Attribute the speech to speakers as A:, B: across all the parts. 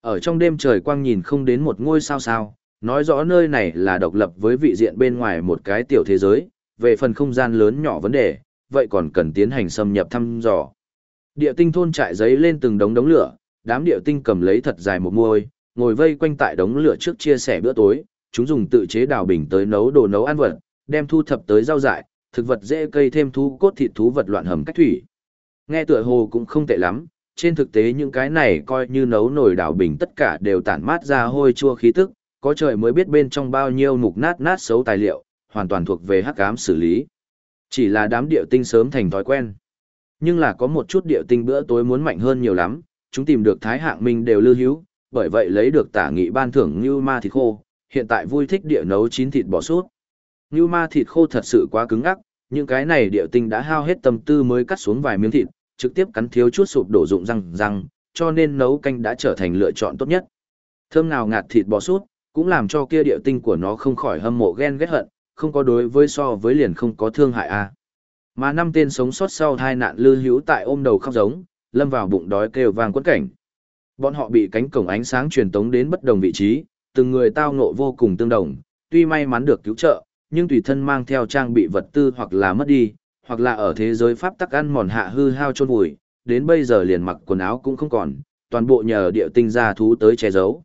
A: Ở trong đêm trời quang nhìn không đến một ngôi sao sao, nói rõ nơi này là độc lập với vị diện bên ngoài một cái tiểu thế giới, về phần không gian lớn nhỏ vấn đề, vậy còn cần tiến hành xâm nhập thăm dò. Địa tinh thôn trại giấy lên từng đống đống lửa, đám địa tinh cầm lấy thật dài một môi, ngồi vây quanh tại đống lửa trước chia sẻ bữa tối, chúng dùng tự chế đào bình tới nấu đồ nấu ăn vật, đem thu thập tới rau dại, thực vật dễ cây thêm thú cốt thịt thú vật loạn hầm cách thủy. Nghe tựa hồ cũng không tệ lắm, trên thực tế những cái này coi như nấu nồi đảo bình tất cả đều tản mát ra hôi chua khí tức, có trời mới biết bên trong bao nhiêu mục nát nát xấu tài liệu, hoàn toàn thuộc về hắc ám xử lý. Chỉ là đám điệu tinh sớm thành thói quen. Nhưng là có một chút điệu tinh bữa tối muốn mạnh hơn nhiều lắm, chúng tìm được thái hạng minh đều lưu hữu, bởi vậy lấy được tả nghị ban thưởng như ma thịt khô, hiện tại vui thích địa nấu chín thịt bò sốt Như ma thịt khô thật sự quá cứng ngắc, những cái này điệu tinh đã hao hết tâm tư mới cắt xuống vài miếng thịt, trực tiếp cắn thiếu chút sụp đổ dụng răng răng, cho nên nấu canh đã trở thành lựa chọn tốt nhất. Thơm nào ngạt thịt bò sút, cũng làm cho kia điệu tinh của nó không khỏi hâm mộ ghen ghét hận, không có đối với so với liền không có thương hại a. Mà năm tên sống sót sau hai nạn lư hữu tại ôm đầu khóc giống, lâm vào bụng đói kêu vang quẫn cảnh. Bọn họ bị cánh cổng ánh sáng truyền tống đến bất đồng vị trí, từng người tao ngộ vô cùng tương đồng, tuy may mắn được cứu trợ, nhưng tùy thân mang theo trang bị vật tư hoặc là mất đi, hoặc là ở thế giới pháp tắc ăn mòn hạ hư hao chôn vùi, đến bây giờ liền mặc quần áo cũng không còn, toàn bộ nhờ địa tinh gia thú tới che giấu.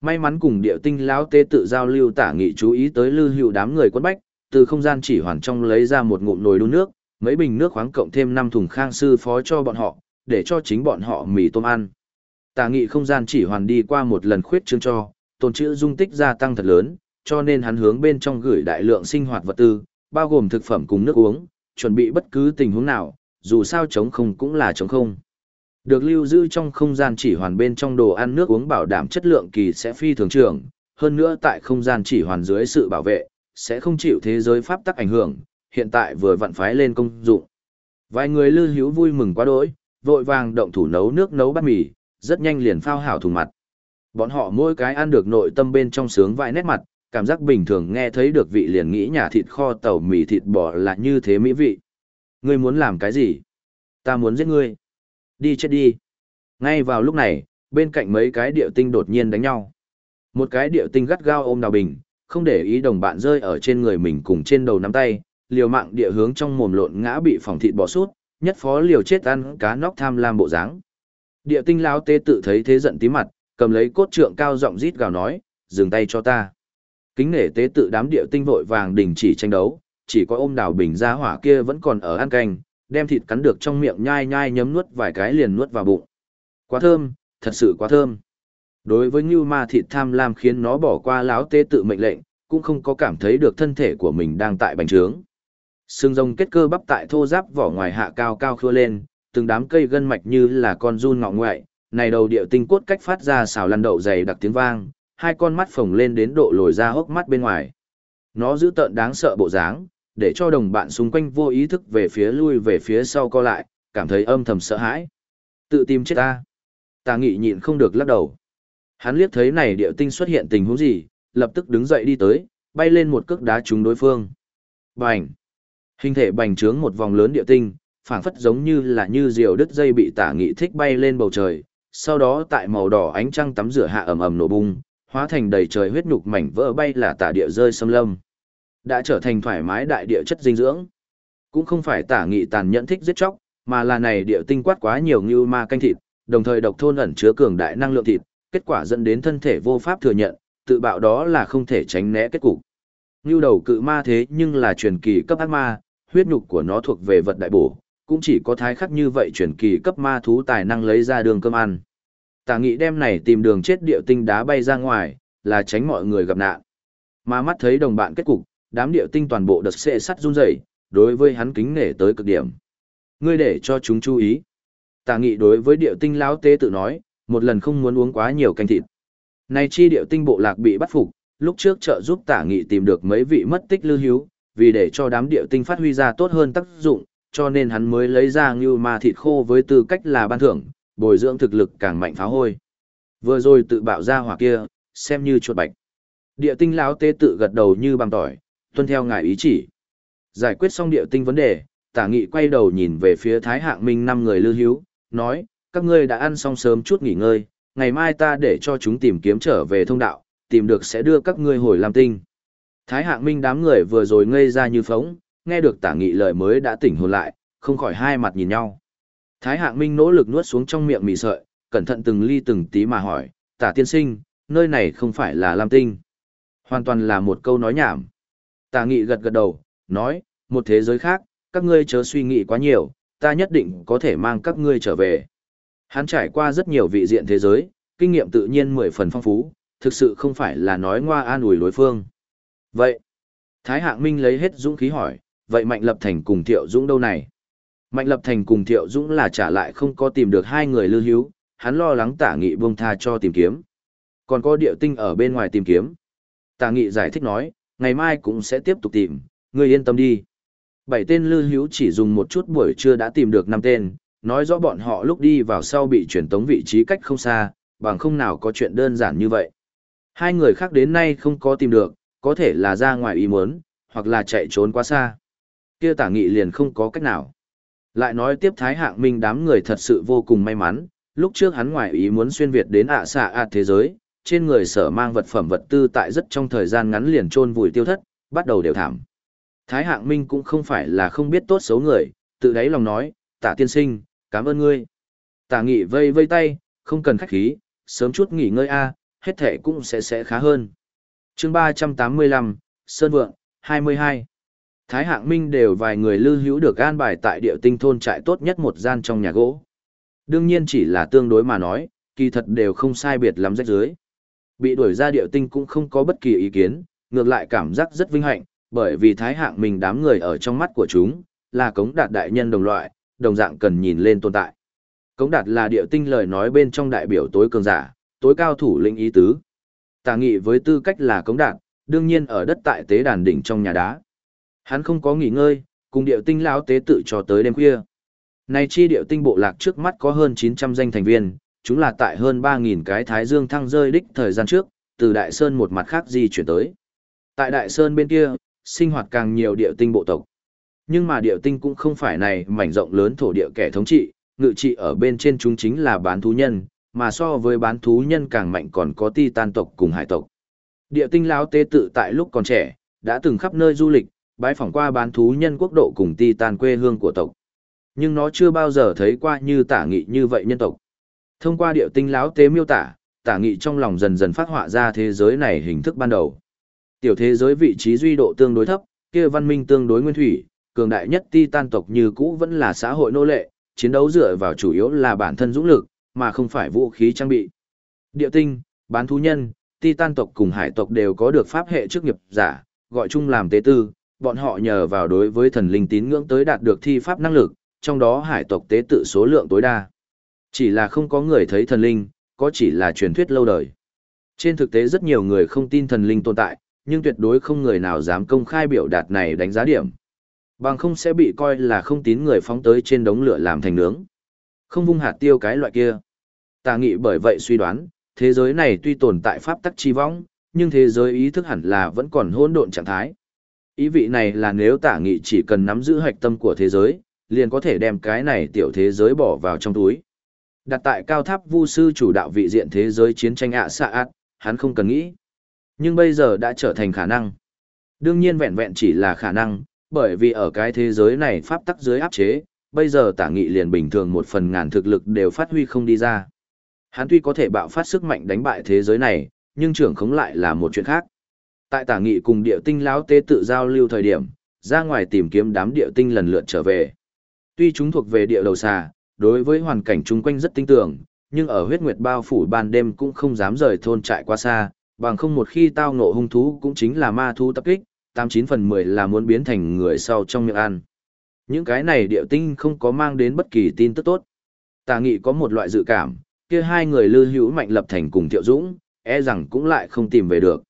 A: May mắn cùng địa tinh lão tê tự giao lưu tả nghị chú ý tới lưu hữu đám người quân bách, từ không gian chỉ hoàn trong lấy ra một ngụm nồi đun nước, mấy bình nước khoáng cộng thêm năm thùng khang sư phó cho bọn họ, để cho chính bọn họ mì tôm ăn. Tả nghị không gian chỉ hoàn đi qua một lần khuyết chương cho, tồn trữ dung tích gia tăng thật lớn, cho nên hắn hướng bên trong gửi đại lượng sinh hoạt vật tư, bao gồm thực phẩm cùng nước uống, chuẩn bị bất cứ tình huống nào, dù sao chống không cũng là chống không. Được lưu giữ trong không gian chỉ hoàn bên trong đồ ăn nước uống bảo đảm chất lượng kỳ sẽ phi thường trường, hơn nữa tại không gian chỉ hoàn dưới sự bảo vệ, sẽ không chịu thế giới pháp tắc ảnh hưởng, hiện tại vừa vặn phái lên công dụng. Vài người lưu hữu vui mừng quá đỗi, vội vàng động thủ nấu nước nấu bát mì, rất nhanh liền phao hảo thùng mặt. Bọn họ mỗi cái ăn được nội tâm bên trong sướng vài nét mặt, cảm giác bình thường nghe thấy được vị liền nghĩ nhà thịt kho tàu mì thịt bò là như thế mỹ vị. Ngươi muốn làm cái gì? Ta muốn giết ngươi. Đi chết đi. Ngay vào lúc này, bên cạnh mấy cái điệu tinh đột nhiên đánh nhau. Một cái điệu tinh gắt gao ôm đào bình, không để ý đồng bạn rơi ở trên người mình cùng trên đầu nắm tay, liều mạng địa hướng trong mồm lộn ngã bị phòng thịt bò sút, nhất phó liều chết ăn cá nóc tham lam bộ dáng. Địa tinh láo tê tự thấy thế giận tí mặt, cầm lấy cốt trượng cao giọng rít gào nói, dừng tay cho ta. Kính nể tế tự đám địa tinh vội vàng đình chỉ tranh đấu, chỉ có ôm đào bình ra hỏa kia vẫn còn ở ăn canh, đem thịt cắn được trong miệng nhai nhai nhấm nuốt vài cái liền nuốt vào bụng. Quá thơm, thật sự quá thơm. Đối với như ma thịt tham lam khiến nó bỏ qua láo tế tự mệnh lệnh, cũng không có cảm thấy được thân thể của mình đang tại bành trướng. Sương rồng kết cơ bắp tại thô giáp vỏ ngoài hạ cao cao khưa lên, từng đám cây gân mạch như là con run ngọ ngoại, này đầu điệu tinh cốt cách phát ra xào lăn đậu dày đặc tiếng vang, hai con mắt phồng lên đến độ lồi ra hốc mắt bên ngoài. Nó giữ tợn đáng sợ bộ dáng, để cho đồng bạn xung quanh vô ý thức về phía lui về phía sau co lại, cảm thấy âm thầm sợ hãi. Tự tìm chết ta. Tà nghị nhịn không được lắc đầu. Hắn liếc thấy này điệu tinh xuất hiện tình huống gì, lập tức đứng dậy đi tới, bay lên một cước đá trúng đối phương. Bành! Hình thể bành trướng một vòng lớn điệu tinh, phảng phất giống như là như diều đứt dây bị tả nghị thích bay lên bầu trời, sau đó tại màu đỏ ánh trăng tắm rửa hạ ầm ầm nổ bung, hóa thành đầy trời huyết nhục mảnh vỡ bay là tả địa rơi xâm lâm. Đã trở thành thoải mái đại địa chất dinh dưỡng. Cũng không phải tả nghị tàn nhẫn thích giết chóc, mà là này địa tinh quát quá nhiều như ma canh thịt, đồng thời độc thôn ẩn chứa cường đại năng lượng thịt, kết quả dẫn đến thân thể vô pháp thừa nhận, tự bạo đó là không thể tránh né kết cục. Như đầu cự ma thế nhưng là truyền kỳ cấp ác ma, huyết nhục của nó thuộc về vật đại bổ, cũng chỉ có thái khắc như vậy truyền kỳ cấp ma thú tài năng lấy ra đường cơm ăn tà nghị đem này tìm đường chết điệu tinh đá bay ra ngoài, là tránh mọi người gặp nạn. Mà mắt thấy đồng bạn kết cục, đám điệu tinh toàn bộ đợt xệ sắt run rẩy, đối với hắn kính nể tới cực điểm. Ngươi để cho chúng chú ý. Tà nghị đối với điệu tinh lão tế tự nói, một lần không muốn uống quá nhiều canh thịt. Này chi điệu tinh bộ lạc bị bắt phục, lúc trước trợ giúp tả nghị tìm được mấy vị mất tích lưu hiếu, vì để cho đám điệu tinh phát huy ra tốt hơn tác dụng, cho nên hắn mới lấy ra ngưu ma thịt khô với tư cách là ban thưởng, bồi dưỡng thực lực càng mạnh phá hôi. Vừa rồi tự bạo ra hỏa kia, xem như chuột bạch. Địa tinh lão tế tự gật đầu như bằng tỏi, tuân theo ngài ý chỉ. Giải quyết xong địa tinh vấn đề, tả nghị quay đầu nhìn về phía thái hạng minh năm người lưu hiếu, nói, các ngươi đã ăn xong sớm chút nghỉ ngơi, ngày mai ta để cho chúng tìm kiếm trở về thông đạo, tìm được sẽ đưa các ngươi hồi làm Tinh. Thái hạng minh đám người vừa rồi ngây ra như phóng, nghe được tả nghị lời mới đã tỉnh hồn lại, không khỏi hai mặt nhìn nhau. Thái hạng minh nỗ lực nuốt xuống trong miệng mì sợi, cẩn thận từng ly từng tí mà hỏi, tả tiên sinh, nơi này không phải là Lam Tinh. Hoàn toàn là một câu nói nhảm. Tả nghị gật gật đầu, nói, một thế giới khác, các ngươi chớ suy nghĩ quá nhiều, ta nhất định có thể mang các ngươi trở về. Hắn trải qua rất nhiều vị diện thế giới, kinh nghiệm tự nhiên mười phần phong phú, thực sự không phải là nói ngoa an ủi đối phương. Vậy, Thái Hạng Minh lấy hết dũng khí hỏi, vậy Mạnh Lập Thành cùng Thiệu Dũng đâu này? Mạnh Lập Thành cùng Thiệu Dũng là trả lại không có tìm được hai người lưu hữu, hắn lo lắng tả nghị buông tha cho tìm kiếm. Còn có điệu tinh ở bên ngoài tìm kiếm. Tả nghị giải thích nói, ngày mai cũng sẽ tiếp tục tìm, ngươi yên tâm đi. Bảy tên lưu hữu chỉ dùng một chút buổi trưa đã tìm được năm tên, nói rõ bọn họ lúc đi vào sau bị chuyển tống vị trí cách không xa, bằng không nào có chuyện đơn giản như vậy. Hai người khác đến nay không có tìm được, có thể là ra ngoài ý muốn, hoặc là chạy trốn quá xa. Kia tả nghị liền không có cách nào. Lại nói tiếp Thái Hạng Minh đám người thật sự vô cùng may mắn, lúc trước hắn ngoài ý muốn xuyên Việt đến ạ xạ ạ thế giới, trên người sở mang vật phẩm vật tư tại rất trong thời gian ngắn liền trôn vùi tiêu thất, bắt đầu đều thảm. Thái Hạng Minh cũng không phải là không biết tốt xấu người, tự đáy lòng nói, tả tiên sinh, cảm ơn ngươi. Tả nghị vây vây tay, không cần khách khí, sớm chút nghỉ ngơi a, hết thể cũng sẽ sẽ khá hơn. chương 385, Sơn Vượng, 22. Thái Hạng Minh đều vài người lưu hữu được an bài tại địa tinh thôn trại tốt nhất một gian trong nhà gỗ. Đương nhiên chỉ là tương đối mà nói, kỳ thật đều không sai biệt lắm rách dưới. Bị đuổi ra địa tinh cũng không có bất kỳ ý kiến, ngược lại cảm giác rất vinh hạnh, bởi vì Thái Hạng Minh đám người ở trong mắt của chúng, là cống đạt đại nhân đồng loại, đồng dạng cần nhìn lên tồn tại. Cống đạt là địa tinh lời nói bên trong đại biểu tối cường giả, tối cao thủ lĩnh ý tứ. Tà nghị với tư cách là cống đạt, đương nhiên ở đất tại tế đàn đỉnh trong nhà đá. Hắn không có nghỉ ngơi, cùng điệu tinh lão tế tự cho tới đêm khuya. Này chi điệu tinh bộ lạc trước mắt có hơn 900 danh thành viên, chúng là tại hơn 3.000 cái thái dương thăng rơi đích thời gian trước, từ Đại Sơn một mặt khác di chuyển tới. Tại Đại Sơn bên kia, sinh hoạt càng nhiều điệu tinh bộ tộc. Nhưng mà điệu tinh cũng không phải này mảnh rộng lớn thổ địa kẻ thống trị, ngự trị ở bên trên chúng chính là bán thú nhân, mà so với bán thú nhân càng mạnh còn có ti tan tộc cùng hải tộc. Địa tinh lão tế tự tại lúc còn trẻ, đã từng khắp nơi du lịch, bái phỏng qua bán thú nhân quốc độ cùng ti tan quê hương của tộc. Nhưng nó chưa bao giờ thấy qua như tả nghị như vậy nhân tộc. Thông qua địa tinh lão tế miêu tả, tả nghị trong lòng dần dần phát họa ra thế giới này hình thức ban đầu. Tiểu thế giới vị trí duy độ tương đối thấp, kia văn minh tương đối nguyên thủy, cường đại nhất ti tan tộc như cũ vẫn là xã hội nô lệ, chiến đấu dựa vào chủ yếu là bản thân dũng lực, mà không phải vũ khí trang bị. Địa tinh, bán thú nhân, ti tan tộc cùng hải tộc đều có được pháp hệ chức nghiệp giả, gọi chung làm tế tư, bọn họ nhờ vào đối với thần linh tín ngưỡng tới đạt được thi pháp năng lực, trong đó hải tộc tế tự số lượng tối đa. Chỉ là không có người thấy thần linh, có chỉ là truyền thuyết lâu đời. Trên thực tế rất nhiều người không tin thần linh tồn tại, nhưng tuyệt đối không người nào dám công khai biểu đạt này đánh giá điểm. Bằng không sẽ bị coi là không tín người phóng tới trên đống lửa làm thành nướng. Không vung hạt tiêu cái loại kia. Tà nghị bởi vậy suy đoán, thế giới này tuy tồn tại pháp tắc chi vong, nhưng thế giới ý thức hẳn là vẫn còn hỗn độn trạng thái. Ý vị này là nếu tả nghị chỉ cần nắm giữ hạch tâm của thế giới, liền có thể đem cái này tiểu thế giới bỏ vào trong túi. Đặt tại cao tháp vu sư chủ đạo vị diện thế giới chiến tranh ạ xạ ạt, hắn không cần nghĩ. Nhưng bây giờ đã trở thành khả năng. Đương nhiên vẹn vẹn chỉ là khả năng, bởi vì ở cái thế giới này pháp tắc dưới áp chế, bây giờ tả nghị liền bình thường một phần ngàn thực lực đều phát huy không đi ra. Hắn tuy có thể bạo phát sức mạnh đánh bại thế giới này, nhưng trưởng khống lại là một chuyện khác. Tại tả nghị cùng địa tinh lão tế tự giao lưu thời điểm, ra ngoài tìm kiếm đám địa tinh lần lượt trở về. Tuy chúng thuộc về địa đầu xà, đối với hoàn cảnh chung quanh rất tinh tưởng, nhưng ở huyết nguyệt bao phủ ban đêm cũng không dám rời thôn trại qua xa, bằng không một khi tao ngộ hung thú cũng chính là ma thú tập kích, 89 phần 10 là muốn biến thành người sau trong miệng ăn. Những cái này địa tinh không có mang đến bất kỳ tin tức tốt. Tà nghị có một loại dự cảm, kia hai người lư hữu mạnh lập thành cùng Thiệu Dũng, e rằng cũng lại không tìm về được.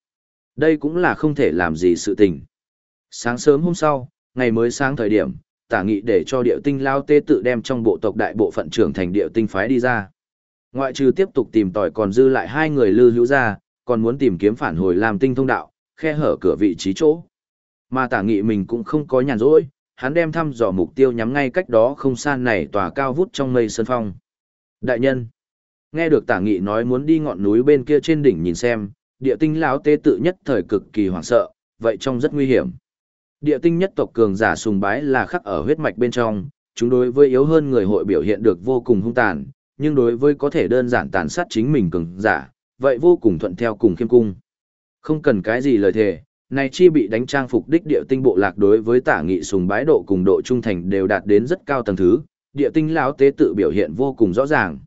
A: Đây cũng là không thể làm gì sự tình. Sáng sớm hôm sau, ngày mới sáng thời điểm, tả nghị để cho địa tinh lao tê tự đem trong bộ tộc đại bộ phận trưởng thành địa tinh phái đi ra. Ngoại trừ tiếp tục tìm tòi còn dư lại hai người lư hữu ra, còn muốn tìm kiếm phản hồi làm tinh thông đạo, khe hở cửa vị trí chỗ. Mà tả nghị mình cũng không có nhàn rỗi, hắn đem thăm dò mục tiêu nhắm ngay cách đó không xa này tòa cao vút trong mây sơn phong. Đại nhân, Nghe được tả nghị nói muốn đi ngọn núi bên kia trên đỉnh nhìn xem, địa tinh lão tế tự nhất thời cực kỳ hoảng sợ, vậy trong rất nguy hiểm. Địa tinh nhất tộc cường giả sùng bái là khắc ở huyết mạch bên trong, chúng đối với yếu hơn người hội biểu hiện được vô cùng hung tàn, nhưng đối với có thể đơn giản tàn sát chính mình cường giả, vậy vô cùng thuận theo cùng khiêm cung. Không cần cái gì lời thề, này chi bị đánh trang phục đích địa tinh bộ lạc đối với tả nghị sùng bái độ cùng độ trung thành đều đạt đến rất cao tầng thứ, địa tinh lão tế tự biểu hiện vô cùng rõ ràng.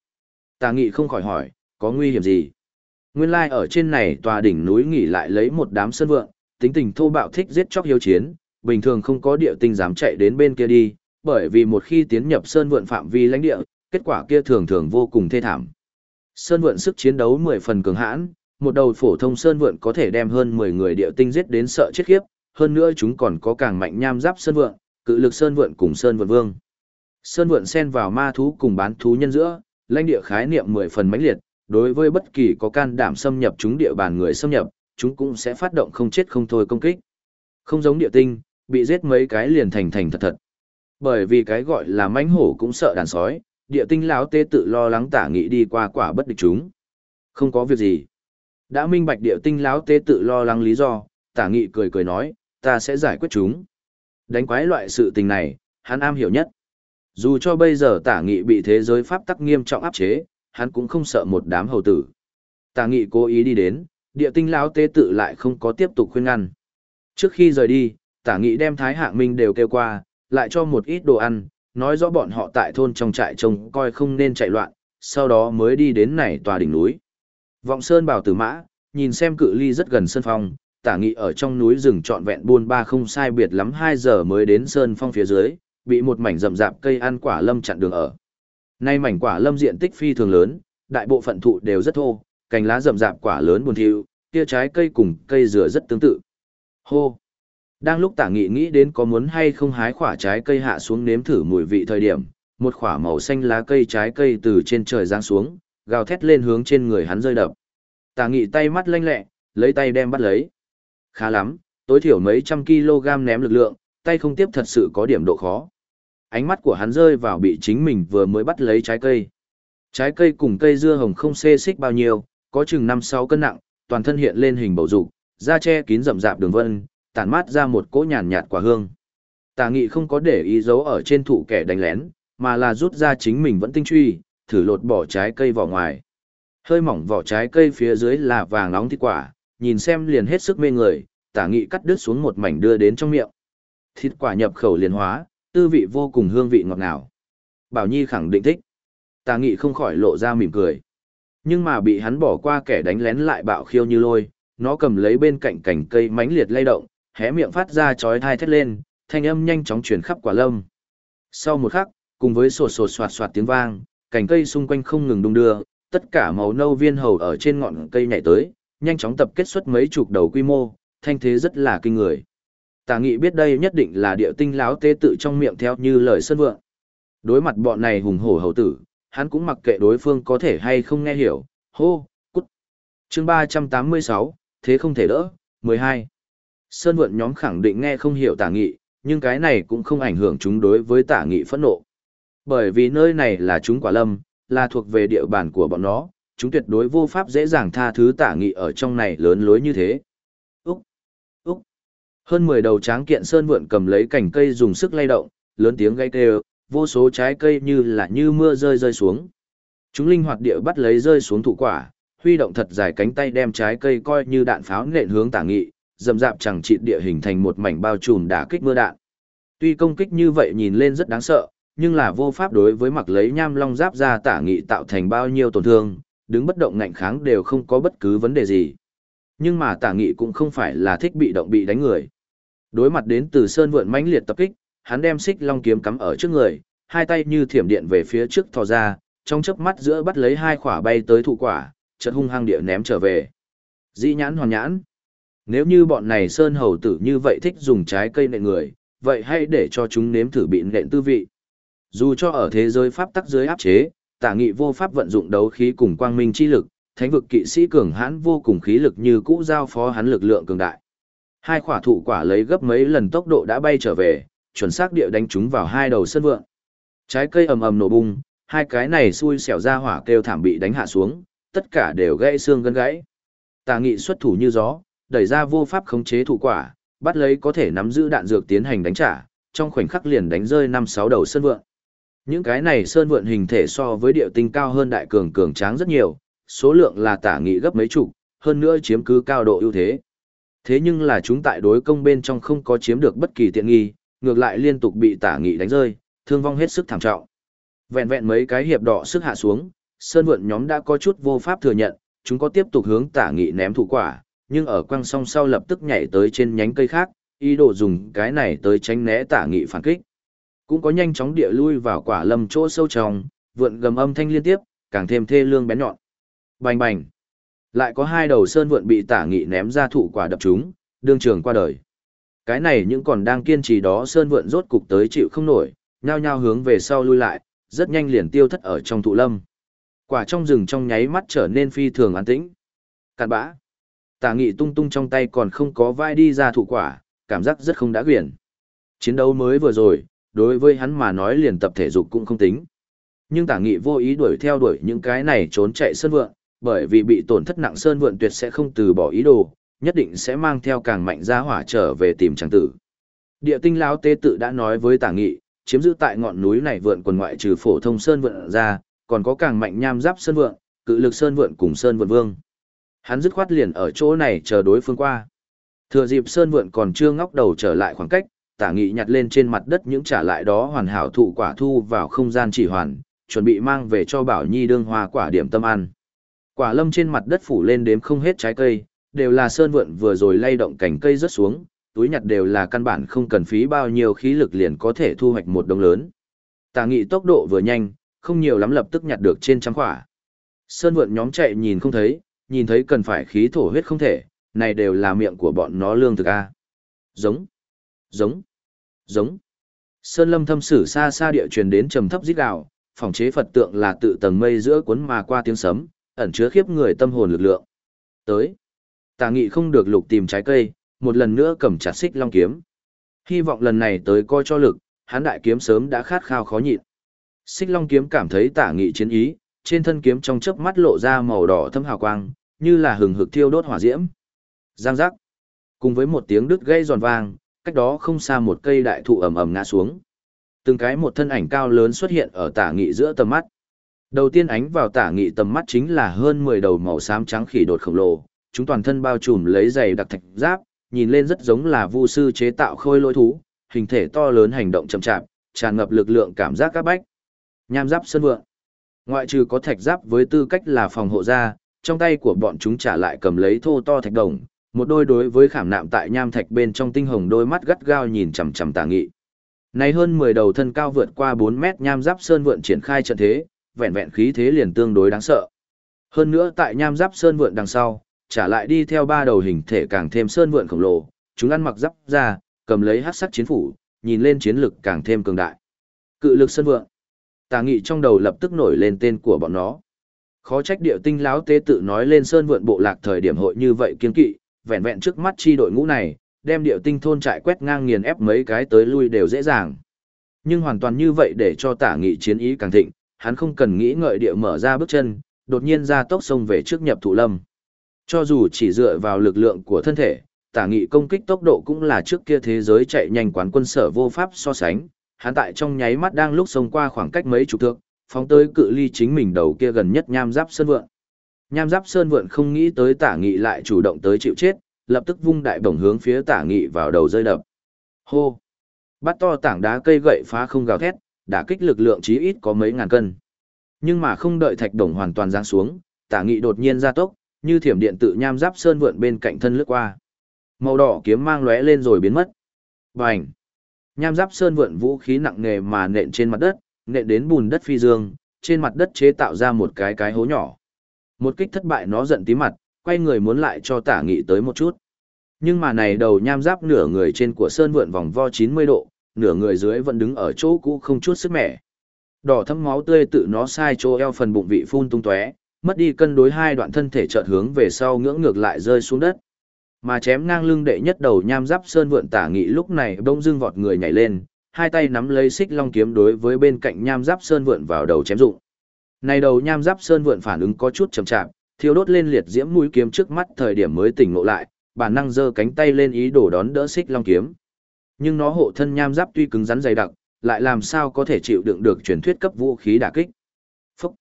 A: Tả nghị không khỏi hỏi, có nguy hiểm gì? Nguyên lai ở trên này tòa đỉnh núi nghỉ lại lấy một đám sơn vượng, tính tình thô bạo thích giết chóc hiếu chiến, bình thường không có địa tinh dám chạy đến bên kia đi, bởi vì một khi tiến nhập sơn vượn phạm vi lãnh địa, kết quả kia thường thường vô cùng thê thảm. Sơn vượn sức chiến đấu 10 phần cường hãn, một đầu phổ thông sơn vượn có thể đem hơn 10 người địa tinh giết đến sợ chết khiếp, hơn nữa chúng còn có càng mạnh nham giáp sơn vượn, cự lực sơn vượn cùng sơn vượn vương. Sơn vượn xen vào ma thú cùng bán thú nhân giữa, lãnh địa khái niệm 10 phần mãnh liệt, đối với bất kỳ có can đảm xâm nhập chúng địa bàn người xâm nhập, chúng cũng sẽ phát động không chết không thôi công kích. Không giống địa tinh, bị giết mấy cái liền thành thành thật thật. Bởi vì cái gọi là mãnh hổ cũng sợ đàn sói, địa tinh lão tê tự lo lắng tả nghị đi qua quả bất địch chúng. Không có việc gì. Đã minh bạch địa tinh lão tê tự lo lắng lý do, tả nghị cười cười nói, ta sẽ giải quyết chúng. Đánh quái loại sự tình này, hắn am hiểu nhất. Dù cho bây giờ tả nghị bị thế giới pháp tắc nghiêm trọng áp chế, hắn cũng không sợ một đám hầu tử. Tả nghị cố ý đi đến, địa tinh lão tế tự lại không có tiếp tục khuyên ngăn. Trước khi rời đi, tả nghị đem thái hạng minh đều kêu qua, lại cho một ít đồ ăn, nói rõ bọn họ tại thôn trong trại trông coi không nên chạy loạn, sau đó mới đi đến này tòa đỉnh núi. Vọng Sơn bảo tử mã, nhìn xem cự ly rất gần Sơn Phong, tả nghị ở trong núi rừng trọn vẹn buôn ba không sai biệt lắm 2 giờ mới đến Sơn Phong phía dưới, bị một mảnh rậm rạp cây ăn quả lâm chặn đường ở. Nay mảnh quả lâm diện tích phi thường lớn, đại bộ phận thụ đều rất thô, cành lá rậm rạp quả lớn buồn thiu, kia trái cây cùng cây dừa rất tương tự. Hô! Đang lúc tả nghị nghĩ đến có muốn hay không hái quả trái cây hạ xuống nếm thử mùi vị thời điểm, một quả màu xanh lá cây trái cây từ trên trời giáng xuống, gào thét lên hướng trên người hắn rơi đập. Tả nghị tay mắt lanh lẹ, lấy tay đem bắt lấy. Khá lắm, tối thiểu mấy trăm kg ném lực lượng, tay không tiếp thật sự có điểm độ khó. Ánh mắt của hắn rơi vào bị chính mình vừa mới bắt lấy trái cây. Trái cây cùng cây dưa hồng không xê xích bao nhiêu, có chừng 5-6 cân nặng, toàn thân hiện lên hình bầu dục, da che kín rậm rạp đường vân, tản mát ra một cỗ nhàn nhạt quả hương. Tà nghị không có để ý giấu ở trên thụ kẻ đánh lén, mà là rút ra chính mình vẫn tinh truy, thử lột bỏ trái cây vỏ ngoài. Hơi mỏng vỏ trái cây phía dưới là vàng nóng thịt quả, nhìn xem liền hết sức mê người, tả nghị cắt đứt xuống một mảnh đưa đến trong miệng. Thịt quả nhập khẩu liền hóa, tư vị vô cùng hương vị ngọt ngào. Bảo Nhi khẳng định thích. Tà nghị không khỏi lộ ra mỉm cười. Nhưng mà bị hắn bỏ qua kẻ đánh lén lại bạo khiêu như lôi, nó cầm lấy bên cạnh cành cây mãnh liệt lay động, hé miệng phát ra chói thai thét lên, thanh âm nhanh chóng truyền khắp quả lâm. Sau một khắc, cùng với sột sột soạt soạt tiếng vang, cành cây xung quanh không ngừng đung đưa, tất cả màu nâu viên hầu ở trên ngọn cây nhảy tới, nhanh chóng tập kết xuất mấy chục đầu quy mô, thanh thế rất là kinh người. Tà nghị biết đây nhất định là địa tinh láo tê tự trong miệng theo như lời sơn vượng. Đối mặt bọn này hùng hổ hầu tử, hắn cũng mặc kệ đối phương có thể hay không nghe hiểu, hô, cút. chương 386, thế không thể đỡ, 12. Sơn vượn nhóm khẳng định nghe không hiểu tả nghị, nhưng cái này cũng không ảnh hưởng chúng đối với tả nghị phẫn nộ. Bởi vì nơi này là chúng quả lâm, là thuộc về địa bàn của bọn nó, chúng tuyệt đối vô pháp dễ dàng tha thứ tả nghị ở trong này lớn lối như thế. Hơn 10 đầu tráng kiện sơn vượn cầm lấy cành cây dùng sức lay động, lớn tiếng gây kêu, vô số trái cây như là như mưa rơi rơi xuống. Chúng linh hoạt địa bắt lấy rơi xuống thụ quả, huy động thật dài cánh tay đem trái cây coi như đạn pháo nện hướng tả nghị, dầm dạp chẳng trị địa hình thành một mảnh bao trùm đả kích mưa đạn. Tuy công kích như vậy nhìn lên rất đáng sợ, nhưng là vô pháp đối với mặc lấy nham long giáp ra tả nghị tạo thành bao nhiêu tổn thương, đứng bất động ngạnh kháng đều không có bất cứ vấn đề gì. Nhưng mà tả nghị cũng không phải là thích bị động bị đánh người. Đối mặt đến từ sơn vượn mãnh liệt tập kích, hắn đem xích long kiếm cắm ở trước người, hai tay như thiểm điện về phía trước thò ra, trong chớp mắt giữa bắt lấy hai quả bay tới thụ quả, chợt hung hăng địa ném trở về. Dĩ nhãn hoàn nhãn. Nếu như bọn này sơn hầu tử như vậy thích dùng trái cây nện người, vậy hãy để cho chúng nếm thử bị nện tư vị. Dù cho ở thế giới pháp tắc dưới áp chế, tả nghị vô pháp vận dụng đấu khí cùng quang minh chi lực, thánh vực kỵ sĩ cường hãn vô cùng khí lực như cũ giao phó hắn lực lượng cường đại. Hai quả thụ quả lấy gấp mấy lần tốc độ đã bay trở về, chuẩn xác địa đánh chúng vào hai đầu sân vượng. Trái cây ầm ầm nổ bung, hai cái này xui xẻo ra hỏa kêu thảm bị đánh hạ xuống, tất cả đều gãy xương gân gãy. Tà nghị xuất thủ như gió, đẩy ra vô pháp khống chế thủ quả, bắt lấy có thể nắm giữ đạn dược tiến hành đánh trả, trong khoảnh khắc liền đánh rơi năm sáu đầu sơn vượn. Những cái này sơn vượn hình thể so với địa tinh cao hơn đại cường cường tráng rất nhiều, số lượng là tả nghị gấp mấy chục, hơn nữa chiếm cứ cao độ ưu thế. Thế nhưng là chúng tại đối công bên trong không có chiếm được bất kỳ tiện nghi, ngược lại liên tục bị tả nghị đánh rơi, thương vong hết sức thảm trọng. Vẹn vẹn mấy cái hiệp đỏ sức hạ xuống, sơn vượn nhóm đã có chút vô pháp thừa nhận, chúng có tiếp tục hướng tả nghị ném thủ quả, nhưng ở quăng song sau lập tức nhảy tới trên nhánh cây khác, ý đồ dùng cái này tới tránh né tả nghị phản kích. Cũng có nhanh chóng địa lui vào quả lâm chỗ sâu trong, vượn gầm âm thanh liên tiếp, càng thêm thê lương bén nhọn. Bành bành. Lại có hai đầu sơn vượn bị tả nghị ném ra thụ quả đập chúng, đương trường qua đời. Cái này những còn đang kiên trì đó sơn vượn rốt cục tới chịu không nổi, nhao nhao hướng về sau lui lại, rất nhanh liền tiêu thất ở trong thụ lâm. Quả trong rừng trong nháy mắt trở nên phi thường an tĩnh. Cạn bã. Tả nghị tung tung trong tay còn không có vai đi ra thụ quả, cảm giác rất không đã quyển. Chiến đấu mới vừa rồi, đối với hắn mà nói liền tập thể dục cũng không tính. Nhưng tả nghị vô ý đuổi theo đuổi những cái này trốn chạy sơn vượn, bởi vì bị tổn thất nặng sơn vượn tuyệt sẽ không từ bỏ ý đồ, nhất định sẽ mang theo càng mạnh gia hỏa trở về tìm tràng tử. Địa tinh lão tế tự đã nói với tả nghị, chiếm giữ tại ngọn núi này vượn quần ngoại trừ phổ thông sơn vượn ra, còn có càng mạnh nham giáp sơn vượn, cự lực sơn vượn cùng sơn vượn vương. Hắn dứt khoát liền ở chỗ này chờ đối phương qua. Thừa dịp sơn vượn còn chưa ngóc đầu trở lại khoảng cách, tả nghị nhặt lên trên mặt đất những trả lại đó hoàn hảo thụ quả thu vào không gian chỉ hoàn, chuẩn bị mang về cho Bảo Nhi đương hoa quả điểm tâm ăn. Quả lâm trên mặt đất phủ lên đếm không hết trái cây, đều là sơn vượn vừa rồi lay động cành cây rớt xuống, túi nhặt đều là căn bản không cần phí bao nhiêu khí lực liền có thể thu hoạch một đồng lớn. Tà nghị tốc độ vừa nhanh, không nhiều lắm lập tức nhặt được trên trăm quả. Sơn vượn nhóm chạy nhìn không thấy, nhìn thấy cần phải khí thổ huyết không thể, này đều là miệng của bọn nó lương thực a. Giống, giống, giống. Sơn lâm thâm sử xa xa địa truyền đến trầm thấp rít gào, phòng chế Phật tượng là tự tầng mây giữa cuốn mà qua tiếng sấm, ẩn chứa khiếp người tâm hồn lực lượng. Tới. Tà nghị không được lục tìm trái cây, một lần nữa cầm chặt xích long kiếm. Hy vọng lần này tới coi cho lực, hắn đại kiếm sớm đã khát khao khó nhịn. Xích long kiếm cảm thấy tả nghị chiến ý, trên thân kiếm trong chớp mắt lộ ra màu đỏ thâm hào quang, như là hừng hực thiêu đốt hỏa diễm. Giang giác. Cùng với một tiếng đứt gây giòn vang, cách đó không xa một cây đại thụ ầm ầm ngã xuống. Từng cái một thân ảnh cao lớn xuất hiện ở tả nghị giữa tầm mắt. Đầu tiên ánh vào tả nghị tầm mắt chính là hơn 10 đầu màu xám trắng khỉ đột khổng lồ, chúng toàn thân bao trùm lấy giày đặc thạch giáp, nhìn lên rất giống là vu sư chế tạo khôi lỗi thú, hình thể to lớn hành động chậm chạp, tràn ngập lực lượng cảm giác các bách. Nham giáp sơn vượng. Ngoại trừ có thạch giáp với tư cách là phòng hộ ra, trong tay của bọn chúng trả lại cầm lấy thô to thạch đồng, một đôi đối với khảm nạm tại nham thạch bên trong tinh hồng đôi mắt gắt gao nhìn chằm chằm tả nghị. Này hơn 10 đầu thân cao vượt qua 4 mét nham giáp sơn vượn triển khai trận thế, vẹn vẹn khí thế liền tương đối đáng sợ. Hơn nữa tại nham giáp sơn vượn đằng sau, trả lại đi theo ba đầu hình thể càng thêm sơn vượn khổng lồ, chúng ăn mặc giáp ra, cầm lấy hắc sắc chiến phủ, nhìn lên chiến lực càng thêm cường đại. Cự lực sơn vượn. Tà nghị trong đầu lập tức nổi lên tên của bọn nó. Khó trách điệu tinh láo tế tự nói lên sơn vượn bộ lạc thời điểm hội như vậy kiên kỵ, vẹn vẹn trước mắt chi đội ngũ này, đem điệu tinh thôn trại quét ngang nghiền ép mấy cái tới lui đều dễ dàng. Nhưng hoàn toàn như vậy để cho tả nghị chiến ý càng thịnh, hắn không cần nghĩ ngợi địa mở ra bước chân, đột nhiên ra tốc sông về trước nhập thụ lâm. Cho dù chỉ dựa vào lực lượng của thân thể, tả nghị công kích tốc độ cũng là trước kia thế giới chạy nhanh quán quân sở vô pháp so sánh, hắn tại trong nháy mắt đang lúc xông qua khoảng cách mấy chục thước, phóng tới cự ly chính mình đầu kia gần nhất nham giáp sơn vượn. Nham giáp sơn vượn không nghĩ tới tả nghị lại chủ động tới chịu chết, lập tức vung đại bổng hướng phía tả nghị vào đầu rơi đập. Hô! Bắt to tảng đá cây gậy phá không gào thét, đả kích lực lượng chí ít có mấy ngàn cân. Nhưng mà không đợi thạch đồng hoàn toàn giáng xuống, tả nghị đột nhiên ra tốc, như thiểm điện tự nham giáp sơn vượn bên cạnh thân lướt qua. Màu đỏ kiếm mang lóe lên rồi biến mất. Bành! Nham giáp sơn vượn vũ khí nặng nề mà nện trên mặt đất, nện đến bùn đất phi dương, trên mặt đất chế tạo ra một cái cái hố nhỏ. Một kích thất bại nó giận tí mặt, quay người muốn lại cho tả nghị tới một chút. Nhưng mà này đầu nham giáp nửa người trên của sơn vượn vòng vo 90 độ, nửa người dưới vẫn đứng ở chỗ cũ không chút sức mẻ. Đỏ thấm máu tươi tự nó sai chỗ eo phần bụng vị phun tung tóe, mất đi cân đối hai đoạn thân thể chợt hướng về sau ngưỡng ngược lại rơi xuống đất. Mà chém ngang lưng đệ nhất đầu nham giáp sơn vượn tả nghị lúc này bỗng dưng vọt người nhảy lên, hai tay nắm lấy xích long kiếm đối với bên cạnh nham giáp sơn vượn vào đầu chém dụng. Này đầu nham giáp sơn vượn phản ứng có chút chậm chạp, thiêu đốt lên liệt diễm mũi kiếm trước mắt thời điểm mới tỉnh ngộ lại, bản năng giơ cánh tay lên ý đồ đón đỡ xích long kiếm. Nhưng nó hộ thân nham giáp tuy cứng rắn dày đặc, lại làm sao có thể chịu đựng được truyền thuyết cấp vũ khí đả kích. Phúc!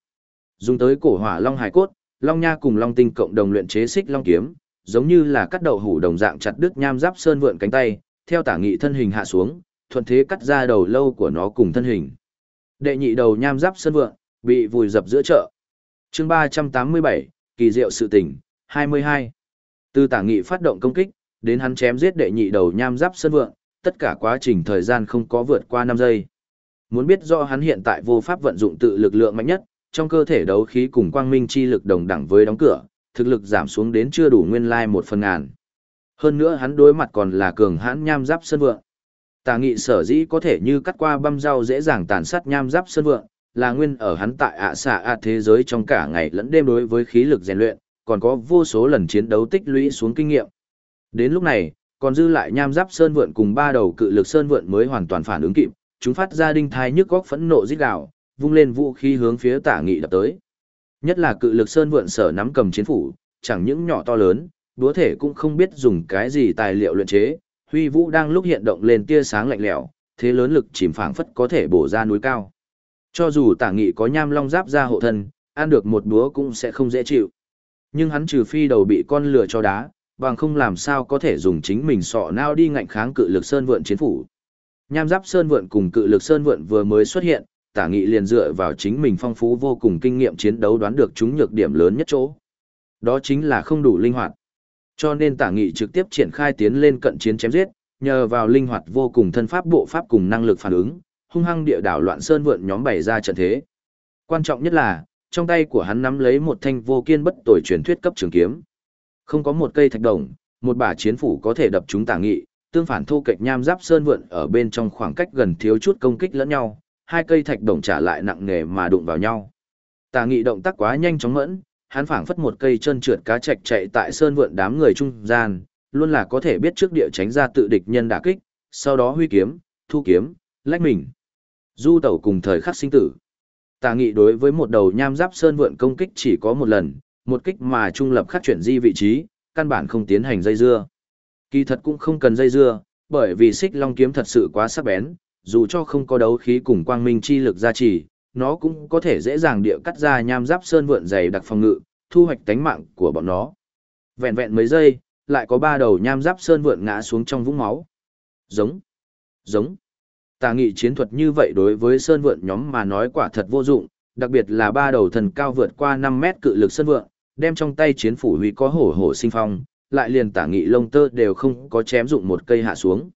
A: Dùng tới cổ hỏa long hải cốt, long nha cùng long tinh cộng đồng luyện chế xích long kiếm, giống như là cắt đầu hủ đồng dạng chặt đứt nham giáp sơn vượn cánh tay, theo tả nghị thân hình hạ xuống, thuận thế cắt ra đầu lâu của nó cùng thân hình. Đệ nhị đầu nham giáp sơn vượn, bị vùi dập giữa chợ. chương 387, kỳ diệu sự tình, 22. Từ tả nghị phát động công kích, đến hắn chém giết đệ nhị đầu nham giáp sơn vượn, tất cả quá trình thời gian không có vượt qua 5 giây. Muốn biết do hắn hiện tại vô pháp vận dụng tự lực lượng mạnh nhất, trong cơ thể đấu khí cùng quang minh chi lực đồng đẳng với đóng cửa, thực lực giảm xuống đến chưa đủ nguyên lai một phần ngàn. Hơn nữa hắn đối mặt còn là cường hãn nham giáp sơn vượng. Tà nghị sở dĩ có thể như cắt qua băm rau dễ dàng tàn sát nham giáp sơn vượng, là nguyên ở hắn tại ạ xạ ạ thế giới trong cả ngày lẫn đêm đối với khí lực rèn luyện, còn có vô số lần chiến đấu tích lũy xuống kinh nghiệm. Đến lúc này, còn dư lại nham giáp sơn vượn cùng ba đầu cự lực sơn vượn mới hoàn toàn phản ứng kịp, chúng phát ra đinh thai nhức góc phẫn nộ rít gào, vung lên vũ khí hướng phía tả nghị đập tới. Nhất là cự lực sơn vượn sở nắm cầm chiến phủ, chẳng những nhỏ to lớn, đúa thể cũng không biết dùng cái gì tài liệu luyện chế, huy vũ đang lúc hiện động lên tia sáng lạnh lẽo, thế lớn lực chìm phảng phất có thể bổ ra núi cao. Cho dù tả nghị có nham long giáp ra hộ thân, ăn được một búa cũng sẽ không dễ chịu. Nhưng hắn trừ phi đầu bị con lừa cho đá, bằng không làm sao có thể dùng chính mình sọ nao đi ngạnh kháng cự lực sơn vượn chiến phủ. Nham giáp sơn vượn cùng cự lực sơn vượn vừa mới xuất hiện, tả nghị liền dựa vào chính mình phong phú vô cùng kinh nghiệm chiến đấu đoán được chúng nhược điểm lớn nhất chỗ. Đó chính là không đủ linh hoạt. Cho nên tả nghị trực tiếp triển khai tiến lên cận chiến chém giết, nhờ vào linh hoạt vô cùng thân pháp bộ pháp cùng năng lực phản ứng, hung hăng địa đảo loạn sơn vượn nhóm bày ra trận thế. Quan trọng nhất là, trong tay của hắn nắm lấy một thanh vô kiên bất tồi truyền thuyết cấp trường kiếm. Không có một cây thạch đồng, một bả chiến phủ có thể đập chúng tả nghị, tương phản thô kệch nham giáp sơn vượn ở bên trong khoảng cách gần thiếu chút công kích lẫn nhau, hai cây thạch đồng trả lại nặng nề mà đụng vào nhau. Tả nghị động tác quá nhanh chóng mẫn, hắn phảng phất một cây chân trượt cá chạch chạy tại sơn vượn đám người trung gian, luôn là có thể biết trước địa tránh ra tự địch nhân đả kích, sau đó huy kiếm, thu kiếm, lách mình. Du tẩu cùng thời khắc sinh tử. Tà nghị đối với một đầu nham giáp sơn vượn công kích chỉ có một lần, một kích mà trung lập khắc chuyển di vị trí, căn bản không tiến hành dây dưa. Kỳ thật cũng không cần dây dưa, bởi vì xích long kiếm thật sự quá sắc bén, dù cho không có đấu khí cùng quang minh chi lực gia trì, nó cũng có thể dễ dàng địa cắt ra nham giáp sơn vượn dày đặc phòng ngự, thu hoạch tánh mạng của bọn nó. Vẹn vẹn mấy giây, lại có ba đầu nham giáp sơn vượn ngã xuống trong vũng máu. Giống, giống. Tà nghị chiến thuật như vậy đối với sơn vượn nhóm mà nói quả thật vô dụng, đặc biệt là ba đầu thần cao vượt qua 5 mét cự lực sơn vượn, đem trong tay chiến phủ huy có hổ hổ sinh phong, lại liền tả nghị lông tơ đều không có chém dụng một cây hạ xuống.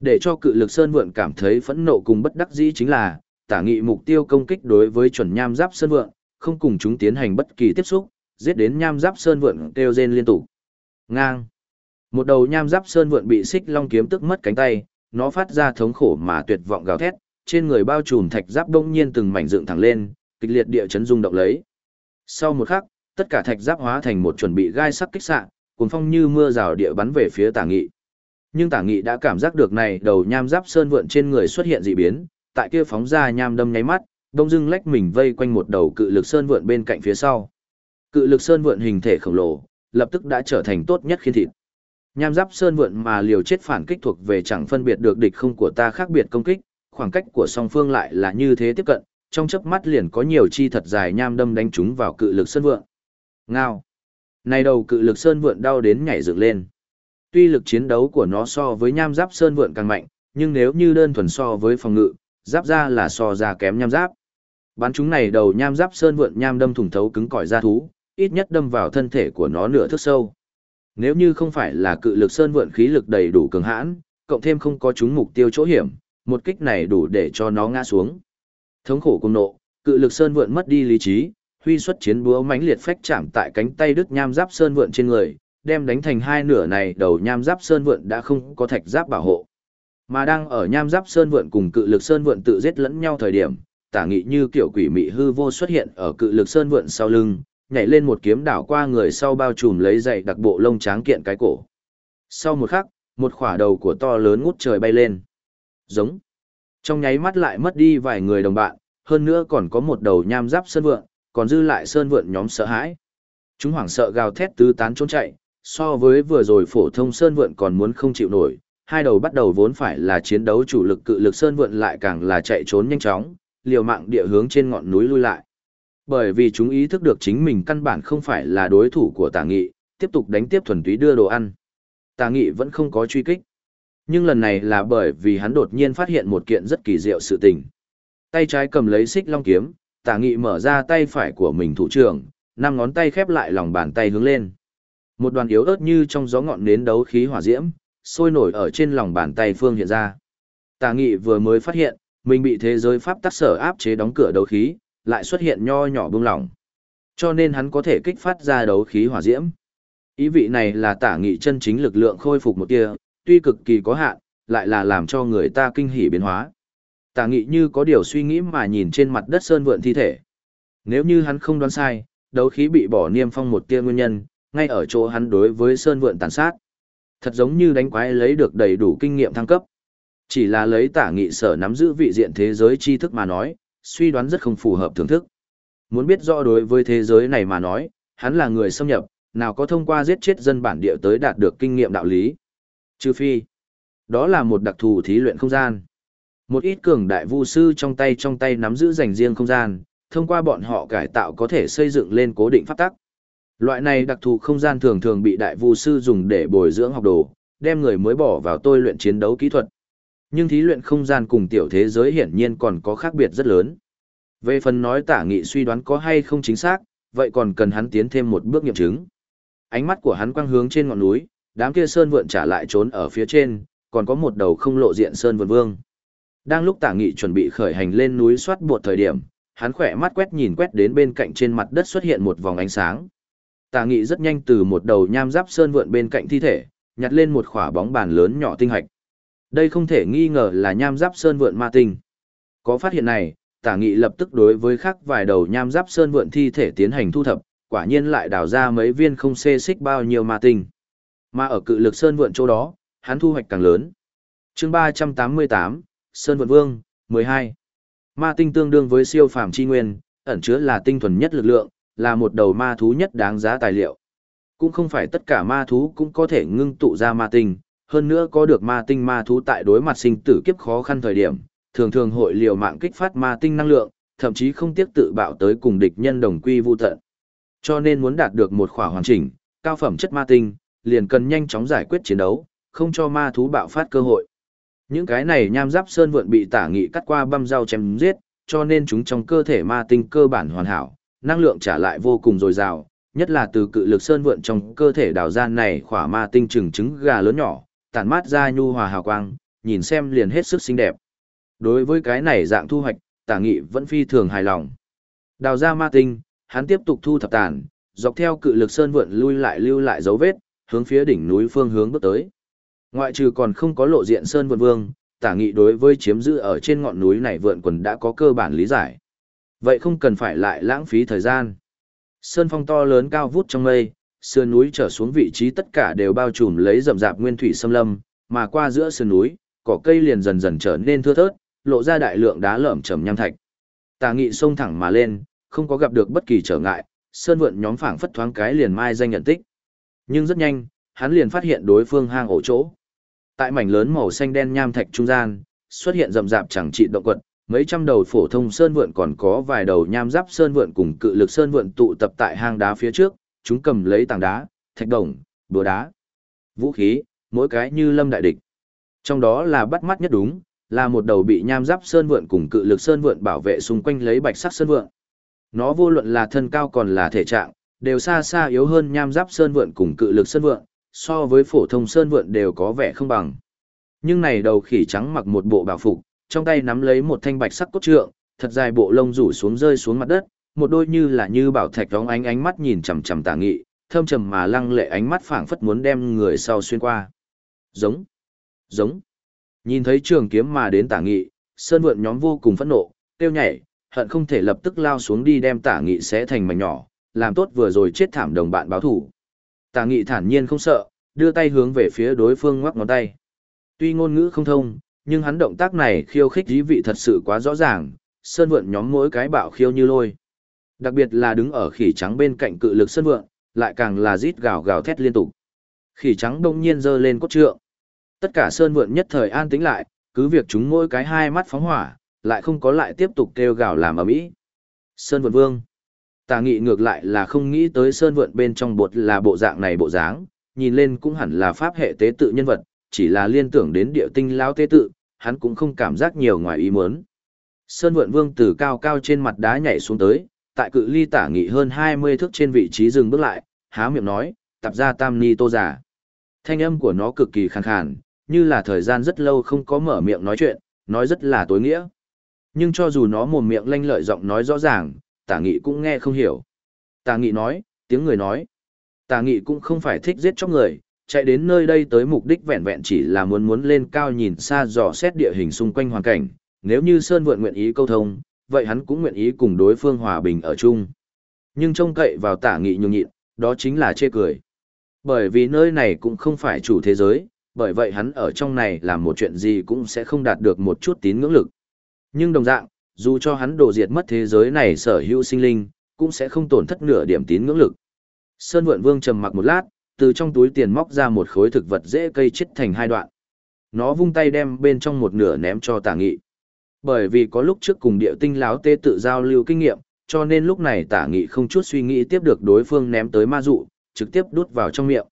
A: Để cho cự lực sơn vượn cảm thấy phẫn nộ cùng bất đắc dĩ chính là, tả nghị mục tiêu công kích đối với chuẩn nham giáp sơn vượn, không cùng chúng tiến hành bất kỳ tiếp xúc, giết đến nham giáp sơn vượn kêu rên liên tục. Ngang. Một đầu nham giáp sơn vượn bị xích long kiếm tức mất cánh tay, nó phát ra thống khổ mà tuyệt vọng gào thét, trên người bao trùm thạch giáp đông nhiên từng mảnh dựng thẳng lên, kịch liệt địa chấn rung động lấy. Sau một khắc, tất cả thạch giáp hóa thành một chuẩn bị gai sắc kích xạ, cuồng phong như mưa rào địa bắn về phía Tả Nghị. Nhưng Tả Nghị đã cảm giác được này, đầu nham giáp sơn vượn trên người xuất hiện dị biến, tại kia phóng ra nham đâm nháy mắt, đông dưng lách mình vây quanh một đầu cự lực sơn vượn bên cạnh phía sau. Cự lực sơn vượn hình thể khổng lồ, lập tức đã trở thành tốt nhất khiến thịt. Nham giáp sơn vượn mà liều chết phản kích thuộc về chẳng phân biệt được địch không của ta khác biệt công kích, khoảng cách của song phương lại là như thế tiếp cận, trong chớp mắt liền có nhiều chi thật dài nham đâm đánh trúng vào cự lực sơn vượn. Ngao. Này đầu cự lực sơn vượn đau đến nhảy dựng lên. Tuy lực chiến đấu của nó so với nham giáp sơn vượn càng mạnh, nhưng nếu như đơn thuần so với phòng ngự, giáp ra là so ra kém nham giáp. Bắn chúng này đầu nham giáp sơn vượn nham đâm thủng thấu cứng cỏi da thú, ít nhất đâm vào thân thể của nó nửa thước sâu. Nếu như không phải là cự lực sơn vượn khí lực đầy đủ cường hãn, cộng thêm không có chúng mục tiêu chỗ hiểm, một kích này đủ để cho nó ngã xuống. Thống khổ cùng nộ, cự lực sơn vượn mất đi lý trí, huy xuất chiến búa mãnh liệt phách chạm tại cánh tay đứt nham giáp sơn vượn trên người, đem đánh thành hai nửa này đầu nham giáp sơn vượn đã không có thạch giáp bảo hộ. Mà đang ở nham giáp sơn vượn cùng cự lực sơn vượn tự giết lẫn nhau thời điểm, tả nghị như kiểu quỷ mị hư vô xuất hiện ở cự lực sơn vượn sau lưng, nhảy lên một kiếm đảo qua người sau bao trùm lấy dậy đặc bộ lông tráng kiện cái cổ. Sau một khắc, một khỏa đầu của to lớn ngút trời bay lên. Giống. Trong nháy mắt lại mất đi vài người đồng bạn, hơn nữa còn có một đầu nham giáp sơn vượn, còn dư lại sơn vượn nhóm sợ hãi. Chúng hoảng sợ gào thét tứ tán trốn chạy, so với vừa rồi phổ thông sơn vượn còn muốn không chịu nổi, hai đầu bắt đầu vốn phải là chiến đấu chủ lực cự lực sơn vượn lại càng là chạy trốn nhanh chóng, liều mạng địa hướng trên ngọn núi lui lại. Bởi vì chúng ý thức được chính mình căn bản không phải là đối thủ của tả nghị, tiếp tục đánh tiếp thuần túy đưa đồ ăn. Tả nghị vẫn không có truy kích. Nhưng lần này là bởi vì hắn đột nhiên phát hiện một kiện rất kỳ diệu sự tình. Tay trái cầm lấy xích long kiếm, tả nghị mở ra tay phải của mình thủ trưởng, năm ngón tay khép lại lòng bàn tay hướng lên. Một đoàn yếu ớt như trong gió ngọn nến đấu khí hỏa diễm, sôi nổi ở trên lòng bàn tay phương hiện ra. Tả nghị vừa mới phát hiện, mình bị thế giới pháp tắc sở áp chế đóng cửa đấu khí, lại xuất hiện nho nhỏ bung lỏng. Cho nên hắn có thể kích phát ra đấu khí hỏa diễm. Ý vị này là tả nghị chân chính lực lượng khôi phục một tia, tuy cực kỳ có hạn, lại là làm cho người ta kinh hỉ biến hóa. Tả nghị như có điều suy nghĩ mà nhìn trên mặt đất sơn vượn thi thể. Nếu như hắn không đoán sai, đấu khí bị bỏ niêm phong một tia nguyên nhân, ngay ở chỗ hắn đối với sơn vượn tàn sát. Thật giống như đánh quái lấy được đầy đủ kinh nghiệm thăng cấp. Chỉ là lấy tả nghị sở nắm giữ vị diện thế giới tri thức mà nói, suy đoán rất không phù hợp thưởng thức. Muốn biết rõ đối với thế giới này mà nói, hắn là người xâm nhập, nào có thông qua giết chết dân bản địa tới đạt được kinh nghiệm đạo lý. Trừ phi, đó là một đặc thù thí luyện không gian. Một ít cường đại vu sư trong tay trong tay nắm giữ dành riêng không gian, thông qua bọn họ cải tạo có thể xây dựng lên cố định pháp tắc. Loại này đặc thù không gian thường thường bị đại vu sư dùng để bồi dưỡng học đồ, đem người mới bỏ vào tôi luyện chiến đấu kỹ thuật. Nhưng thí luyện không gian cùng tiểu thế giới hiển nhiên còn có khác biệt rất lớn. Về phần nói tả nghị suy đoán có hay không chính xác, vậy còn cần hắn tiến thêm một bước nghiệm chứng. Ánh mắt của hắn quang hướng trên ngọn núi, đám kia sơn vượn trả lại trốn ở phía trên, còn có một đầu không lộ diện sơn vượn vương. Đang lúc tả nghị chuẩn bị khởi hành lên núi soát bột thời điểm, hắn khỏe mắt quét nhìn quét đến bên cạnh trên mặt đất xuất hiện một vòng ánh sáng. Tả nghị rất nhanh từ một đầu nham giáp sơn vượn bên cạnh thi thể, nhặt lên một khỏa bóng bàn lớn nhỏ tinh hạch. Đây không thể nghi ngờ là nham giáp sơn vượn ma tinh. Có phát hiện này, tả nghị lập tức đối với khác vài đầu nham giáp sơn vượn thi thể tiến hành thu thập, quả nhiên lại đào ra mấy viên không xê xích bao nhiêu ma tinh. Mà ở cự lực sơn vượn chỗ đó, hắn thu hoạch càng lớn. chương 388, Sơn Vận Vương, 12. Ma tinh tương đương với siêu phàm chi nguyên, ẩn chứa là tinh thuần nhất lực lượng, là một đầu ma thú nhất đáng giá tài liệu. Cũng không phải tất cả ma thú cũng có thể ngưng tụ ra ma tinh, hơn nữa có được ma tinh ma thú tại đối mặt sinh tử kiếp khó khăn thời điểm, thường thường hội liều mạng kích phát ma tinh năng lượng, thậm chí không tiếc tự bạo tới cùng địch nhân đồng quy vu tận. Cho nên muốn đạt được một khỏa hoàn chỉnh, cao phẩm chất ma tinh, liền cần nhanh chóng giải quyết chiến đấu, không cho ma thú bạo phát cơ hội. Những cái này nham giáp sơn vượn bị tả nghị cắt qua băm rau chém giết, cho nên chúng trong cơ thể ma tinh cơ bản hoàn hảo, năng lượng trả lại vô cùng dồi dào, nhất là từ cự lực sơn vượn trong cơ thể đào gian này khỏa ma tinh trừng trứng gà lớn nhỏ, tản mát ra nhu hòa hào quang, nhìn xem liền hết sức xinh đẹp. Đối với cái này dạng thu hoạch, tả nghị vẫn phi thường hài lòng. Đào ra ma tinh, hắn tiếp tục thu thập tàn, dọc theo cự lực sơn vượn lui lại lưu lại dấu vết, hướng phía đỉnh núi phương hướng bước tới. Ngoại trừ còn không có lộ diện sơn vượn vương, tả nghị đối với chiếm giữ ở trên ngọn núi này vượn quần đã có cơ bản lý giải. Vậy không cần phải lại lãng phí thời gian. Sơn phong to lớn cao vút trong mây, sườn núi trở xuống vị trí tất cả đều bao trùm lấy rậm rạp nguyên thủy xâm lâm, mà qua giữa sườn núi, cỏ cây liền dần dần trở nên thưa thớt, lộ ra đại lượng đá lởm chầm nham thạch. Tà Nghị xông thẳng mà lên, không có gặp được bất kỳ trở ngại, sơn vượn nhóm phảng phất thoáng cái liền mai danh nhận tích. Nhưng rất nhanh, hắn liền phát hiện đối phương hang ổ chỗ. Tại mảnh lớn màu xanh đen nham thạch trung gian, xuất hiện rậm rạp chẳng trị động quật, mấy trăm đầu phổ thông sơn vượn còn có vài đầu nham giáp sơn vượn cùng cự lực sơn vượn tụ tập tại hang đá phía trước, chúng cầm lấy tảng đá, thạch đồng, búa đá, vũ khí, mỗi cái như lâm đại địch. Trong đó là bắt mắt nhất đúng, là một đầu bị nham giáp sơn vượn cùng cự lực sơn vượn bảo vệ xung quanh lấy bạch sắc sơn vượn. Nó vô luận là thân cao còn là thể trạng, đều xa xa yếu hơn nham giáp sơn vượn cùng cự lực sơn vượn, so với phổ thông sơn vượn đều có vẻ không bằng. Nhưng này đầu khỉ trắng mặc một bộ bảo phục, trong tay nắm lấy một thanh bạch sắc cốt trượng, thật dài bộ lông rủ xuống rơi xuống mặt đất, một đôi như là như bảo thạch đóng ánh ánh mắt nhìn chằm chằm tả nghị, thâm trầm mà lăng lệ ánh mắt phảng phất muốn đem người sau xuyên qua. Giống, giống. Nhìn thấy trường kiếm mà đến tả nghị, sơn vượn nhóm vô cùng phẫn nộ, tiêu nhảy, hận không thể lập tức lao xuống đi đem tả nghị xé thành mảnh nhỏ, làm tốt vừa rồi chết thảm đồng bạn báo thủ. Tả nghị thản nhiên không sợ, đưa tay hướng về phía đối phương ngoắc ngón tay. Tuy ngôn ngữ không thông, nhưng hắn động tác này khiêu khích dí vị thật sự quá rõ ràng, sơn vượn nhóm mỗi cái bạo khiêu như lôi. Đặc biệt là đứng ở khỉ trắng bên cạnh cự lực sơn vượn, lại càng là rít gào gào thét liên tục. Khỉ trắng đông nhiên giơ lên cốt trượng. Tất cả sơn vượn nhất thời an tĩnh lại, cứ việc chúng mỗi cái hai mắt phóng hỏa, lại không có lại tiếp tục kêu gào làm ở mỹ. Sơn vượn vương. Tà nghị ngược lại là không nghĩ tới sơn vượn bên trong bột là bộ dạng này bộ dáng, nhìn lên cũng hẳn là pháp hệ tế tự nhân vật, chỉ là liên tưởng đến địa tinh lão tế tự, hắn cũng không cảm giác nhiều ngoài ý muốn. Sơn vượn vương từ cao cao trên mặt đá nhảy xuống tới, tại cự ly tả nghị hơn 20 thước trên vị trí dừng bước lại, há miệng nói, tập ra tam ni tô giả. Thanh âm của nó cực kỳ khàn khàn, như là thời gian rất lâu không có mở miệng nói chuyện, nói rất là tối nghĩa. Nhưng cho dù nó mồm miệng lanh lợi giọng nói rõ ràng, tả nghị cũng nghe không hiểu. Tả nghị nói, tiếng người nói. Tả nghị cũng không phải thích giết chóc người, chạy đến nơi đây tới mục đích vẹn vẹn chỉ là muốn muốn lên cao nhìn xa dò xét địa hình xung quanh hoàn cảnh. Nếu như Sơn Vượn nguyện ý câu thông, vậy hắn cũng nguyện ý cùng đối phương hòa bình ở chung. Nhưng trông cậy vào tả nghị nhường nhịn, đó chính là chê cười. Bởi vì nơi này cũng không phải chủ thế giới, bởi vậy hắn ở trong này làm một chuyện gì cũng sẽ không đạt được một chút tín ngưỡng lực. Nhưng đồng dạng, dù cho hắn đổ diệt mất thế giới này sở hữu sinh linh, cũng sẽ không tổn thất nửa điểm tín ngưỡng lực. Sơn Vượn Vương trầm mặc một lát, từ trong túi tiền móc ra một khối thực vật dễ cây chết thành hai đoạn. Nó vung tay đem bên trong một nửa ném cho Tả Nghị. Bởi vì có lúc trước cùng địa tinh láo tê tự giao lưu kinh nghiệm, cho nên lúc này Tả Nghị không chút suy nghĩ tiếp được đối phương ném tới ma dụ, trực tiếp đút vào trong miệng.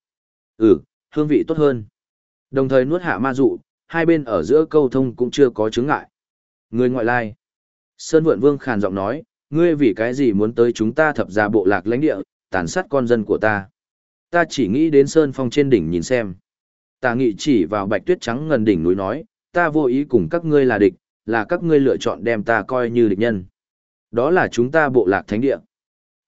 A: Ừ, hương vị tốt hơn. Đồng thời nuốt hạ ma dụ, hai bên ở giữa câu thông cũng chưa có chứng ngại. Người ngoại lai. Sơn Vượn Vương khàn giọng nói, ngươi vì cái gì muốn tới chúng ta thập gia bộ lạc lãnh địa, tàn sát con dân của ta. Ta chỉ nghĩ đến Sơn Phong trên đỉnh nhìn xem. Tà nghị chỉ vào bạch tuyết trắng ngần đỉnh núi nói, ta vô ý cùng các ngươi là địch, là các ngươi lựa chọn đem ta coi như địch nhân. Đó là chúng ta bộ lạc thánh địa.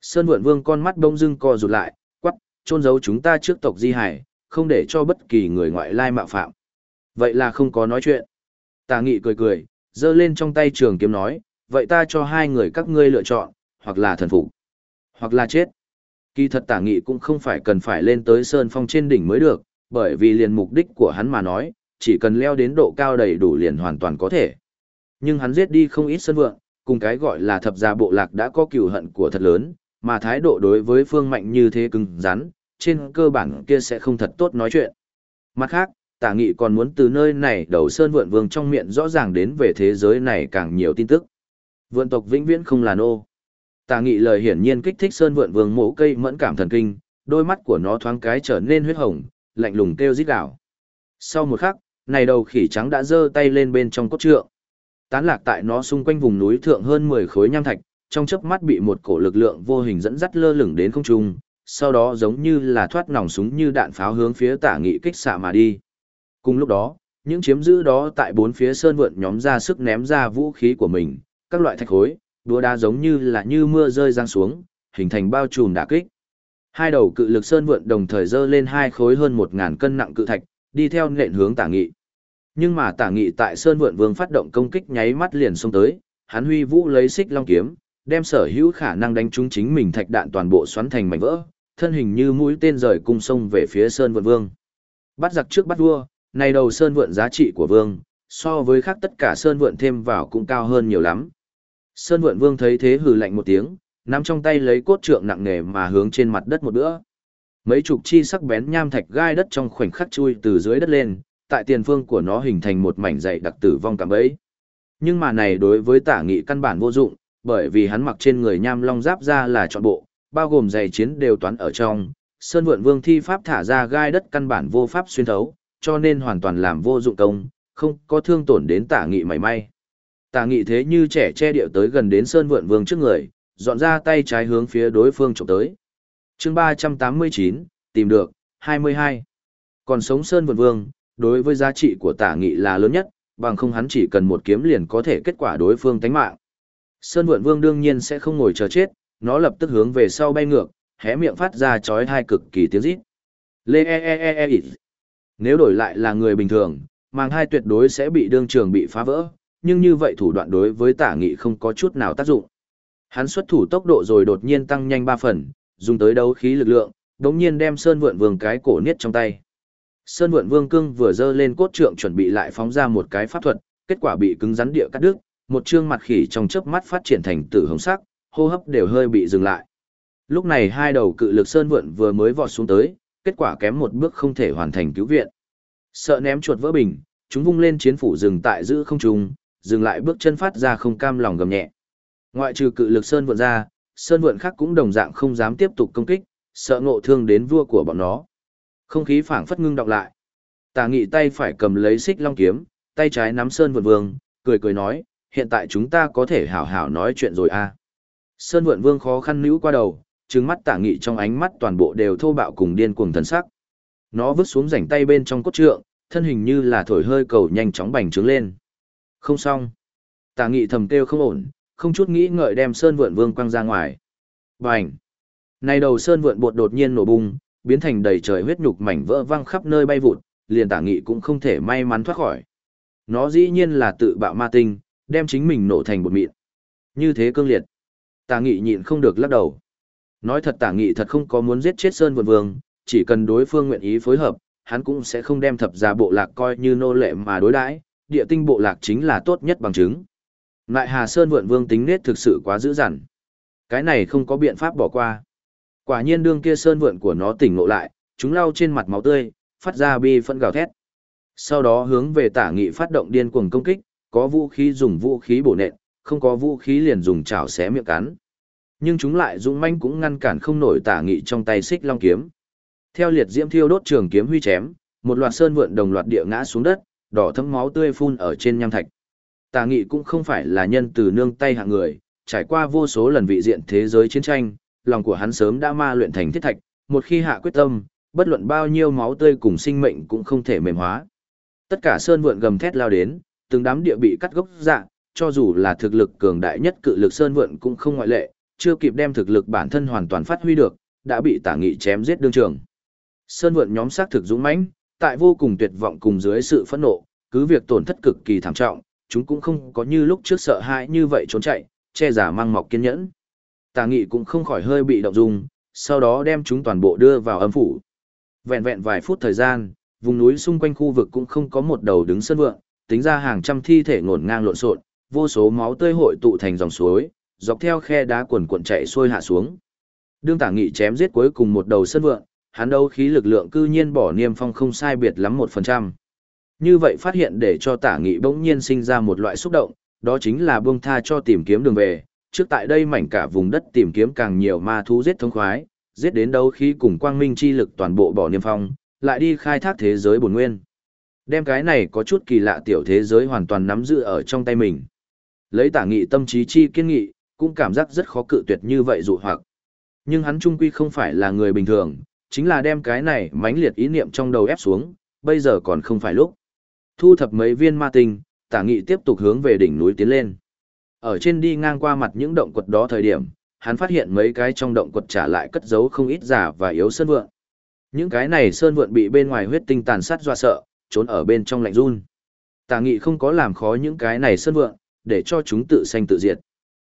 A: Sơn Vượn Vương con mắt đông dưng co rụt lại, quắc, trôn giấu chúng ta trước tộc di hải, không để cho bất kỳ người ngoại lai mạo phạm. Vậy là không có nói chuyện. Tà nghị cười cười, giơ lên trong tay trường kiếm nói, vậy ta cho hai người các ngươi lựa chọn, hoặc là thần phục, hoặc là chết. Kỳ thật tả nghị cũng không phải cần phải lên tới sơn phong trên đỉnh mới được, bởi vì liền mục đích của hắn mà nói, chỉ cần leo đến độ cao đầy đủ liền hoàn toàn có thể. Nhưng hắn giết đi không ít sơn vượng, cùng cái gọi là thập gia bộ lạc đã có cừu hận của thật lớn, mà thái độ đối với phương mạnh như thế cứng rắn, trên cơ bản kia sẽ không thật tốt nói chuyện. Mặt khác, tả nghị còn muốn từ nơi này đầu sơn vượn vương trong miệng rõ ràng đến về thế giới này càng nhiều tin tức. Vượn tộc vĩnh viễn không là nô. Tả nghị lời hiển nhiên kích thích sơn vượn vương mổ cây mẫn cảm thần kinh, đôi mắt của nó thoáng cái trở nên huyết hồng, lạnh lùng kêu rít đảo. Sau một khắc, này đầu khỉ trắng đã giơ tay lên bên trong cốt trượng. Tán lạc tại nó xung quanh vùng núi thượng hơn 10 khối nham thạch, trong chớp mắt bị một cổ lực lượng vô hình dẫn dắt lơ lửng đến không trung, sau đó giống như là thoát nòng súng như đạn pháo hướng phía tả nghị kích xạ mà đi. Cùng lúc đó, những chiếm giữ đó tại bốn phía sơn vượn nhóm ra sức ném ra vũ khí của mình, các loại thạch khối, đúa đá giống như là như mưa rơi giang xuống, hình thành bao trùm đả kích. Hai đầu cự lực sơn vượn đồng thời dơ lên hai khối hơn một ngàn cân nặng cự thạch, đi theo nện hướng tả nghị. Nhưng mà tả nghị tại sơn vượn vương phát động công kích nháy mắt liền xông tới, hắn huy vũ lấy xích long kiếm, đem sở hữu khả năng đánh trúng chính mình thạch đạn toàn bộ xoắn thành mảnh vỡ, thân hình như mũi tên rời cung sông về phía sơn vượn vương. Bắt giặc trước bắt vua, này đầu sơn vượn giá trị của vương, so với khác tất cả sơn vượn thêm vào cũng cao hơn nhiều lắm. Sơn vượn vương thấy thế hừ lạnh một tiếng, nắm trong tay lấy cốt trượng nặng nề mà hướng trên mặt đất một bữa. Mấy chục chi sắc bén nham thạch gai đất trong khoảnh khắc chui từ dưới đất lên, tại tiền phương của nó hình thành một mảnh dày đặc tử vong cảm ấy. Nhưng mà này đối với tả nghị căn bản vô dụng, bởi vì hắn mặc trên người nham long giáp ra là trọn bộ, bao gồm giày chiến đều toán ở trong. Sơn vượn vương thi pháp thả ra gai đất căn bản vô pháp xuyên thấu, cho nên hoàn toàn làm vô dụng công, không có thương tổn đến tả nghị mảy may tà nghị thế như trẻ che điệu tới gần đến Sơn vượn vương trước người, dọn ra tay trái hướng phía đối phương chụp tới. chương 389, tìm được, 22. Còn sống Sơn vượn vương, đối với giá trị của tả nghị là lớn nhất, bằng không hắn chỉ cần một kiếm liền có thể kết quả đối phương tánh mạng. Sơn vượn vương đương nhiên sẽ không ngồi chờ chết, nó lập tức hướng về sau bay ngược, hé miệng phát ra chói hai cực kỳ tiếng rít. Lê e e e e e. Nếu đổi lại là người bình thường, mang hai tuyệt đối sẽ bị đương trường bị phá vỡ, nhưng như vậy thủ đoạn đối với tả nghị không có chút nào tác dụng. Hắn xuất thủ tốc độ rồi đột nhiên tăng nhanh ba phần, dùng tới đấu khí lực lượng, đống nhiên đem sơn vượn vương cái cổ niết trong tay. Sơn Vượn Vương Cương vừa dơ lên cốt trượng chuẩn bị lại phóng ra một cái pháp thuật, kết quả bị cứng rắn địa cắt đứt, một trương mặt khỉ trong chớp mắt phát triển thành tử hồng sắc, hô hấp đều hơi bị dừng lại. Lúc này hai đầu cự lực Sơn Vượn vừa mới vọt xuống tới, kết quả kém một bước không thể hoàn thành cứu viện. Sợ ném chuột vỡ bình, chúng vung lên chiến phủ dừng tại giữ không trung, dừng lại bước chân phát ra không cam lòng gầm nhẹ. Ngoại trừ cự lực Sơn Vượn ra, Sơn Vượn khác cũng đồng dạng không dám tiếp tục công kích, sợ ngộ thương đến vua của bọn nó. Không khí phảng phất ngưng đọng lại. Tà nghị tay phải cầm lấy xích long kiếm, tay trái nắm Sơn Vượn Vương, cười cười nói, hiện tại chúng ta có thể hảo hảo nói chuyện rồi à. Sơn Vượn Vương khó khăn níu qua đầu, trừng mắt tả nghị trong ánh mắt toàn bộ đều thô bạo cùng điên cuồng thần sắc. Nó vứt xuống rảnh tay bên trong cốt trượng, thân hình như là thổi hơi cầu nhanh chóng bành trướng lên. Không xong. Tà nghị thầm kêu không ổn, không chút nghĩ ngợi đem Sơn Vượn Vương quăng ra ngoài. Bành. Này đầu Sơn Vượn bột đột nhiên nổ bung, biến thành đầy trời huyết nhục mảnh vỡ văng khắp nơi bay vụt, liền tả nghị cũng không thể may mắn thoát khỏi. Nó dĩ nhiên là tự bạo ma tinh, đem chính mình nổ thành bột mịn. Như thế cương liệt. Tả nghị nhịn không được lắc đầu. Nói thật tả nghị thật không có muốn giết chết Sơn Vượn Vương, chỉ cần đối phương nguyện ý phối hợp, hắn cũng sẽ không đem thập gia bộ lạc coi như nô lệ mà đối đãi, địa tinh bộ lạc chính là tốt nhất bằng chứng. Nại Hà Sơn Vượn Vương tính nết thực sự quá dữ dằn. Cái này không có biện pháp bỏ qua. Quả nhiên đương kia Sơn Vượn của nó tỉnh ngộ lại, chúng lau trên mặt máu tươi, phát ra bi phân gào thét. Sau đó hướng về tả nghị phát động điên cuồng công kích, có vũ khí dùng vũ khí bổ nện, không có vũ khí liền dùng chảo xé miệng cắn. Nhưng chúng lại dũng manh cũng ngăn cản không nổi tả nghị trong tay xích long kiếm. Theo liệt diễm thiêu đốt trường kiếm huy chém, một loạt sơn vượn đồng loạt địa ngã xuống đất, đỏ thấm máu tươi phun ở trên nham thạch. Tả nghị cũng không phải là nhân từ nương tay hạng người, trải qua vô số lần vị diện thế giới chiến tranh, lòng của hắn sớm đã ma luyện thành thiết thạch, một khi hạ quyết tâm, bất luận bao nhiêu máu tươi cùng sinh mệnh cũng không thể mềm hóa. Tất cả sơn vượn gầm thét lao đến, từng đám địa bị cắt gốc dạ, cho dù là thực lực cường đại nhất cự lực sơn vượn cũng không ngoại lệ, chưa kịp đem thực lực bản thân hoàn toàn phát huy được, đã bị tả nghị chém giết đương trường. Sơn vượn nhóm xác thực dũng mãnh, tại vô cùng tuyệt vọng cùng dưới sự phẫn nộ, cứ việc tổn thất cực kỳ thảm trọng, chúng cũng không có như lúc trước sợ hãi như vậy trốn chạy, che giả mang mọc kiên nhẫn. Tà nghị cũng không khỏi hơi bị động dung, sau đó đem chúng toàn bộ đưa vào âm phủ. Vẹn vẹn vài phút thời gian, vùng núi xung quanh khu vực cũng không có một đầu đứng sân vượng, tính ra hàng trăm thi thể ngổn ngang lộn xộn, vô số máu tươi hội tụ thành dòng suối, dọc theo khe đá quần cuộn chạy xuôi hạ xuống. Đương Tả Nghị chém giết cuối cùng một đầu sân vượng, hắn đấu khí lực lượng cư nhiên bỏ niêm phong không sai biệt lắm một phần trăm. Như vậy phát hiện để cho Tả Nghị bỗng nhiên sinh ra một loại xúc động, đó chính là buông tha cho tìm kiếm đường về, trước tại đây mảnh cả vùng đất tìm kiếm càng nhiều ma thú giết thống khoái, giết đến đâu khi cùng quang minh chi lực toàn bộ bỏ niêm phong, lại đi khai thác thế giới bổn nguyên. Đem cái này có chút kỳ lạ tiểu thế giới hoàn toàn nắm giữ ở trong tay mình. Lấy tả nghị tâm trí chi kiên nghị, cũng cảm giác rất khó cự tuyệt như vậy dụ hoặc. Nhưng hắn trung quy không phải là người bình thường, chính là đem cái này mãnh liệt ý niệm trong đầu ép xuống, bây giờ còn không phải lúc. Thu thập mấy viên ma tinh, tả nghị tiếp tục hướng về đỉnh núi tiến lên. Ở trên đi ngang qua mặt những động quật đó thời điểm, hắn phát hiện mấy cái trong động quật trả lại cất giấu không ít giả và yếu sơn vượn. Những cái này sơn vượn bị bên ngoài huyết tinh tàn sát dọa sợ, trốn ở bên trong lạnh run. Tả nghị không có làm khó những cái này sơn vượn, để cho chúng tự sanh tự diệt.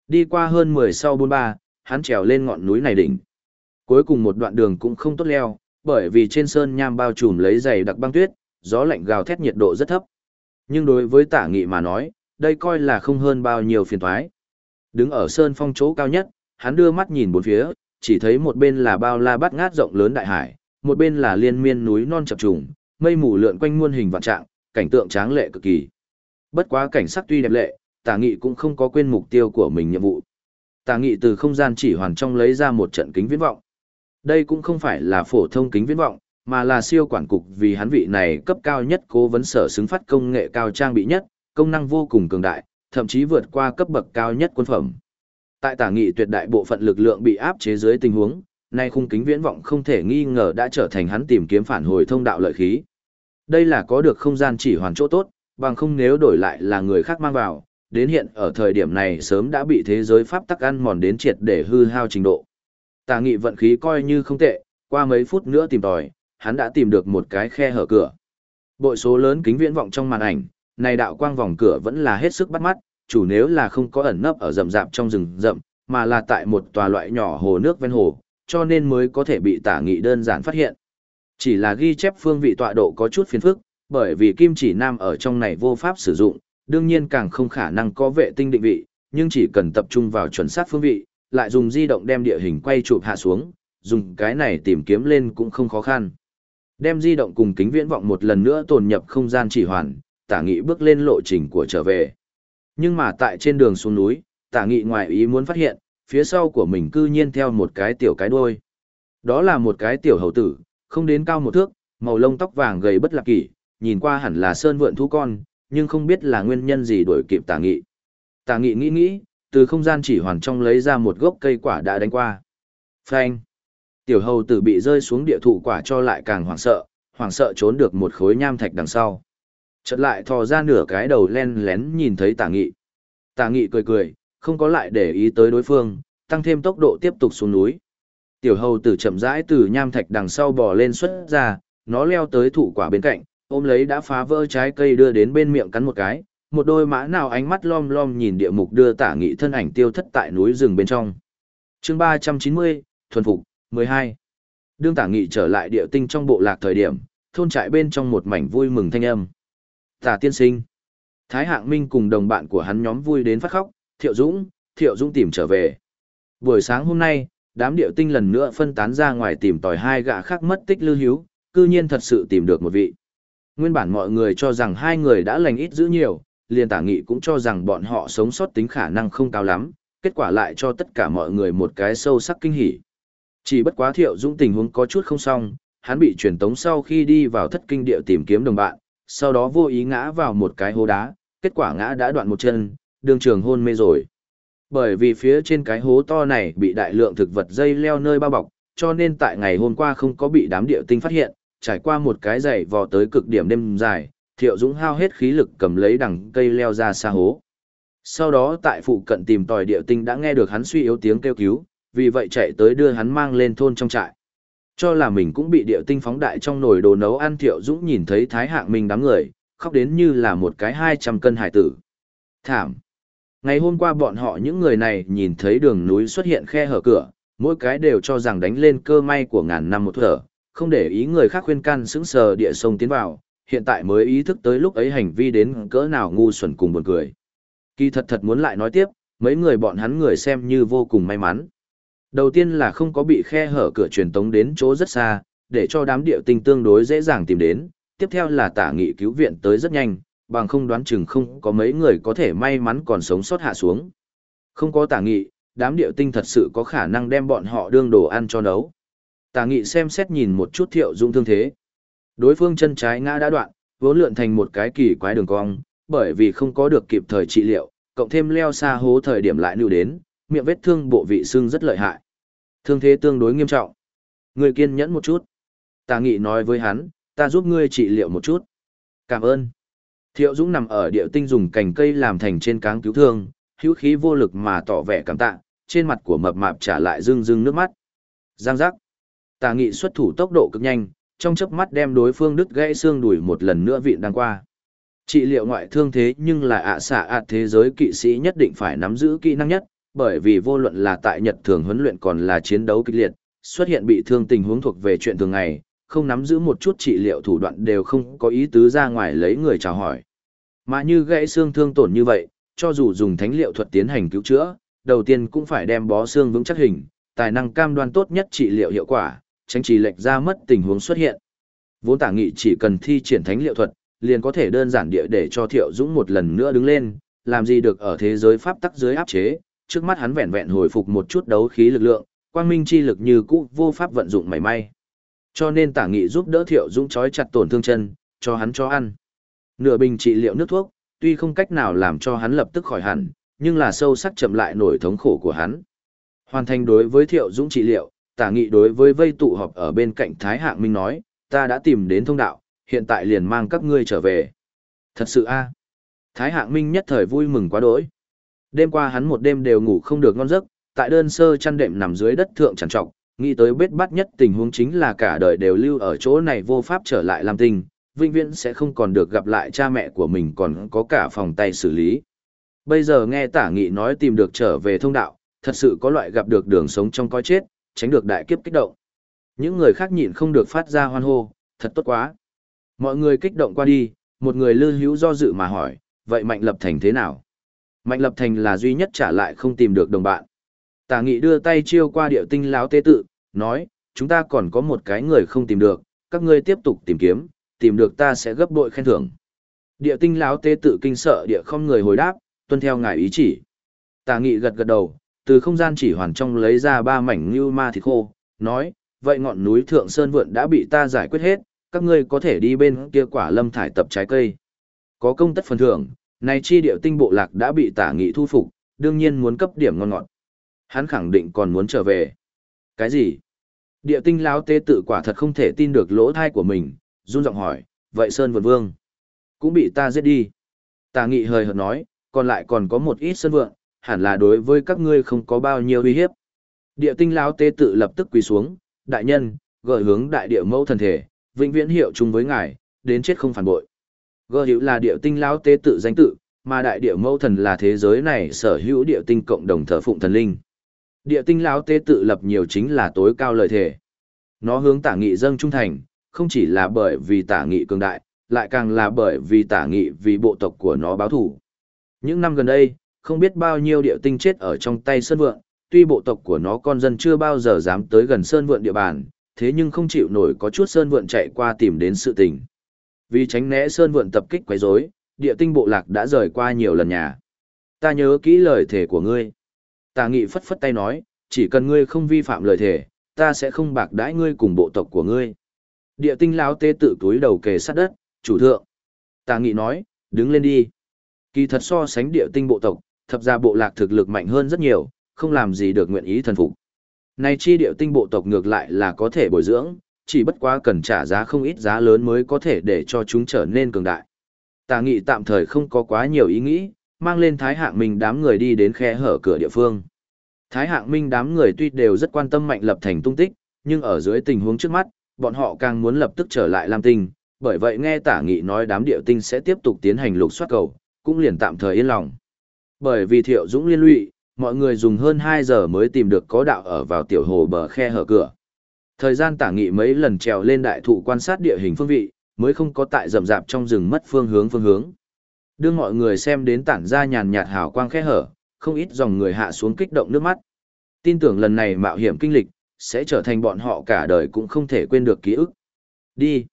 A: Đi qua hơn 10 sau 43, hắn trèo lên ngọn núi này đỉnh. Cuối cùng một đoạn đường cũng không tốt leo, bởi vì trên sơn nham bao trùm lấy dày đặc băng tuyết, gió lạnh gào thét nhiệt độ rất thấp. Nhưng đối với tả nghị mà nói, đây coi là không hơn bao nhiêu phiền thoái. Đứng ở sơn phong chỗ cao nhất, hắn đưa mắt nhìn bốn phía, chỉ thấy một bên là bao la bát ngát rộng lớn đại hải, một bên là liên miên núi non chập trùng, mây mù lượn quanh muôn hình vạn trạng, cảnh tượng tráng lệ cực kỳ. Bất quá cảnh sắc tuy đẹp lệ, Tả Nghị cũng không có quên mục tiêu của mình nhiệm vụ. Tả Nghị từ không gian chỉ hoàn trong lấy ra một trận kính viễn vọng. Đây cũng không phải là phổ thông kính viễn vọng, mà là siêu quản cục vì hắn vị này cấp cao nhất cố vấn sở xứng phát công nghệ cao trang bị nhất, công năng vô cùng cường đại, thậm chí vượt qua cấp bậc cao nhất quân phẩm. Tại tả nghị tuyệt đại bộ phận lực lượng bị áp chế dưới tình huống, nay khung kính viễn vọng không thể nghi ngờ đã trở thành hắn tìm kiếm phản hồi thông đạo lợi khí. Đây là có được không gian chỉ hoàn chỗ tốt, bằng không nếu đổi lại là người khác mang vào, đến hiện ở thời điểm này sớm đã bị thế giới pháp tắc ăn mòn đến triệt để hư hao trình độ. Tà nghị vận khí coi như không tệ, qua mấy phút nữa tìm tòi, hắn đã tìm được một cái khe hở cửa. Bội số lớn kính viễn vọng trong màn ảnh, này đạo quang vòng cửa vẫn là hết sức bắt mắt, chủ nếu là không có ẩn nấp ở rậm rạp trong rừng rậm, mà là tại một tòa loại nhỏ hồ nước ven hồ, cho nên mới có thể bị tả nghị đơn giản phát hiện. Chỉ là ghi chép phương vị tọa độ có chút phiền phức, bởi vì kim chỉ nam ở trong này vô pháp sử dụng, đương nhiên càng không khả năng có vệ tinh định vị, nhưng chỉ cần tập trung vào chuẩn xác phương vị, lại dùng di động đem địa hình quay chụp hạ xuống, dùng cái này tìm kiếm lên cũng không khó khăn. Đem di động cùng kính viễn vọng một lần nữa tồn nhập không gian chỉ hoàn, tả nghị bước lên lộ trình của trở về. Nhưng mà tại trên đường xuống núi, tả nghị ngoài ý muốn phát hiện, phía sau của mình cư nhiên theo một cái tiểu cái đuôi. Đó là một cái tiểu hầu tử, không đến cao một thước, màu lông tóc vàng gầy bất lạc kỷ, nhìn qua hẳn là sơn vượn thú con, nhưng không biết là nguyên nhân gì đuổi kịp tả nghị. Tả nghị nghĩ nghĩ, từ không gian chỉ hoàn trong lấy ra một gốc cây quả đã đánh qua. Phanh! Tiểu hầu tử bị rơi xuống địa thụ quả cho lại càng hoảng sợ, hoảng sợ trốn được một khối nham thạch đằng sau. Chợt lại thò ra nửa cái đầu len lén nhìn thấy tả nghị. Tả nghị cười cười, không có lại để ý tới đối phương, tăng thêm tốc độ tiếp tục xuống núi. Tiểu hầu tử chậm rãi từ nham thạch đằng sau bò lên xuất ra, nó leo tới thụ quả bên cạnh, ôm lấy đã phá vỡ trái cây đưa đến bên miệng cắn một cái, một đôi mã nào ánh mắt lom lom nhìn địa mục đưa tả nghị thân ảnh tiêu thất tại núi rừng bên trong. chương 390, thuần phục, 12. Đương tả nghị trở lại địa tinh trong bộ lạc thời điểm, thôn trại bên trong một mảnh vui mừng thanh âm. Tả tiên sinh. Thái hạng minh cùng đồng bạn của hắn nhóm vui đến phát khóc, thiệu dũng, thiệu dũng tìm trở về. Buổi sáng hôm nay, đám điệu tinh lần nữa phân tán ra ngoài tìm tòi hai gã khác mất tích lưu hiếu, cư nhiên thật sự tìm được một vị. Nguyên bản mọi người cho rằng hai người đã lành ít giữ nhiều, liền tả nghị cũng cho rằng bọn họ sống sót tính khả năng không cao lắm, kết quả lại cho tất cả mọi người một cái sâu sắc kinh hỉ. Chỉ bất quá thiệu dũng tình huống có chút không xong, hắn bị truyền tống sau khi đi vào thất kinh địa tìm kiếm đồng bạn, sau đó vô ý ngã vào một cái hố đá, kết quả ngã đã đoạn một chân, đường trường hôn mê rồi. Bởi vì phía trên cái hố to này bị đại lượng thực vật dây leo nơi bao bọc, cho nên tại ngày hôm qua không có bị đám địa tinh phát hiện, trải qua một cái dày vò tới cực điểm đêm dài, Thiệu Dũng hao hết khí lực cầm lấy đằng cây leo ra xa hố. Sau đó tại phụ cận tìm tòi địa tinh đã nghe được hắn suy yếu tiếng kêu cứu, vì vậy chạy tới đưa hắn mang lên thôn trong trại. Cho là mình cũng bị địa tinh phóng đại trong nồi đồ nấu ăn Thiệu Dũng nhìn thấy Thái Hạng Minh đám người, khóc đến như là một cái 200 cân hải tử. Thảm! Ngày hôm qua bọn họ những người này nhìn thấy đường núi xuất hiện khe hở cửa, mỗi cái đều cho rằng đánh lên cơ may của ngàn năm một thở, không để ý người khác khuyên can sững sờ địa sông tiến vào, hiện tại mới ý thức tới lúc ấy hành vi đến cỡ nào ngu xuẩn cùng buồn cười. Kỳ thật thật muốn lại nói tiếp, mấy người bọn hắn người xem như vô cùng may mắn. Đầu tiên là không có bị khe hở cửa truyền tống đến chỗ rất xa, để cho đám địa tinh tương đối dễ dàng tìm đến, tiếp theo là tả nghị cứu viện tới rất nhanh, bằng không đoán chừng không có mấy người có thể may mắn còn sống sót hạ xuống. Không có tả nghị, đám địa tinh thật sự có khả năng đem bọn họ đương đồ ăn cho nấu. Tả nghị xem xét nhìn một chút thiệu dung thương thế. Đối phương chân trái ngã đã đoạn, vốn lượn thành một cái kỳ quái đường cong, bởi vì không có được kịp thời trị liệu, cộng thêm leo xa hố thời điểm lại lưu đến, miệng vết thương bộ vị xương rất lợi hại. Thương thế tương đối nghiêm trọng. Người kiên nhẫn một chút. Tà nghị nói với hắn, ta giúp ngươi trị liệu một chút. Cảm ơn. Thiệu Dũng nằm ở địa tinh dùng cành cây làm thành trên cáng cứu thương, hữu khí vô lực mà tỏ vẻ cảm tạ, trên mặt của mập mạp trả lại rưng rưng nước mắt. Giang giác. Tà nghị xuất thủ tốc độ cực nhanh, trong chớp mắt đem đối phương đứt gãy xương đùi một lần nữa vịn đang qua. Trị liệu ngoại thương thế nhưng là ạ xạ ạ thế giới kỵ sĩ nhất định phải nắm giữ kỹ năng nhất, bởi vì vô luận là tại Nhật thường huấn luyện còn là chiến đấu kịch liệt, xuất hiện bị thương tình huống thuộc về chuyện thường ngày, không nắm giữ một chút trị liệu thủ đoạn đều không có ý tứ ra ngoài lấy người chào hỏi. Mà như gãy xương thương tổn như vậy, cho dù dùng thánh liệu thuật tiến hành cứu chữa, đầu tiên cũng phải đem bó xương vững chắc hình, tài năng cam đoan tốt nhất trị liệu hiệu quả, tránh trì lệch ra mất tình huống xuất hiện. Vốn tả nghị chỉ cần thi triển thánh liệu thuật, liền có thể đơn giản địa để cho Thiệu Dũng một lần nữa đứng lên, làm gì được ở thế giới pháp tắc dưới áp chế, trước mắt hắn vẹn vẹn hồi phục một chút đấu khí lực lượng, quang minh chi lực như cũ vô pháp vận dụng mảy may. Cho nên tả nghị giúp đỡ Thiệu Dũng trói chặt tổn thương chân, cho hắn cho ăn. Nửa bình trị liệu nước thuốc, tuy không cách nào làm cho hắn lập tức khỏi hẳn, nhưng là sâu sắc chậm lại nổi thống khổ của hắn. Hoàn thành đối với Thiệu Dũng trị liệu, tả nghị đối với vây tụ họp ở bên cạnh Thái Hạng Minh nói, ta đã tìm đến thông đạo, hiện tại liền mang các ngươi trở về. Thật sự a Thái Hạng Minh nhất thời vui mừng quá đỗi. Đêm qua hắn một đêm đều ngủ không được ngon giấc, tại đơn sơ chăn đệm nằm dưới đất thượng trằn trọc, nghĩ tới bết bắt nhất tình huống chính là cả đời đều lưu ở chỗ này vô pháp trở lại làm tình, vĩnh viễn sẽ không còn được gặp lại cha mẹ của mình còn có cả phòng tay xử lý. Bây giờ nghe tả nghị nói tìm được trở về thông đạo, thật sự có loại gặp được đường sống trong coi chết, tránh được đại kiếp kích động. Những người khác nhịn không được phát ra hoan hô, thật tốt quá. Mọi người kích động qua đi, một người lư hữu do dự mà hỏi, vậy Mạnh Lập Thành thế nào? Mạnh Lập Thành là duy nhất trả lại không tìm được đồng bạn. Tả nghị đưa tay chiêu qua điệu tinh láo tế tự, nói, chúng ta còn có một cái người không tìm được, các ngươi tiếp tục tìm kiếm, tìm được ta sẽ gấp bội khen thưởng. Địa tinh láo tế tự kinh sợ địa không người hồi đáp, tuân theo ngài ý chỉ. Tà nghị gật gật đầu, từ không gian chỉ hoàn trong lấy ra ba mảnh như ma thịt khô, nói, vậy ngọn núi Thượng Sơn Vượn đã bị ta giải quyết hết, các ngươi có thể đi bên kia quả lâm thải tập trái cây. Có công tất phần thưởng, này chi điệu tinh bộ lạc đã bị tả nghị thu phục, đương nhiên muốn cấp điểm ngon ngọt. Hắn khẳng định còn muốn trở về. Cái gì? Địa tinh lão tế tự quả thật không thể tin được lỗ thai của mình, run giọng hỏi, vậy Sơn Vượn Vương cũng bị ta giết đi. Tả nghị hời hợt nói, còn lại còn có một ít Sơn Vượn, hẳn là đối với các ngươi không có bao nhiêu uy hiếp. Địa tinh lão tế tự lập tức quỳ xuống, đại nhân, gợi hướng đại địa mẫu thần thể, vĩnh viễn hiệu chung với ngài, đến chết không phản bội. Gợi hữu là địa tinh lão tế tự danh tự, mà đại địa mẫu thần là thế giới này sở hữu địa tinh cộng đồng thờ phụng thần linh. Địa tinh lão tế tự lập nhiều chính là tối cao lời thể. Nó hướng tả nghị dâng trung thành, không chỉ là bởi vì tả nghị cường đại, lại càng là bởi vì tả nghị vì bộ tộc của nó báo thủ. Những năm gần đây, không biết bao nhiêu địa tinh chết ở trong tay Sơn Vượng, tuy bộ tộc của nó con dân chưa bao giờ dám tới gần Sơn Vượng địa bàn, thế nhưng không chịu nổi có chút Sơn Vượng chạy qua tìm đến sự tình. Vì tránh né Sơn Vượng tập kích quấy rối, địa tinh bộ lạc đã rời qua nhiều lần nhà. Ta nhớ kỹ lời thể của ngươi. Tà nghị phất phất tay nói, chỉ cần ngươi không vi phạm lời thể, ta sẽ không bạc đãi ngươi cùng bộ tộc của ngươi. Địa tinh lão tê tự túi đầu kề sát đất, chủ thượng. Tà nghị nói, đứng lên đi. Kỳ thật so sánh địa tinh bộ tộc, thập gia bộ lạc thực lực mạnh hơn rất nhiều, không làm gì được nguyện ý thần phục. Này chi địa tinh bộ tộc ngược lại là có thể bồi dưỡng, chỉ bất quá cần trả giá không ít giá lớn mới có thể để cho chúng trở nên cường đại. Tà nghị tạm thời không có quá nhiều ý nghĩ, mang lên thái hạng minh đám người đi đến khe hở cửa địa phương. Thái hạng minh đám người tuy đều rất quan tâm mạnh lập thành tung tích, nhưng ở dưới tình huống trước mắt, bọn họ càng muốn lập tức trở lại Lam Tinh, bởi vậy nghe tả nghị nói đám địa tinh sẽ tiếp tục tiến hành lục soát cầu, cũng liền tạm thời yên lòng. Bởi vì thiệu dũng liên lụy, mọi người dùng hơn 2 giờ mới tìm được có đạo ở vào tiểu hồ bờ khe hở cửa. Thời gian tả nghị mấy lần trèo lên đại thụ quan sát địa hình phương vị, mới không có tại rậm rạp trong rừng mất phương hướng phương hướng. Đưa mọi người xem đến tản ra nhàn nhạt hào quang khe hở, không ít dòng người hạ xuống kích động nước mắt. Tin tưởng lần này mạo hiểm kinh lịch, sẽ trở thành bọn họ cả đời cũng không thể quên được ký ức. Đi.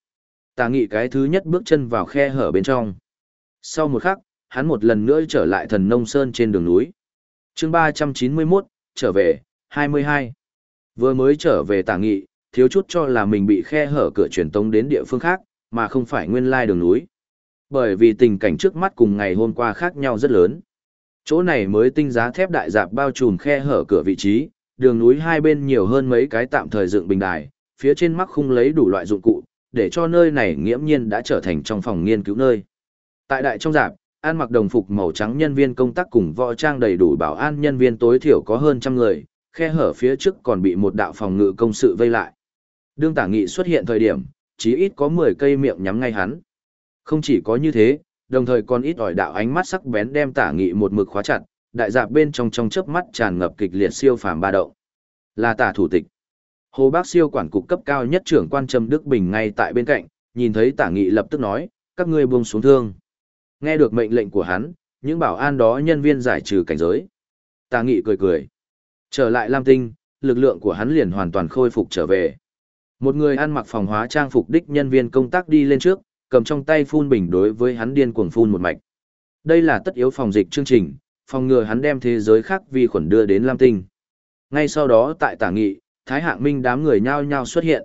A: Tà nghị cái thứ nhất bước chân vào khe hở bên trong. Sau một khắc, hắn một lần nữa trở lại thần nông sơn trên đường núi. chương 391, trở về, 22. Vừa mới trở về tả nghị, thiếu chút cho là mình bị khe hở cửa truyền tống đến địa phương khác, mà không phải nguyên lai đường núi. Bởi vì tình cảnh trước mắt cùng ngày hôm qua khác nhau rất lớn. Chỗ này mới tinh giá thép đại dạp bao trùm khe hở cửa vị trí, đường núi hai bên nhiều hơn mấy cái tạm thời dựng bình đài, phía trên mắc khung lấy đủ loại dụng cụ, để cho nơi này nghiễm nhiên đã trở thành trong phòng nghiên cứu nơi. Tại đại trong dạp, an mặc đồng phục màu trắng nhân viên công tác cùng võ trang đầy đủ bảo an nhân viên tối thiểu có hơn trăm người, khe hở phía trước còn bị một đạo phòng ngự công sự vây lại. Đương tả nghị xuất hiện thời điểm, chí ít có 10 cây miệng nhắm ngay hắn. Không chỉ có như thế, đồng thời còn ít ỏi đạo ánh mắt sắc bén đem tả nghị một mực khóa chặt, đại dạp bên trong trong chớp mắt tràn ngập kịch liệt siêu phàm ba động. Là tả thủ tịch. Hồ Bác siêu quản cục cấp cao nhất trưởng quan Trầm Đức Bình ngay tại bên cạnh, nhìn thấy tả nghị lập tức nói, các ngươi buông xuống thương. Nghe được mệnh lệnh của hắn, những bảo an đó nhân viên giải trừ cảnh giới. Tả nghị cười cười. Trở lại Lam Tinh, lực lượng của hắn liền hoàn toàn khôi phục trở về. Một người ăn mặc phòng hóa trang phục đích nhân viên công tác đi lên trước, cầm trong tay phun bình đối với hắn điên cuồng phun một mạch. Đây là tất yếu phòng dịch chương trình, phòng ngừa hắn đem thế giới khác vi khuẩn đưa đến Lam Tinh. Ngay sau đó tại tả nghị, Thái Hạng Minh đám người nhao nhao xuất hiện.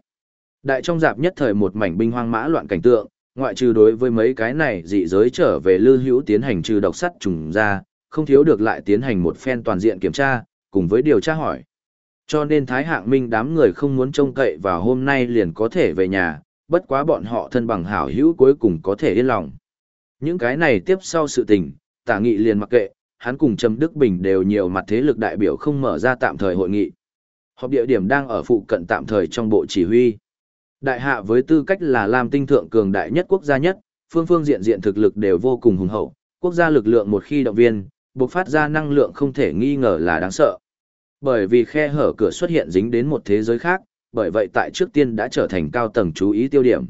A: Đại trong dạp nhất thời một mảnh binh hoang mã loạn cảnh tượng, ngoại trừ đối với mấy cái này dị giới trở về lưu hữu tiến hành trừ độc sắt trùng ra, không thiếu được lại tiến hành một phen toàn diện kiểm tra, cùng với điều tra hỏi. Cho nên Thái Hạng Minh đám người không muốn trông cậy vào hôm nay liền có thể về nhà, bất quá bọn họ thân bằng hảo hữu cuối cùng có thể yên lòng. Những cái này tiếp sau sự tình, tả nghị liền mặc kệ, hắn cùng Trầm Đức Bình đều nhiều mặt thế lực đại biểu không mở ra tạm thời hội nghị. Họp địa điểm đang ở phụ cận tạm thời trong bộ chỉ huy. Đại hạ với tư cách là làm tinh thượng cường đại nhất quốc gia nhất, phương phương diện diện thực lực đều vô cùng hùng hậu, quốc gia lực lượng một khi động viên, bộc phát ra năng lượng không thể nghi ngờ là đáng sợ. Bởi vì khe hở cửa xuất hiện dính đến một thế giới khác, bởi vậy tại trước tiên đã trở thành cao tầng chú ý tiêu điểm.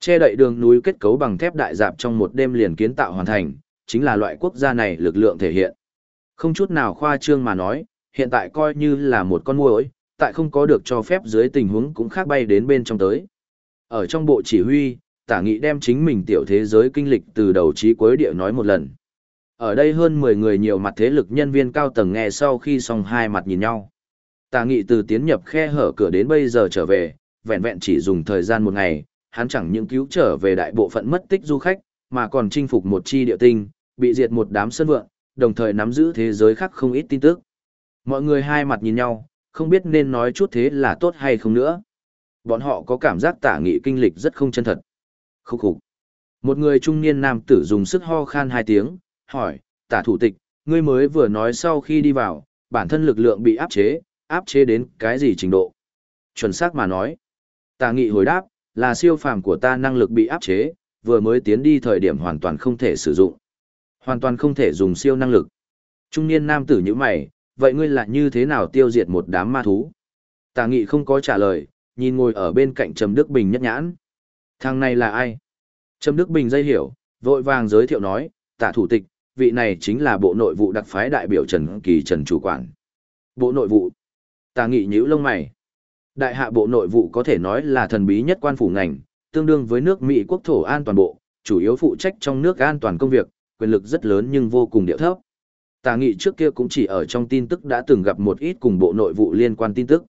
A: Che đậy đường núi kết cấu bằng thép đại dạp trong một đêm liền kiến tạo hoàn thành, chính là loại quốc gia này lực lượng thể hiện. Không chút nào khoa trương mà nói, hiện tại coi như là một con muỗi, tại không có được cho phép dưới tình huống cũng khác bay đến bên trong tới. Ở trong bộ chỉ huy, tả nghị đem chính mình tiểu thế giới kinh lịch từ đầu chí cuối địa nói một lần. Ở đây hơn 10 người nhiều mặt thế lực nhân viên cao tầng nghe sau khi xong hai mặt nhìn nhau. Tả nghị từ tiến nhập khe hở cửa đến bây giờ trở về, vẹn vẹn chỉ dùng thời gian một ngày, hắn chẳng những cứu trở về đại bộ phận mất tích du khách, mà còn chinh phục một chi địa tinh, bị diệt một đám sân vượng, đồng thời nắm giữ thế giới khác không ít tin tức. Mọi người hai mặt nhìn nhau, không biết nên nói chút thế là tốt hay không nữa. Bọn họ có cảm giác tả nghị kinh lịch rất không chân thật. Khúc khục. Một người trung niên nam tử dùng sức ho khan hai tiếng, hỏi, tả thủ tịch, ngươi mới vừa nói sau khi đi vào, bản thân lực lượng bị áp chế, áp chế đến cái gì trình độ? Chuẩn xác mà nói. Tả nghị hồi đáp, là siêu phàm của ta năng lực bị áp chế, vừa mới tiến đi thời điểm hoàn toàn không thể sử dụng. Hoàn toàn không thể dùng siêu năng lực. Trung niên nam tử như mày, vậy ngươi là như thế nào tiêu diệt một đám ma thú? Tà nghị không có trả lời, nhìn ngồi ở bên cạnh Trầm Đức Bình nhất nhãn. Thằng này là ai? Trầm Đức Bình dây hiểu, vội vàng giới thiệu nói, tả thủ tịch, vị này chính là bộ nội vụ đặc phái đại biểu Trần Kỳ Trần Chủ Quản. Bộ nội vụ. Tà nghị nhíu lông mày. Đại hạ bộ nội vụ có thể nói là thần bí nhất quan phủ ngành, tương đương với nước Mỹ quốc thổ an toàn bộ, chủ yếu phụ trách trong nước an toàn công việc, quyền lực rất lớn nhưng vô cùng điệu thấp. Tà nghị trước kia cũng chỉ ở trong tin tức đã từng gặp một ít cùng bộ nội vụ liên quan tin tức.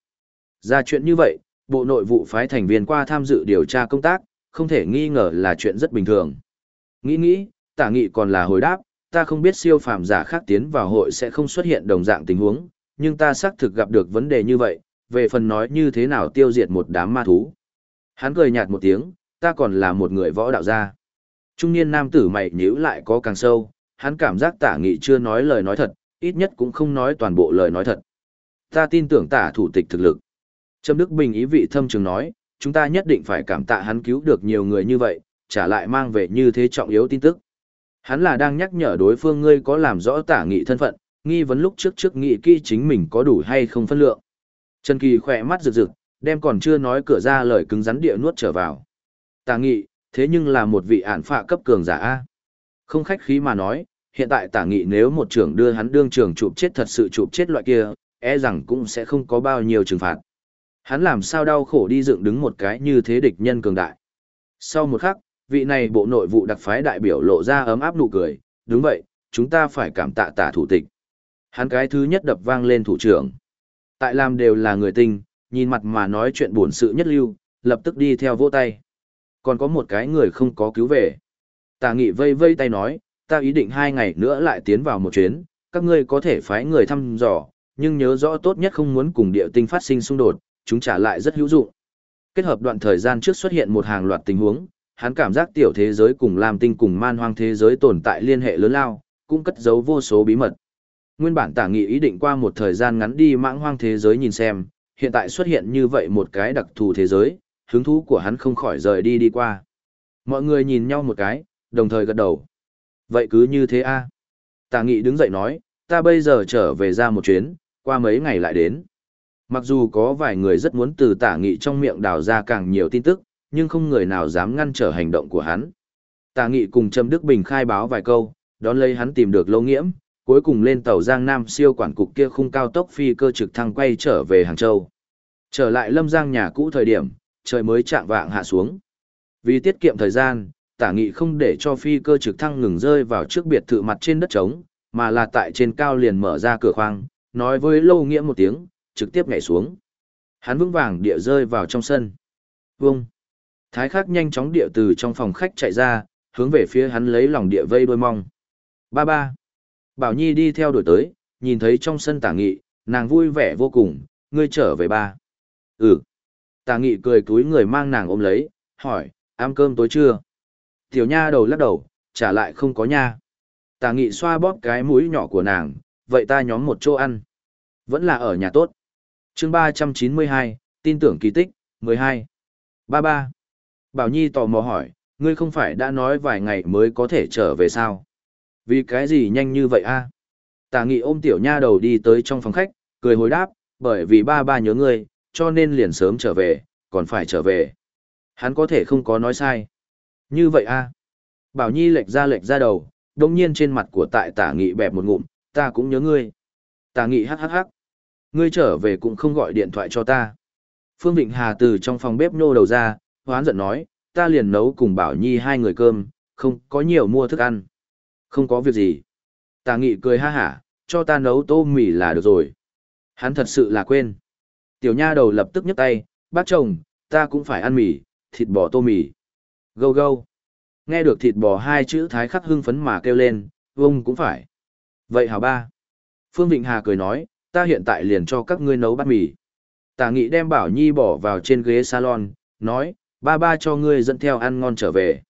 A: Ra chuyện như vậy, bộ nội vụ phái thành viên qua tham dự điều tra công tác, không thể nghi ngờ là chuyện rất bình thường. Nghĩ nghĩ, tả nghị còn là hồi đáp, ta không biết siêu phàm giả khác tiến vào hội sẽ không xuất hiện đồng dạng tình huống, nhưng ta xác thực gặp được vấn đề như vậy, về phần nói như thế nào tiêu diệt một đám ma thú. Hắn cười nhạt một tiếng, ta còn là một người võ đạo gia. Trung niên nam tử mày nhíu lại có càng sâu, hắn cảm giác tả nghị chưa nói lời nói thật, ít nhất cũng không nói toàn bộ lời nói thật. Ta tin tưởng tả thủ tịch thực lực. Trâm Đức Bình ý vị thâm trường nói, chúng ta nhất định phải cảm tạ hắn cứu được nhiều người như vậy, trả lại mang về như thế trọng yếu tin tức. Hắn là đang nhắc nhở đối phương ngươi có làm rõ tả nghị thân phận, nghi vấn lúc trước trước nghị kỹ chính mình có đủ hay không phân lượng. Trần Kỳ khỏe mắt rực rực, đem còn chưa nói cửa ra lời cứng rắn địa nuốt trở vào. Tả nghị, thế nhưng là một vị ản phạ cấp cường giả A. Không khách khí mà nói, hiện tại tả nghị nếu một trưởng đưa hắn đương trưởng chụp chết thật sự chụp chết loại kia, e rằng cũng sẽ không có bao nhiêu trừng phạt. Hắn làm sao đau khổ đi dựng đứng một cái như thế địch nhân cường đại. Sau một khắc, vị này bộ nội vụ đặc phái đại biểu lộ ra ấm áp nụ cười, đúng vậy, chúng ta phải cảm tạ tả thủ tịch. Hắn cái thứ nhất đập vang lên thủ trưởng. Tại làm đều là người tinh, nhìn mặt mà nói chuyện buồn sự nhất lưu, lập tức đi theo vỗ tay. Còn có một cái người không có cứu về. Tà nghị vây vây tay nói, ta ý định hai ngày nữa lại tiến vào một chuyến, các ngươi có thể phái người thăm dò, nhưng nhớ rõ tốt nhất không muốn cùng địa tinh phát sinh xung đột, chúng trả lại rất hữu dụng. Kết hợp đoạn thời gian trước xuất hiện một hàng loạt tình huống, hắn cảm giác tiểu thế giới cùng làm Tinh cùng man hoang thế giới tồn tại liên hệ lớn lao, cũng cất giấu vô số bí mật. Nguyên bản tả nghị ý định qua một thời gian ngắn đi mãng hoang thế giới nhìn xem, hiện tại xuất hiện như vậy một cái đặc thù thế giới, hứng thú của hắn không khỏi rời đi đi qua. Mọi người nhìn nhau một cái, đồng thời gật đầu. Vậy cứ như thế a Tà nghị đứng dậy nói, ta bây giờ trở về ra một chuyến, qua mấy ngày lại đến. Mặc dù có vài người rất muốn từ tả nghị trong miệng đào ra càng nhiều tin tức, nhưng không người nào dám ngăn trở hành động của hắn. Tả nghị cùng Trâm Đức Bình khai báo vài câu, đón lấy hắn tìm được lâu nghiễm, cuối cùng lên tàu Giang Nam siêu quản cục kia khung cao tốc phi cơ trực thăng quay trở về Hàng Châu. Trở lại Lâm Giang nhà cũ thời điểm, trời mới chạm vạng hạ xuống. Vì tiết kiệm thời gian, tả nghị không để cho phi cơ trực thăng ngừng rơi vào trước biệt thự mặt trên đất trống, mà là tại trên cao liền mở ra cửa khoang, nói với lâu nghĩa một tiếng, trực tiếp nhảy xuống. Hắn vững vàng địa rơi vào trong sân. Vung. Thái khắc nhanh chóng địa từ trong phòng khách chạy ra, hướng về phía hắn lấy lòng địa vây đôi mong. Ba ba! Bảo Nhi đi theo đuổi tới, nhìn thấy trong sân tả nghị, nàng vui vẻ vô cùng, ngươi trở về ba. Ừ. Tả nghị cười túi người mang nàng ôm lấy, hỏi, ăn cơm tối chưa? Tiểu nha đầu lắc đầu, trả lại không có nha. Tả nghị xoa bóp cái mũi nhỏ của nàng, vậy ta nhóm một chỗ ăn. Vẫn là ở nhà tốt. chương ba trăm chín mươi hai, tin tưởng kỳ tích, mười hai, ba ba. Bảo Nhi tò mò hỏi, ngươi không phải đã nói vài ngày mới có thể trở về sao? Vì cái gì nhanh như vậy a? Tả nghị ôm tiểu nha đầu đi tới trong phòng khách, cười hồi đáp, bởi vì ba ba nhớ ngươi, cho nên liền sớm trở về, còn phải trở về. Hắn có thể không có nói sai. Như vậy a Bảo Nhi lệch ra lệch ra đầu, đồng nhiên trên mặt của tại tả nghị bẹp một ngụm, ta cũng nhớ ngươi. Tả nghị hắc hắc hắc. Ngươi trở về cũng không gọi điện thoại cho ta. Phương Vịnh Hà từ trong phòng bếp nô đầu ra, hoán giận nói, ta liền nấu cùng Bảo Nhi hai người cơm, không có nhiều mua thức ăn. Không có việc gì. Tả nghị cười ha hả, cho ta nấu tô mì là được rồi. Hắn thật sự là quên. Tiểu nha đầu lập tức nhấc tay, bác chồng, ta cũng phải ăn mì, thịt bò tô mì. Gâu gâu. Nghe được thịt bò hai chữ thái khắc hưng phấn mà kêu lên, vông cũng phải. Vậy hảo ba. Phương Vịnh Hà cười nói, ta hiện tại liền cho các ngươi nấu bát mì. Tả nghị đem Bảo Nhi bỏ vào trên ghế salon, nói, ba ba cho ngươi dẫn theo ăn ngon trở về.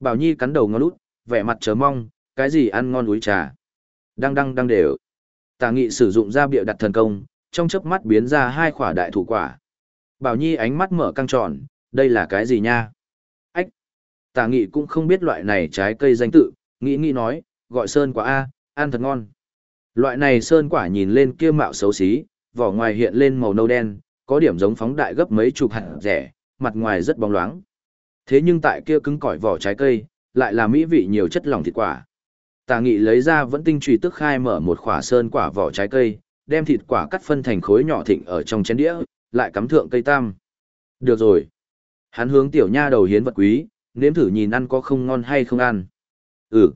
A: Bảo Nhi cắn đầu ngon út, vẻ mặt chờ mong, cái gì ăn ngon úi trà. Đăng đăng đăng đều. Tả nghị sử dụng da bịa đặt thần công, trong chớp mắt biến ra hai quả đại thủ quả. Bảo Nhi ánh mắt mở căng tròn, đây là cái gì nha? Ách! Tả nghị cũng không biết loại này trái cây danh tự, nghĩ nghĩ nói, gọi sơn quả A, ăn thật ngon. Loại này sơn quả nhìn lên kia mạo xấu xí, vỏ ngoài hiện lên màu nâu đen, có điểm giống phóng đại gấp mấy chục hạt rẻ, mặt ngoài rất bóng loáng. Thế nhưng tại kia cứng cỏi vỏ trái cây, lại là mỹ vị nhiều chất lỏng thịt quả. Tà nghị lấy ra vẫn tinh trùy tức khai mở một khỏa sơn quả vỏ trái cây, đem thịt quả cắt phân thành khối nhỏ thịnh ở trong chén đĩa, lại cắm thượng cây tam. Được rồi. Hắn hướng tiểu nha đầu hiến vật quý, nếm thử nhìn ăn có không ngon hay không ăn. Ừ.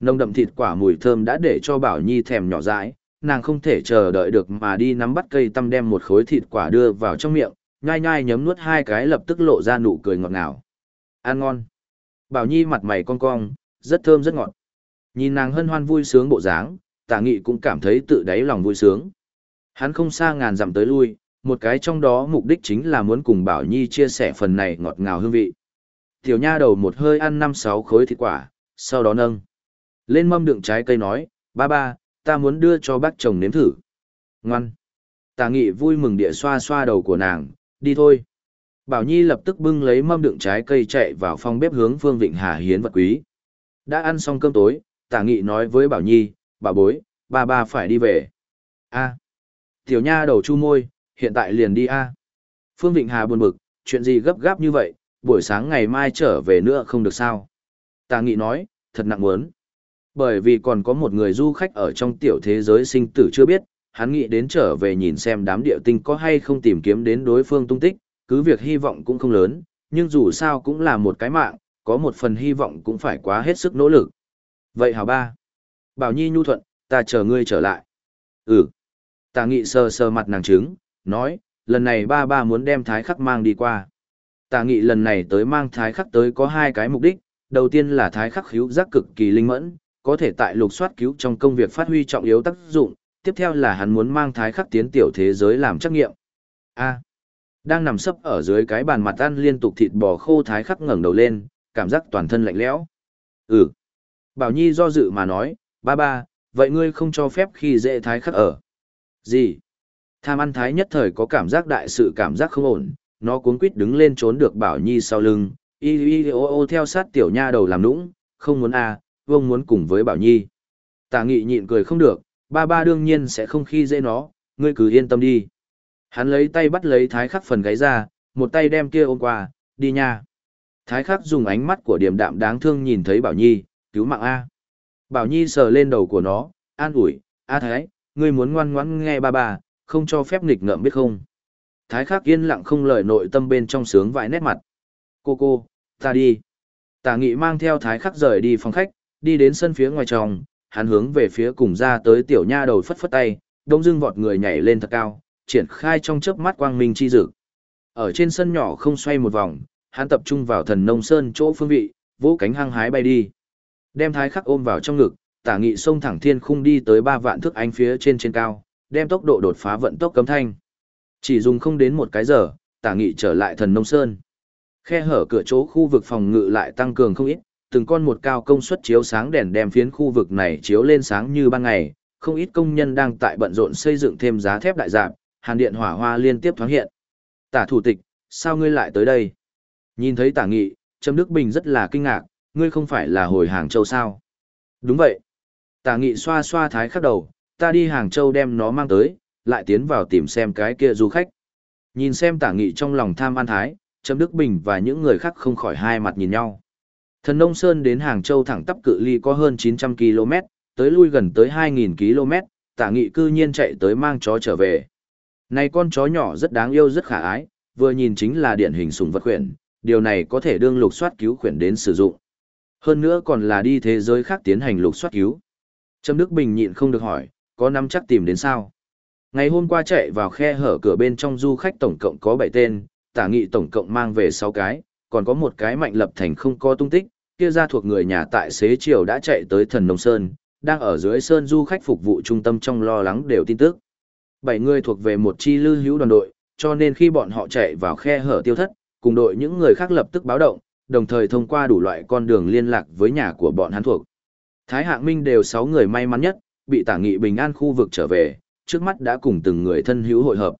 A: Nông đậm thịt quả mùi thơm đã để cho Bảo Nhi thèm nhỏ dãi, nàng không thể chờ đợi được mà đi nắm bắt cây tăm đem một khối thịt quả đưa vào trong miệng, nhai nhai nhấm nuốt hai cái lập tức lộ ra nụ cười ngọt ngào. Ăn ngon. Bảo Nhi mặt mày cong cong, rất thơm rất ngọt. Nhìn nàng hân hoan vui sướng bộ dáng, tả nghị cũng cảm thấy tự đáy lòng vui sướng. Hắn không xa ngàn dặm tới lui, một cái trong đó mục đích chính là muốn cùng Bảo Nhi chia sẻ phần này ngọt ngào hương vị. Tiểu nha đầu một hơi ăn năm sáu khối thịt quả, sau đó nâng. Lên mâm đựng trái cây nói, ba ba, ta muốn đưa cho bác chồng nếm thử. Ngoan. Tà nghị vui mừng địa xoa xoa đầu của nàng, đi thôi. Bảo Nhi lập tức bưng lấy mâm đựng trái cây chạy vào phòng bếp hướng Phương Vịnh Hà hiến vật quý. Đã ăn xong cơm tối, tả nghị nói với Bảo Nhi, bà bối, ba ba phải đi về. a Tiểu nha đầu chu môi, hiện tại liền đi a Phương Vịnh Hà buồn bực, chuyện gì gấp gáp như vậy, buổi sáng ngày mai trở về nữa không được sao. Tà nghị nói, thật nặng muốn. Bởi vì còn có một người du khách ở trong tiểu thế giới sinh tử chưa biết, hắn nghĩ đến trở về nhìn xem đám địa tinh có hay không tìm kiếm đến đối phương tung tích, cứ việc hy vọng cũng không lớn, nhưng dù sao cũng là một cái mạng, có một phần hy vọng cũng phải quá hết sức nỗ lực. Vậy hào ba. Bảo Nhi nhu thuận, ta chờ ngươi trở lại. Ừ. Tà nghị sờ sờ mặt nàng trứng, nói, lần này ba ba muốn đem thái khắc mang đi qua. Tà nghị lần này tới mang thái khắc tới có hai cái mục đích, đầu tiên là thái khắc hữu giác cực kỳ linh mẫn, có thể tại lục soát cứu trong công việc phát huy trọng yếu tác dụng, tiếp theo là hắn muốn mang thái khắc tiến tiểu thế giới làm trắc nghiệm. A. đang nằm sấp ở dưới cái bàn mặt ăn liên tục thịt bò khô thái khắc ngẩng đầu lên, cảm giác toàn thân lạnh lẽo. Ừ. Bảo Nhi do dự mà nói, ba ba, vậy ngươi không cho phép khi dễ thái khắc ở. Gì? Tham ăn thái nhất thời có cảm giác đại sự cảm giác không ổn, nó cuống quýt đứng lên trốn được Bảo Nhi sau lưng, y y ô ô theo sát tiểu nha đầu làm nũng, không muốn a, à, vông muốn cùng với Bảo Nhi. Tả nghị nhịn cười không được, ba ba đương nhiên sẽ không khi dễ nó, ngươi cứ yên tâm đi. Hắn lấy tay bắt lấy thái khắc phần gáy ra, một tay đem kia ôm qua, đi nha. Thái khắc dùng ánh mắt của điềm đạm đáng thương nhìn thấy Bảo Nhi, cứu mạng A. Bảo Nhi sờ lên đầu của nó, an ủi, A Thái, ngươi muốn ngoan ngoãn nghe ba ba, không cho phép nghịch ngợm biết không. Thái khắc yên lặng không lời nội tâm bên trong sướng vãi nét mặt. Cô cô, ta đi. Tả nghị mang theo thái khắc rời đi phòng khách, đi đến sân phía ngoài tròng, hắn hướng về phía cùng ra tới tiểu nha đầu phất phất tay, đông dưng vọt người nhảy lên thật cao, triển khai trong chớp mắt quang minh chi dự. Ở trên sân nhỏ không xoay một vòng, hắn tập trung vào thần nông sơn chỗ phương vị, vỗ cánh hăng hái bay đi. Đem thái khắc ôm vào trong ngực, tả nghị xông thẳng thiên khung đi tới ba vạn thước ánh phía trên trên cao, đem tốc độ đột phá vận tốc cấm thanh. Chỉ dùng không đến một cái giờ, tả nghị trở lại thần nông sơn. Khe hở cửa chỗ khu vực phòng ngự lại tăng cường không ít, từng con một cao công suất chiếu sáng đèn đem phiến khu vực này chiếu lên sáng như ban ngày, không ít công nhân đang tại bận rộn xây dựng thêm giá thép đại dạng, hàn điện hỏa hoa liên tiếp thoáng hiện. Tả thủ tịch, sao ngươi lại tới đây? Nhìn thấy tả nghị, Trâm Đức Bình rất là kinh ngạc, ngươi không phải là hồi Hàng Châu sao? Đúng vậy. Tả nghị xoa xoa thái khắc đầu, ta đi Hàng Châu đem nó mang tới, lại tiến vào tìm xem cái kia du khách. Nhìn xem tả nghị trong lòng tham an thái, trâm Đức Bình và những người khác không khỏi hai mặt nhìn nhau. Thần Nông Sơn đến Hàng Châu thẳng tắp cự ly có hơn 900 km, tới lui gần tới 2.000 km, tả nghị cư nhiên chạy tới mang chó trở về. Này con chó nhỏ rất đáng yêu rất khả ái, vừa nhìn chính là điển hình sùng vật khuyển, điều này có thể đương lục soát cứu khuyển đến sử dụng. Hơn nữa còn là đi thế giới khác tiến hành lục soát cứu. Trâm Đức Bình nhịn không được hỏi, có nắm chắc tìm đến sao? Ngày hôm qua chạy vào khe hở cửa bên trong du khách tổng cộng có 7 tên, tả nghị tổng cộng mang về 6 cái, còn có một cái mạnh lập thành không có tung tích, kia ra thuộc người nhà tại xế chiều đã chạy tới thần nông sơn, đang ở dưới sơn du khách phục vụ trung tâm trong lo lắng đều tin tức. Bảy người thuộc về một chi lưu hữu đoàn đội, cho nên khi bọn họ chạy vào khe hở tiêu thất, cùng đội những người khác lập tức báo động, đồng thời thông qua đủ loại con đường liên lạc với nhà của bọn hắn thuộc. Thái Hạng Minh đều 6 người may mắn nhất, bị tả nghị bình an khu vực trở về, trước mắt đã cùng từng người thân hữu hội hợp.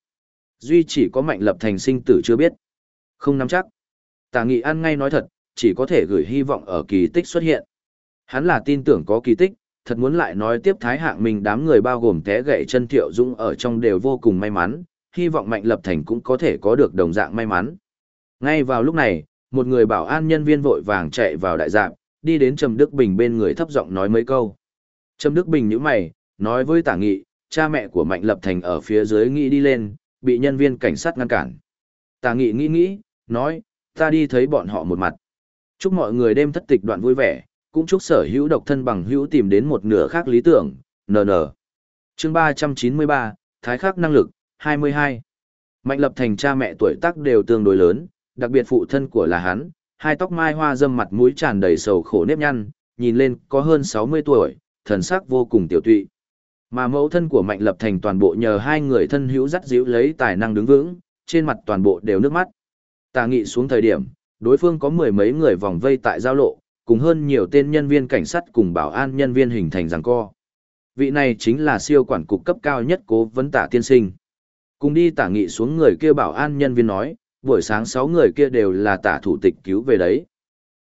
A: Duy chỉ có mạnh lập thành sinh tử chưa biết. Không nắm chắc. Tả nghị ăn ngay nói thật, chỉ có thể gửi hy vọng ở kỳ tích xuất hiện. Hắn là tin tưởng có kỳ tích, thật muốn lại nói tiếp thái hạng mình đám người bao gồm té gậy chân thiệu dũng ở trong đều vô cùng may mắn, hy vọng mạnh lập thành cũng có thể có được đồng dạng may mắn. Ngay vào lúc này, một người bảo an nhân viên vội vàng chạy vào đại dạng, đi đến Trầm Đức Bình bên người thấp giọng nói mấy câu. Trầm Đức Bình nhíu mày, nói với Tả Nghị, cha mẹ của Mạnh Lập Thành ở phía dưới nghĩ đi lên, bị nhân viên cảnh sát ngăn cản. Tà Nghị nghĩ nghĩ, nói, ta đi thấy bọn họ một mặt. Chúc mọi người đêm thất tịch đoạn vui vẻ, cũng chúc sở hữu độc thân bằng hữu tìm đến một nửa khác lý tưởng, nn. Chương 393, Thái khắc năng lực, 22. Mạnh Lập Thành cha mẹ tuổi tác đều tương đối lớn, đặc biệt phụ thân của là hắn, hai tóc mai hoa dâm mặt mũi tràn đầy sầu khổ nếp nhăn, nhìn lên có hơn 60 tuổi, thần sắc vô cùng tiểu tụy. Mà mẫu thân của Mạnh Lập Thành toàn bộ nhờ hai người thân hữu dắt dịu lấy tài năng đứng vững, trên mặt toàn bộ đều nước mắt. Tà nghị xuống thời điểm, đối phương có mười mấy người vòng vây tại giao lộ, cùng hơn nhiều tên nhân viên cảnh sát cùng bảo an nhân viên hình thành giằng co. Vị này chính là siêu quản cục cấp cao nhất cố vấn tả tiên sinh. Cùng đi tả nghị xuống người kia bảo an nhân viên nói, buổi sáng sáu người kia đều là tả thủ tịch cứu về đấy.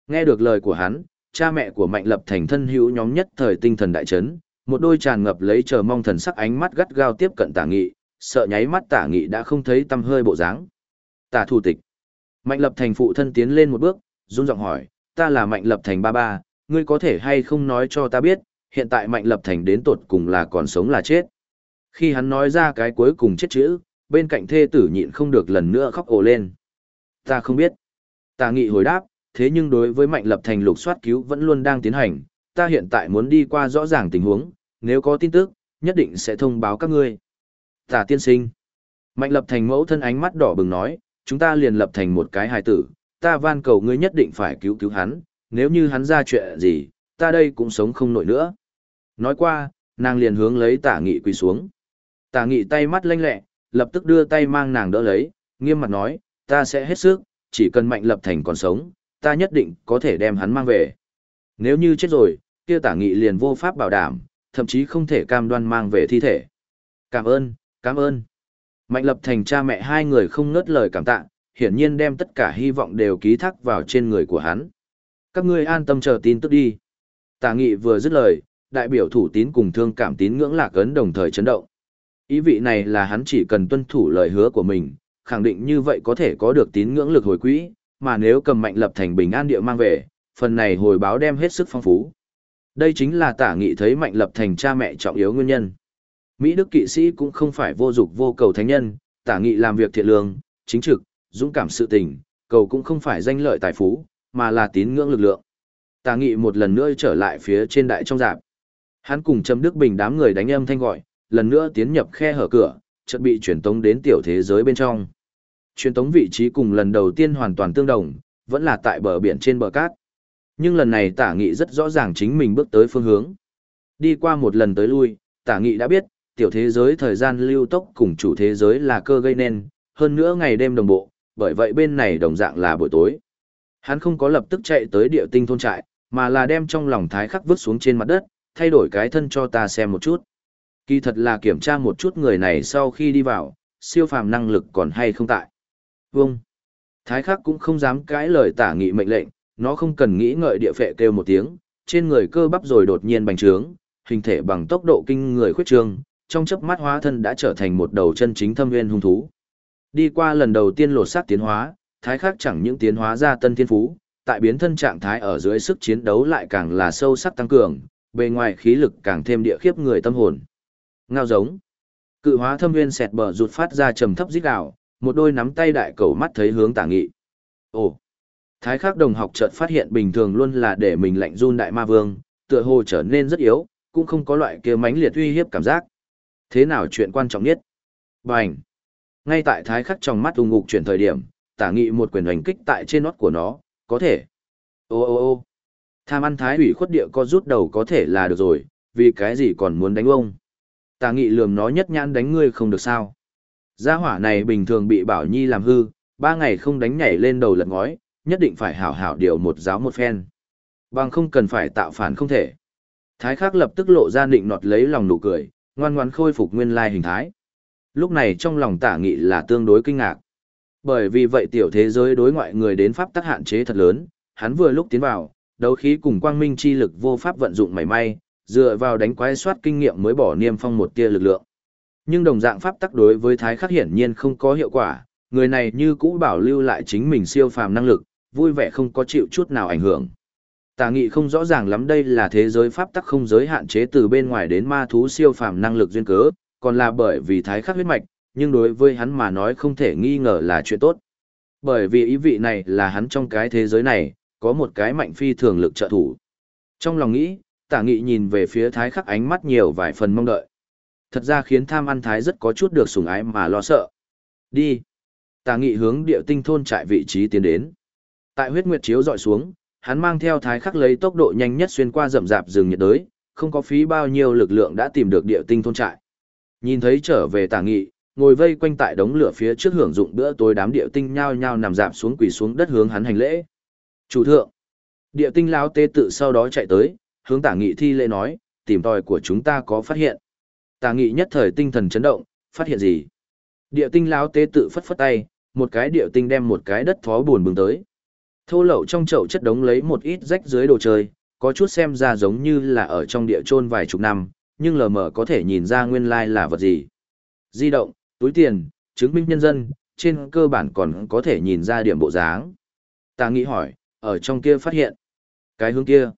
A: Nghe được lời của hắn, cha mẹ của Mạnh Lập thành thân hữu nhóm nhất thời tinh thần đại chấn, một đôi tràn ngập lấy chờ mong thần sắc ánh mắt gắt gao tiếp cận tả nghị, sợ nháy mắt tả nghị đã không thấy tâm hơi bộ dáng. Tả thủ tịch. Mạnh Lập thành phụ thân tiến lên một bước, run giọng hỏi, ta là Mạnh Lập thành ba ba, ngươi có thể hay không nói cho ta biết, hiện tại Mạnh Lập thành đến tột cùng là còn sống là chết. Khi hắn nói ra cái cuối cùng chết chữ, bên cạnh thê tử nhịn không được lần nữa khóc ồ lên. Ta không biết. Ta nghị hồi đáp, thế nhưng đối với mạnh lập thành lục soát cứu vẫn luôn đang tiến hành, ta hiện tại muốn đi qua rõ ràng tình huống, nếu có tin tức, nhất định sẽ thông báo các ngươi. Tả tiên sinh. Mạnh lập thành mẫu thân ánh mắt đỏ bừng nói, chúng ta liền lập thành một cái hài tử, ta van cầu ngươi nhất định phải cứu cứu hắn, nếu như hắn ra chuyện gì, ta đây cũng sống không nổi nữa. Nói qua, nàng liền hướng lấy tả nghị quỳ xuống. Tả nghị tay mắt lanh lẹ, lập tức đưa tay mang nàng đỡ lấy, nghiêm mặt nói, ta sẽ hết sức, chỉ cần mạnh lập thành còn sống, ta nhất định có thể đem hắn mang về. Nếu như chết rồi, kia tả nghị liền vô pháp bảo đảm, thậm chí không thể cam đoan mang về thi thể. Cảm ơn, cảm ơn. Mạnh lập thành cha mẹ hai người không ngớt lời cảm tạ, hiển nhiên đem tất cả hy vọng đều ký thác vào trên người của hắn. Các ngươi an tâm chờ tin tức đi. Tả nghị vừa dứt lời, đại biểu thủ tín cùng thương cảm tín ngưỡng lạc ấn đồng thời chấn động. Ý vị này là hắn chỉ cần tuân thủ lời hứa của mình, khẳng định như vậy có thể có được tín ngưỡng lực hồi quỹ, mà nếu cầm mạnh lập thành bình an địa mang về, phần này hồi báo đem hết sức phong phú. Đây chính là tả nghị thấy mạnh lập thành cha mẹ trọng yếu nguyên nhân. Mỹ Đức kỵ sĩ cũng không phải vô dục vô cầu thánh nhân, tả nghị làm việc thiện lương, chính trực, dũng cảm sự tình, cầu cũng không phải danh lợi tài phú, mà là tín ngưỡng lực lượng. Tả nghị một lần nữa trở lại phía trên đại trong dạp. Hắn cùng Trâm Đức Bình đám người đánh âm thanh gọi, lần nữa tiến nhập khe hở cửa, chợt bị truyền tống đến tiểu thế giới bên trong. Truyền tống vị trí cùng lần đầu tiên hoàn toàn tương đồng, vẫn là tại bờ biển trên bờ cát. Nhưng lần này tả nghị rất rõ ràng chính mình bước tới phương hướng. Đi qua một lần tới lui, tả nghị đã biết, tiểu thế giới thời gian lưu tốc cùng chủ thế giới là cơ gây nên, hơn nữa ngày đêm đồng bộ, bởi vậy bên này đồng dạng là buổi tối. Hắn không có lập tức chạy tới địa tinh thôn trại, mà là đem trong lòng thái khắc vứt xuống trên mặt đất, thay đổi cái thân cho ta xem một chút. Kỳ thật là kiểm tra một chút người này sau khi đi vào, siêu phàm năng lực còn hay không tại. Vâng. Thái khắc cũng không dám cãi lời tả nghị mệnh lệnh, nó không cần nghĩ ngợi địa phệ kêu một tiếng, trên người cơ bắp rồi đột nhiên bành trướng, hình thể bằng tốc độ kinh người khuyết trương, trong chớp mắt hóa thân đã trở thành một đầu chân chính thâm nguyên hung thú. Đi qua lần đầu tiên lột xác tiến hóa, thái khắc chẳng những tiến hóa ra tân thiên phú, tại biến thân trạng thái ở dưới sức chiến đấu lại càng là sâu sắc tăng cường, bề ngoài khí lực càng thêm địa khiếp người tâm hồn. Ngao giống. Cự hóa thâm nguyên sẹt bờ rụt phát ra trầm thấp rít gào, một đôi nắm tay đại cầu mắt thấy hướng tả nghị. Ồ. Thái khắc đồng học chợt phát hiện bình thường luôn là để mình lạnh run đại ma vương, tựa hồ trở nên rất yếu, cũng không có loại kia mãnh liệt uy hiếp cảm giác. Thế nào chuyện quan trọng nhất? Bành! Ngay tại thái khắc trong mắt ung ngục chuyển thời điểm, tả nghị một quyền hành kích tại trên nót của nó, có thể. Ô ô ô tham ăn thái ủy khuất địa co rút đầu có thể là được rồi, vì cái gì còn muốn đánh ông. Tả nghị lườm nó nhất nhãn đánh ngươi không được sao. Gia hỏa này bình thường bị bảo nhi làm hư, ba ngày không đánh nhảy lên đầu lật ngói, nhất định phải hảo hảo điều một giáo một phen. Bằng không cần phải tạo phản không thể. Thái khắc lập tức lộ ra định nọt lấy lòng nụ cười, ngoan ngoãn khôi phục nguyên lai hình thái. Lúc này trong lòng tả nghị là tương đối kinh ngạc. Bởi vì vậy tiểu thế giới đối ngoại người đến pháp tắc hạn chế thật lớn, hắn vừa lúc tiến vào, đấu khí cùng quang minh chi lực vô pháp vận dụng mảy may, dựa vào đánh quái soát kinh nghiệm mới bỏ niêm phong một tia lực lượng. Nhưng đồng dạng pháp tắc đối với thái khắc hiển nhiên không có hiệu quả, người này như cũ bảo lưu lại chính mình siêu phàm năng lực, vui vẻ không có chịu chút nào ảnh hưởng. Tà nghị không rõ ràng lắm đây là thế giới pháp tắc không giới hạn chế từ bên ngoài đến ma thú siêu phàm năng lực duyên cớ, còn là bởi vì thái khắc huyết mạch, nhưng đối với hắn mà nói không thể nghi ngờ là chuyện tốt. Bởi vì ý vị này là hắn trong cái thế giới này, có một cái mạnh phi thường lực trợ thủ. Trong lòng nghĩ, tả nghị nhìn về phía thái khắc ánh mắt nhiều vài phần mong đợi. Thật ra khiến tham ăn thái rất có chút được sủng ái mà lo sợ. Đi. Tả nghị hướng địa tinh thôn trại vị trí tiến đến. Tại huyết nguyệt chiếu dọi xuống, hắn mang theo thái khắc lấy tốc độ nhanh nhất xuyên qua rậm rạp rừng nhiệt đới, không có phí bao nhiêu lực lượng đã tìm được địa tinh thôn trại. Nhìn thấy trở về tả nghị, ngồi vây quanh tại đống lửa phía trước hưởng dụng bữa tối đám địa tinh nhao nhao nằm dạp xuống quỳ xuống đất hướng hắn hành lễ. Chủ thượng, địa tinh lão tê tự sau đó chạy tới, hướng tả nghị thi lễ nói, tìm tòi của chúng ta có phát hiện. Tả nghị nhất thời tinh thần chấn động, phát hiện gì? Địa tinh lão tê tự phất phất tay, một cái địa tinh đem một cái đất thó buồn bừng tới. Thô lậu trong chậu chất đống lấy một ít rách dưới đồ chơi, có chút xem ra giống như là ở trong địa chôn vài chục năm, nhưng lờ mờ có thể nhìn ra nguyên lai là vật gì. Di động, túi tiền, chứng minh nhân dân, trên cơ bản còn có thể nhìn ra điểm bộ dáng. Ta nghĩ hỏi, ở trong kia phát hiện. Cái hướng kia.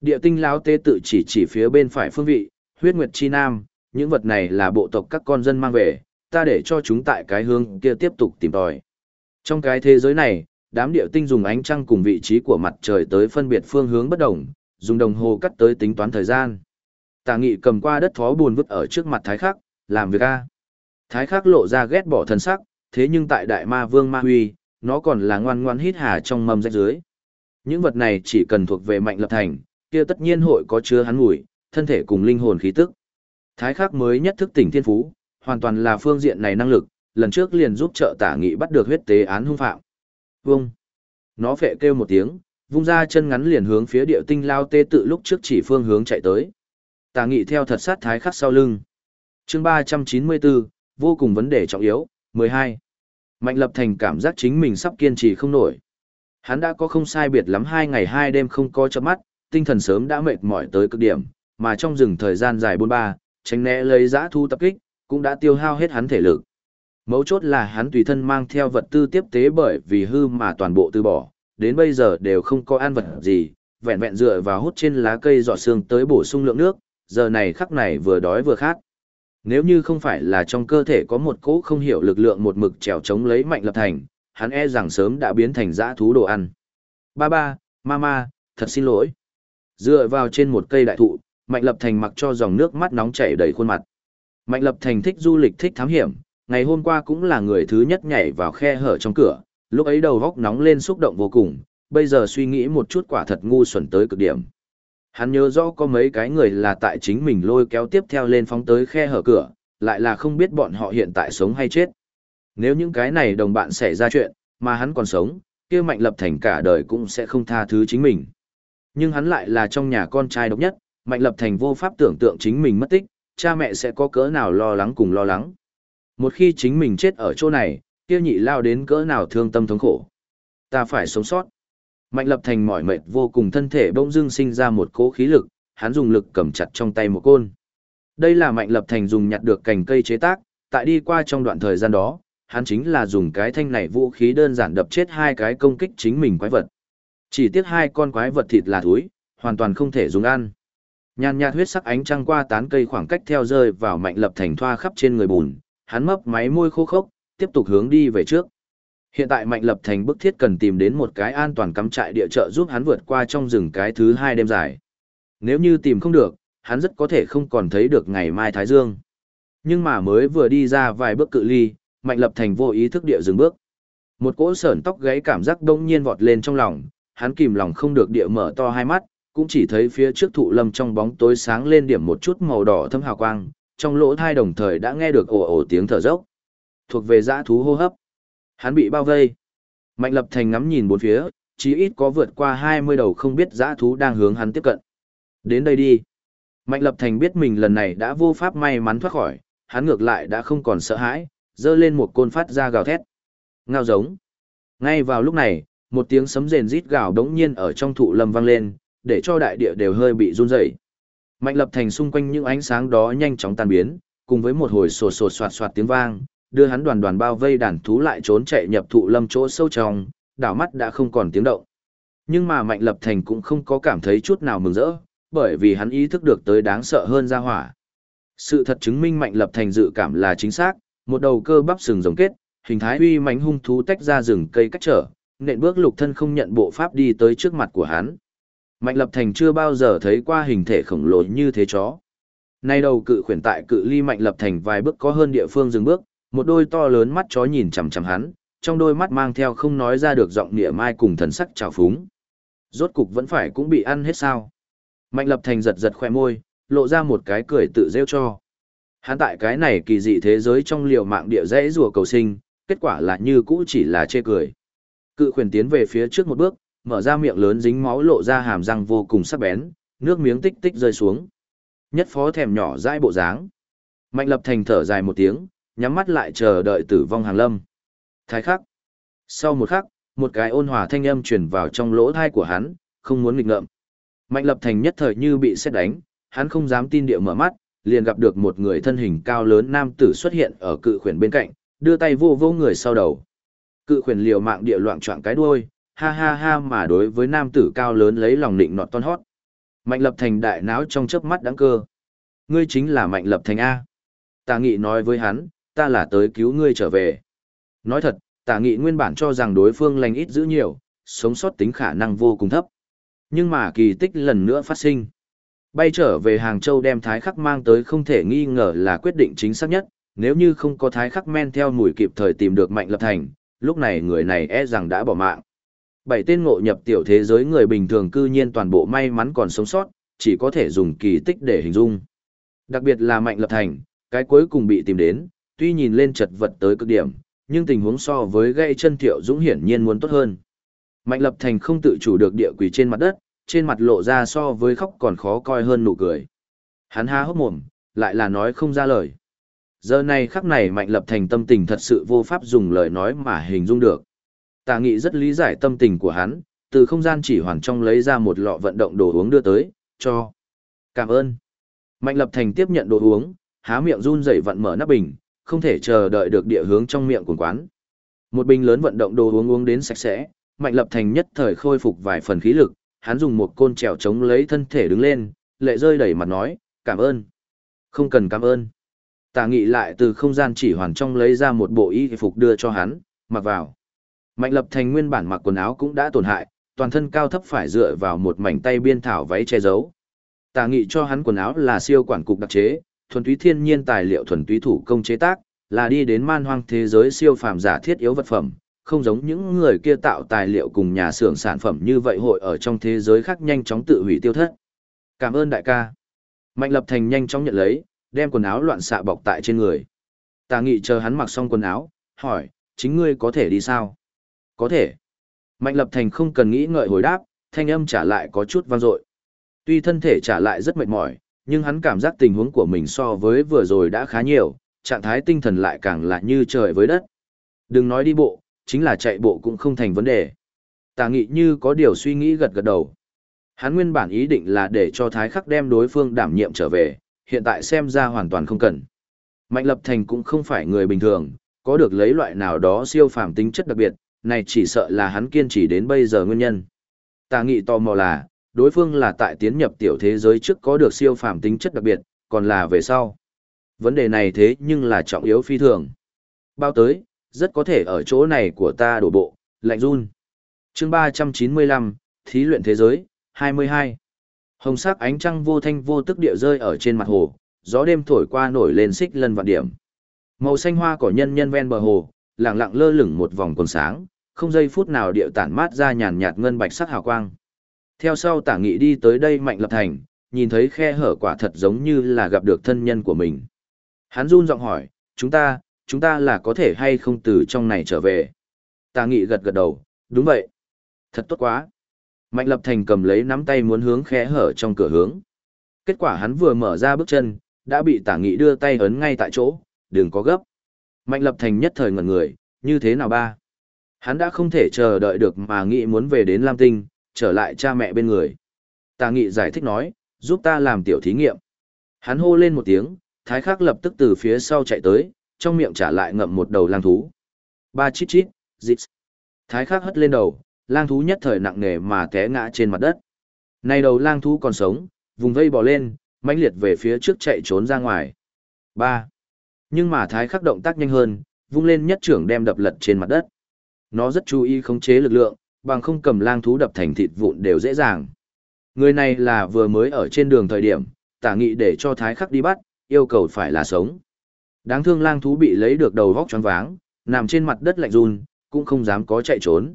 A: Địa tinh lão tê tự chỉ chỉ phía bên phải phương vị, huyết nguyệt chi nam, những vật này là bộ tộc các con dân mang về, ta để cho chúng tại cái hướng kia tiếp tục tìm tòi. Trong cái thế giới này, đám địa tinh dùng ánh trăng cùng vị trí của mặt trời tới phân biệt phương hướng bất đồng, dùng đồng hồ cắt tới tính toán thời gian. Tà nghị cầm qua đất thó buồn vứt ở trước mặt thái khắc, làm việc a. Thái khắc lộ ra ghét bỏ thân sắc, thế nhưng tại đại ma vương ma huy, nó còn là ngoan ngoan hít hà trong mâm rách dưới. Những vật này chỉ cần thuộc về mạnh lập thành, kia tất nhiên hội có chứa hắn mùi, thân thể cùng linh hồn khí tức. Thái khắc mới nhất thức tỉnh thiên phú, hoàn toàn là phương diện này năng lực, lần trước liền giúp trợ tả nghị bắt được huyết tế án hung phạm. Vung. Nó phệ kêu một tiếng, vung ra chân ngắn liền hướng phía địa tinh lao tê tự lúc trước chỉ phương hướng chạy tới. Tà nghị theo thật sát thái khắc sau lưng. chương 394, vô cùng vấn đề trọng yếu, 12. Mạnh lập thành cảm giác chính mình sắp kiên trì không nổi. Hắn đã có không sai biệt lắm hai ngày hai đêm không có chớp mắt, tinh thần sớm đã mệt mỏi tới cực điểm, mà trong rừng thời gian dài buôn ba, tránh né lấy giã thu tập kích, cũng đã tiêu hao hết hắn thể lực. Mấu chốt là hắn tùy thân mang theo vật tư tiếp tế bởi vì hư mà toàn bộ từ bỏ, đến bây giờ đều không có ăn vật gì, vẹn vẹn dựa vào hút trên lá cây giọt xương tới bổ sung lượng nước, giờ này khắc này vừa đói vừa khát. Nếu như không phải là trong cơ thể có một cỗ không hiểu lực lượng một mực trèo chống lấy mạnh lập thành, hắn e rằng sớm đã biến thành dã thú đồ ăn. Ba ba, mama, thật xin lỗi. Dựa vào trên một cây đại thụ, Mạnh Lập Thành mặc cho dòng nước mắt nóng chảy đầy khuôn mặt. Mạnh Lập Thành thích du lịch thích thám hiểm, ngày hôm qua cũng là người thứ nhất nhảy vào khe hở trong cửa, lúc ấy đầu góc nóng lên xúc động vô cùng, bây giờ suy nghĩ một chút quả thật ngu xuẩn tới cực điểm. Hắn nhớ rõ có mấy cái người là tại chính mình lôi kéo tiếp theo lên phóng tới khe hở cửa, lại là không biết bọn họ hiện tại sống hay chết. Nếu những cái này đồng bạn xảy ra chuyện, mà hắn còn sống, kia Mạnh Lập Thành cả đời cũng sẽ không tha thứ chính mình. Nhưng hắn lại là trong nhà con trai độc nhất, Mạnh Lập Thành vô pháp tưởng tượng chính mình mất tích, cha mẹ sẽ có cỡ nào lo lắng cùng lo lắng. Một khi chính mình chết ở chỗ này, kia nhị lao đến cỡ nào thương tâm thống khổ. Ta phải sống sót. Mạnh Lập Thành mỏi mệt vô cùng thân thể bỗng dưng sinh ra một cỗ khí lực, hắn dùng lực cầm chặt trong tay một côn. Đây là Mạnh Lập Thành dùng nhặt được cành cây chế tác, tại đi qua trong đoạn thời gian đó, hắn chính là dùng cái thanh này vũ khí đơn giản đập chết hai cái công kích chính mình quái vật. Chỉ tiếc hai con quái vật thịt là thúi, hoàn toàn không thể dùng ăn. Nhàn nhạt huyết sắc ánh trăng qua tán cây khoảng cách theo rơi vào mạnh lập thành thoa khắp trên người bùn, hắn mấp máy môi khô khốc, tiếp tục hướng đi về trước. Hiện tại mạnh lập thành bức thiết cần tìm đến một cái an toàn cắm trại địa trợ giúp hắn vượt qua trong rừng cái thứ hai đêm dài. Nếu như tìm không được, hắn rất có thể không còn thấy được ngày mai Thái Dương. Nhưng mà mới vừa đi ra vài bước cự ly, mạnh lập thành vô ý thức địa dừng bước. Một cỗ sởn tóc gáy cảm giác đông nhiên vọt lên trong lòng, hắn kìm lòng không được địa mở to hai mắt, cũng chỉ thấy phía trước thụ lâm trong bóng tối sáng lên điểm một chút màu đỏ thâm hào quang, trong lỗ thai đồng thời đã nghe được ồ ồ tiếng thở dốc. Thuộc về dã thú hô hấp. Hắn bị bao vây. Mạnh lập thành ngắm nhìn bốn phía, chí ít có vượt qua 20 đầu không biết dã thú đang hướng hắn tiếp cận. Đến đây đi. Mạnh lập thành biết mình lần này đã vô pháp may mắn thoát khỏi, hắn ngược lại đã không còn sợ hãi, dơ lên một côn phát ra gào thét. Ngao giống. Ngay vào lúc này, một tiếng sấm rền rít gào đống nhiên ở trong thụ lâm vang lên, để cho đại địa đều hơi bị run rẩy. Mạnh lập thành xung quanh những ánh sáng đó nhanh chóng tan biến, cùng với một hồi sột sột soạt soạt tiếng vang, đưa hắn đoàn đoàn bao vây đàn thú lại trốn chạy nhập thụ lâm chỗ sâu trong, đảo mắt đã không còn tiếng động. Nhưng mà Mạnh Lập Thành cũng không có cảm thấy chút nào mừng rỡ, bởi vì hắn ý thức được tới đáng sợ hơn ra hỏa. Sự thật chứng minh Mạnh Lập Thành dự cảm là chính xác, một đầu cơ bắp sừng rồng kết, hình thái uy mãnh hung thú tách ra rừng cây cách trở, nện bước lục thân không nhận bộ pháp đi tới trước mặt của hắn. Mạnh Lập Thành chưa bao giờ thấy qua hình thể khổng lồ như thế chó. Nay đầu cự khuyển tại cự ly Mạnh Lập Thành vài bước có hơn địa phương dừng bước, một đôi to lớn mắt chó nhìn chằm chằm hắn, trong đôi mắt mang theo không nói ra được giọng nịa mai cùng thần sắc trào phúng. Rốt cục vẫn phải cũng bị ăn hết sao. Mạnh Lập Thành giật giật khoe môi, lộ ra một cái cười tự rêu cho. Hắn tại cái này kỳ dị thế giới trong liều mạng địa dãy rùa cầu sinh, kết quả là như cũ chỉ là chê cười. Cự khuyển tiến về phía trước một bước, mở ra miệng lớn dính máu lộ ra hàm răng vô cùng sắc bén, nước miếng tích tích rơi xuống. Nhất phó thèm nhỏ dãi bộ dáng. Mạnh lập thành thở dài một tiếng, nhắm mắt lại chờ đợi tử vong hàng lâm. Thái khắc. Sau một khắc, một cái ôn hòa thanh âm truyền vào trong lỗ thai của hắn, không muốn nghịch ngợm. Mạnh lập thành nhất thời như bị xét đánh, hắn không dám tin địa mở mắt, liền gặp được một người thân hình cao lớn nam tử xuất hiện ở cự khuyển bên cạnh, đưa tay vô vô người sau đầu. Cự khuyển liều mạng địa loạn choạng cái đuôi, ha ha ha mà đối với nam tử cao lớn lấy lòng định nọt ton hót. Mạnh lập thành đại náo trong chớp mắt đáng cơ. Ngươi chính là mạnh lập thành A. Tà nghị nói với hắn, ta là tới cứu ngươi trở về. Nói thật, tà nghị nguyên bản cho rằng đối phương lành ít giữ nhiều, sống sót tính khả năng vô cùng thấp. Nhưng mà kỳ tích lần nữa phát sinh. Bay trở về Hàng Châu đem thái khắc mang tới không thể nghi ngờ là quyết định chính xác nhất, nếu như không có thái khắc men theo mùi kịp thời tìm được mạnh lập thành, lúc này người này e rằng đã bỏ mạng. Bảy tên ngộ nhập tiểu thế giới người bình thường cư nhiên toàn bộ may mắn còn sống sót, chỉ có thể dùng kỳ tích để hình dung. Đặc biệt là mạnh lập thành, cái cuối cùng bị tìm đến, tuy nhìn lên chật vật tới cực điểm, nhưng tình huống so với gây chân thiệu dũng hiển nhiên muốn tốt hơn. Mạnh lập thành không tự chủ được địa quỷ trên mặt đất, trên mặt lộ ra so với khóc còn khó coi hơn nụ cười. Hắn há hốc mồm, lại là nói không ra lời. Giờ này khắc này mạnh lập thành tâm tình thật sự vô pháp dùng lời nói mà hình dung được. Tà nghị rất lý giải tâm tình của hắn, từ không gian chỉ hoàn trong lấy ra một lọ vận động đồ uống đưa tới, cho. Cảm ơn. Mạnh lập thành tiếp nhận đồ uống, há miệng run rẩy vặn mở nắp bình, không thể chờ đợi được địa hướng trong miệng của quán. Một bình lớn vận động đồ uống uống đến sạch sẽ, Mạnh Lập Thành nhất thời khôi phục vài phần khí lực, hắn dùng một côn trèo chống lấy thân thể đứng lên, lệ rơi đẩy mặt nói, cảm ơn. Không cần cảm ơn. Tà nghị lại từ không gian chỉ hoàn trong lấy ra một bộ y phục đưa cho hắn, mặc vào. Mạnh lập thành nguyên bản mặc quần áo cũng đã tổn hại, toàn thân cao thấp phải dựa vào một mảnh tay biên thảo váy che giấu. Tà nghị cho hắn quần áo là siêu quản cục đặc chế, thuần túy thiên nhiên tài liệu thuần túy thủ công chế tác, là đi đến man hoang thế giới siêu phàm giả thiết yếu vật phẩm, không giống những người kia tạo tài liệu cùng nhà xưởng sản phẩm như vậy hội ở trong thế giới khác nhanh chóng tự hủy tiêu thất. Cảm ơn đại ca. Mạnh lập thành nhanh chóng nhận lấy, đem quần áo loạn xạ bọc tại trên người. Tà nghị chờ hắn mặc xong quần áo, hỏi, chính ngươi có thể đi sao? Có thể. Mạnh lập thành không cần nghĩ ngợi hồi đáp, thanh âm trả lại có chút vang dội. Tuy thân thể trả lại rất mệt mỏi, nhưng hắn cảm giác tình huống của mình so với vừa rồi đã khá nhiều, trạng thái tinh thần lại càng là như trời với đất. Đừng nói đi bộ, chính là chạy bộ cũng không thành vấn đề. Tà nghị như có điều suy nghĩ gật gật đầu. Hắn nguyên bản ý định là để cho Thái Khắc đem đối phương đảm nhiệm trở về, hiện tại xem ra hoàn toàn không cần. Mạnh Lập Thành cũng không phải người bình thường, có được lấy loại nào đó siêu phàm tính chất đặc biệt, này chỉ sợ là hắn kiên trì đến bây giờ nguyên nhân. Tà nghị tò mò là, đối phương là tại tiến nhập tiểu thế giới trước có được siêu phàm tính chất đặc biệt, còn là về sau. Vấn đề này thế nhưng là trọng yếu phi thường. Bao tới, rất có thể ở chỗ này của ta đổ bộ, lạnh run. chương 395, Thí luyện thế giới, 22. Hồng sắc ánh trăng vô thanh vô tức địa rơi ở trên mặt hồ, gió đêm thổi qua nổi lên xích lân vạn điểm. Màu xanh hoa cỏ nhân nhân ven bờ hồ, lặng lặng lơ lửng một vòng còn sáng, không giây phút nào điệu tản mát ra nhàn nhạt ngân bạch sắc hào quang. Theo sau tả nghị đi tới đây mạnh lập thành, nhìn thấy khe hở quả thật giống như là gặp được thân nhân của mình. Hắn run giọng hỏi, chúng ta, chúng ta là có thể hay không từ trong này trở về? Tả nghị gật gật đầu, đúng vậy. Thật tốt quá. Mạnh lập thành cầm lấy nắm tay muốn hướng khe hở trong cửa hướng. Kết quả hắn vừa mở ra bước chân, đã bị tả nghị đưa tay ấn ngay tại chỗ, đừng có gấp. Mạnh lập thành nhất thời ngẩn người, như thế nào ba? Hắn đã không thể chờ đợi được mà nghị muốn về đến Lam Tinh, trở lại cha mẹ bên người. Tà nghị giải thích nói, giúp ta làm tiểu thí nghiệm. Hắn hô lên một tiếng, thái khắc lập tức từ phía sau chạy tới, trong miệng trả lại ngậm một đầu lang thú. Ba chít chít, dịch. Thái khắc hất lên đầu, lang thú nhất thời nặng nề mà té ngã trên mặt đất. Này đầu lang thú còn sống, vùng vây bò lên, mãnh liệt về phía trước chạy trốn ra ngoài. Ba. Nhưng mà thái khắc động tác nhanh hơn, vung lên nhất trưởng đem đập lật trên mặt đất. Nó rất chú ý khống chế lực lượng, bằng không cầm lang thú đập thành thịt vụn đều dễ dàng. Người này là vừa mới ở trên đường thời điểm, tả nghị để cho thái khắc đi bắt, yêu cầu phải là sống. Đáng thương lang thú bị lấy được đầu vóc choáng váng, nằm trên mặt đất lạnh run, cũng không dám có chạy trốn.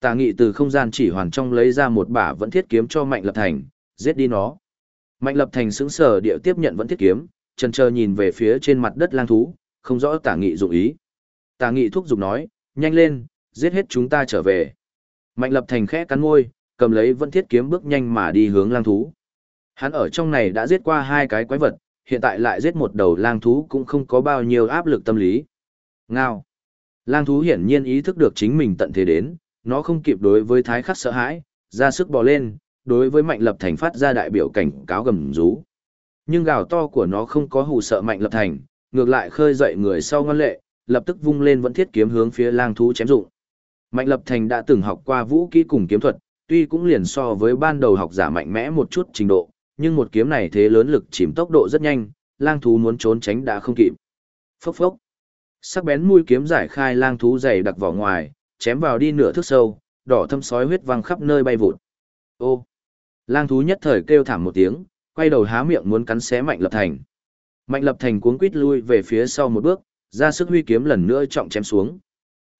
A: Tả nghị từ không gian chỉ hoàn trong lấy ra một bả vẫn thiết kiếm cho Mạnh Lập Thành, giết đi nó. Mạnh Lập Thành sững sờ điệu tiếp nhận vẫn thiết kiếm, chần chờ nhìn về phía trên mặt đất lang thú, không rõ tả nghị dụng ý. Tả nghị thúc giục nói, nhanh lên, giết hết chúng ta trở về. Mạnh lập thành khẽ cắn môi, cầm lấy vẫn thiết kiếm bước nhanh mà đi hướng lang thú. Hắn ở trong này đã giết qua hai cái quái vật, hiện tại lại giết một đầu lang thú cũng không có bao nhiêu áp lực tâm lý. Ngao. Lang thú hiển nhiên ý thức được chính mình tận thế đến, nó không kịp đối với thái khắc sợ hãi, ra sức bò lên, đối với mạnh lập thành phát ra đại biểu cảnh cáo gầm rú. Nhưng gào to của nó không có hù sợ mạnh lập thành, ngược lại khơi dậy người sau ngân lệ, lập tức vung lên vẫn thiết kiếm hướng phía lang thú chém dụng. Mạnh Lập Thành đã từng học qua vũ kỹ cùng kiếm thuật, tuy cũng liền so với ban đầu học giả mạnh mẽ một chút trình độ, nhưng một kiếm này thế lớn lực chìm tốc độ rất nhanh, lang thú muốn trốn tránh đã không kịp. Phốc phốc. Sắc bén mũi kiếm giải khai lang thú dày đặc vỏ ngoài, chém vào đi nửa thước sâu, đỏ thâm sói huyết văng khắp nơi bay vụt. Ô. Lang thú nhất thời kêu thảm một tiếng, quay đầu há miệng muốn cắn xé Mạnh Lập Thành. Mạnh Lập Thành cuống quít lui về phía sau một bước, ra sức huy kiếm lần nữa trọng chém xuống.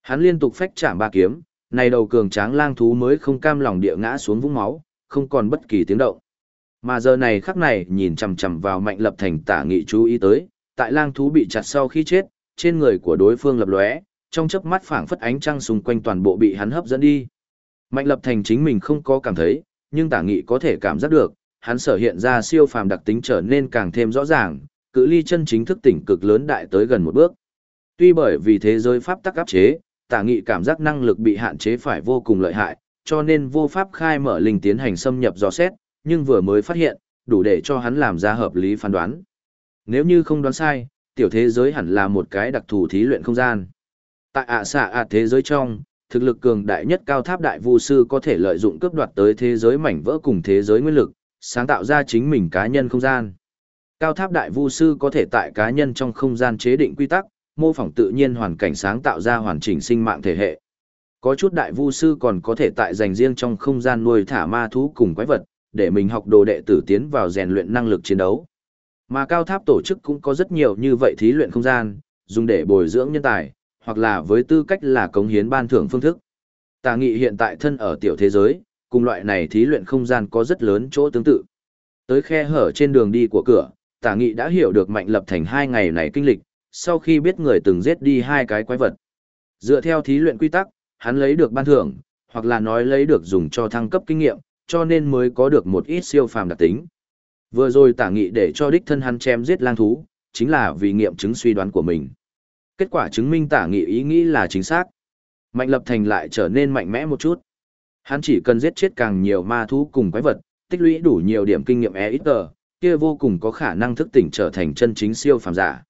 A: Hắn liên tục phách chạm ba kiếm, này đầu cường tráng lang thú mới không cam lòng địa ngã xuống vũng máu, không còn bất kỳ tiếng động. Mà giờ này khắc này nhìn chằm chằm vào mạnh lập thành tả nghị chú ý tới, tại lang thú bị chặt sau khi chết, trên người của đối phương lập lóe, trong chớp mắt phảng phất ánh trăng xung quanh toàn bộ bị hắn hấp dẫn đi. Mạnh lập thành chính mình không có cảm thấy, nhưng tả nghị có thể cảm giác được, hắn sở hiện ra siêu phàm đặc tính trở nên càng thêm rõ ràng, cự ly chân chính thức tỉnh cực lớn đại tới gần một bước. Tuy bởi vì thế giới pháp tắc áp chế, tả nghị cảm giác năng lực bị hạn chế phải vô cùng lợi hại, cho nên vô pháp khai mở linh tiến hành xâm nhập dò xét, nhưng vừa mới phát hiện, đủ để cho hắn làm ra hợp lý phán đoán. Nếu như không đoán sai, tiểu thế giới hẳn là một cái đặc thù thí luyện không gian. Tại ạ xạ ạ thế giới trong, thực lực cường đại nhất cao tháp đại vu sư có thể lợi dụng cướp đoạt tới thế giới mảnh vỡ cùng thế giới nguyên lực, sáng tạo ra chính mình cá nhân không gian. Cao tháp đại vu sư có thể tại cá nhân trong không gian chế định quy tắc, mô phỏng tự nhiên hoàn cảnh sáng tạo ra hoàn chỉnh sinh mạng thể hệ. Có chút đại vu sư còn có thể tại dành riêng trong không gian nuôi thả ma thú cùng quái vật, để mình học đồ đệ tử tiến vào rèn luyện năng lực chiến đấu. Mà cao tháp tổ chức cũng có rất nhiều như vậy thí luyện không gian, dùng để bồi dưỡng nhân tài, hoặc là với tư cách là cống hiến ban thưởng phương thức. Tà nghị hiện tại thân ở tiểu thế giới, cùng loại này thí luyện không gian có rất lớn chỗ tương tự. Tới khe hở trên đường đi của cửa, tà nghị đã hiểu được mạnh lập thành hai ngày này kinh lịch, sau khi biết người từng giết đi hai cái quái vật. Dựa theo thí luyện quy tắc, hắn lấy được ban thưởng, hoặc là nói lấy được dùng cho thăng cấp kinh nghiệm, cho nên mới có được một ít siêu phàm đặc tính. Vừa rồi tả nghị để cho đích thân hắn chém giết lang thú, chính là vì nghiệm chứng suy đoán của mình. Kết quả chứng minh tả nghị ý nghĩ là chính xác. Mạnh lập thành lại trở nên mạnh mẽ một chút. Hắn chỉ cần giết chết càng nhiều ma thú cùng quái vật, tích lũy đủ nhiều điểm kinh nghiệm e ít kia vô cùng có khả năng thức tỉnh trở thành chân chính siêu phàm giả.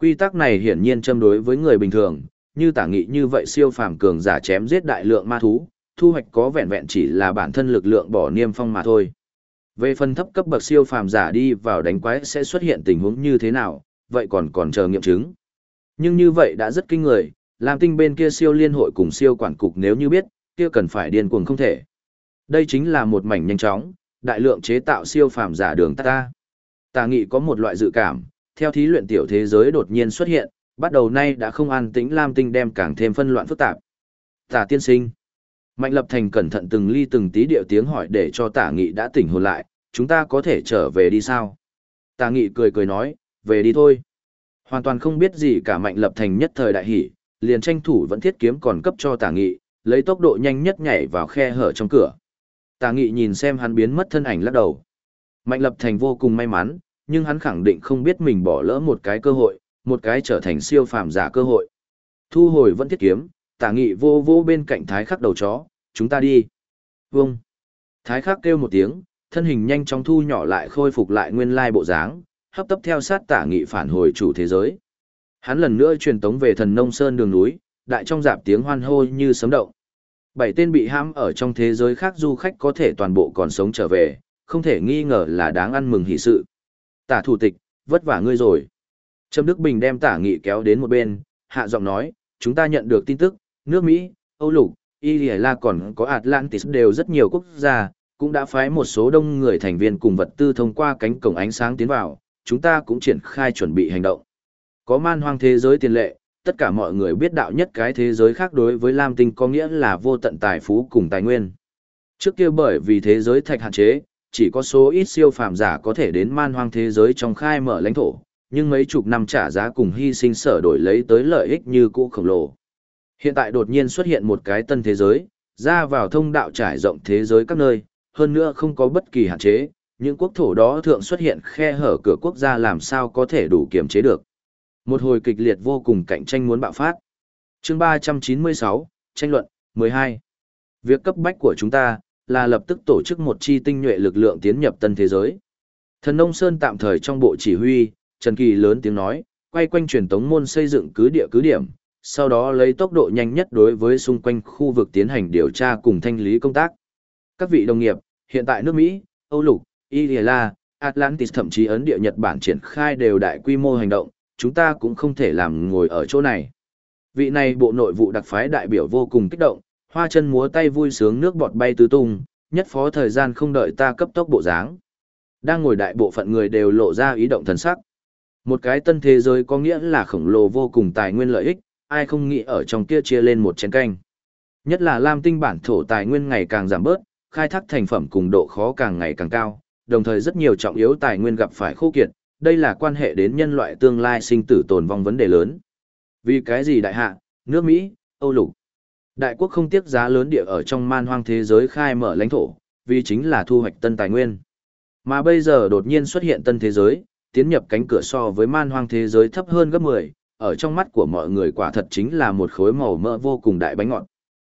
A: Quy tắc này hiển nhiên châm đối với người bình thường, như tả nghị như vậy siêu phàm cường giả chém giết đại lượng ma thú, thu hoạch có vẹn vẹn chỉ là bản thân lực lượng bỏ niêm phong mà thôi. Về phần thấp cấp bậc siêu phàm giả đi vào đánh quái sẽ xuất hiện tình huống như thế nào, vậy còn còn chờ nghiệm chứng. Nhưng như vậy đã rất kinh người, làm tinh bên kia siêu liên hội cùng siêu quản cục nếu như biết, kia cần phải điên cuồng không thể. Đây chính là một mảnh nhanh chóng, đại lượng chế tạo siêu phàm giả đường ta. Tà nghị có một loại dự cảm, theo thí luyện tiểu thế giới đột nhiên xuất hiện, bắt đầu nay đã không an tĩnh Lam Tinh đem càng thêm phân loạn phức tạp. Tả tiên sinh. Mạnh lập thành cẩn thận từng ly từng tí điệu tiếng hỏi để cho tả nghị đã tỉnh hồn lại, chúng ta có thể trở về đi sao? Tả nghị cười cười nói, về đi thôi. Hoàn toàn không biết gì cả mạnh lập thành nhất thời đại hỉ, liền tranh thủ vẫn thiết kiếm còn cấp cho tả nghị, lấy tốc độ nhanh nhất nhảy vào khe hở trong cửa. Tả nghị nhìn xem hắn biến mất thân ảnh lắc đầu. Mạnh lập thành vô cùng may mắn, nhưng hắn khẳng định không biết mình bỏ lỡ một cái cơ hội, một cái trở thành siêu phàm giả cơ hội. Thu hồi vẫn thiết kiếm, tả nghị vô vô bên cạnh thái khắc đầu chó, chúng ta đi. Vâng. Thái khắc kêu một tiếng, thân hình nhanh chóng thu nhỏ lại khôi phục lại nguyên lai bộ dáng, hấp tấp theo sát tả nghị phản hồi chủ thế giới. Hắn lần nữa truyền tống về thần nông sơn đường núi, đại trong dạp tiếng hoan hô như sấm động. Bảy tên bị hãm ở trong thế giới khác du khách có thể toàn bộ còn sống trở về, không thể nghi ngờ là đáng ăn mừng hỷ sự. Tả thủ tịch, vất vả ngươi rồi. Trâm Đức Bình đem tả nghị kéo đến một bên, hạ giọng nói, chúng ta nhận được tin tức, nước Mỹ, Âu Lục, Iliala còn có Atlantis đều rất nhiều quốc gia, cũng đã phái một số đông người thành viên cùng vật tư thông qua cánh cổng ánh sáng tiến vào, chúng ta cũng triển khai chuẩn bị hành động. Có man hoang thế giới tiền lệ, tất cả mọi người biết đạo nhất cái thế giới khác đối với Lam Tinh có nghĩa là vô tận tài phú cùng tài nguyên. Trước kia bởi vì thế giới thạch hạn chế, chỉ có số ít siêu phàm giả có thể đến man hoang thế giới trong khai mở lãnh thổ, nhưng mấy chục năm trả giá cùng hy sinh sở đổi lấy tới lợi ích như cũ khổng lồ. Hiện tại đột nhiên xuất hiện một cái tân thế giới, ra vào thông đạo trải rộng thế giới các nơi, hơn nữa không có bất kỳ hạn chế, những quốc thổ đó thượng xuất hiện khe hở cửa quốc gia làm sao có thể đủ kiểm chế được. Một hồi kịch liệt vô cùng cạnh tranh muốn bạo phát. chương 396, tranh luận, 12. Việc cấp bách của chúng ta, là lập tức tổ chức một chi tinh nhuệ lực lượng tiến nhập tân thế giới. Thần Nông Sơn tạm thời trong bộ chỉ huy, Trần Kỳ lớn tiếng nói, quay quanh truyền tống môn xây dựng cứ địa cứ điểm, sau đó lấy tốc độ nhanh nhất đối với xung quanh khu vực tiến hành điều tra cùng thanh lý công tác. Các vị đồng nghiệp, hiện tại nước Mỹ, Âu Lục, Iliala, Atlantis thậm chí Ấn địa Nhật Bản triển khai đều đại quy mô hành động, chúng ta cũng không thể làm ngồi ở chỗ này. Vị này bộ nội vụ đặc phái đại biểu vô cùng kích động, hoa chân múa tay vui sướng nước bọt bay tứ tung, nhất phó thời gian không đợi ta cấp tốc bộ dáng. Đang ngồi đại bộ phận người đều lộ ra ý động thần sắc. Một cái tân thế giới có nghĩa là khổng lồ vô cùng tài nguyên lợi ích, ai không nghĩ ở trong kia chia lên một chén canh. Nhất là Lam tinh bản thổ tài nguyên ngày càng giảm bớt, khai thác thành phẩm cùng độ khó càng ngày càng cao, đồng thời rất nhiều trọng yếu tài nguyên gặp phải khô kiệt, đây là quan hệ đến nhân loại tương lai sinh tử tồn vong vấn đề lớn. Vì cái gì đại hạ, nước Mỹ, Âu lục, đại quốc không tiếc giá lớn địa ở trong man hoang thế giới khai mở lãnh thổ, vì chính là thu hoạch tân tài nguyên. Mà bây giờ đột nhiên xuất hiện tân thế giới, tiến nhập cánh cửa so với man hoang thế giới thấp hơn gấp 10, ở trong mắt của mọi người quả thật chính là một khối màu mỡ vô cùng đại bánh ngọt.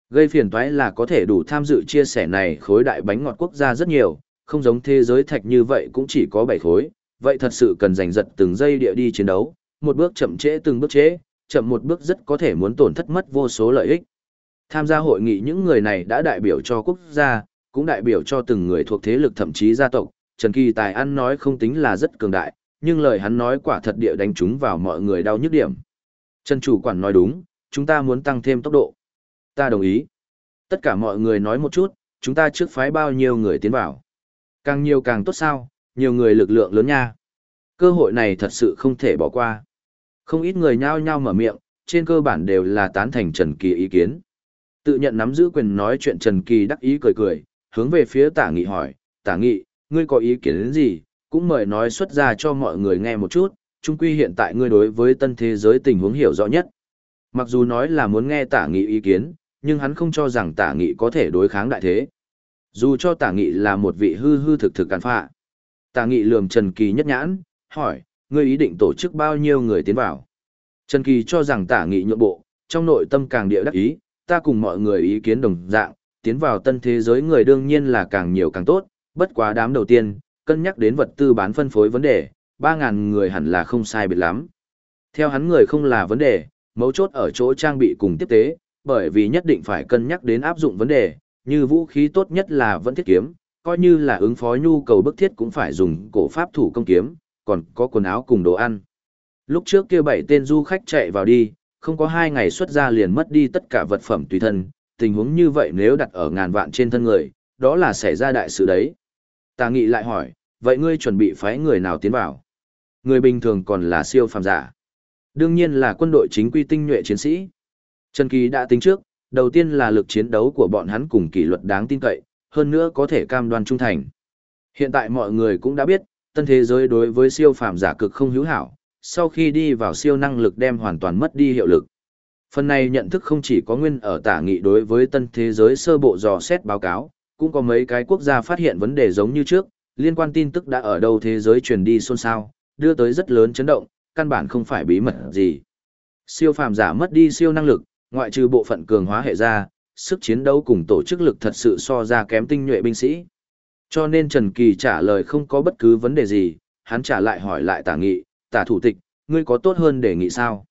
A: Gây phiền toái là có thể đủ tham dự chia sẻ này khối đại bánh ngọt quốc gia rất nhiều, không giống thế giới thạch như vậy cũng chỉ có 7 khối, vậy thật sự cần giành giật từng giây địa đi chiến đấu, một bước chậm trễ từng bước trễ, chậm một bước rất có thể muốn tổn thất mất vô số lợi ích. Tham gia hội nghị những người này đã đại biểu cho quốc gia, cũng đại biểu cho từng người thuộc thế lực thậm chí gia tộc, Trần Kỳ Tài ăn nói không tính là rất cường đại, nhưng lời hắn nói quả thật địa đánh trúng vào mọi người đau nhức điểm. Trần chủ quản nói đúng, chúng ta muốn tăng thêm tốc độ. Ta đồng ý. Tất cả mọi người nói một chút, chúng ta trước phái bao nhiêu người tiến vào. Càng nhiều càng tốt sao, nhiều người lực lượng lớn nha. Cơ hội này thật sự không thể bỏ qua. Không ít người nhao nhao mở miệng, trên cơ bản đều là tán thành Trần Kỳ ý kiến. Tự nhận nắm giữ quyền nói chuyện Trần Kỳ đắc ý cười cười, hướng về phía tả nghị hỏi, tả nghị, ngươi có ý kiến đến gì, cũng mời nói xuất ra cho mọi người nghe một chút, chung quy hiện tại ngươi đối với tân thế giới tình huống hiểu rõ nhất. Mặc dù nói là muốn nghe tả nghị ý kiến, nhưng hắn không cho rằng tả nghị có thể đối kháng đại thế. Dù cho tả nghị là một vị hư hư thực thực càn phạ. Tả nghị lườm Trần Kỳ nhất nhãn, hỏi, ngươi ý định tổ chức bao nhiêu người tiến vào. Trần Kỳ cho rằng tả nghị nhượng bộ, trong nội tâm càng địa đắc ý, ta cùng mọi người ý kiến đồng dạng, tiến vào tân thế giới người đương nhiên là càng nhiều càng tốt, bất quá đám đầu tiên, cân nhắc đến vật tư bán phân phối vấn đề, 3.000 người hẳn là không sai biệt lắm. Theo hắn người không là vấn đề, mấu chốt ở chỗ trang bị cùng tiếp tế, bởi vì nhất định phải cân nhắc đến áp dụng vấn đề, như vũ khí tốt nhất là vẫn thiết kiếm, coi như là ứng phó nhu cầu bức thiết cũng phải dùng cổ pháp thủ công kiếm, còn có quần áo cùng đồ ăn. Lúc trước kia bảy tên du khách chạy vào đi, không có hai ngày xuất ra liền mất đi tất cả vật phẩm tùy thân, tình huống như vậy nếu đặt ở ngàn vạn trên thân người, đó là xảy ra đại sự đấy. Tà nghị lại hỏi, vậy ngươi chuẩn bị phái người nào tiến vào? Người bình thường còn là siêu phàm giả. Đương nhiên là quân đội chính quy tinh nhuệ chiến sĩ. Trần Kỳ đã tính trước, đầu tiên là lực chiến đấu của bọn hắn cùng kỷ luật đáng tin cậy, hơn nữa có thể cam đoan trung thành. Hiện tại mọi người cũng đã biết, tân thế giới đối với siêu phàm giả cực không hữu hảo, sau khi đi vào siêu năng lực đem hoàn toàn mất đi hiệu lực. Phần này nhận thức không chỉ có nguyên ở tả nghị đối với tân thế giới sơ bộ dò xét báo cáo, cũng có mấy cái quốc gia phát hiện vấn đề giống như trước, liên quan tin tức đã ở đâu thế giới truyền đi xôn xao, đưa tới rất lớn chấn động, căn bản không phải bí mật gì. Siêu phàm giả mất đi siêu năng lực, ngoại trừ bộ phận cường hóa hệ ra, sức chiến đấu cùng tổ chức lực thật sự so ra kém tinh nhuệ binh sĩ. Cho nên Trần Kỳ trả lời không có bất cứ vấn đề gì, hắn trả lại hỏi lại tả nghị, tả thủ tịch, ngươi có tốt hơn đề nghị sao?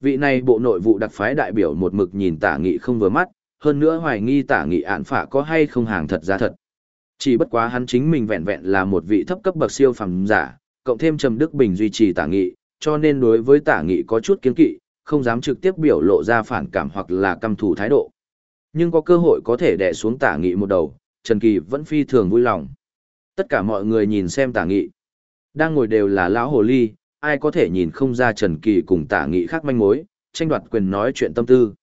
A: Vị này bộ nội vụ đặc phái đại biểu một mực nhìn tả nghị không vừa mắt, hơn nữa hoài nghi tả nghị án phả có hay không hàng thật ra thật. Chỉ bất quá hắn chính mình vẹn vẹn là một vị thấp cấp bậc siêu phàm giả, cộng thêm Trầm Đức Bình duy trì tả nghị, cho nên đối với tả nghị có chút kiến kỵ, không dám trực tiếp biểu lộ ra phản cảm hoặc là căm thù thái độ. Nhưng có cơ hội có thể đè xuống tả nghị một đầu, Trần Kỳ vẫn phi thường vui lòng. Tất cả mọi người nhìn xem tả nghị. Đang ngồi đều là lão hồ ly, ai có thể nhìn không ra Trần Kỳ cùng tả nghị khác manh mối, tranh đoạt quyền nói chuyện tâm tư.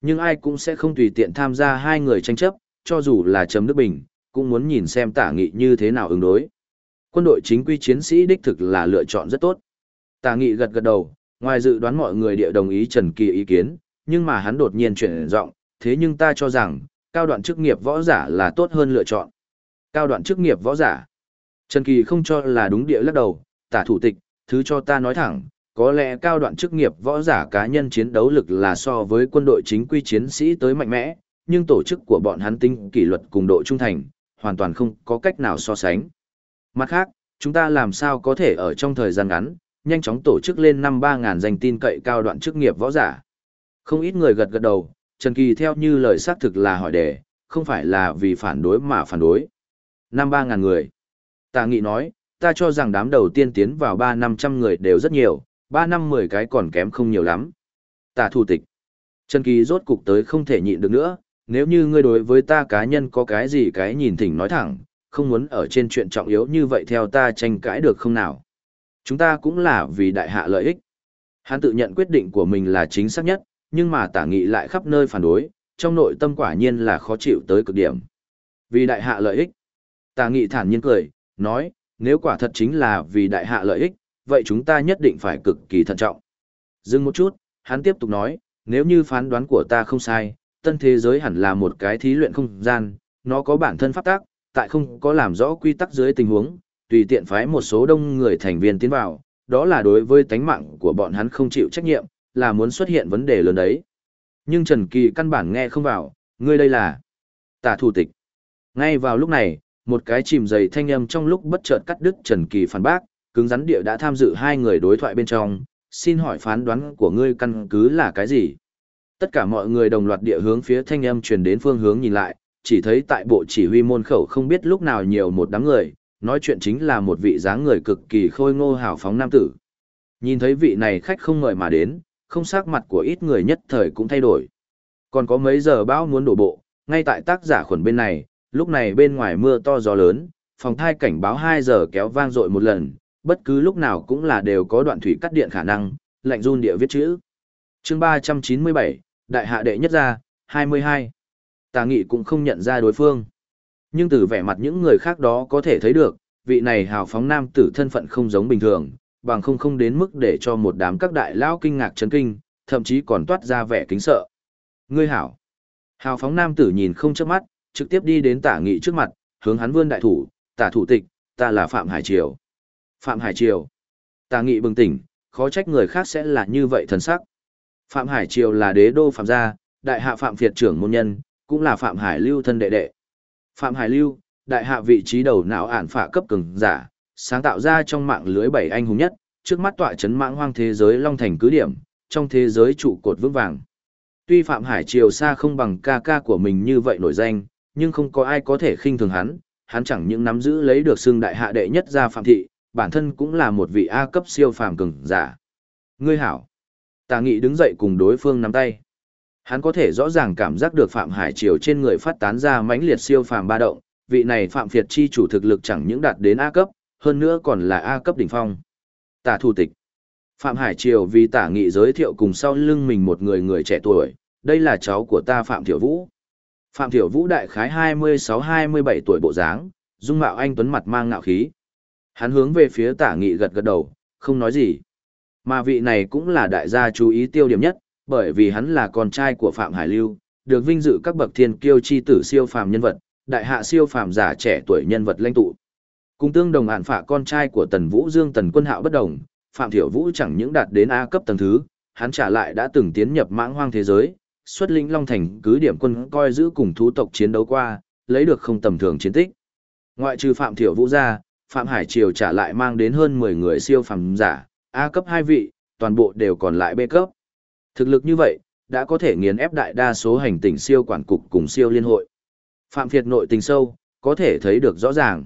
A: Nhưng ai cũng sẽ không tùy tiện tham gia hai người tranh chấp, cho dù là Trầm Đức Bình, cũng muốn nhìn xem tả nghị như thế nào ứng đối. Quân đội chính quy chiến sĩ đích thực là lựa chọn rất tốt. Tả nghị gật gật đầu, ngoài dự đoán mọi người địa đồng ý Trần Kỳ ý kiến, nhưng mà hắn đột nhiên chuyển giọng, thế nhưng ta cho rằng, cao đoạn chức nghiệp võ giả là tốt hơn lựa chọn. Cao đoạn chức nghiệp võ giả. Trần Kỳ không cho là đúng địa lắc đầu, tả thủ tịch, thứ cho ta nói thẳng, có lẽ cao đoạn chức nghiệp võ giả cá nhân chiến đấu lực là so với quân đội chính quy chiến sĩ tới mạnh mẽ, nhưng tổ chức của bọn hắn tinh kỷ luật cùng độ trung thành, hoàn toàn không có cách nào so sánh. Mặt khác, chúng ta làm sao có thể ở trong thời gian ngắn, nhanh chóng tổ chức lên năm ba ngàn danh tin cậy cao đoạn chức nghiệp võ giả. Không ít người gật gật đầu, Trần Kỳ theo như lời xác thực là hỏi đề, không phải là vì phản đối mà phản đối. Năm ba ngàn người. Tà Nghị nói, ta cho rằng đám đầu tiên tiến vào ba năm trăm người đều rất nhiều, ba năm mười cái còn kém không nhiều lắm. Tạ thủ tịch. Trần Kỳ rốt cục tới không thể nhịn được nữa, nếu như ngươi đối với ta cá nhân có cái gì cái nhìn thỉnh nói thẳng, không muốn ở trên chuyện trọng yếu như vậy theo ta tranh cãi được không nào. Chúng ta cũng là vì đại hạ lợi ích. Hắn tự nhận quyết định của mình là chính xác nhất, nhưng mà tả nghị lại khắp nơi phản đối, trong nội tâm quả nhiên là khó chịu tới cực điểm. Vì đại hạ lợi ích. Tả nghị thản nhiên cười, nói, nếu quả thật chính là vì đại hạ lợi ích, vậy chúng ta nhất định phải cực kỳ thận trọng. Dừng một chút, hắn tiếp tục nói, nếu như phán đoán của ta không sai, tân thế giới hẳn là một cái thí luyện không gian, nó có bản thân pháp tác, tại không có làm rõ quy tắc dưới tình huống, tùy tiện phái một số đông người thành viên tiến vào, đó là đối với tánh mạng của bọn hắn không chịu trách nhiệm, là muốn xuất hiện vấn đề lớn đấy. Nhưng Trần Kỳ căn bản nghe không vào, ngươi đây là tả thủ tịch. Ngay vào lúc này, một cái chìm dày thanh âm trong lúc bất chợt cắt đứt Trần Kỳ phản bác, cứng rắn địa đã tham dự hai người đối thoại bên trong, xin hỏi phán đoán của ngươi căn cứ là cái gì? Tất cả mọi người đồng loạt địa hướng phía thanh âm truyền đến phương hướng nhìn lại, chỉ thấy tại bộ chỉ huy môn khẩu không biết lúc nào nhiều một đám người, nói chuyện chính là một vị dáng người cực kỳ khôi ngô hào phóng nam tử. Nhìn thấy vị này khách không ngợi mà đến, không sắc mặt của ít người nhất thời cũng thay đổi. Còn có mấy giờ bão muốn đổ bộ, ngay tại tác giả khuẩn bên này, lúc này bên ngoài mưa to gió lớn, phòng thai cảnh báo 2 giờ kéo vang dội một lần, bất cứ lúc nào cũng là đều có đoạn thủy cắt điện khả năng, lạnh run địa viết chữ. chương 397, Đại hạ đệ nhất gia, 22. Tà nghị cũng không nhận ra đối phương. Nhưng từ vẻ mặt những người khác đó có thể thấy được, vị này hào phóng nam tử thân phận không giống bình thường, bằng không không đến mức để cho một đám các đại lao kinh ngạc chấn kinh, thậm chí còn toát ra vẻ kính sợ. Ngươi hảo. Hào phóng nam tử nhìn không chớp mắt, trực tiếp đi đến tả nghị trước mặt, hướng hắn vươn đại thủ, tả thủ tịch, ta là Phạm Hải Triều. Phạm Hải Triều. Tả nghị bừng tỉnh, khó trách người khác sẽ là như vậy thần sắc. Phạm Hải Triều là đế đô Phạm gia, đại hạ Phạm Việt trưởng môn nhân, cũng là Phạm Hải Lưu thân đệ đệ. Phạm Hải Lưu, đại hạ vị trí đầu não ản phạ cấp cường giả, sáng tạo ra trong mạng lưới bảy anh hùng nhất, trước mắt tọa chấn mãng hoang thế giới long thành cứ điểm, trong thế giới trụ cột vững vàng. Tuy Phạm Hải Triều xa không bằng ca ca của mình như vậy nổi danh, nhưng không có ai có thể khinh thường hắn, hắn chẳng những nắm giữ lấy được xương đại hạ đệ nhất gia phạm thị, bản thân cũng là một vị A cấp siêu phàm cường giả. Ngươi hảo. Tà nghị đứng dậy cùng đối phương nắm tay. Hắn có thể rõ ràng cảm giác được Phạm Hải Triều trên người phát tán ra mãnh liệt siêu phàm ba động, vị này Phạm Việt chi chủ thực lực chẳng những đạt đến A cấp, hơn nữa còn là A cấp đỉnh phong. Tả thủ tịch. Phạm Hải Triều vì tả nghị giới thiệu cùng sau lưng mình một người người trẻ tuổi, đây là cháu của ta Phạm Thiểu Vũ. Phạm Thiểu Vũ đại khái 26-27 tuổi bộ dáng, dung mạo anh tuấn mặt mang ngạo khí. Hắn hướng về phía tả nghị gật gật đầu, không nói gì. Mà vị này cũng là đại gia chú ý tiêu điểm nhất, bởi vì hắn là con trai của Phạm Hải Lưu, được vinh dự các bậc thiên kiêu chi tử siêu phàm nhân vật, đại hạ siêu phàm giả trẻ tuổi nhân vật lãnh tụ. Cùng tương đồng hạn phạ con trai của Tần Vũ Dương Tần Quân Hạo bất đồng, Phạm Thiểu Vũ chẳng những đạt đến A cấp tầng thứ, hắn trả lại đã từng tiến nhập mãng hoang thế giới, xuất lĩnh Long Thành cứ điểm quân coi giữ cùng thú tộc chiến đấu qua, lấy được không tầm thường chiến tích. Ngoại trừ Phạm Thiểu Vũ ra, Phạm Hải Triều trả lại mang đến hơn 10 người siêu phẩm giả, A cấp 2 vị, toàn bộ đều còn lại B cấp. Thực lực như vậy, đã có thể nghiền ép đại đa số hành tinh siêu quản cục cùng siêu liên hội. Phạm Việt nội tình sâu, có thể thấy được rõ ràng.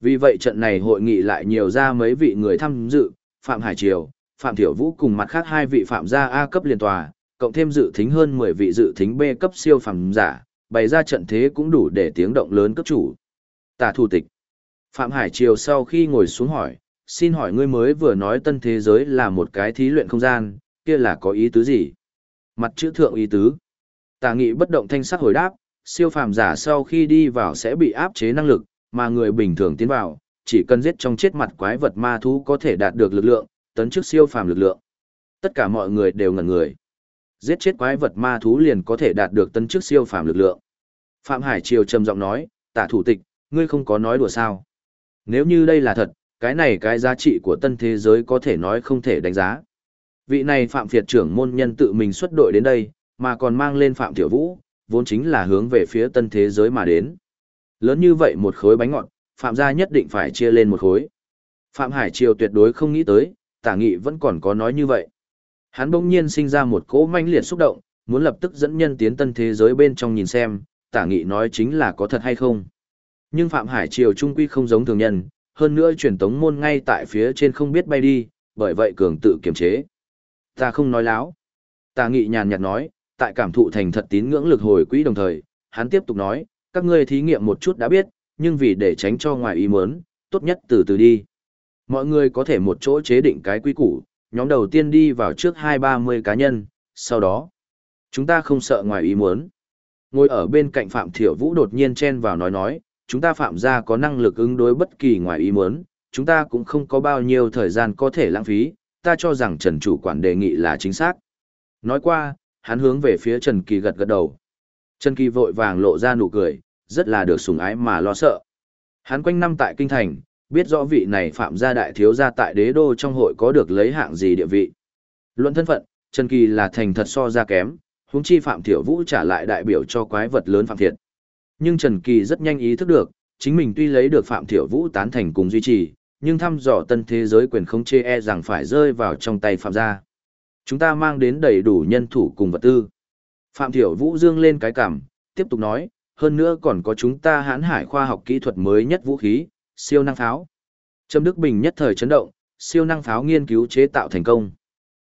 A: Vì vậy trận này hội nghị lại nhiều ra mấy vị người tham dự, Phạm Hải Triều, Phạm Thiểu Vũ cùng mặt khác hai vị phạm gia A cấp liên tòa, cộng thêm dự thính hơn 10 vị dự thính B cấp siêu phàm giả, bày ra trận thế cũng đủ để tiếng động lớn cấp chủ. Tả thủ tịch. Phạm Hải Triều sau khi ngồi xuống hỏi, xin hỏi ngươi mới vừa nói tân thế giới là một cái thí luyện không gian, kia là có ý tứ gì? Mặt chữ thượng ý tứ. Tả nghị bất động thanh sắc hồi đáp, siêu phàm giả sau khi đi vào sẽ bị áp chế năng lực, mà người bình thường tiến vào, chỉ cần giết trong chết mặt quái vật ma thú có thể đạt được lực lượng, tấn chức siêu phàm lực lượng. Tất cả mọi người đều ngẩn người. Giết chết quái vật ma thú liền có thể đạt được tấn chức siêu phàm lực lượng. Phạm Hải Triều trầm giọng nói, tả thủ tịch, ngươi không có nói đùa sao. Nếu như đây là thật, cái này cái giá trị của tân thế giới có thể nói không thể đánh giá. Vị này Phạm Việt trưởng môn nhân tự mình xuất đội đến đây, mà còn mang lên Phạm Tiểu Vũ, vốn chính là hướng về phía tân thế giới mà đến. Lớn như vậy một khối bánh ngọt, Phạm gia nhất định phải chia lên một khối. Phạm Hải Triều tuyệt đối không nghĩ tới, tả nghị vẫn còn có nói như vậy. Hắn bỗng nhiên sinh ra một cỗ manh liệt xúc động, muốn lập tức dẫn nhân tiến tân thế giới bên trong nhìn xem, tả nghị nói chính là có thật hay không. Nhưng Phạm Hải Triều trung quy không giống thường nhân, hơn nữa truyền tống môn ngay tại phía trên không biết bay đi, bởi vậy cường tự kiềm chế. Ta không nói láo. Tả nghị nhàn nhạt nói, tại cảm thụ thành thật tín ngưỡng lực hồi quỹ đồng thời, hắn tiếp tục nói, các ngươi thí nghiệm một chút đã biết, nhưng vì để tránh cho ngoài ý muốn, tốt nhất từ từ đi. Mọi người có thể một chỗ chế định cái quy củ, nhóm đầu tiên đi vào trước hai ba mươi cá nhân, sau đó, chúng ta không sợ ngoài ý muốn. Ngồi ở bên cạnh Phạm Thiểu Vũ đột nhiên chen vào nói nói, chúng ta Phạm gia có năng lực ứng đối bất kỳ ngoài ý muốn, chúng ta cũng không có bao nhiêu thời gian có thể lãng phí, ta cho rằng Trần chủ quản đề nghị là chính xác. Nói qua, hắn hướng về phía Trần Kỳ gật gật đầu. Trần Kỳ vội vàng lộ ra nụ cười, rất là được sủng ái mà lo sợ. Hắn quanh năm tại kinh thành, biết rõ vị này phạm gia đại thiếu gia tại đế đô trong hội có được lấy hạng gì địa vị. Luận thân phận, Trần Kỳ là thành thật so ra kém, huống chi Phạm Thiểu Vũ trả lại đại biểu cho quái vật lớn Phạm Thiệt. Nhưng Trần Kỳ rất nhanh ý thức được, chính mình tuy lấy được Phạm Thiểu Vũ tán thành cùng duy trì, nhưng thăm dò tân thế giới quyền không chê e rằng phải rơi vào trong tay Phạm gia. Chúng ta mang đến đầy đủ nhân thủ cùng vật tư. Phạm Thiểu Vũ dương lên cái cằm, tiếp tục nói, hơn nữa còn có chúng ta hãn hải khoa học kỹ thuật mới nhất vũ khí, siêu năng pháo. Trâm Đức Bình nhất thời chấn động, siêu năng pháo nghiên cứu chế tạo thành công.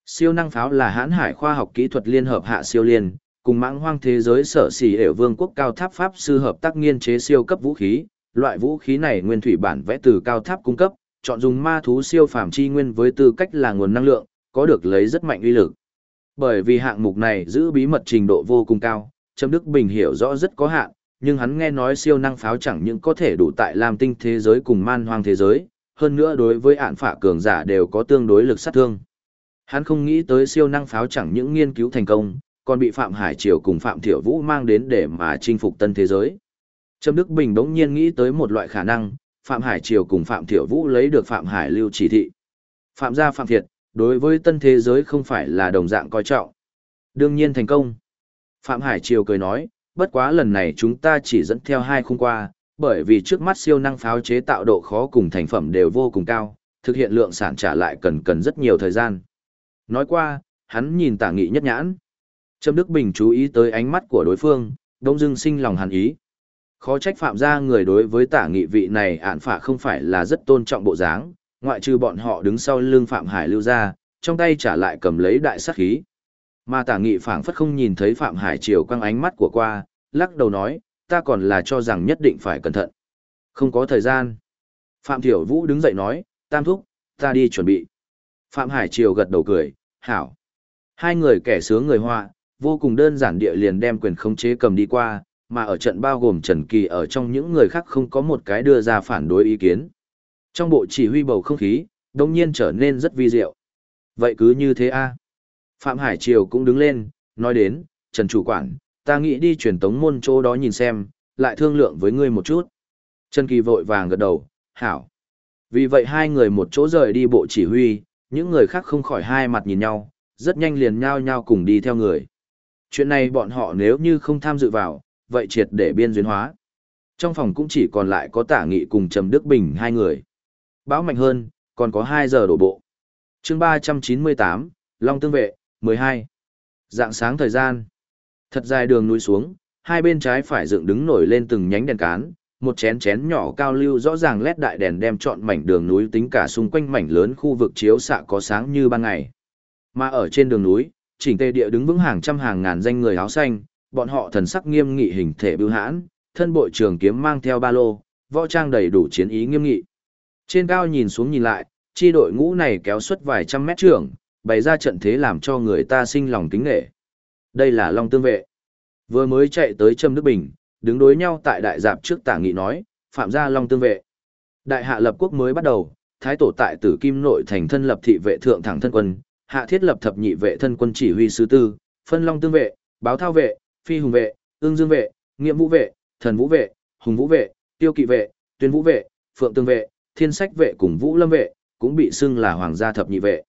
A: Siêu năng pháo là hãn hải khoa học kỹ thuật liên hợp hạ siêu liên, cùng mãng hoang thế giới sở xỉ ở vương quốc cao tháp pháp sư hợp tác nghiên chế siêu cấp vũ khí. Loại vũ khí này nguyên thủy bản vẽ từ cao tháp cung cấp, chọn dùng ma thú siêu phàm chi nguyên với tư cách là nguồn năng lượng, có được lấy rất mạnh uy lực. Bởi vì hạng mục này giữ bí mật trình độ vô cùng cao, Trâm Đức Bình hiểu rõ rất có hạn, nhưng hắn nghe nói siêu năng pháo chẳng những có thể đủ tại làm Tinh thế giới cùng man hoang thế giới, hơn nữa đối với ạn phả cường giả đều có tương đối lực sát thương. Hắn không nghĩ tới siêu năng pháo chẳng những nghiên cứu thành công, còn bị Phạm Hải Triều cùng Phạm Thiểu Vũ mang đến để mà chinh phục tân thế giới. Trâm Đức Bình đống nhiên nghĩ tới một loại khả năng, Phạm Hải Triều cùng Phạm Thiểu Vũ lấy được Phạm Hải lưu chỉ thị. Phạm gia Phạm Thiệt, đối với tân thế giới không phải là đồng dạng coi trọng. Đương nhiên thành công. Phạm Hải Triều cười nói, bất quá lần này chúng ta chỉ dẫn theo hai khung qua, bởi vì trước mắt siêu năng pháo chế tạo độ khó cùng thành phẩm đều vô cùng cao, thực hiện lượng sản trả lại cần cần rất nhiều thời gian. Nói qua, hắn nhìn tả nghị nhất nhãn. Trâm Đức Bình chú ý tới ánh mắt của đối phương, đông dưng sinh lòng hàn ý. Khó trách phạm gia người đối với tả nghị vị này ạn phả không phải là rất tôn trọng bộ dáng, ngoại trừ bọn họ đứng sau lưng phạm hải lưu ra, trong tay trả lại cầm lấy đại sát khí. Mà tả nghị phảng phất không nhìn thấy phạm hải chiều quăng ánh mắt của qua, lắc đầu nói, ta còn là cho rằng nhất định phải cẩn thận. Không có thời gian. Phạm Thiểu Vũ đứng dậy nói, tam thúc, ta đi chuẩn bị. Phạm Hải Triều gật đầu cười, hảo. Hai người kẻ sướng người họa, vô cùng đơn giản địa liền đem quyền khống chế cầm đi qua, mà ở trận bao gồm Trần Kỳ ở trong những người khác không có một cái đưa ra phản đối ý kiến. Trong bộ chỉ huy bầu không khí, đồng nhiên trở nên rất vi diệu. Vậy cứ như thế a Phạm Hải Triều cũng đứng lên, nói đến, Trần Chủ Quản, ta nghĩ đi truyền tống môn chỗ đó nhìn xem, lại thương lượng với ngươi một chút. Trần Kỳ vội vàng gật đầu, hảo. Vì vậy hai người một chỗ rời đi bộ chỉ huy, những người khác không khỏi hai mặt nhìn nhau, rất nhanh liền nhao nhao cùng đi theo người. Chuyện này bọn họ nếu như không tham dự vào, vậy triệt để biên duyên hóa. Trong phòng cũng chỉ còn lại có tả nghị cùng Trầm Đức Bình hai người. Bão mạnh hơn, còn có 2 giờ đổ bộ. chương 398, Long Tương Vệ, 12. Dạng sáng thời gian. Thật dài đường núi xuống, hai bên trái phải dựng đứng nổi lên từng nhánh đèn cán, một chén chén nhỏ cao lưu rõ ràng lét đại đèn đem trọn mảnh đường núi tính cả xung quanh mảnh lớn khu vực chiếu xạ có sáng như ban ngày. Mà ở trên đường núi, chỉnh tề địa đứng vững hàng trăm hàng ngàn danh người áo xanh, bọn họ thần sắc nghiêm nghị hình thể bưu hãn, thân bội trường kiếm mang theo ba lô, võ trang đầy đủ chiến ý nghiêm nghị. Trên cao nhìn xuống nhìn lại, chi đội ngũ này kéo suốt vài trăm mét trường, bày ra trận thế làm cho người ta sinh lòng kính nghệ. Đây là Long Tương Vệ. Vừa mới chạy tới Trâm Đức Bình, đứng đối nhau tại đại dạp trước tả nghị nói, phạm gia Long Tương Vệ. Đại hạ lập quốc mới bắt đầu, thái tổ tại tử kim nội thành thân lập thị vệ thượng thẳng thân quân, hạ thiết lập thập nhị vệ thân quân chỉ huy sứ tư, phân Long Tương Vệ, báo thao vệ, phi hùng vệ, ương dương vệ, nghiệm vũ vệ, thần vũ vệ, hùng vũ vệ, tiêu kỵ vệ, tuyên vũ vệ, phượng tương vệ, thiên sách vệ cùng vũ lâm vệ, cũng bị xưng là hoàng gia thập nhị vệ.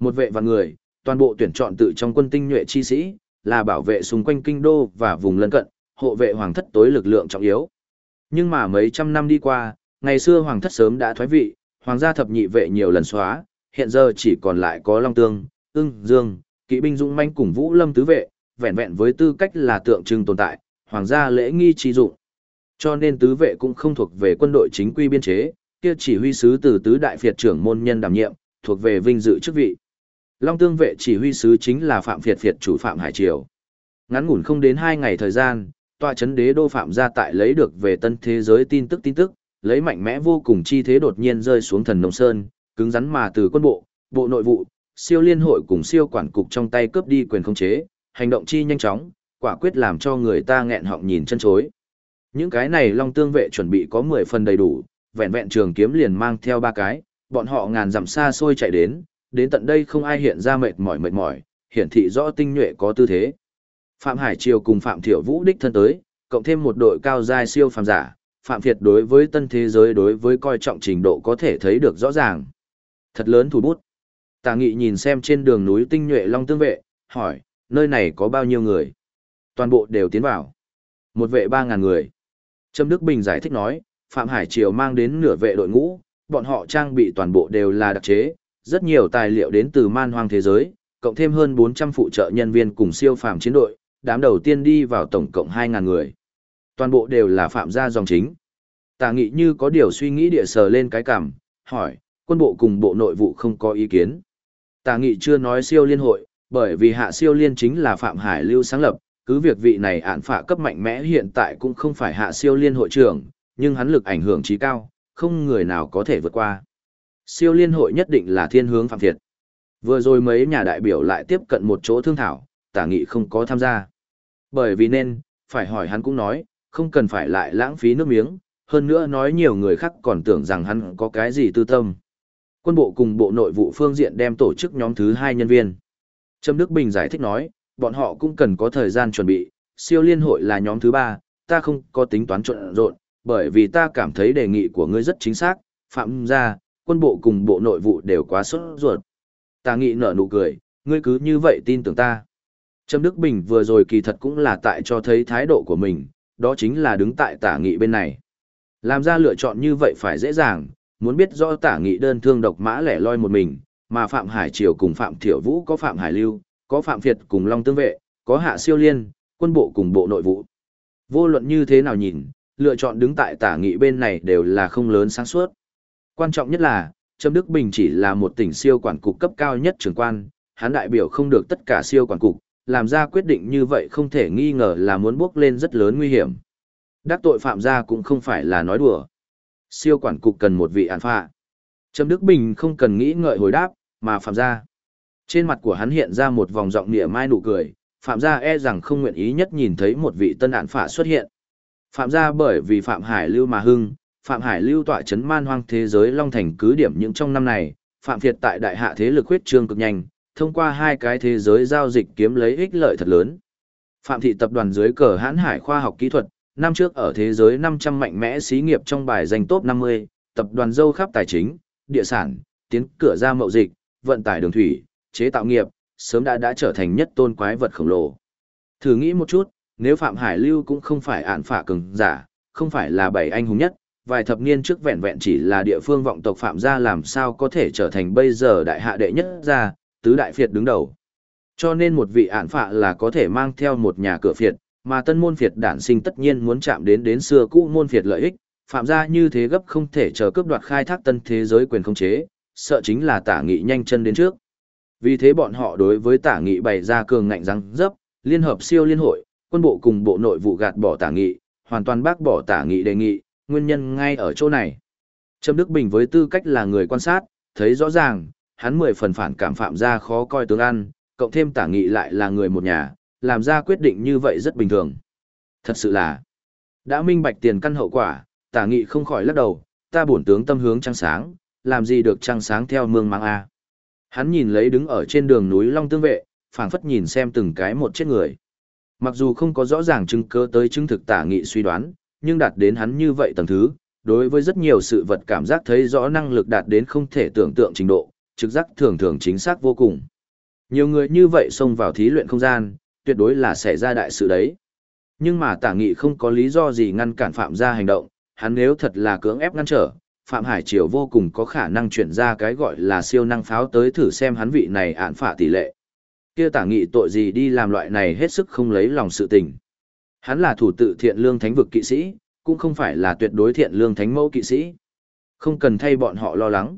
A: Một vệ và người, toàn bộ tuyển chọn tự trong quân tinh nhuệ chi sĩ, là bảo vệ xung quanh kinh đô và vùng lân cận, hộ vệ hoàng thất tối lực lượng trọng yếu. Nhưng mà mấy trăm năm đi qua, ngày xưa hoàng thất sớm đã thoái vị, hoàng gia thập nhị vệ nhiều lần xóa, hiện giờ chỉ còn lại có Long Tương, Ưng, Dương, kỵ binh dũng manh cùng Vũ Lâm tứ vệ, vẹn vẹn với tư cách là tượng trưng tồn tại, hoàng gia lễ nghi chi dụng. Cho nên tứ vệ cũng không thuộc về quân đội chính quy biên chế, kia chỉ huy sứ từ tứ đại phiệt trưởng môn nhân đảm nhiệm, thuộc về vinh dự chức vị. Long Tương vệ chỉ huy sứ chính là Phạm Việt Việt chủ Phạm Hải Triều. Ngắn ngủn không đến hai ngày thời gian, tòa chấn đế đô Phạm gia tại lấy được về tân thế giới tin tức tin tức, lấy mạnh mẽ vô cùng chi thế đột nhiên rơi xuống thần nông sơn, cứng rắn mà từ quân bộ, bộ nội vụ, siêu liên hội cùng siêu quản cục trong tay cướp đi quyền khống chế, hành động chi nhanh chóng, quả quyết làm cho người ta nghẹn họng nhìn chân chối. Những cái này Long Tương vệ chuẩn bị có 10 phần đầy đủ, vẹn vẹn trường kiếm liền mang theo ba cái, bọn họ ngàn dặm xa xôi chạy đến, đến tận đây không ai hiện ra mệt mỏi mệt mỏi, hiển thị rõ tinh nhuệ có tư thế. Phạm Hải Triều cùng Phạm Thiệu Vũ đích thân tới, cộng thêm một đội cao giai siêu phàm giả, Phạm Việt đối với tân thế giới đối với coi trọng trình độ có thể thấy được rõ ràng. Thật lớn thủ bút. Tà Nghị nhìn xem trên đường núi tinh nhuệ Long Tương Vệ, hỏi, nơi này có bao nhiêu người? Toàn bộ đều tiến vào. Một vệ ba ngàn người. Trâm Đức Bình giải thích nói, Phạm Hải Triều mang đến nửa vệ đội ngũ, bọn họ trang bị toàn bộ đều là đặc chế, rất nhiều tài liệu đến từ man hoang thế giới, cộng thêm hơn 400 phụ trợ nhân viên cùng siêu phàm chiến đội, đám đầu tiên đi vào tổng cộng 2.000 người. Toàn bộ đều là phạm gia dòng chính. Tà nghị như có điều suy nghĩ địa sờ lên cái cảm, hỏi, quân bộ cùng bộ nội vụ không có ý kiến. Tà nghị chưa nói siêu liên hội, bởi vì hạ siêu liên chính là Phạm Hải Lưu sáng lập, cứ việc vị này án phạ cấp mạnh mẽ hiện tại cũng không phải hạ siêu liên hội trưởng, nhưng hắn lực ảnh hưởng trí cao, không người nào có thể vượt qua. Siêu liên hội nhất định là thiên hướng phạm thiệt. Vừa rồi mấy nhà đại biểu lại tiếp cận một chỗ thương thảo, tả nghị không có tham gia. Bởi vì nên, phải hỏi hắn cũng nói, không cần phải lại lãng phí nước miếng, hơn nữa nói nhiều người khác còn tưởng rằng hắn có cái gì tư tâm. Quân bộ cùng bộ nội vụ phương diện đem tổ chức nhóm thứ hai nhân viên. Trâm Đức Bình giải thích nói, bọn họ cũng cần có thời gian chuẩn bị, siêu liên hội là nhóm thứ ba, ta không có tính toán trộn rộn, bởi vì ta cảm thấy đề nghị của ngươi rất chính xác, phạm ra, quân bộ cùng bộ nội vụ đều quá sốt ruột. Tà nghị nở nụ cười, ngươi cứ như vậy tin tưởng ta. Trâm Đức Bình vừa rồi kỳ thật cũng là tại cho thấy thái độ của mình, đó chính là đứng tại tả nghị bên này. Làm ra lựa chọn như vậy phải dễ dàng, muốn biết rõ tả nghị đơn thương độc mã lẻ loi một mình, mà Phạm Hải Triều cùng Phạm Thiểu Vũ có Phạm Hải Lưu, có Phạm Việt cùng Long Tương Vệ, có Hạ Siêu Liên, quân bộ cùng bộ nội vụ. Vô luận như thế nào nhìn, lựa chọn đứng tại tả nghị bên này đều là không lớn sáng suốt. Quan trọng nhất là, Trâm Đức Bình chỉ là một tỉnh siêu quản cục cấp cao nhất trưởng quan, hắn đại biểu không được tất cả siêu quản cục, làm ra quyết định như vậy không thể nghi ngờ là muốn bước lên rất lớn nguy hiểm. Đắc tội phạm ra cũng không phải là nói đùa. Siêu quản cục cần một vị án phạ. Trâm Đức Bình không cần nghĩ ngợi hồi đáp, mà phạm ra. Trên mặt của hắn hiện ra một vòng giọng nịa mai nụ cười, phạm gia e rằng không nguyện ý nhất nhìn thấy một vị tân án phạ xuất hiện. Phạm gia bởi vì Phạm Hải Lưu mà hưng, Phạm Hải Lưu tọa chấn man hoang thế giới Long Thành cứ điểm những trong năm này, Phạm Việt tại đại hạ thế lực huyết trương cực nhanh, thông qua hai cái thế giới giao dịch kiếm lấy ích lợi thật lớn. Phạm thị tập đoàn dưới cờ hãn hải khoa học kỹ thuật, năm trước ở thế giới 500 mạnh mẽ xí nghiệp trong bài danh top 50, tập đoàn dâu khắp tài chính, địa sản, tiến cửa ra mậu dịch, vận tải đường thủy, chế tạo nghiệp, sớm đã đã trở thành nhất tôn quái vật khổng lồ. Thử nghĩ một chút, nếu Phạm Hải Lưu cũng không phải ản phả cường giả, không phải là bảy anh hùng nhất, vài thập niên trước vẹn vẹn chỉ là địa phương vọng tộc Phạm gia làm sao có thể trở thành bây giờ đại hạ đệ nhất gia, tứ đại phiệt đứng đầu. Cho nên một vị ản phạ là có thể mang theo một nhà cửa phiệt, mà tân môn phiệt đản sinh tất nhiên muốn chạm đến đến xưa cũ môn phiệt lợi ích, phạm gia như thế gấp không thể chờ cướp đoạt khai thác tân thế giới quyền không chế, sợ chính là tả nghị nhanh chân đến trước. Vì thế bọn họ đối với tả nghị bày ra cường ngạnh răng dấp, liên hợp siêu liên hội, quân bộ cùng bộ nội vụ gạt bỏ tả nghị, hoàn toàn bác bỏ tả nghị đề nghị, nguyên nhân ngay ở chỗ này. Trâm Đức Bình với tư cách là người quan sát, thấy rõ ràng, hắn mười phần phản cảm phạm ra khó coi tướng ăn, cộng thêm tả nghị lại là người một nhà, làm ra quyết định như vậy rất bình thường. Thật sự là, đã minh bạch tiền căn hậu quả, tả nghị không khỏi lắc đầu, ta bổn tướng tâm hướng trăng sáng, làm gì được trăng sáng theo mương mang A. Hắn nhìn lấy đứng ở trên đường núi Long Tương Vệ, phảng phất nhìn xem từng cái một chết người. Mặc dù không có rõ ràng chứng cứ tới chứng thực tả nghị suy đoán, nhưng đạt đến hắn như vậy tầng thứ, đối với rất nhiều sự vật cảm giác thấy rõ năng lực đạt đến không thể tưởng tượng trình độ, trực giác thường thường chính xác vô cùng. Nhiều người như vậy xông vào thí luyện không gian, tuyệt đối là xảy ra đại sự đấy. Nhưng mà tả nghị không có lý do gì ngăn cản Phạm gia hành động, hắn nếu thật là cưỡng ép ngăn trở, Phạm Hải Triều vô cùng có khả năng chuyển ra cái gọi là siêu năng pháo tới thử xem hắn vị này án phả tỷ lệ. Kia tả nghị tội gì đi làm loại này hết sức không lấy lòng sự tình. Hắn là thủ tự thiện lương thánh vực kỵ sĩ, cũng không phải là tuyệt đối thiện lương thánh mẫu kỵ sĩ. Không cần thay bọn họ lo lắng.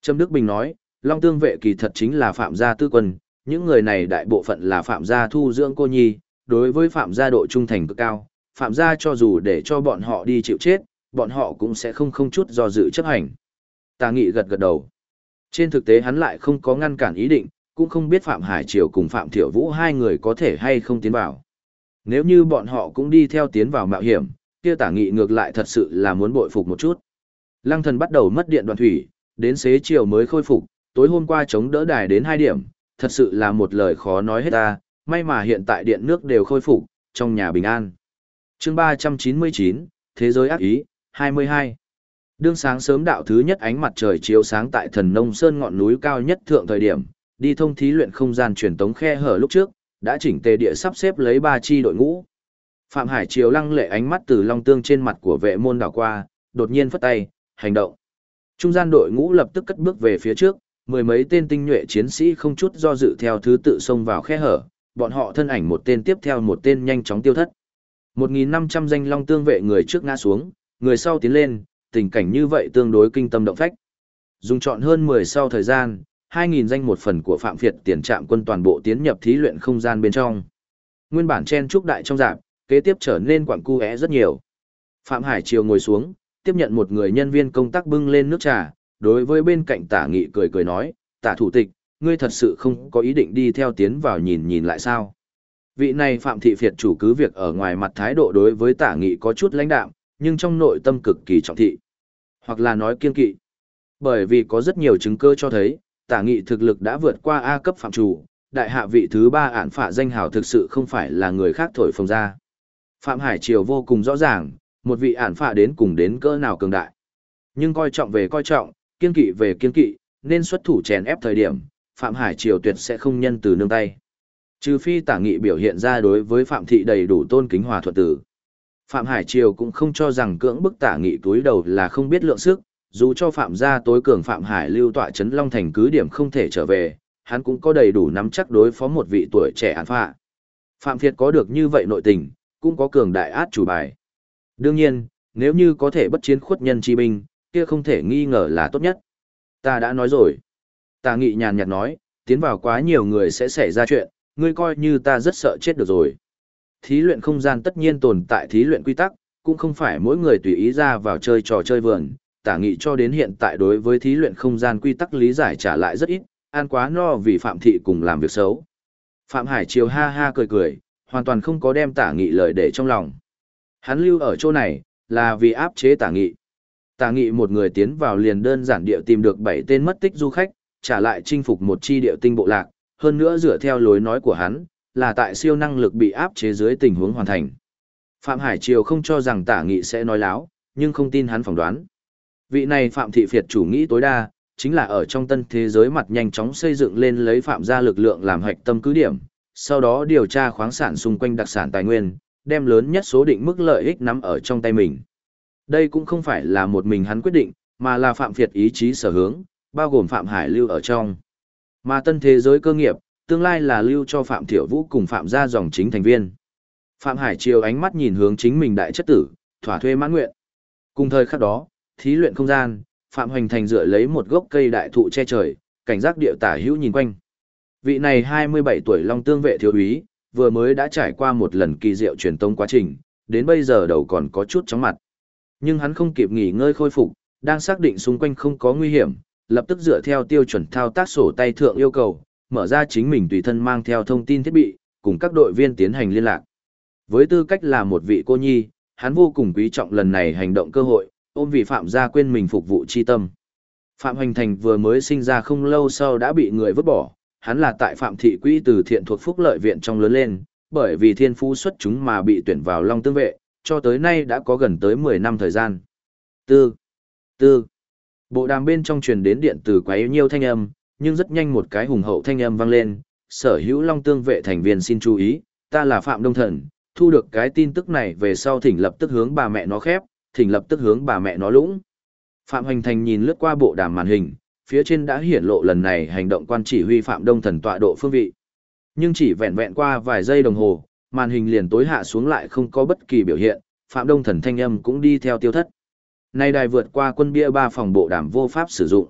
A: Trâm Đức Bình nói, Long Tương vệ kỳ thật chính là Phạm gia tư quân, những người này đại bộ phận là Phạm gia thu dưỡng cô nhi, đối với Phạm gia độ trung thành cực cao, Phạm gia cho dù để cho bọn họ đi chịu chết, bọn họ cũng sẽ không không chút do dự chấp hành. Tà nghị gật gật đầu. Trên thực tế hắn lại không có ngăn cản ý định, cũng không biết Phạm Hải Triều cùng Phạm Thiểu Vũ hai người có thể hay không tiến vào. Nếu như bọn họ cũng đi theo tiến vào mạo hiểm, kia tả nghị ngược lại thật sự là muốn bội phục một chút. Lăng thần bắt đầu mất điện đoạn thủy, đến xế chiều mới khôi phục, tối hôm qua chống đỡ đài đến 2 điểm, thật sự là một lời khó nói hết ta, may mà hiện tại điện nước đều khôi phục, trong nhà bình an. chương 399, Thế giới ác ý, 22. Đương sáng sớm đạo thứ nhất ánh mặt trời chiếu sáng tại thần nông sơn ngọn núi cao nhất thượng thời điểm, đi thông thí luyện không gian truyền tống khe hở lúc trước, đã chỉnh tề địa sắp xếp lấy ba chi đội ngũ. Phạm Hải chiếu lăng lệ ánh mắt từ long tương trên mặt của vệ môn đảo qua, đột nhiên phất tay, hành động. Trung gian đội ngũ lập tức cất bước về phía trước, mười mấy tên tinh nhuệ chiến sĩ không chút do dự theo thứ tự xông vào khe hở, bọn họ thân ảnh một tên tiếp theo một tên nhanh chóng tiêu thất. 1.500 danh long tương vệ người trước ngã xuống, người sau tiến lên, tình cảnh như vậy tương đối kinh tâm động phách. Dùng chọn hơn 10 sau thời gian, 2.000 danh một phần của Phạm Việt tiền trạm quân toàn bộ tiến nhập thí luyện không gian bên trong. Nguyên bản chen trúc đại trong giảm kế tiếp trở nên quặng cu rất nhiều. Phạm Hải Triều ngồi xuống, tiếp nhận một người nhân viên công tác bưng lên nước trà, đối với bên cạnh tả nghị cười cười nói, tả thủ tịch, ngươi thật sự không có ý định đi theo tiến vào nhìn nhìn lại sao. Vị này Phạm Thị Việt chủ cứ việc ở ngoài mặt thái độ đối với tả nghị có chút lãnh đạm, nhưng trong nội tâm cực kỳ trọng thị. Hoặc là nói kiên kỵ. Bởi vì có rất nhiều chứng cơ cho thấy, tả nghị thực lực đã vượt qua A cấp phạm chủ, đại hạ vị thứ ba ản phả danh hào thực sự không phải là người khác thổi phồng ra. Phạm Hải Triều vô cùng rõ ràng, một vị ản phả đến cùng đến cỡ nào cường đại. Nhưng coi trọng về coi trọng, kiên kỵ về kiên kỵ, nên xuất thủ chèn ép thời điểm, Phạm Hải Triều tuyệt sẽ không nhân từ nương tay. Trừ phi tả nghị biểu hiện ra đối với Phạm Thị đầy đủ tôn kính hòa thuận tử. Phạm Hải Triều cũng không cho rằng cưỡng bức tả nghị túi đầu là không biết lượng sức, dù cho phạm gia tối cường phạm hải lưu tọa chấn long thành cứ điểm không thể trở về, hắn cũng có đầy đủ nắm chắc đối phó một vị tuổi trẻ án phạ. Phạm Việt có được như vậy nội tình, cũng có cường đại át chủ bài. Đương nhiên, nếu như có thể bất chiến khuất nhân chi binh, kia không thể nghi ngờ là tốt nhất. Ta đã nói rồi. Tà nghị nhàn nhạt nói, tiến vào quá nhiều người sẽ xảy ra chuyện, ngươi coi như ta rất sợ chết được rồi. Thí luyện không gian tất nhiên tồn tại thí luyện quy tắc, cũng không phải mỗi người tùy ý ra vào chơi trò chơi vườn. Tả nghị cho đến hiện tại đối với thí luyện không gian quy tắc lý giải trả lại rất ít, ăn quá no vì Phạm Thị cùng làm việc xấu. Phạm Hải chiều ha ha cười cười, hoàn toàn không có đem tả nghị lời để trong lòng. Hắn lưu ở chỗ này, là vì áp chế tả nghị. Tả nghị một người tiến vào liền đơn giản địa tìm được bảy tên mất tích du khách, trả lại chinh phục một chi địa tinh bộ lạc, hơn nữa dựa theo lối nói của hắn, là tại siêu năng lực bị áp chế dưới tình huống hoàn thành. Phạm Hải Triều không cho rằng tả nghị sẽ nói láo, nhưng không tin hắn phỏng đoán. Vị này Phạm Thị Phiệt chủ nghĩ tối đa, chính là ở trong tân thế giới mặt nhanh chóng xây dựng lên lấy Phạm gia lực lượng làm hạch tâm cứ điểm, sau đó điều tra khoáng sản xung quanh đặc sản tài nguyên, đem lớn nhất số định mức lợi ích nắm ở trong tay mình. Đây cũng không phải là một mình hắn quyết định, mà là Phạm Việt ý chí sở hướng, bao gồm Phạm Hải lưu ở trong. Mà tân thế giới cơ nghiệp, tương lai là lưu cho Phạm Thiểu Vũ cùng Phạm gia dòng chính thành viên. Phạm Hải chiều ánh mắt nhìn hướng chính mình đại chất tử, thỏa thuê mãn nguyện. Cùng thời khắc đó, thí luyện không gian, Phạm Hoành Thành dựa lấy một gốc cây đại thụ che trời, cảnh giác địa tả hữu nhìn quanh. Vị này 27 tuổi Long Tương vệ thiếu úy, vừa mới đã trải qua một lần kỳ diệu truyền tông quá trình, đến bây giờ đầu còn có chút chóng mặt. Nhưng hắn không kịp nghỉ ngơi khôi phục, đang xác định xung quanh không có nguy hiểm, lập tức dựa theo tiêu chuẩn thao tác sổ tay thượng yêu cầu, mở ra chính mình tùy thân mang theo thông tin thiết bị, cùng các đội viên tiến hành liên lạc. Với tư cách là một vị cô nhi, hắn vô cùng quý trọng lần này hành động cơ hội, ôm vì Phạm gia quên mình phục vụ chi tâm. Phạm Hoành Thành vừa mới sinh ra không lâu sau đã bị người vứt bỏ, hắn là tại Phạm Thị Quỹ từ thiện thuộc Phúc Lợi Viện trong lớn lên, bởi vì thiên phú xuất chúng mà bị tuyển vào Long Tương Vệ, cho tới nay đã có gần tới 10 năm thời gian. Tư, tư, bộ đàm bên trong truyền đến điện từ quấy nhiêu thanh âm, nhưng rất nhanh một cái hùng hậu thanh âm vang lên, sở hữu Long Tương Vệ thành viên xin chú ý, ta là Phạm Đông Thần, thu được cái tin tức này về sau thỉnh lập tức hướng bà mẹ nó khép, thỉnh lập tức hướng bà mẹ nó lũng. Phạm Hoành Thành nhìn lướt qua bộ đàm màn hình, phía trên đã hiển lộ lần này hành động quan chỉ huy Phạm Đông Thần tọa độ phương vị. Nhưng chỉ vẹn vẹn qua vài giây đồng hồ, màn hình liền tối hạ xuống lại không có bất kỳ biểu hiện, Phạm Đông Thần thanh âm cũng đi theo tiêu thất. Nay đài vượt qua quân bia ba phòng bộ đàm vô pháp sử dụng.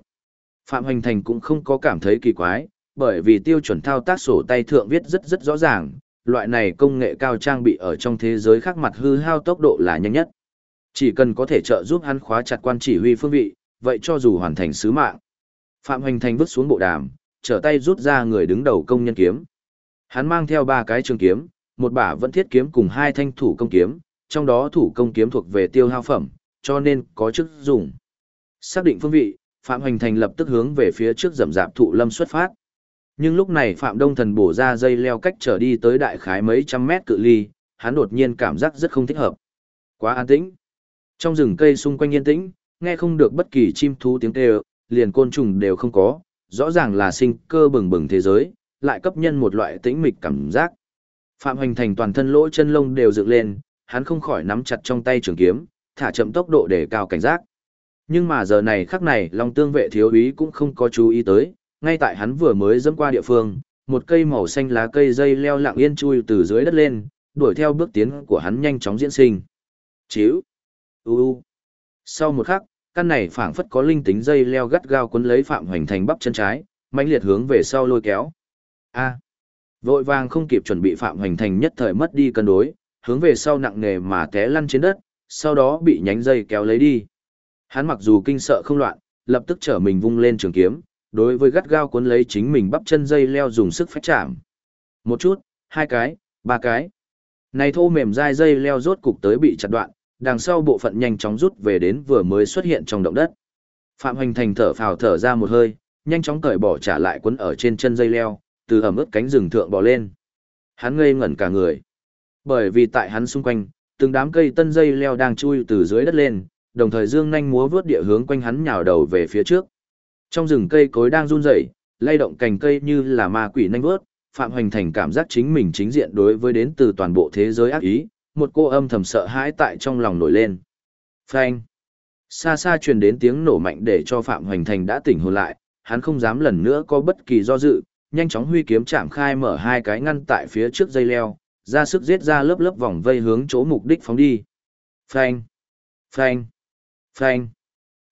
A: Phạm Hoành Thành cũng không có cảm thấy kỳ quái, bởi vì tiêu chuẩn thao tác sổ tay thượng viết rất rất rõ ràng, loại này công nghệ cao trang bị ở trong thế giới khác mặt hư hao tốc độ là nhanh nhất. Chỉ cần có thể trợ giúp hắn khóa chặt quan chỉ huy phương vị, vậy cho dù hoàn thành sứ mạng. Phạm Hoành Thành vứt xuống bộ đàm, trở tay rút ra người đứng đầu công nhân kiếm. Hắn mang theo ba cái trường kiếm, một bả vẫn thiết kiếm cùng hai thanh thủ công kiếm, trong đó thủ công kiếm thuộc về tiêu hao phẩm, cho nên có chức dùng. Xác định phương vị, Phạm Hoành Thành lập tức hướng về phía trước rậm rạp thụ lâm xuất phát. Nhưng lúc này Phạm Đông Thần bổ ra dây leo cách trở đi tới đại khái mấy trăm mét cự ly, hắn đột nhiên cảm giác rất không thích hợp. Quá an tĩnh. Trong rừng cây xung quanh yên tĩnh, nghe không được bất kỳ chim thú tiếng kêu, liền côn trùng đều không có, rõ ràng là sinh cơ bừng bừng thế giới, lại cấp nhân một loại tĩnh mịch cảm giác. Phạm Hoành Thành toàn thân lỗ chân lông đều dựng lên, hắn không khỏi nắm chặt trong tay trường kiếm, thả chậm tốc độ để cao cảnh giác. Nhưng mà giờ này khắc này, Long Tương vệ thiếu úy cũng không có chú ý tới, ngay tại hắn vừa mới dẫm qua địa phương, một cây màu xanh lá cây dây leo lặng yên chui từ dưới đất lên, đuổi theo bước tiến của hắn nhanh chóng diễn sinh. Chíu. U u. Sau một khắc, căn này phảng phất có linh tính dây leo gắt gao cuốn lấy Phạm Hoành Thành bắp chân trái, mãnh liệt hướng về sau lôi kéo. A. Vội vàng không kịp chuẩn bị Phạm Hoành Thành nhất thời mất đi cân đối, hướng về sau nặng nề mà té lăn trên đất, sau đó bị nhánh dây kéo lấy đi. Hắn mặc dù kinh sợ không loạn, lập tức trở mình vung lên trường kiếm, đối với gắt gao cuốn lấy chính mình bắp chân dây leo dùng sức phách chạm. Một chút, hai cái, ba cái. Này thô mềm dai dây leo rốt cục tới bị chặt đoạn, đằng sau bộ phận nhanh chóng rút về đến vừa mới xuất hiện trong động đất. Phạm Hoành Thành thở phào thở ra một hơi, nhanh chóng cởi bỏ trả lại quấn ở trên chân dây leo, từ ẩm ướt cánh rừng thượng bò lên. Hắn ngây ngẩn cả người. Bởi vì tại hắn xung quanh, từng đám cây tân dây leo đang chui từ dưới đất lên, đồng thời dương nhanh múa vướt địa hướng quanh hắn nhào đầu về phía trước. Trong rừng cây cối đang run rẩy, lay động cành cây như là ma quỷ nhanh vướt, Phạm Hoành Thành cảm giác chính mình chính diện đối với đến từ toàn bộ thế giới ác ý, một cô âm thầm sợ hãi tại trong lòng nổi lên. Phanh. Xa xa truyền đến tiếng nổ mạnh để cho Phạm Hoành Thành đã tỉnh hồn lại, hắn không dám lần nữa có bất kỳ do dự, nhanh chóng huy kiếm chạm khai mở hai cái ngăn tại phía trước dây leo, ra sức giết ra lớp lớp vòng vây hướng chỗ mục đích phóng đi. Phanh, phanh, phanh.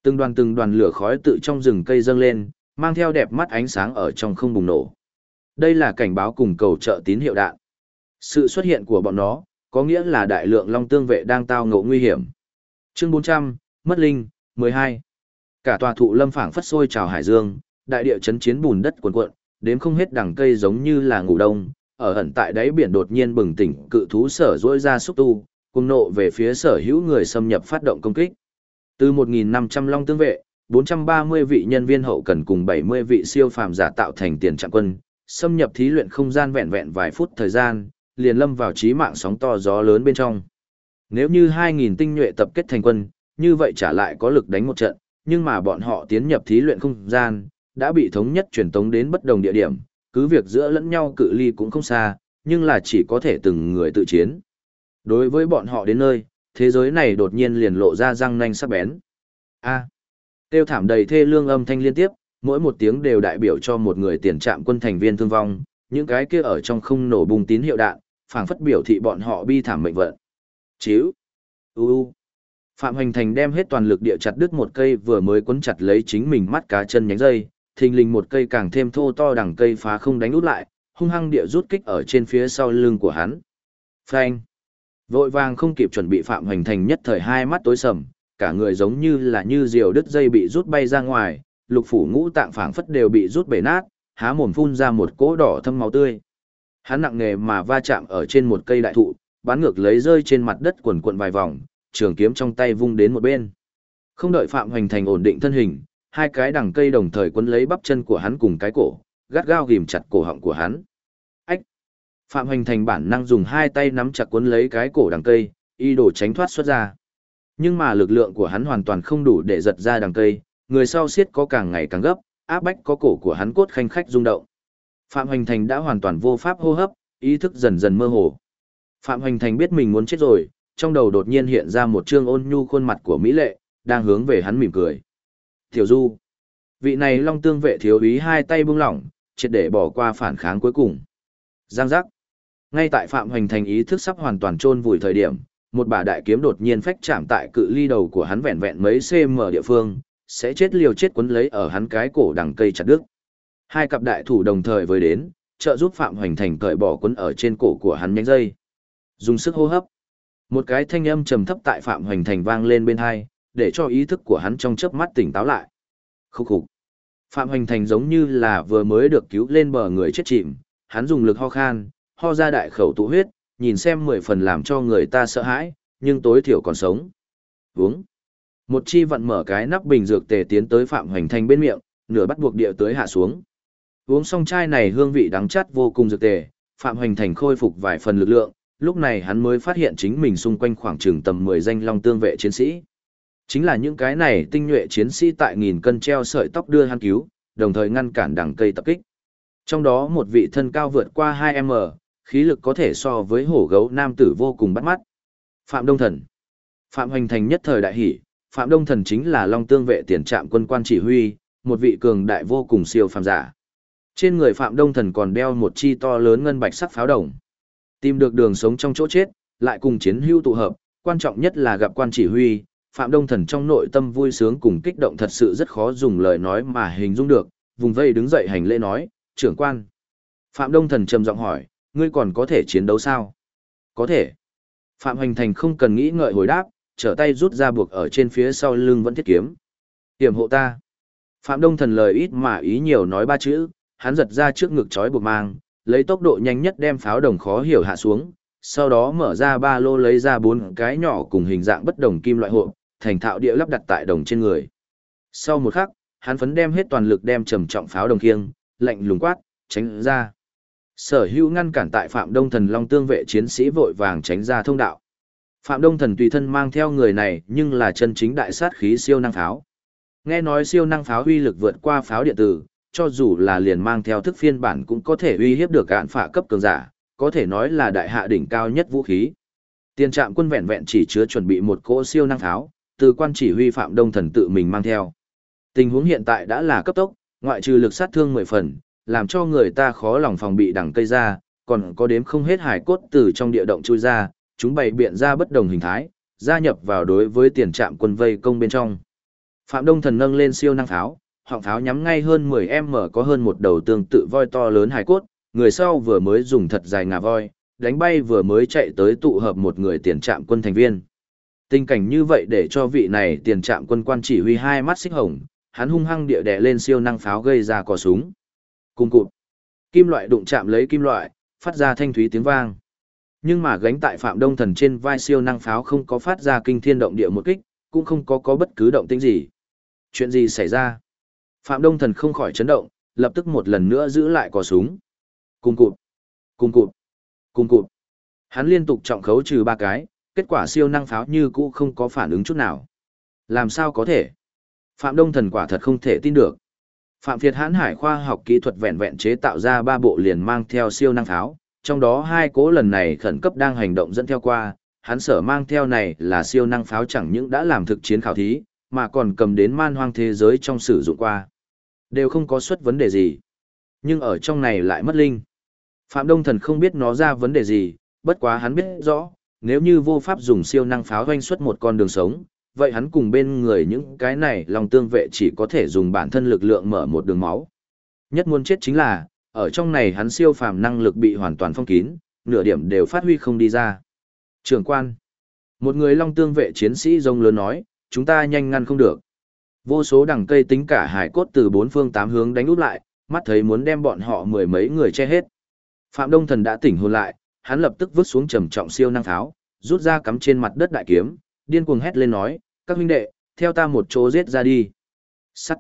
A: Từng đoàn từng đoàn lửa khói tự trong rừng cây dâng lên, mang theo đẹp mắt ánh sáng ở trong không bùng nổ. Đây là cảnh báo cùng cầu trợ tín hiệu đạn. Sự xuất hiện của bọn nó, có nghĩa là đại lượng long tương vệ đang tao ngộ nguy hiểm. Chương 400, Mất Linh, 12. Cả tòa thụ lâm phảng phất sôi trào hải dương, đại địa chấn chiến bùn đất cuồn cuộn, đếm không hết đằng cây giống như là ngủ đông, ở ẩn tại đáy biển đột nhiên bừng tỉnh cự thú sở rỗi ra xúc tu, cùng nộ về phía sở hữu người xâm nhập phát động công kích. Từ 1.500 long tương vệ, 430 vị nhân viên hậu cần cùng 70 vị siêu phàm giả tạo thành tiền trạng quân, xâm nhập thí luyện không gian vẹn vẹn vài phút thời gian, liền lâm vào trí mạng sóng to gió lớn bên trong. Nếu như 2.000 tinh nhuệ tập kết thành quân, như vậy trả lại có lực đánh một trận, nhưng mà bọn họ tiến nhập thí luyện không gian, đã bị thống nhất truyền tống đến bất đồng địa điểm, cứ việc giữa lẫn nhau cự ly cũng không xa, nhưng là chỉ có thể từng người tự chiến. Đối với bọn họ đến nơi, thế giới này đột nhiên liền lộ ra răng nanh sắc bén. A. Tiêu thảm đầy thê lương âm thanh liên tiếp, mỗi một tiếng đều đại biểu cho một người tiền trạm quân thành viên thương vong, những cái kia ở trong không nổ bùng tín hiệu đạn, phảng phất biểu thị bọn họ bi thảm mệnh vận. Chíu. U. Phạm Hoành Thành đem hết toàn lực địa chặt đứt một cây vừa mới quấn chặt lấy chính mình mắt cá chân nhánh dây, thình lình một cây càng thêm thô to đằng cây phá không đánh út lại, hung hăng địa rút kích ở trên phía sau lưng của hắn. Phanh. Vội vàng không kịp chuẩn bị Phạm Hoành Thành nhất thời hai mắt tối sầm, cả người giống như là như diều đứt dây bị rút bay ra ngoài, lục phủ ngũ tạng phảng phất đều bị rút bể nát, há mồm phun ra một cỗ đỏ thâm máu tươi. Hắn nặng nề mà va chạm ở trên một cây đại thụ, bắn ngược lấy rơi trên mặt đất quần cuộn vài vòng, trường kiếm trong tay vung đến một bên. Không đợi Phạm Hoành Thành ổn định thân hình, hai cái đằng cây đồng thời quấn lấy bắp chân của hắn cùng cái cổ, gắt gao ghìm chặt cổ họng của hắn. Ách! Phạm Hoành Thành bản năng dùng hai tay nắm chặt quấn lấy cái cổ đằng cây, y đồ tránh thoát xuất ra. Nhưng mà lực lượng của hắn hoàn toàn không đủ để giật ra đằng cây, người sau siết có càng ngày càng gấp, áp bách có cổ của hắn cốt khanh khách rung động. Phạm Hoành Thành đã hoàn toàn vô pháp hô hấp, ý thức dần dần mơ hồ. Phạm Hoành Thành biết mình muốn chết rồi, trong đầu đột nhiên hiện ra một trương ôn nhu khuôn mặt của Mỹ Lệ, đang hướng về hắn mỉm cười. Tiểu Du. Vị này long tương vệ thiếu úy hai tay buông lỏng, triệt để bỏ qua phản kháng cuối cùng. Giang giác. Ngay tại Phạm Hoành Thành ý thức sắp hoàn toàn chôn vùi thời điểm, một bà đại kiếm đột nhiên phách chạm tại cự ly đầu của hắn vẹn vẹn mấy cm địa phương, sẽ chết liều chết quấn lấy ở hắn cái cổ đằng cây chặt đứt. Hai cặp đại thủ đồng thời với đến, trợ giúp Phạm Hoành Thành cởi bỏ quấn ở trên cổ của hắn nhánh dây. Dùng sức hô hấp. Một cái thanh âm trầm thấp tại Phạm Hoành Thành vang lên bên hai, để cho ý thức của hắn trong chớp mắt tỉnh táo lại. Khúc khục. Phạm Hoành Thành giống như là vừa mới được cứu lên bờ người chết chìm, hắn dùng lực ho khan, ho ra đại khẩu tụ huyết, nhìn xem mười phần làm cho người ta sợ hãi, nhưng tối thiểu còn sống. Uống. Một chi vận mở cái nắp bình dược tề tiến tới Phạm Hoành Thành bên miệng, nửa bắt buộc địa tới hạ xuống. Uống xong chai này hương vị đắng chát vô cùng dược tề, Phạm Hoành Thành khôi phục vài phần lực lượng, lúc này hắn mới phát hiện chính mình xung quanh khoảng chừng tầm 10 danh long tương vệ chiến sĩ. Chính là những cái này tinh nhuệ chiến sĩ tại nghìn cân treo sợi tóc đưa hắn cứu, đồng thời ngăn cản đằng cây tập kích. Trong đó một vị thân cao vượt qua 2m, khí lực có thể so với hổ gấu nam tử vô cùng bắt mắt. Phạm Đông Thần Phạm Hoành Thành nhất thời đại hỷ, Phạm Đông Thần chính là Long Tương vệ tiền trạm quân quan chỉ huy, một vị cường đại vô cùng siêu phàm giả. Trên người Phạm Đông Thần còn đeo một chi to lớn ngân bạch sắc pháo đồng. Tìm được đường sống trong chỗ chết, lại cùng chiến hưu tụ hợp, quan trọng nhất là gặp quan chỉ huy, Phạm Đông Thần trong nội tâm vui sướng cùng kích động thật sự rất khó dùng lời nói mà hình dung được, vùng vây đứng dậy hành lễ nói, trưởng quan. Phạm Đông Thần trầm giọng hỏi, ngươi còn có thể chiến đấu sao? Có thể. Phạm Hoành Thành không cần nghĩ ngợi hồi đáp, trở tay rút ra buộc ở trên phía sau lưng vẫn thiết kiếm. Hiểm hộ ta. Phạm Đông Thần lời ít mà ý nhiều nói ba chữ, hắn giật ra trước ngực trói buộc mang, lấy tốc độ nhanh nhất đem pháo đồng khó hiểu hạ xuống, sau đó mở ra ba lô lấy ra bốn cái nhỏ cùng hình dạng bất đồng kim loại hộp, thành thạo địa lắp đặt tại đồng trên người. Sau một khắc, hắn phấn đem hết toàn lực đem trầm trọng pháo đồng khiêng, lạnh lùng quát, tránh ra. Sở hữu ngăn cản tại Phạm Đông Thần Long tương vệ chiến sĩ vội vàng tránh ra thông đạo. Phạm Đông Thần tùy thân mang theo người này nhưng là chân chính đại sát khí siêu năng pháo. Nghe nói siêu năng pháo uy lực vượt qua pháo điện tử, cho dù là liền mang theo thức phiên bản cũng có thể uy hiếp được cạn phả cấp cường giả, có thể nói là đại hạ đỉnh cao nhất vũ khí. Tiền trạm quân vẹn vẹn chỉ chứa chuẩn bị một cỗ siêu năng tháo, từ quan chỉ huy Phạm Đông Thần tự mình mang theo. Tình huống hiện tại đã là cấp tốc, ngoại trừ lực sát thương mười phần, làm cho người ta khó lòng phòng bị đằng cây ra, còn có đếm không hết hải cốt từ trong địa động chui ra, chúng bày biện ra bất đồng hình thái, gia nhập vào đối với tiền trạm quân vây công bên trong. Phạm Đông Thần nâng lên siêu năng pháo, họng pháo nhắm ngay hơn 10m có hơn một đầu tương tự voi to lớn hải cốt, người sau vừa mới dùng thật dài ngà voi, đánh bay vừa mới chạy tới tụ hợp một người tiền trạm quân thành viên. Tình cảnh như vậy để cho vị này tiền trạm quân quan chỉ huy hai mắt xích hồng, hắn hung hăng địa đè lên siêu năng pháo gây ra cò súng. Cùng cụt. Kim loại đụng chạm lấy kim loại, phát ra thanh thúy tiếng vang. Nhưng mà gánh tại Phạm Đông Thần trên vai siêu năng pháo không có phát ra kinh thiên động địa một kích, cũng không có có bất cứ động tĩnh gì. Chuyện gì xảy ra? Phạm Đông Thần không khỏi chấn động, lập tức một lần nữa giữ lại cò súng. Cùng cụt, cùng cụt, cùng cụt. Hắn liên tục trọng khấu trừ ba cái, kết quả siêu năng pháo như cũ không có phản ứng chút nào. Làm sao có thể? Phạm Đông Thần quả thật không thể tin được. Phạm Việt Hãn Hải khoa học kỹ thuật vẹn vẹn chế tạo ra ba bộ liền mang theo siêu năng pháo, trong đó hai cố lần này khẩn cấp đang hành động dẫn theo qua, hắn sở mang theo này là siêu năng pháo chẳng những đã làm thực chiến khảo thí, mà còn cầm đến man hoang thế giới trong sử dụng qua. Đều không có xuất vấn đề gì. Nhưng ở trong này lại mất linh. Phạm Đông Thần không biết nó ra vấn đề gì, bất quá hắn biết rõ, nếu như vô pháp dùng siêu năng pháo doanh xuất một con đường sống, vậy hắn cùng bên người những cái này lòng tương vệ chỉ có thể dùng bản thân lực lượng mở một đường máu. Nhất muốn chết chính là, ở trong này hắn siêu phàm năng lực bị hoàn toàn phong kín, nửa điểm đều phát huy không đi ra. Trưởng quan, một người long tương vệ chiến sĩ rông lớn nói, chúng ta nhanh ngăn không được. Vô số đằng cây tính cả hải cốt từ bốn phương tám hướng đánh út lại, mắt thấy muốn đem bọn họ mười mấy người che hết. Phạm Đông Thần đã tỉnh hồn lại, hắn lập tức vứt xuống trầm trọng siêu năng tháo, rút ra cắm trên mặt đất đại kiếm, điên cuồng hét lên nói, các huynh đệ, theo ta một chỗ giết ra đi. Sắt.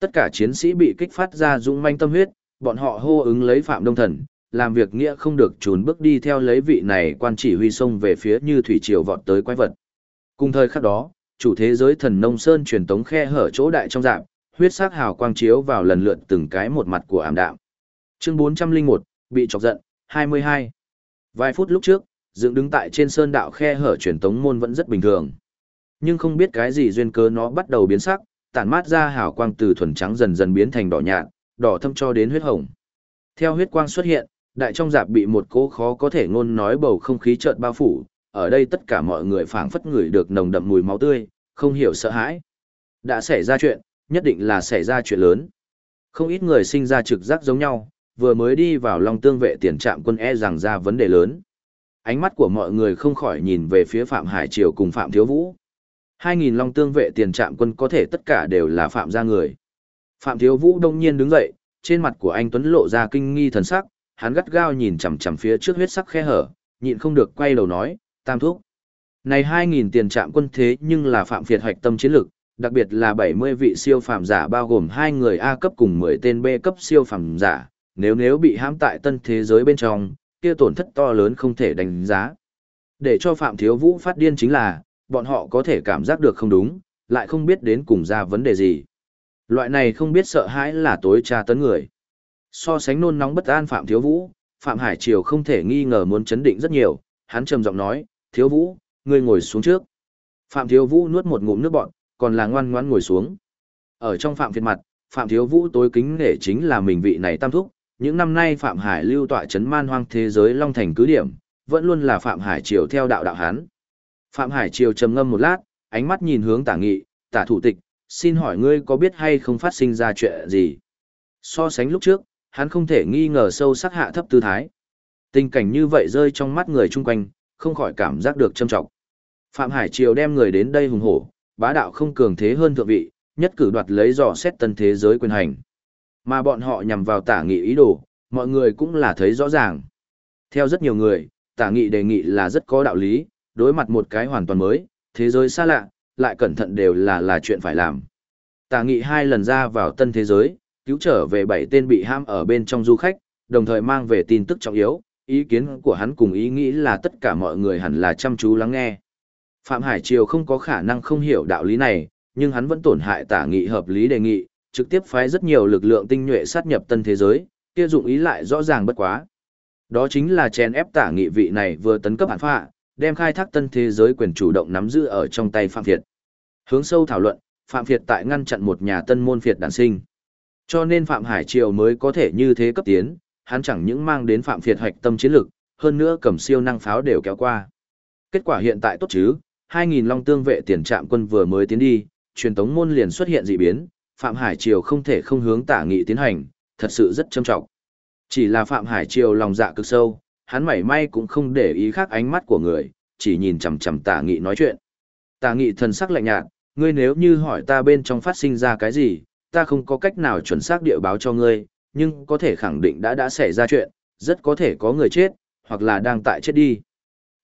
A: Tất cả chiến sĩ bị kích phát ra dũng manh tâm huyết, bọn họ hô ứng lấy Phạm Đông Thần, làm việc nghĩa không được trốn bước đi theo lấy vị này quan chỉ huy sông về phía như thủy triều vọt tới quái vật. Cùng thời khắc đó, chủ thế giới thần nông sơn truyền tống khe hở chỗ đại trong dạng, huyết sắc hào quang chiếu vào lần lượt từng cái một mặt của ảm đạm. Chương 401, bị chọc giận, 22. Vài phút lúc trước, dựng đứng tại trên sơn đạo khe hở truyền tống môn vẫn rất bình thường. Nhưng không biết cái gì duyên cớ nó bắt đầu biến sắc, tản mát ra hào quang từ thuần trắng dần dần biến thành đỏ nhạt, đỏ thâm cho đến huyết hồng. Theo huyết quang xuất hiện, đại trong dạp bị một cỗ khó có thể ngôn nói bầu không khí chợt bao phủ, ở đây tất cả mọi người phảng phất ngửi được nồng đậm mùi máu tươi, không hiểu sợ hãi. Đã xảy ra chuyện, nhất định là xảy ra chuyện lớn. Không ít người sinh ra trực giác giống nhau, vừa mới đi vào Long Tương vệ tiền trạm quân e rằng ra vấn đề lớn. Ánh mắt của mọi người không khỏi nhìn về phía Phạm Hải Triều cùng Phạm Thiếu Vũ. 2.000 Long Tương vệ tiền trạm quân có thể tất cả đều là Phạm gia người. Phạm Thiếu Vũ đông nhiên đứng dậy, trên mặt của anh Tuấn lộ ra kinh nghi thần sắc, hắn gắt gao nhìn chằm chằm phía trước huyết sắc khe hở, nhịn không được quay đầu nói, tam thúc. Này 2.000 tiền trạm quân thế nhưng là phạm phiệt hoạch tâm chiến lược, đặc biệt là 70 vị siêu phàm giả bao gồm hai người A cấp cùng 10 tên B cấp siêu phàm giả, nếu nếu bị hãm tại tân thế giới bên trong, kia tổn thất to lớn không thể đánh giá. Để cho Phạm Thiếu Vũ phát điên chính là, bọn họ có thể cảm giác được không đúng, lại không biết đến cùng ra vấn đề gì. Loại này không biết sợ hãi là tối tra tấn người. So sánh nôn nóng bất an Phạm Thiếu Vũ, Phạm Hải Triều không thể nghi ngờ muốn chấn định rất nhiều, hắn trầm giọng nói, Thiếu Vũ, ngươi ngồi xuống trước. Phạm Thiếu Vũ nuốt một ngụm nước bọt, còn là ngoan ngoãn ngồi xuống. Ở trong Phạm phiệt mặt, Phạm Thiếu Vũ tối kính nể chính là mình vị này tam thúc, những năm nay Phạm Hải lưu tọa chấn man hoang thế giới Long Thành cứ điểm, vẫn luôn là Phạm Hải Triều theo đạo đạo hán. Phạm Hải Triều trầm ngâm một lát, ánh mắt nhìn hướng tả nghị, tả thủ tịch, xin hỏi ngươi có biết hay không phát sinh ra chuyện gì? So sánh lúc trước, hắn không thể nghi ngờ sâu sắc hạ thấp tư thái. Tình cảnh như vậy rơi trong mắt người chung quanh, không khỏi cảm giác được châm trọng. Phạm Hải Triều đem người đến đây hùng hổ, bá đạo không cường thế hơn thượng vị, nhất cử đoạt lấy dò xét tân thế giới quyền hành. Mà bọn họ nhằm vào tả nghị ý đồ, mọi người cũng là thấy rõ ràng. Theo rất nhiều người, tả nghị đề nghị là rất có đạo lý, đối mặt một cái hoàn toàn mới, thế giới xa lạ, lại cẩn thận đều là là chuyện phải làm. Tả nghị hai lần ra vào tân thế giới, cứu trở về bảy tên bị ham ở bên trong du khách, đồng thời mang về tin tức trọng yếu, ý kiến của hắn cùng ý nghĩ là tất cả mọi người hẳn là chăm chú lắng nghe. Phạm Hải Triều không có khả năng không hiểu đạo lý này, nhưng hắn vẫn tổn hại tả nghị hợp lý đề nghị, trực tiếp phái rất nhiều lực lượng tinh nhuệ sát nhập tân thế giới, kia dụng ý lại rõ ràng bất quá. Đó chính là chèn ép tả nghị vị này vừa tấn cấp hạn phạ, đem khai thác tân thế giới quyền chủ động nắm giữ ở trong tay Phạm Việt. Hướng sâu thảo luận, Phạm Việt tại ngăn chặn một nhà tân môn Việt đản sinh. Cho nên Phạm Hải Triều mới có thể như thế cấp tiến, hắn chẳng những mang đến Phạm Việt hoạch tâm chiến lực, hơn nữa cầm siêu năng pháo đều kéo qua. Kết quả hiện tại tốt chứ, 2.000 long tương vệ tiền trạm quân vừa mới tiến đi, truyền tống môn liền xuất hiện dị biến, Phạm Hải Triều không thể không hướng tả nghị tiến hành, thật sự rất trâm trọng. Chỉ là Phạm Hải Triều lòng dạ cực sâu, hắn mảy may cũng không để ý khác ánh mắt của người, chỉ nhìn chằm chằm tả nghị nói chuyện. Tả nghị thần sắc lạnh nhạt, ngươi nếu như hỏi ta bên trong phát sinh ra cái gì, ta không có cách nào chuẩn xác địa báo cho ngươi, nhưng có thể khẳng định đã đã xảy ra chuyện, rất có thể có người chết, hoặc là đang tại chết đi.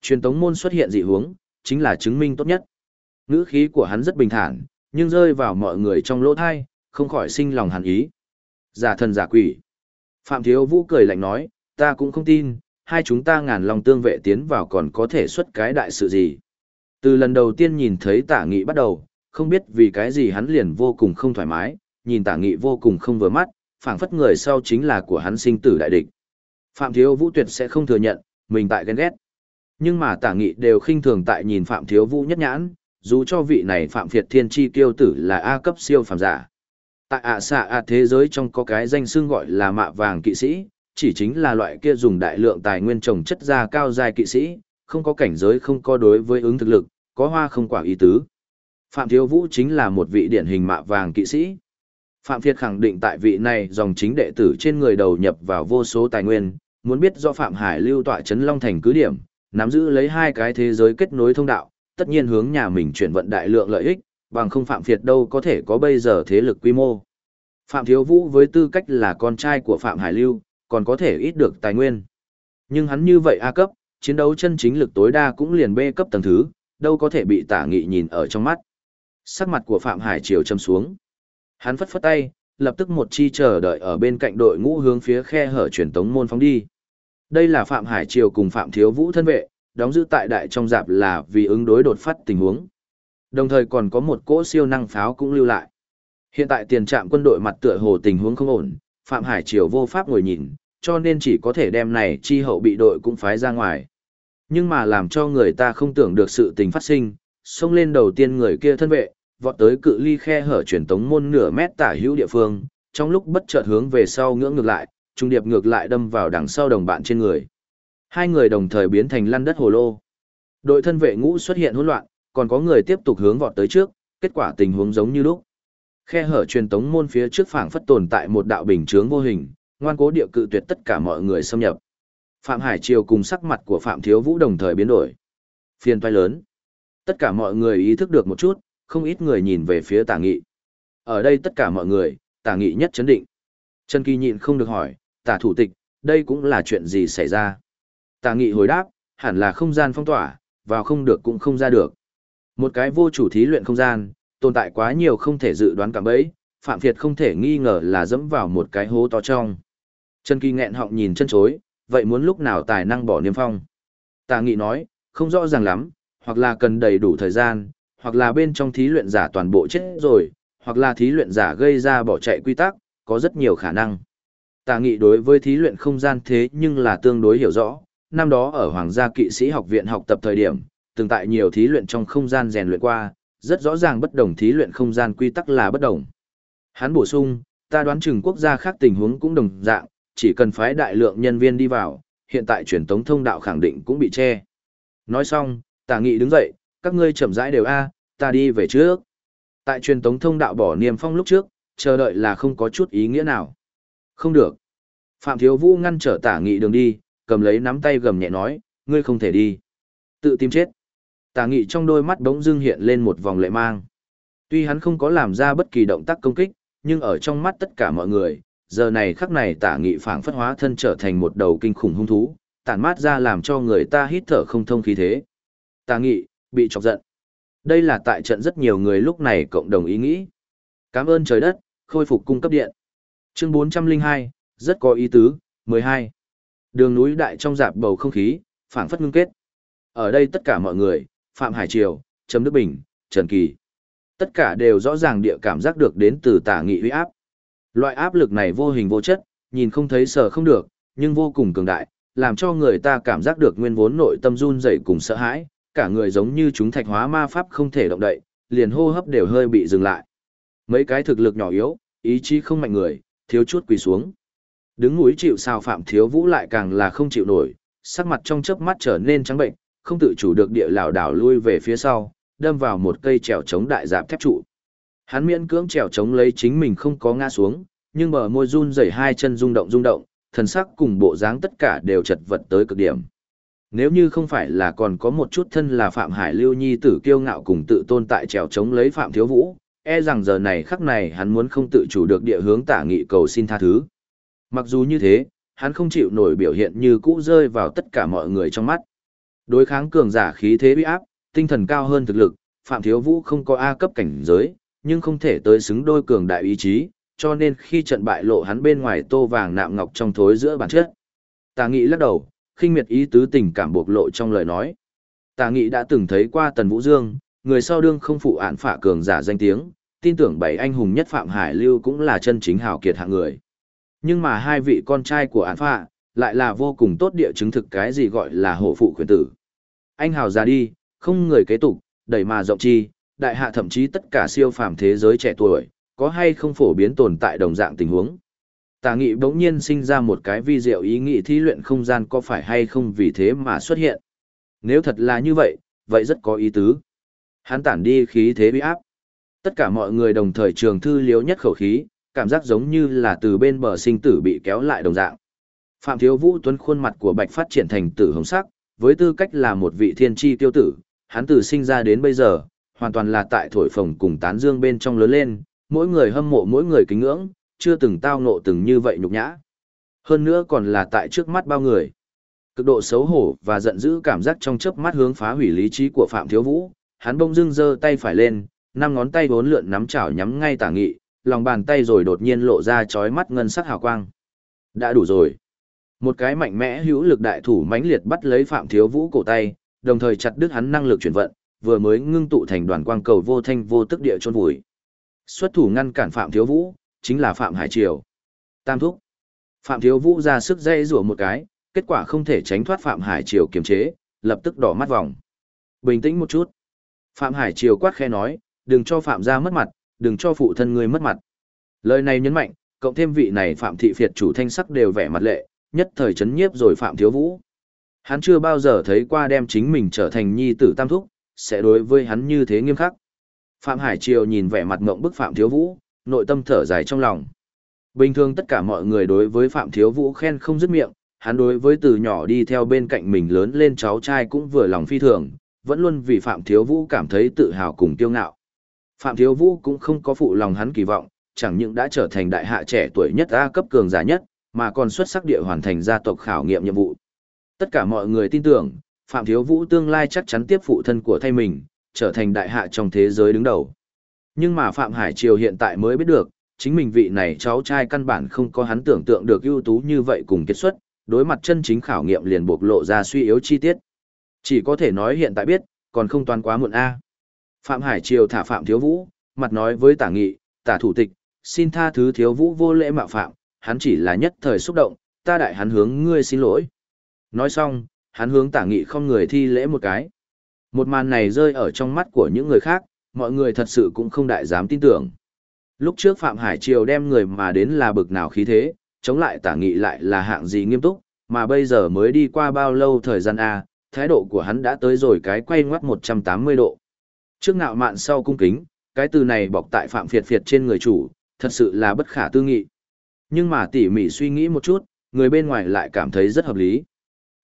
A: Truyền tống môn xuất hiện dị hướng, chính là chứng minh tốt nhất. Ngữ khí của hắn rất bình thản, nhưng rơi vào mọi người trong lỗ thai, không khỏi sinh lòng hàn ý. Giả thần giả quỷ. Phạm Thiếu Vũ cười lạnh nói, ta cũng không tin, hai chúng ta ngàn lòng tương vệ tiến vào còn có thể xuất cái đại sự gì. Từ lần đầu tiên nhìn thấy tả nghị bắt đầu, không biết vì cái gì hắn liền vô cùng không thoải mái, nhìn tả nghị vô cùng không vừa mắt, phảng phất người sau chính là của hắn sinh tử đại địch. Phạm Thiếu Vũ tuyệt sẽ không thừa nhận, mình tại ghen ghét. Nhưng mà tả nghị đều khinh thường tại nhìn Phạm Thiếu Vũ nhất nhãn, dù cho vị này Phạm Việt Thiên Chi kiêu tử là A cấp siêu phàm giả. Tại ạ xạ ạ thế giới trong có cái danh xương gọi là mạ vàng kỵ sĩ, chỉ chính là loại kia dùng đại lượng tài nguyên trồng chất ra cao dài kỵ sĩ, không có cảnh giới không có đối với ứng thực lực, có hoa không quả ý tứ. Phạm Thiếu Vũ chính là một vị điển hình mạ vàng kỵ sĩ. Phạm Việt khẳng định tại vị này dòng chính đệ tử trên người đầu nhập vào vô số tài nguyên, muốn biết do Phạm Hải lưu tọa chấn Long Thành cứ điểm, nắm giữ lấy hai cái thế giới kết nối thông đạo, tất nhiên hướng nhà mình chuyển vận đại lượng lợi ích, bằng không Phạm Việt đâu có thể có bây giờ thế lực quy mô. Phạm Thiếu Vũ với tư cách là con trai của Phạm Hải Lưu, còn có thể ít được tài nguyên. Nhưng hắn như vậy A cấp, chiến đấu chân chính lực tối đa cũng liền B cấp tầng thứ, đâu có thể bị tả nghị nhìn ở trong mắt. Sắc mặt của Phạm Hải Triều châm xuống. Hắn phất phất tay, lập tức một chi chờ đợi ở bên cạnh đội ngũ hướng phía khe hở truyền tống môn phóng đi. Đây là Phạm Hải Triều cùng Phạm Thiếu Vũ thân vệ, đóng giữ tại đại trong dạp là vì ứng đối đột phát tình huống. Đồng thời còn có một cỗ siêu năng pháo cũng lưu lại. Hiện tại tiền trạm quân đội mặt tựa hồ tình huống không ổn, Phạm Hải Triều vô pháp ngồi nhìn, cho nên chỉ có thể đem này chi hậu bị đội cũng phái ra ngoài. Nhưng mà làm cho người ta không tưởng được sự tình phát sinh, xông lên đầu tiên người kia thân vệ, vọt tới cự ly khe hở truyền tống môn nửa mét tả hữu địa phương, trong lúc bất chợt hướng về sau ngưỡng ngược lại, trung điệp ngược lại đâm vào đằng sau đồng bạn trên người. Hai người đồng thời biến thành lăn đất hồ lô. Đội thân vệ ngũ xuất hiện hỗn loạn, còn có người tiếp tục hướng vọt tới trước, kết quả tình huống giống như lúc. Khe hở truyền tống môn phía trước phảng phất tồn tại một đạo bình chướng vô hình, ngoan cố địa cự tuyệt tất cả mọi người xâm nhập. Phạm Hải Triều cùng sắc mặt của Phạm Thiếu Vũ đồng thời biến đổi. Phiền toái lớn. Tất cả mọi người ý thức được một chút, không ít người nhìn về phía Tả Nghị. Ở đây tất cả mọi người, Tả Nghị nhất chấn định. Trần Kỳ nhịn không được hỏi, Tả thủ tịch, đây cũng là chuyện gì xảy ra? Tả Nghị hồi đáp, hẳn là không gian phong tỏa, vào không được cũng không ra được. Một cái vô chủ thí luyện không gian, tồn tại quá nhiều không thể dự đoán cả bấy, Phạm Việt không thể nghi ngờ là dẫm vào một cái hố to trong. Trần Kỳ nghẹn họng nhìn chân chối, vậy muốn lúc nào tài năng bỏ niêm phong? Tà Nghị nói, không rõ ràng lắm, hoặc là cần đầy đủ thời gian, hoặc là bên trong thí luyện giả toàn bộ chết rồi, hoặc là thí luyện giả gây ra bỏ chạy quy tắc, có rất nhiều khả năng. Tà Nghị đối với thí luyện không gian thế nhưng là tương đối hiểu rõ, năm đó ở Hoàng gia kỵ sĩ học viện học tập thời điểm, từng tại nhiều thí luyện trong không gian rèn luyện qua, rất rõ ràng bất đồng thí luyện không gian quy tắc là bất đồng. Hắn bổ sung, ta đoán chừng quốc gia khác tình huống cũng đồng dạng, chỉ cần phái đại lượng nhân viên đi vào, hiện tại truyền tống thông đạo khẳng định cũng bị che. Nói xong, tả nghị đứng dậy, các ngươi chậm rãi đều a, ta đi về trước. Tại truyền tống thông đạo bỏ niềm phong lúc trước, chờ đợi là không có chút ý nghĩa nào. Không được. Phạm Thiếu Vũ ngăn trở tả nghị đường đi, cầm lấy nắm tay gầm nhẹ nói, ngươi không thể đi. Tự tìm chết. Tả nghị trong đôi mắt bỗng dưng hiện lên một vòng lệ mang. Tuy hắn không có làm ra bất kỳ động tác công kích, nhưng ở trong mắt tất cả mọi người, giờ này khắc này tả nghị phảng phất hóa thân trở thành một đầu kinh khủng hung thú, tản mát ra làm cho người ta hít thở không thông khí thế. Tả nghị, bị chọc giận. Đây là tại trận rất nhiều người lúc này cộng đồng ý nghĩ. Cảm ơn trời đất, khôi phục cung cấp điện. Chương 402, rất có ý tứ, 12. Đường núi đại trong dạp bầu không khí, phảng phất ngưng kết. Ở đây tất cả mọi người, Phạm Hải Triều, Trầm Đức Bình, Trần Kỳ. Tất cả đều rõ ràng địa cảm giác được đến từ tả nghị uy áp. Loại áp lực này vô hình vô chất, nhìn không thấy sờ không được, nhưng vô cùng cường đại, làm cho người ta cảm giác được nguyên vốn nội tâm run rẩy cùng sợ hãi, cả người giống như chúng thạch hóa ma pháp không thể động đậy, liền hô hấp đều hơi bị dừng lại. Mấy cái thực lực nhỏ yếu, ý chí không mạnh người, thiếu chút quỳ xuống. Đứng núi chịu sao Phạm Thiếu Vũ lại càng là không chịu nổi, sắc mặt trong chớp mắt trở nên trắng bệnh, không tự chủ được địa lảo đảo lui về phía sau, đâm vào một cây trèo chống đại giáp thép trụ. Hắn miễn cưỡng trèo chống lấy chính mình không có ngã xuống, nhưng bờ môi run rẩy hai chân rung động rung động, thần sắc cùng bộ dáng tất cả đều chật vật tới cực điểm. Nếu như không phải là còn có một chút thân là Phạm Hải Lưu Nhi tử kiêu ngạo cùng tự tôn tại trèo chống lấy Phạm Thiếu Vũ, e rằng giờ này khắc này hắn muốn không tự chủ được địa hướng tả nghị cầu xin tha thứ. Mặc dù như thế, hắn không chịu nổi biểu hiện như cũ rơi vào tất cả mọi người trong mắt. Đối kháng cường giả khí thế uy áp, tinh thần cao hơn thực lực, Phạm Thiếu Vũ không có A cấp cảnh giới, nhưng không thể tới xứng đôi cường đại ý chí, cho nên khi trận bại lộ hắn bên ngoài tô vàng nạm ngọc trong thối giữa bản chất. Tà Nghị lắc đầu, khinh miệt ý tứ tình cảm bộc lộ trong lời nói. Tà Nghị đã từng thấy qua Tần Vũ Dương, người sau đương không phụ án phả cường giả danh tiếng, tin tưởng bảy anh hùng nhất Phạm Hải Lưu cũng là chân chính hào kiệt hạng người. Nhưng mà hai vị con trai của án phả, lại là vô cùng tốt địa chứng thực cái gì gọi là hổ phụ khuyến tử. Anh hào ra đi, không người kế tục, đẩy mà rộng chi, đại hạ thậm chí tất cả siêu phàm thế giới trẻ tuổi, có hay không phổ biến tồn tại đồng dạng tình huống. Tà nghị bỗng nhiên sinh ra một cái vi diệu ý nghĩ thí luyện không gian có phải hay không vì thế mà xuất hiện. Nếu thật là như vậy, vậy rất có ý tứ. Hắn tản đi khí thế uy áp. Tất cả mọi người đồng thời trường thư liếu nhất khẩu khí, cảm giác giống như là từ bên bờ sinh tử bị kéo lại đồng dạng. Phạm Thiếu Vũ Tuấn khuôn mặt của Bạch phát triển thành tử hồng sắc, với tư cách là một vị thiên tri tiêu tử, hắn từ sinh ra đến bây giờ, hoàn toàn là tại thổi phồng cùng tán dương bên trong lớn lên, mỗi người hâm mộ mỗi người kính ngưỡng, chưa từng tao ngộ từng như vậy nhục nhã. Hơn nữa còn là tại trước mắt bao người. Cực độ xấu hổ và giận dữ cảm giác trong chớp mắt hướng phá hủy lý trí của Phạm Thiếu Vũ, hắn bỗng dưng giơ tay phải lên, năm ngón tay vốn lượn nắm chảo nhắm ngay tả nghị, lòng bàn tay rồi đột nhiên lộ ra chói mắt ngân sắc hào quang. Đã đủ rồi. Một cái mạnh mẽ hữu lực đại thủ mãnh liệt bắt lấy Phạm Thiếu Vũ cổ tay, đồng thời chặt đứt hắn năng lực chuyển vận, vừa mới ngưng tụ thành đoàn quang cầu vô thanh vô tức địa chôn vùi. Xuất thủ ngăn cản Phạm Thiếu Vũ, chính là Phạm Hải Triều. Tam thúc. Phạm Thiếu Vũ ra sức dây rủa một cái, kết quả không thể tránh thoát Phạm Hải Triều kiềm chế, lập tức đỏ mắt vòng. Bình tĩnh một chút. Phạm Hải Triều quát khe nói, đừng cho Phạm gia mất mặt, đừng cho phụ thân ngươi mất mặt. Lời này nhấn mạnh, cộng thêm vị này Phạm thị phiệt chủ thanh sắc đều vẻ mặt lệ, nhất thời chấn nhiếp rồi Phạm Thiếu Vũ. Hắn chưa bao giờ thấy qua đem chính mình trở thành nhi tử tam thúc, sẽ đối với hắn như thế nghiêm khắc. Phạm Hải Triều nhìn vẻ mặt ngộng bức Phạm Thiếu Vũ, nội tâm thở dài trong lòng. Bình thường tất cả mọi người đối với Phạm Thiếu Vũ khen không dứt miệng, hắn đối với từ nhỏ đi theo bên cạnh mình lớn lên cháu trai cũng vừa lòng phi thường, vẫn luôn vì Phạm Thiếu Vũ cảm thấy tự hào cùng kiêu ngạo. Phạm Thiếu Vũ cũng không có phụ lòng hắn kỳ vọng, chẳng những đã trở thành đại hạ trẻ tuổi nhất A cấp cường giả nhất, mà còn xuất sắc địa hoàn thành gia tộc khảo nghiệm nhiệm vụ. Tất cả mọi người tin tưởng, Phạm Thiếu Vũ tương lai chắc chắn tiếp phụ thân của thay mình, trở thành đại hạ trong thế giới đứng đầu. Nhưng mà Phạm Hải Triều hiện tại mới biết được, chính mình vị này cháu trai căn bản không có hắn tưởng tượng được ưu tú như vậy cùng kết xuất, đối mặt chân chính khảo nghiệm liền bộc lộ ra suy yếu chi tiết. Chỉ có thể nói hiện tại biết, còn không toàn quá muộn A. Phạm Hải Triều thả Phạm Thiếu Vũ, mặt nói với tả nghị, tả thủ tịch, xin tha thứ Thiếu Vũ vô lễ mạo phạm, hắn chỉ là nhất thời xúc động, ta đại hắn hướng ngươi xin lỗi. Nói xong, hắn hướng tả nghị không người thi lễ một cái. Một màn này rơi ở trong mắt của những người khác, mọi người thật sự cũng không đại dám tin tưởng. Lúc trước Phạm Hải Triều đem người mà đến là bực nào khí thế, chống lại tả nghị lại là hạng gì nghiêm túc, mà bây giờ mới đi qua bao lâu thời gian A, thái độ của hắn đã tới rồi cái quay ngoắt 180 độ. Trước ngạo mạn sau cung kính, cái từ này bọc tại Phạm Phiệt Phiệt trên người chủ, thật sự là bất khả tư nghị. Nhưng mà tỉ mỉ suy nghĩ một chút, người bên ngoài lại cảm thấy rất hợp lý.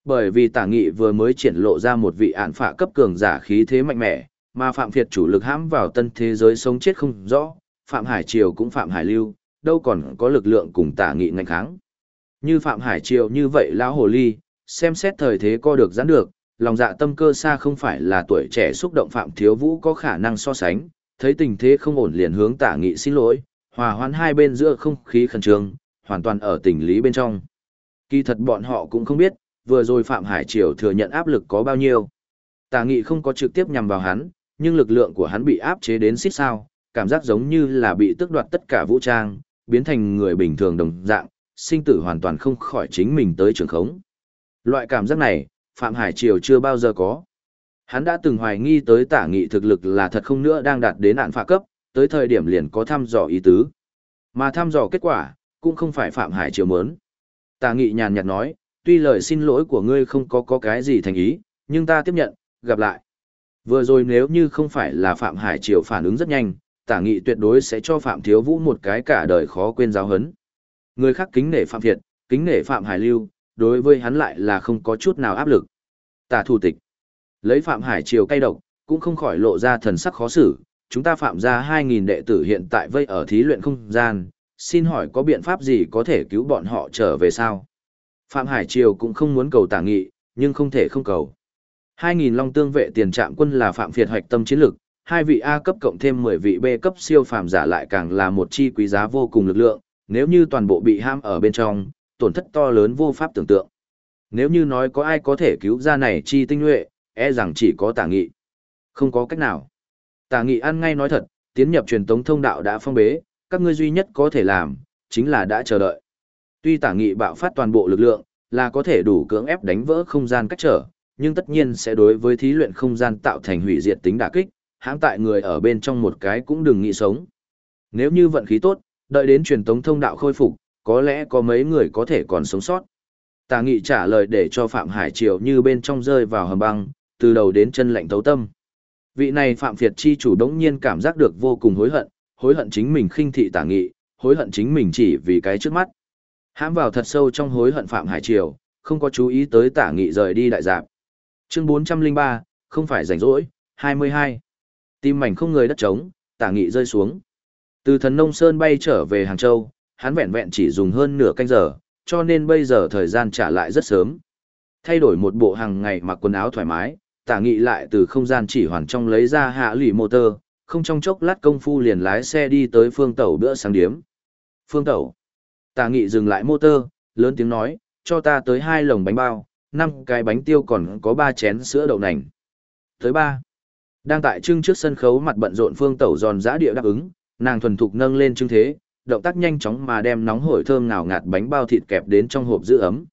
A: Bởi vì tả nghị vừa mới triển lộ ra một vị ản phạ cấp cường giả khí thế mạnh mẽ, mà Phạm Việt chủ lực hãm vào tân thế giới sống chết không rõ, Phạm Hải Triều cũng Phạm Hải Lưu, đâu còn có lực lượng cùng tả nghị ngành kháng. Như Phạm Hải Triều như vậy lão hồ ly, xem xét thời thế co được giãn được, lòng dạ tâm cơ xa không phải là tuổi trẻ xúc động Phạm Thiếu Vũ có khả năng so sánh, thấy tình thế không ổn liền hướng tả nghị xin lỗi, hòa hoãn hai bên giữa không khí khẩn trương, hoàn toàn ở tình lý bên trong. Kỳ thật bọn họ cũng không biết, vừa rồi Phạm Hải Triều thừa nhận áp lực có bao nhiêu. Tả nghị không có trực tiếp nhằm vào hắn, nhưng lực lượng của hắn bị áp chế đến xít sao, cảm giác giống như là bị tước đoạt tất cả vũ trang, biến thành người bình thường đồng dạng, sinh tử hoàn toàn không khỏi chính mình tới trường khống. Loại cảm giác này, Phạm Hải Triều chưa bao giờ có. Hắn đã từng hoài nghi tới tả nghị thực lực là thật không nữa đang đạt đến nạn phạ cấp, tới thời điểm liền có thăm dò ý tứ. Mà thăm dò kết quả, cũng không phải Phạm Hải Triều mớn. Tả nghị nhàn nhạt nói, tuy lời xin lỗi của ngươi không có có cái gì thành ý, nhưng ta tiếp nhận, gặp lại. Vừa rồi nếu như không phải là Phạm Hải Triều phản ứng rất nhanh, tả nghị tuyệt đối sẽ cho Phạm Thiếu Vũ một cái cả đời khó quên giáo hấn. Người khác kính nể Phạm Việt, kính nể Phạm Hải Lưu, đối với hắn lại là không có chút nào áp lực. Tả thủ tịch. Lấy Phạm Hải Triều cay độc, cũng không khỏi lộ ra thần sắc khó xử. Chúng ta phạm ra 2.000 đệ tử hiện tại vây ở thí luyện không gian, xin hỏi có biện pháp gì có thể cứu bọn họ trở về sao? Phạm Hải Triều cũng không muốn cầu tả nghị, nhưng không thể không cầu. 2.000 long tương vệ tiền trạm quân là Phạm Việt hoạch tâm chiến lược, hai vị A cấp cộng thêm 10 vị B cấp siêu phàm giả lại càng là một chi quý giá vô cùng lực lượng, nếu như toàn bộ bị ham ở bên trong, tổn thất to lớn vô pháp tưởng tượng. Nếu như nói có ai có thể cứu ra này chi tinh nhuệ, e rằng chỉ có tả nghị. Không có cách nào. Tả nghị ăn ngay nói thật, tiến nhập truyền tống thông đạo đã phong bế, các ngươi duy nhất có thể làm, chính là đã chờ đợi. Tuy tả nghị bạo phát toàn bộ lực lượng, là có thể đủ cưỡng ép đánh vỡ không gian cách trở, nhưng tất nhiên sẽ đối với thí luyện không gian tạo thành hủy diệt tính đả kích, hãng tại người ở bên trong một cái cũng đừng nghĩ sống. Nếu như vận khí tốt, đợi đến truyền tống thông đạo khôi phục, có lẽ có mấy người có thể còn sống sót. Tà nghị trả lời để cho Phạm Hải Triều như bên trong rơi vào hầm băng, từ đầu đến chân lạnh thấu tâm. Vị này Phạm Việt chi chủ đống nhiên cảm giác được vô cùng hối hận, hối hận chính mình khinh thị tả nghị, hối hận chính mình chỉ vì cái trước mắt. Hãm vào thật sâu trong hối hận Phạm Hải Triều, không có chú ý tới tả nghị rời đi đại giạp. Chương 403, không phải rảnh rỗi, 22. Tim mảnh không người đất trống, tả nghị rơi xuống. Từ thần nông sơn bay trở về Hàng Châu, hắn vẹn vẹn chỉ dùng hơn nửa canh giờ, cho nên bây giờ thời gian trả lại rất sớm. Thay đổi một bộ hàng ngày mặc quần áo thoải mái, tả nghị lại từ không gian chỉ hoàn trong lấy ra hạ lì motor, không trong chốc lát công phu liền lái xe đi tới phương tẩu bữa sáng điếm. Phương tẩu. Tả nghị dừng lại motor, lớn tiếng nói, cho ta tới hai lồng bánh bao, năm cái bánh tiêu còn có ba chén sữa đậu nành. Tới ba. Đang tại trưng trước sân khấu mặt bận rộn phương tẩu giòn giã địa đáp ứng, nàng thuần thục nâng lên trưng thế, động tác nhanh chóng mà đem nóng hổi thơm ngào ngạt bánh bao thịt kẹp đến trong hộp giữ ấm.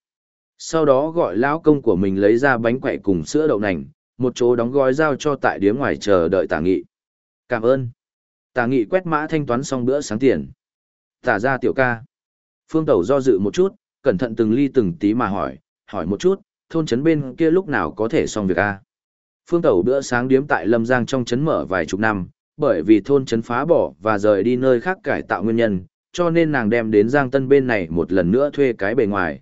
A: Sau đó gọi lão công của mình lấy ra bánh quậy cùng sữa đậu nành, một chỗ đóng gói giao cho tại điếm ngoài chờ đợi tả nghị. Cảm ơn. Tả nghị quét mã thanh toán xong bữa sáng tiền. Tả ra tiểu ca. Phương Tẩu do dự một chút, cẩn thận từng ly từng tí mà hỏi, hỏi một chút, thôn trấn bên kia lúc nào có thể xong việc a? Phương Tẩu bữa sáng điếm tại Lâm Giang trong trấn mở vài chục năm, bởi vì thôn trấn phá bỏ và rời đi nơi khác cải tạo nguyên nhân, cho nên nàng đem đến Giang Tân bên này một lần nữa thuê cái bề ngoài.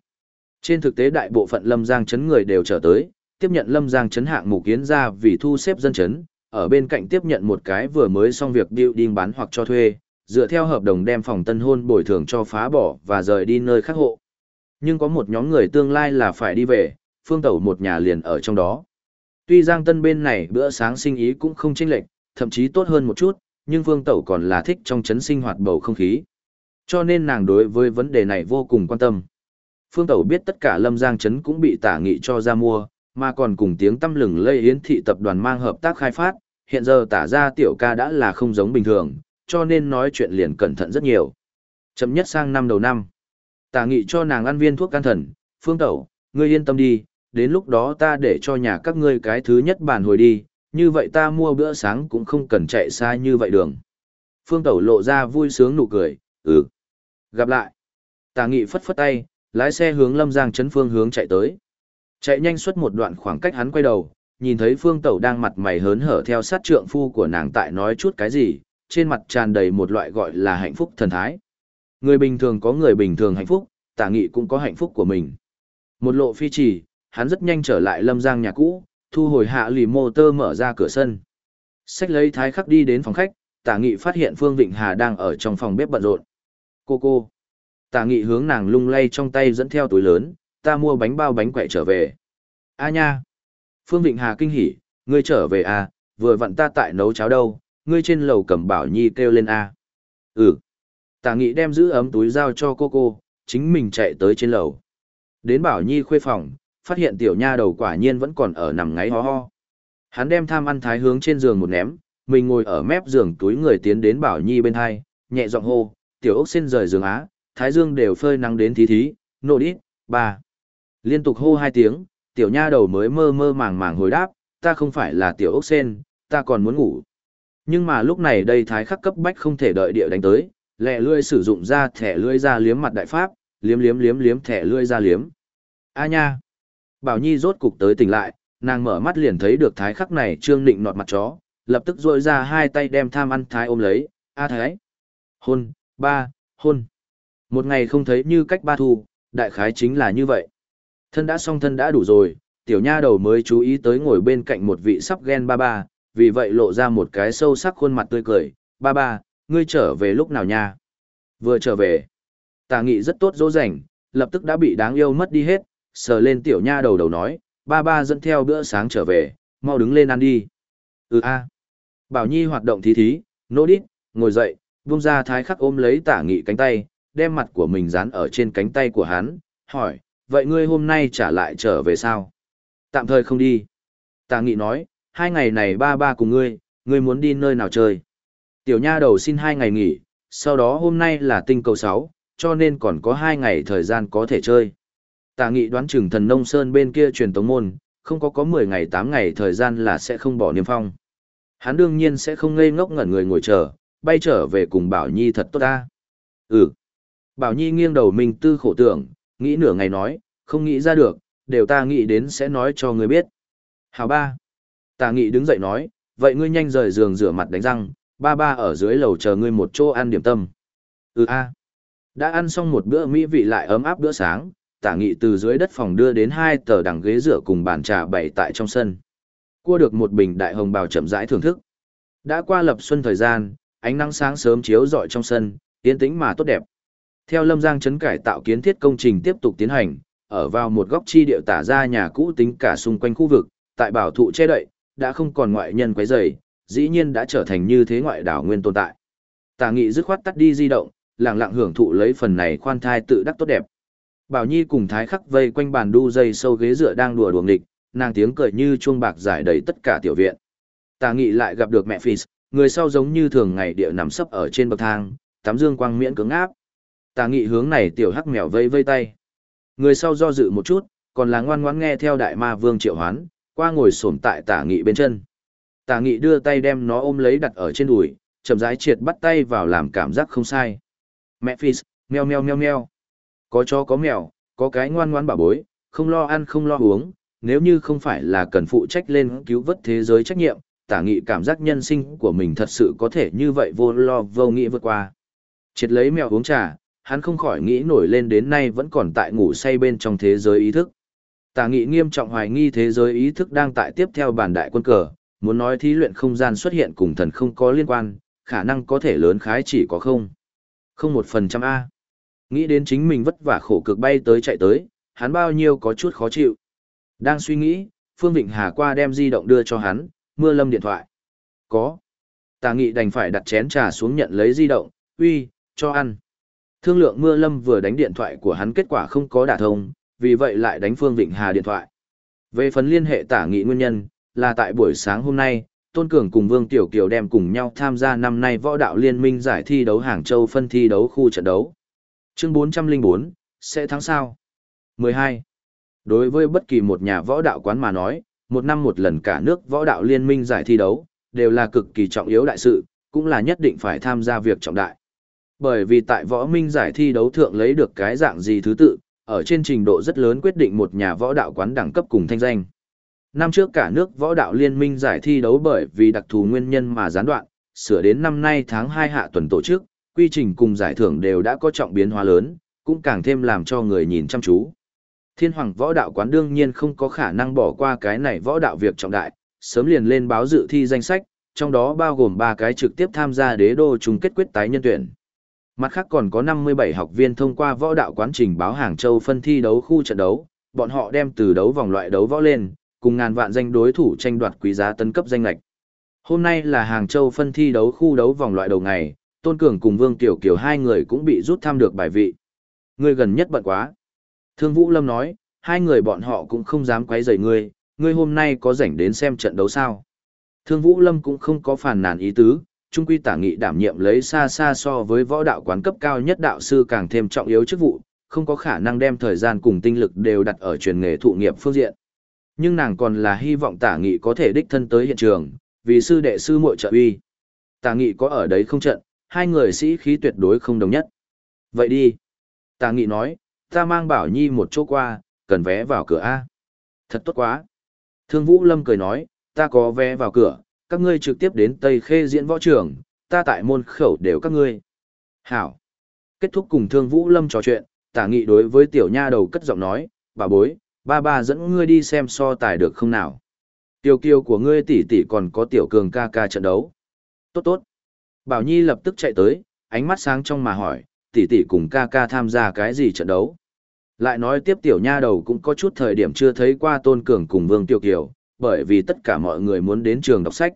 A: Trên thực tế đại bộ phận Lâm Giang trấn người đều trở tới, tiếp nhận Lâm Giang trấn hạng mục kiến ra vì thu xếp dân trấn, ở bên cạnh tiếp nhận một cái vừa mới xong việc building bán hoặc cho thuê, dựa theo hợp đồng đem phòng tân hôn bồi thường cho phá bỏ và rời đi nơi khác hộ. Nhưng có một nhóm người tương lai là phải đi về, phương tẩu một nhà liền ở trong đó. Tuy Giang Tân bên này bữa sáng sinh ý cũng không chênh lệch, thậm chí tốt hơn một chút, nhưng Phương Tẩu còn là thích trong chấn sinh hoạt bầu không khí. Cho nên nàng đối với vấn đề này vô cùng quan tâm. Phương Tẩu biết tất cả Lâm Giang chấn cũng bị tả nghị cho ra mua, mà còn cùng tiếng tâm lừng lây yến thị tập đoàn mang hợp tác khai phát, hiện giờ tả ra tiểu ca đã là không giống bình thường, cho nên nói chuyện liền cẩn thận rất nhiều. Chậm nhất sang năm đầu năm. Tả nghị cho nàng ăn viên thuốc can thần, Phương Tẩu, ngươi yên tâm đi, đến lúc đó ta để cho nhà các ngươi cái thứ nhất bàn hồi đi, như vậy ta mua bữa sáng cũng không cần chạy xa như vậy đường. Phương Tẩu lộ ra vui sướng nụ cười, ừ. Gặp lại. Tà nghị phất phất tay, lái xe hướng Lâm Giang Trấn phương hướng chạy tới. Chạy nhanh suốt một đoạn khoảng cách hắn quay đầu, nhìn thấy Phương Tẩu đang mặt mày hớn hở theo sát trượng phu của nàng tại nói chút cái gì, trên mặt tràn đầy một loại gọi là hạnh phúc thần thái. Người bình thường có người bình thường hạnh phúc, tả nghị cũng có hạnh phúc của mình. Một lộ phi trì, hắn rất nhanh trở lại Lâm Giang nhà cũ, thu hồi hạ lì mô tơ mở ra cửa sân. Sách lấy thái khắc đi đến phòng khách, tả nghị phát hiện Phương Vịnh Hà đang ở trong phòng bếp bận rộn. Cô cô. Tả nghị hướng nàng lung lay trong tay dẫn theo túi lớn, ta mua bánh bao bánh quậy trở về. A nha. Phương Vịnh Hà kinh hỉ, ngươi trở về à, vừa vặn ta tại nấu cháo đâu, ngươi trên lầu cầm bảo nhi kêu lên a. Ừ. Tả nghị đem giữ ấm túi giao cho cô cô, chính mình chạy tới trên lầu. Đến bảo nhi khuê phòng, phát hiện tiểu nha đầu quả nhiên vẫn còn ở nằm ngáy ho ho. Hắn đem tham ăn thái hướng trên giường một ném, mình ngồi ở mép giường túi người tiến đến Bảo Nhi bên hai, nhẹ giọng hô, tiểu ốc xin rời giường á, thái dương đều phơi nắng đến thí thí, nộ đít, bà Liên tục hô hai tiếng, tiểu nha đầu mới mơ mơ màng màng hồi đáp, ta không phải là tiểu ốc sen, ta còn muốn ngủ. Nhưng mà lúc này đây thái khắc cấp bách không thể đợi địa đánh tới, lẹ lươi sử dụng ra thẻ lươi ra liếm mặt đại pháp, liếm liếm liếm liếm thẻ lươi ra liếm. A nha! Bảo Nhi rốt cục tới tỉnh lại, nàng mở mắt liền thấy được thái khắc này trương nịnh nọt mặt chó, lập tức duỗi ra hai tay đem tham ăn thái ôm lấy, A thái. Hôn, ba, hôn. Một ngày không thấy như cách ba thu, đại khái chính là như vậy. Thân đã xong thân đã đủ rồi, tiểu nha đầu mới chú ý tới ngồi bên cạnh một vị sắp ghen ba ba, vì vậy lộ ra một cái sâu sắc khuôn mặt tươi cười, ba ba, ngươi trở về lúc nào nha? Vừa trở về. Tà nghị rất tốt dỗ dành, lập tức đã bị đáng yêu mất đi hết, sờ lên tiểu nha đầu đầu nói, ba ba dẫn theo bữa sáng trở về, mau đứng lên ăn đi. Ừ a. Bảo Nhi hoạt động thí thí, nô đít, ngồi dậy, vung ra thái khắc ôm lấy tả nghị cánh tay, đem mặt của mình dán ở trên cánh tay của hắn, hỏi, vậy ngươi hôm nay trả lại trở về sao? Tạm thời không đi. Tả nghị nói, hai ngày này ba ba cùng ngươi, ngươi muốn đi nơi nào chơi? Tiểu nha đầu xin hai ngày nghỉ, sau đó hôm nay là tinh cầu 6, cho nên còn có hai ngày thời gian có thể chơi. Tà nghị đoán chừng thần nông sơn bên kia truyền tống môn, không có có 10 ngày 8 ngày thời gian là sẽ không bỏ niêm phong. Hắn đương nhiên sẽ không ngây ngốc ngẩn người ngồi chờ, bay trở về cùng Bảo Nhi thật tốt ta. Ừ. Bảo Nhi nghiêng đầu mình tư khổ tưởng, nghĩ nửa ngày nói, không nghĩ ra được, đều ta nghĩ đến sẽ nói cho người biết. Hào ba. Tà nghị đứng dậy nói, vậy ngươi nhanh rời giường rửa mặt đánh răng, ba ba ở dưới lầu chờ ngươi một chỗ ăn điểm tâm. Ừ a. Đã ăn xong một bữa mỹ vị lại ấm áp bữa sáng, tả nghị từ dưới đất phòng đưa đến hai tờ đằng ghế rửa cùng bàn trà bày tại trong sân. Cua được một bình đại hồng bào chậm rãi thưởng thức. Đã qua lập xuân thời gian, ánh nắng sáng sớm chiếu rọi trong sân, yên tĩnh mà tốt đẹp. Theo Lâm Giang chấn cải tạo kiến thiết công trình tiếp tục tiến hành, ở vào một góc chi điệu tả ra nhà cũ tính cả xung quanh khu vực, tại bảo thụ che đậy, đã không còn ngoại nhân quấy rầy, dĩ nhiên đã trở thành như thế ngoại đảo nguyên tồn tại. Tả nghị dứt khoát tắt đi di động, lặng lặng hưởng thụ lấy phần này khoan thai tự đắc tốt đẹp. Bảo Nhi cùng Thái Khắc vây quanh bàn đu dây sâu ghế dựa đang đùa đùa nghịch, nàng tiếng cười như chuông bạc giải đầy tất cả tiểu viện. Tà Nghị lại gặp được mẹ Phis, người sau giống như thường ngày địa nằm sấp ở trên bậc thang, tắm dương quang miễn cứng áp. Tà Nghị hướng này tiểu hắc mèo vây vây tay. Người sau do dự một chút, còn là ngoan ngoãn nghe theo đại ma vương triệu hoán, qua ngồi xổm tại Tà Nghị bên chân. Tà Nghị đưa tay đem nó ôm lấy đặt ở trên đùi, chậm rãi triệt bắt tay vào làm cảm giác không sai. Mẹ Phis, meo meo meo meo. Có chó có mèo, có cái ngoan ngoan bảo bối, không lo ăn không lo uống, nếu như không phải là cần phụ trách lên cứu vớt thế giới trách nhiệm, tả nghị cảm giác nhân sinh của mình thật sự có thể như vậy vô lo vô nghĩ vượt qua. Triệt lấy mèo uống trà, hắn không khỏi nghĩ nổi lên đến nay vẫn còn tại ngủ say bên trong thế giới ý thức. Tả nghị nghiêm trọng hoài nghi thế giới ý thức đang tại tiếp theo bản đại quân cờ, muốn nói thí luyện không gian xuất hiện cùng thần không có liên quan, khả năng có thể lớn khái chỉ có không. Không một phần trăm A. Nghĩ đến chính mình vất vả khổ cực bay tới chạy tới, hắn bao nhiêu có chút khó chịu. Đang suy nghĩ, Phương Vịnh Hà qua đem di động đưa cho hắn, mưa lâm điện thoại. Có. Tà nghị đành phải đặt chén trà xuống nhận lấy di động, uy, cho ăn. Thương lượng mưa lâm vừa đánh điện thoại của hắn kết quả không có đả thông, vì vậy lại đánh Phương Vịnh Hà điện thoại. Về phần liên hệ tả nghị nguyên nhân, là tại buổi sáng hôm nay, Tôn Cường cùng Vương Tiểu Kiều đem cùng nhau tham gia năm nay võ đạo liên minh giải thi đấu Hàng Châu phân thi đấu khu trận đấu. Chương 404, sẽ thắng sao? 12. Đối với bất kỳ một nhà võ đạo quán mà nói, một năm một lần cả nước võ đạo liên minh giải thi đấu, đều là cực kỳ trọng yếu đại sự, cũng là nhất định phải tham gia việc trọng đại. Bởi vì tại võ minh giải thi đấu thượng lấy được cái dạng gì thứ tự, ở trên trình độ rất lớn quyết định một nhà võ đạo quán đẳng cấp cùng thanh danh. Năm trước cả nước võ đạo liên minh giải thi đấu bởi vì đặc thù nguyên nhân mà gián đoạn, sửa đến năm nay tháng 2 hạ tuần tổ chức, quy trình cùng giải thưởng đều đã có trọng biến hóa lớn, cũng càng thêm làm cho người nhìn chăm chú. Thiên hoàng võ đạo quán đương nhiên không có khả năng bỏ qua cái này võ đạo việc trọng đại, sớm liền lên báo dự thi danh sách, trong đó bao gồm 3 cái trực tiếp tham gia đế đô chung kết quyết tái nhân tuyển. Mặt khác còn có 57 học viên thông qua võ đạo quán trình báo Hàng Châu phân thi đấu khu trận đấu, bọn họ đem từ đấu vòng loại đấu võ lên, cùng ngàn vạn danh đối thủ tranh đoạt quý giá tấn cấp danh lạch. Hôm nay là Hàng Châu phân thi đấu khu đấu vòng loại đầu ngày, Tôn Cường cùng Vương Tiểu Kiều hai người cũng bị rút thăm được bài vị. Ngươi gần nhất bận quá. Thương Vũ Lâm nói, hai người bọn họ cũng không dám quấy rầy ngươi, ngươi hôm nay có rảnh đến xem trận đấu sao. Thương Vũ Lâm cũng không có phản nàn ý tứ, trung quy tả nghị đảm nhiệm lấy xa xa so với võ đạo quán cấp cao nhất đạo sư càng thêm trọng yếu chức vụ, không có khả năng đem thời gian cùng tinh lực đều đặt ở truyền nghề thụ nghiệp phương diện. Nhưng nàng còn là hy vọng tả nghị có thể đích thân tới hiện trường, vì sư đệ sư muội trợ uy. Tả nghị có ở đấy không trận, hai người sĩ khí tuyệt đối không đồng nhất. Vậy đi. Tà nghị nói, ta mang Bảo Nhi một chỗ qua, cần vé vào cửa A. Thật tốt quá. Thương Vũ Lâm cười nói, ta có vé vào cửa, các ngươi trực tiếp đến Tây Khê diễn võ trường, ta tại môn khẩu đều các ngươi. Hảo. Kết thúc cùng Thương Vũ Lâm trò chuyện, tả nghị đối với tiểu nha đầu cất giọng nói, bà bối, ba ba dẫn ngươi đi xem so tài được không nào. Tiểu kiều của ngươi tỷ tỷ còn có tiểu cường ca ca trận đấu. Tốt tốt. Bảo Nhi lập tức chạy tới, ánh mắt sáng trong mà hỏi, tỷ tỷ cùng ca ca tham gia cái gì trận đấu. Lại nói tiếp tiểu nha đầu cũng có chút thời điểm chưa thấy qua Tôn Cường cùng Vương Tiểu Kiều, bởi vì tất cả mọi người muốn đến trường đọc sách.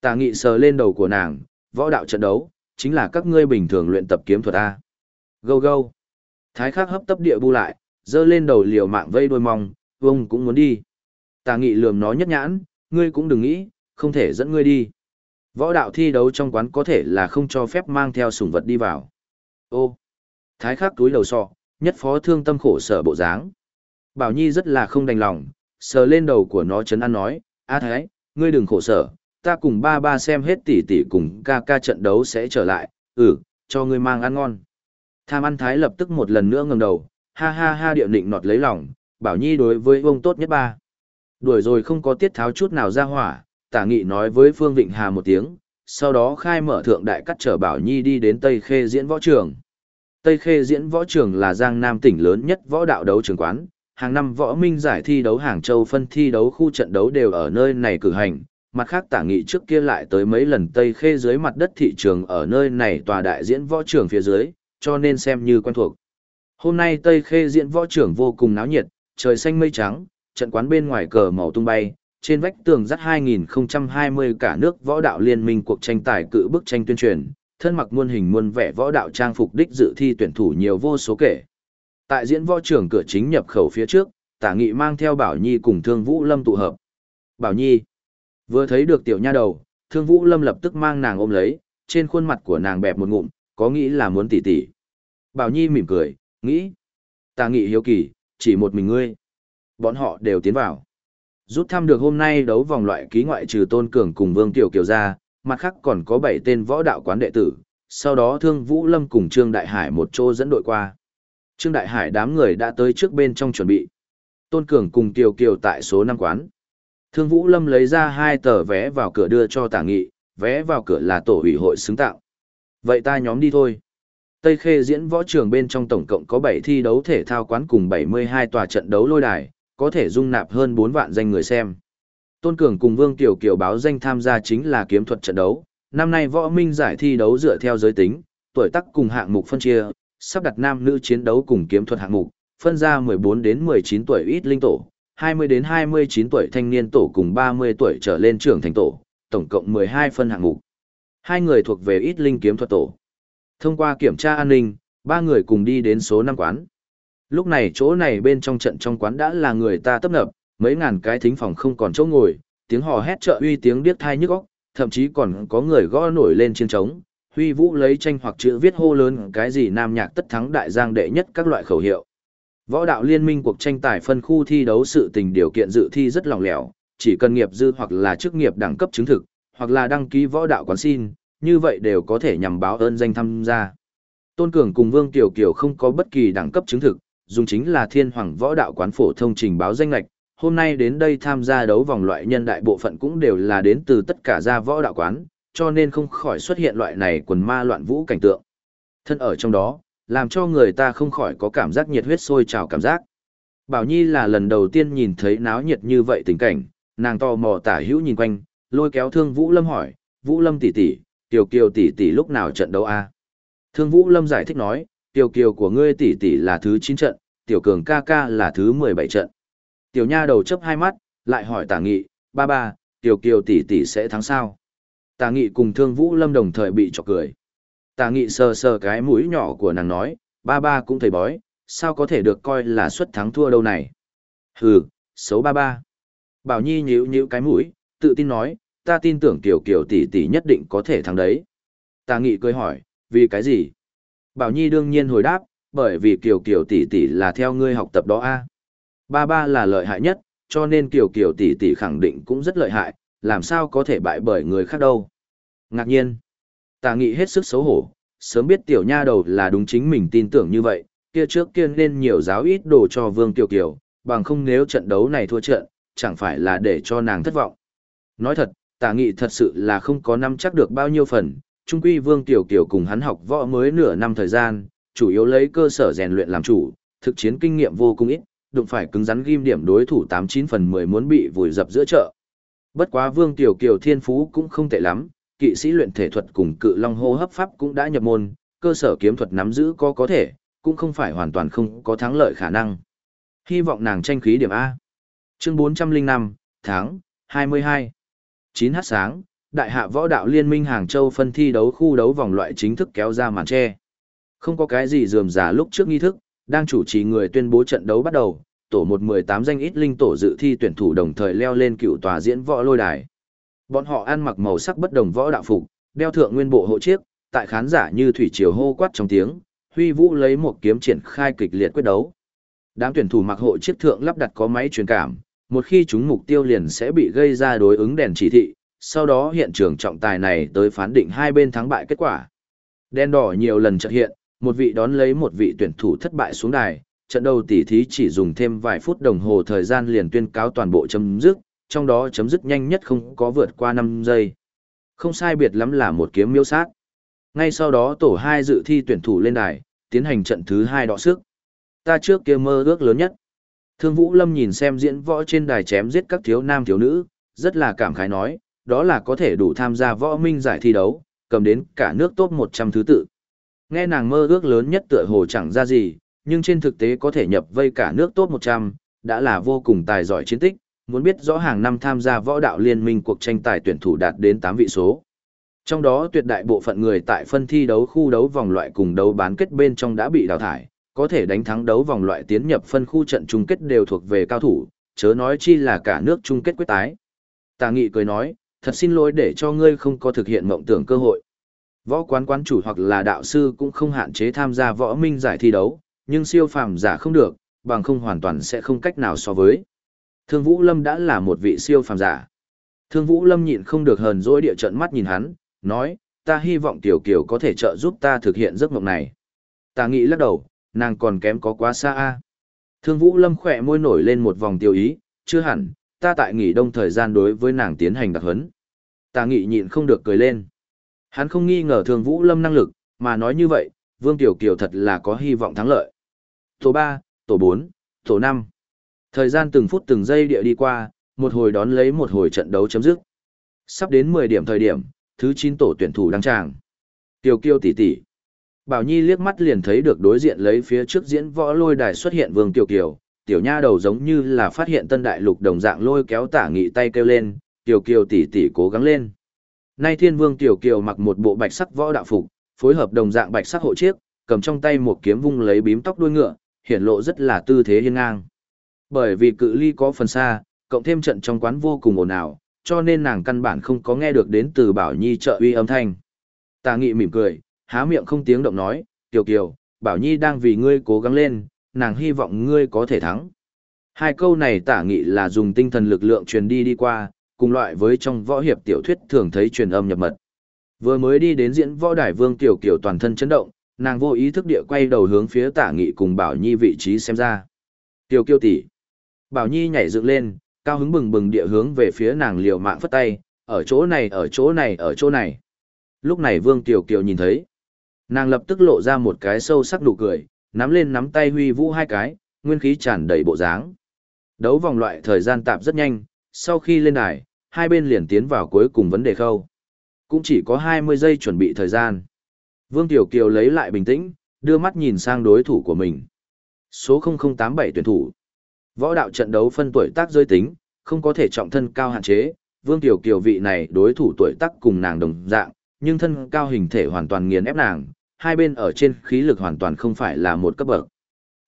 A: Tà nghị sờ lên đầu của nàng, võ đạo trận đấu, chính là các ngươi bình thường luyện tập kiếm thuật A. Gâu gâu. Thái khắc hấp tấp địa bu lại, dơ lên đầu liều mạng vây đôi mong, vông cũng muốn đi. Tà nghị lườm nó nhất nhãn, ngươi cũng đừng nghĩ, không thể dẫn ngươi đi. Võ đạo thi đấu trong quán có thể là không cho phép mang theo sủng vật đi vào. Ô. Thái khắc túi đầu sọ, nhất phó thương tâm khổ sở bộ dáng. Bảo Nhi rất là không đành lòng, sờ lên đầu của nó chấn an nói, A Thái, ngươi đừng khổ sở, ta cùng ba ba xem hết tỷ tỷ cùng ca ca trận đấu sẽ trở lại, ừ, cho ngươi mang ăn ngon. Tham ăn Thái lập tức một lần nữa ngẩng đầu, ha ha ha điệu định nọt lấy lòng, Bảo Nhi đối với ông tốt nhất ba. Đuổi rồi không có tiết tháo chút nào ra hỏa, tả nghị nói với Phương Vịnh Hà một tiếng, sau đó khai mở thượng đại cắt trở Bảo Nhi đi đến Tây Khê diễn võ trường. Tây Khê diễn võ trường là Giang Nam tỉnh lớn nhất võ đạo đấu trường quán, hàng năm võ minh giải thi đấu Hàng Châu phân thi đấu khu trận đấu đều ở nơi này cử hành, mặt khác tả nghị trước kia lại tới mấy lần Tây Khê dưới mặt đất thị trường ở nơi này tòa đại diễn võ trường phía dưới, cho nên xem như quen thuộc. Hôm nay Tây Khê diễn võ trường vô cùng náo nhiệt, trời xanh mây trắng, trận quán bên ngoài cờ màu tung bay, trên vách tường dắt 2020 cả nước võ đạo liên minh cuộc tranh tài cự bức tranh tuyên truyền, thân mặc muôn hình muôn vẻ võ đạo trang phục đích dự thi tuyển thủ nhiều vô số kể. Tại diễn võ trường cửa chính nhập khẩu phía trước, Tả Nghị mang theo Bảo Nhi cùng Thương Vũ Lâm tụ hợp. Bảo Nhi vừa thấy được tiểu nha đầu, Thương Vũ Lâm lập tức mang nàng ôm lấy, trên khuôn mặt của nàng bẹp một ngụm, có nghĩ là muốn tỉ tỉ. Bảo Nhi mỉm cười, nghĩ. Tả Nghị hiếu kỳ, chỉ một mình ngươi. Bọn họ đều tiến vào. Rút thăm được hôm nay đấu vòng loại ký ngoại trừ Tôn Cường cùng Vương Tiểu Kiều ra, mặt khác còn có 7 tên võ đạo quán đệ tử, sau đó Thương Vũ Lâm cùng Trương Đại Hải một chỗ dẫn đội qua. Trương Đại Hải đám người đã tới trước bên trong chuẩn bị. Tôn Cường cùng tiểu Kiều tại số 5 quán. Thương Vũ Lâm lấy ra hai tờ vé vào cửa đưa cho Tả Nghị, vé vào cửa là tổ ủy hội xứng tạo. Vậy ta nhóm đi thôi. Tây Khê diễn võ trường bên trong tổng cộng có 7 thi đấu thể thao quán cùng 72 tòa trận đấu lôi đài, có thể dung nạp hơn 4 vạn danh người xem. Tôn Cường cùng Vương Kiều Kiều báo danh tham gia chính là kiếm thuật trận đấu. Năm nay võ minh giải thi đấu dựa theo giới tính, tuổi tác cùng hạng mục phân chia, sắp đặt nam nữ chiến đấu cùng kiếm thuật hạng mục, phân ra 14 đến 19 tuổi ít linh tổ, 20 đến 29 tuổi thanh niên tổ cùng 30 tuổi trở lên trưởng thành tổ, tổng cộng 12 phân hạng mục. Hai người thuộc về ít linh kiếm thuật tổ. Thông qua kiểm tra an ninh, ba người cùng đi đến số 5 quán. Lúc này chỗ này bên trong trận trong quán đã là người ta tấp nập, mấy ngàn cái thính phòng không còn chỗ ngồi, tiếng hò hét trợ uy tiếng điếc thai nhức óc, thậm chí còn có người gõ nổi lên trên trống, huy vũ lấy tranh hoặc chữ viết hô lớn cái gì nam nhạc tất thắng đại giang đệ nhất các loại khẩu hiệu. Võ đạo liên minh cuộc tranh tài phân khu thi đấu sự tình điều kiện dự thi rất lòng lẻo, chỉ cần nghiệp dư hoặc là chức nghiệp đẳng cấp chứng thực, hoặc là đăng ký võ đạo quán xin, như vậy đều có thể nhằm báo ơn danh tham gia. Tôn Cường cùng Vương Tiểu Kiều không có bất kỳ đẳng cấp chứng thực, dùng chính là thiên hoàng võ đạo quán phổ thông trình báo danh lệch. hôm nay đến đây tham gia đấu vòng loại nhân đại bộ phận cũng đều là đến từ tất cả gia võ đạo quán, cho nên không khỏi xuất hiện loại này quần ma loạn vũ cảnh tượng. Thân ở trong đó, làm cho người ta không khỏi có cảm giác nhiệt huyết sôi trào cảm giác. Bảo Nhi là lần đầu tiên nhìn thấy náo nhiệt như vậy tình cảnh, nàng to mò tả hữu nhìn quanh, lôi kéo Thương Vũ Lâm hỏi, Vũ Lâm tỷ tỷ, Tiểu Kiều tỷ tỷ lúc nào trận đấu a? Thương Vũ Lâm giải thích nói, Tiểu Kiều của ngươi tỷ tỷ là thứ 9 trận, Tiểu Cường ca ca là thứ 17 trận. Tiểu Nha đầu chấp hai mắt, lại hỏi Tả Nghị, ba ba, Tiểu Kiều tỷ tỷ sẽ thắng sao? Tả Nghị cùng Thương Vũ Lâm đồng thời bị chọc cười. Tả Nghị sờ sờ cái mũi nhỏ của nàng nói, ba ba cũng thầy bói, sao có thể được coi là suất thắng thua đâu này? Hừ, xấu ba ba. Bảo Nhi nhíu nhíu cái mũi, tự tin nói, ta tin tưởng Tiểu Kiều tỷ tỷ nhất định có thể thắng đấy. Tả Nghị cười hỏi, vì cái gì? Bảo Nhi đương nhiên hồi đáp, bởi vì Kiều Kiều tỷ tỷ là theo ngươi học tập đó a. Ba ba là lợi hại nhất, cho nên Kiều Kiều tỷ tỷ khẳng định cũng rất lợi hại, làm sao có thể bại bởi người khác đâu. Ngạc nhiên, tà nghị hết sức xấu hổ, sớm biết tiểu nha đầu là đúng chính mình tin tưởng như vậy, kia trước kia nên nhiều giáo ít đồ cho Vương Kiều Kiều, bằng không nếu trận đấu này thua trận, chẳng phải là để cho nàng thất vọng. Nói thật, tà nghị thật sự là không có năm chắc được bao nhiêu phần, trung quy Vương tiểu Kiều cùng hắn học võ mới nửa năm thời gian, chủ yếu lấy cơ sở rèn luyện làm chủ, thực chiến kinh nghiệm vô cùng ít, đụng phải cứng rắn ghim điểm đối thủ 89 phần 10 muốn bị vùi dập giữa chợ. Bất quá Vương Tiểu Kiều thiên phú cũng không tệ lắm, kỵ sĩ luyện thể thuật cùng cự long hô hấp pháp cũng đã nhập môn, cơ sở kiếm thuật nắm giữ có có thể, cũng không phải hoàn toàn không có thắng lợi khả năng. Hy vọng nàng tranh khí điểm A. Chương 405, tháng, 22. 9h sáng, Đại hạ võ đạo liên minh Hàng Châu phân thi đấu khu đấu vòng loại chính thức kéo ra màn che. Không có cái gì dườm giả lúc trước nghi thức, đang chủ trì người tuyên bố trận đấu bắt đầu, tổ một mười tám danh ít linh tổ dự thi tuyển thủ đồng thời leo lên cựu tòa diễn võ lôi đài. Bọn họ ăn mặc màu sắc bất đồng võ đạo phục, đeo thượng nguyên bộ hộ chiếc, tại khán giả như thủy triều hô quát trong tiếng, Huy Vũ lấy một kiếm triển khai kịch liệt quyết đấu. Đám tuyển thủ mặc hộ chiếc thượng lắp đặt có máy truyền cảm, một khi chúng mục tiêu liền sẽ bị gây ra đối ứng đèn chỉ thị, sau đó hiện trường trọng tài này tới phán định hai bên thắng bại kết quả. Đen đỏ nhiều lần chợt hiện, một vị đón lấy một vị tuyển thủ thất bại xuống đài, trận đầu tỷ thí chỉ dùng thêm vài phút đồng hồ thời gian liền tuyên cáo toàn bộ chấm dứt, trong đó chấm dứt nhanh nhất không có vượt qua 5 giây. Không sai biệt lắm là một kiếm miêu sát. Ngay sau đó tổ 2 dự thi tuyển thủ lên đài, tiến hành trận thứ 2 đọ sức. Ta trước kia mơ ước lớn nhất. Thương Vũ Lâm nhìn xem diễn võ trên đài chém giết các thiếu nam thiếu nữ, rất là cảm khái nói, đó là có thể đủ tham gia võ minh giải thi đấu, cầm đến cả nước top 100 thứ tự. Nghe nàng mơ ước lớn nhất tựa hồ chẳng ra gì, nhưng trên thực tế có thể nhập vây cả nước top 100, đã là vô cùng tài giỏi chiến tích, muốn biết rõ hàng năm tham gia võ đạo liên minh cuộc tranh tài tuyển thủ đạt đến 8 vị số. Trong đó tuyệt đại bộ phận người tại phân thi đấu khu đấu vòng loại cùng đấu bán kết bên trong đã bị đào thải, có thể đánh thắng đấu vòng loại tiến nhập phân khu trận chung kết đều thuộc về cao thủ, chớ nói chi là cả nước chung kết quyết tái. Tà Nghị cười nói, thật xin lỗi để cho ngươi không có thực hiện mộng tưởng cơ hội. Võ quán quán chủ hoặc là đạo sư cũng không hạn chế tham gia võ minh giải thi đấu, nhưng siêu phàm giả không được, bằng không hoàn toàn sẽ không cách nào so với. Thương Vũ Lâm đã là một vị siêu phàm giả. Thương Vũ Lâm nhịn không được hờn dỗi địa trận mắt nhìn hắn, nói, ta hy vọng Tiểu Kiều có thể trợ giúp ta thực hiện giấc mộng này. Ta nghĩ lắc đầu, nàng còn kém có quá xa a. Thương Vũ Lâm khỏe môi nổi lên một vòng tiêu ý, chưa hẳn, ta tại nghỉ đông thời gian đối với nàng tiến hành đặc huấn. Ta nghị nhịn không được cười lên. Hắn không nghi ngờ thường Vũ Lâm năng lực, mà nói như vậy, Vương Tiểu Kiều thật là có hy vọng thắng lợi. Tổ 3, tổ 4, tổ 5. Thời gian từng phút từng giây địa đi qua, một hồi đón lấy một hồi trận đấu chấm dứt. Sắp đến 10 điểm thời điểm, thứ 9 tổ tuyển thủ đăng tràng. Tiểu Kiều tỷ tỷ. Bảo Nhi liếc mắt liền thấy được đối diện lấy phía trước diễn võ lôi đài xuất hiện Vương Tiểu Kiều, tiểu nha đầu giống như là phát hiện tân đại lục đồng dạng lôi kéo tả nghị tay kêu lên, Tiểu Kiều tỷ tỷ cố gắng lên. Nay Thiên Vương Tiểu Kiều mặc một bộ bạch sắc võ đạo phục, phối hợp đồng dạng bạch sắc hộ chiếc, cầm trong tay một kiếm vung lấy bím tóc đuôi ngựa, hiển lộ rất là tư thế hiên ngang. Bởi vì cự ly có phần xa, cộng thêm trận trong quán vô cùng ồn ào, cho nên nàng căn bản không có nghe được đến từ Bảo Nhi trợ uy âm thanh. Tà Nghị mỉm cười, há miệng không tiếng động nói, "Kiều Kiều, Bảo Nhi đang vì ngươi cố gắng lên, nàng hy vọng ngươi có thể thắng." Hai câu này Tả Nghị là dùng tinh thần lực lượng truyền đi đi qua, cùng loại với trong võ hiệp tiểu thuyết thường thấy truyền âm nhập mật. Vừa mới đi đến diễn võ đài Vương Tiểu Kiều toàn thân chấn động, nàng vô ý thức địa quay đầu hướng phía Tả Nghị cùng Bảo Nhi vị trí xem ra. Tiểu Kiều tỷ. Bảo Nhi nhảy dựng lên, cao hứng bừng bừng địa hướng về phía nàng liều mạng phất tay, ở chỗ này, ở chỗ này, ở chỗ này. Lúc này Vương Tiểu Kiều nhìn thấy. Nàng lập tức lộ ra một cái sâu sắc nụ cười, nắm lên nắm tay huy vũ hai cái, nguyên khí tràn đầy bộ dáng. Đấu vòng loại thời gian tạm rất nhanh, sau khi lên đài, hai bên liền tiến vào cuối cùng vấn đề khâu. Cũng chỉ có 20 giây chuẩn bị thời gian. Vương Tiểu Kiều lấy lại bình tĩnh, đưa mắt nhìn sang đối thủ của mình. Số 0087 tuyển thủ. Võ đạo trận đấu phân tuổi tác giới tính, không có thể trọng thân cao hạn chế, Vương Tiểu Kiều vị này đối thủ tuổi tác cùng nàng đồng dạng, nhưng thân cao hình thể hoàn toàn nghiền ép nàng, hai bên ở trên khí lực hoàn toàn không phải là một cấp bậc.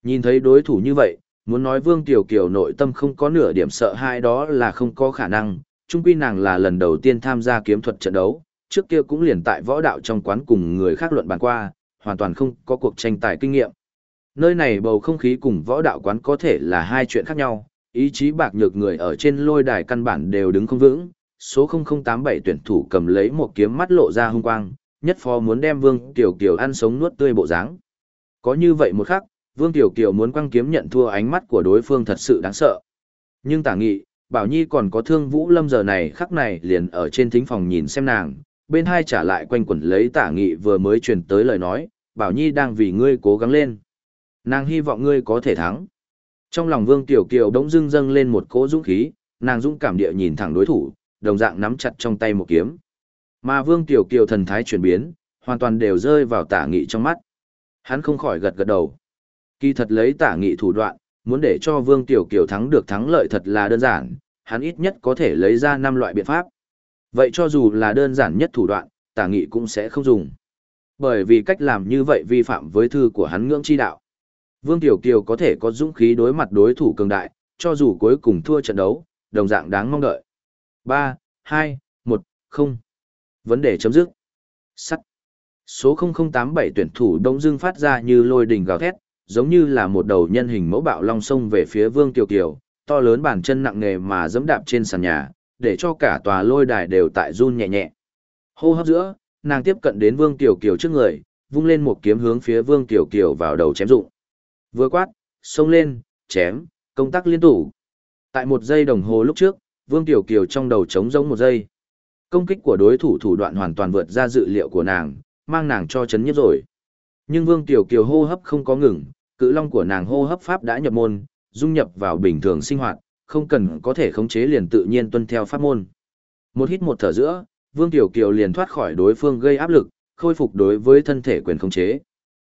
A: Nhìn thấy đối thủ như vậy, muốn nói Vương Tiểu Kiều nội tâm không có nửa điểm sợ hãi đó là không có khả năng, chung quy nàng là lần đầu tiên tham gia kiếm thuật trận đấu, trước kia cũng liền tại võ đạo trong quán cùng người khác luận bàn qua, hoàn toàn không có cuộc tranh tài kinh nghiệm. Nơi này bầu không khí cùng võ đạo quán có thể là hai chuyện khác nhau, ý chí bạc nhược người ở trên lôi đài căn bản đều đứng không vững, số 0087 tuyển thủ cầm lấy một kiếm mắt lộ ra hung quang, nhất phó muốn đem Vương Tiểu Kiều ăn sống nuốt tươi bộ dáng. Có như vậy một khắc, Vương Tiểu Kiều muốn quăng kiếm nhận thua ánh mắt của đối phương thật sự đáng sợ. Nhưng tả nghị, Bảo Nhi còn có thương Vũ Lâm giờ này khắc này liền ở trên thính phòng nhìn xem nàng, bên hai trả lại quanh quẩn lấy tả nghị vừa mới truyền tới lời nói, Bảo Nhi đang vì ngươi cố gắng lên. Nàng hy vọng ngươi có thể thắng. Trong lòng Vương Tiểu Kiều đống dưng dâng lên một cỗ dũng khí, nàng dũng cảm địa nhìn thẳng đối thủ, đồng dạng nắm chặt trong tay một kiếm. Mà Vương Tiểu Kiều thần thái chuyển biến, hoàn toàn đều rơi vào tả nghị trong mắt. Hắn không khỏi gật gật đầu. Kỳ thật lấy tả nghị thủ đoạn, muốn để cho Vương Tiểu Kiều thắng được thắng lợi thật là đơn giản, hắn ít nhất có thể lấy ra năm loại biện pháp. Vậy cho dù là đơn giản nhất thủ đoạn, tả nghị cũng sẽ không dùng. Bởi vì cách làm như vậy vi phạm với thư của hắn ngưỡng chi đạo. Vương Tiểu Kiều có thể có dũng khí đối mặt đối thủ cường đại, cho dù cuối cùng thua trận đấu, đồng dạng đáng mong đợi. 3, 2, 1, 0. Vấn đề chấm dứt. Sắt. Số 0087 tuyển thủ đông dương phát ra như lôi đình gào thét, giống như là một đầu nhân hình mẫu bạo long sông về phía Vương Tiểu Kiều, to lớn bàn chân nặng nề mà dẫm đạp trên sàn nhà, để cho cả tòa lôi đài đều tại run nhẹ nhẹ. Hô hấp giữa, nàng tiếp cận đến Vương Tiểu Kiều trước người, vung lên một kiếm hướng phía Vương Tiểu Kiều vào đầu chém dụng. Vừa quát, xông lên, chém, công tác liên tục. Tại một giây đồng hồ lúc trước, Vương Tiểu Kiều trong đầu trống rỗng một giây. Công kích của đối thủ thủ đoạn hoàn toàn vượt ra dự liệu của nàng, mang nàng cho chấn nhất rồi. Nhưng Vương Tiểu Kiều hô hấp không có ngừng, cự long của nàng hô hấp pháp đã nhập môn, dung nhập vào bình thường sinh hoạt, không cần có thể khống chế liền tự nhiên tuân theo pháp môn. Một hít một thở giữa, Vương Tiểu Kiều liền thoát khỏi đối phương gây áp lực, khôi phục đối với thân thể quyền khống chế.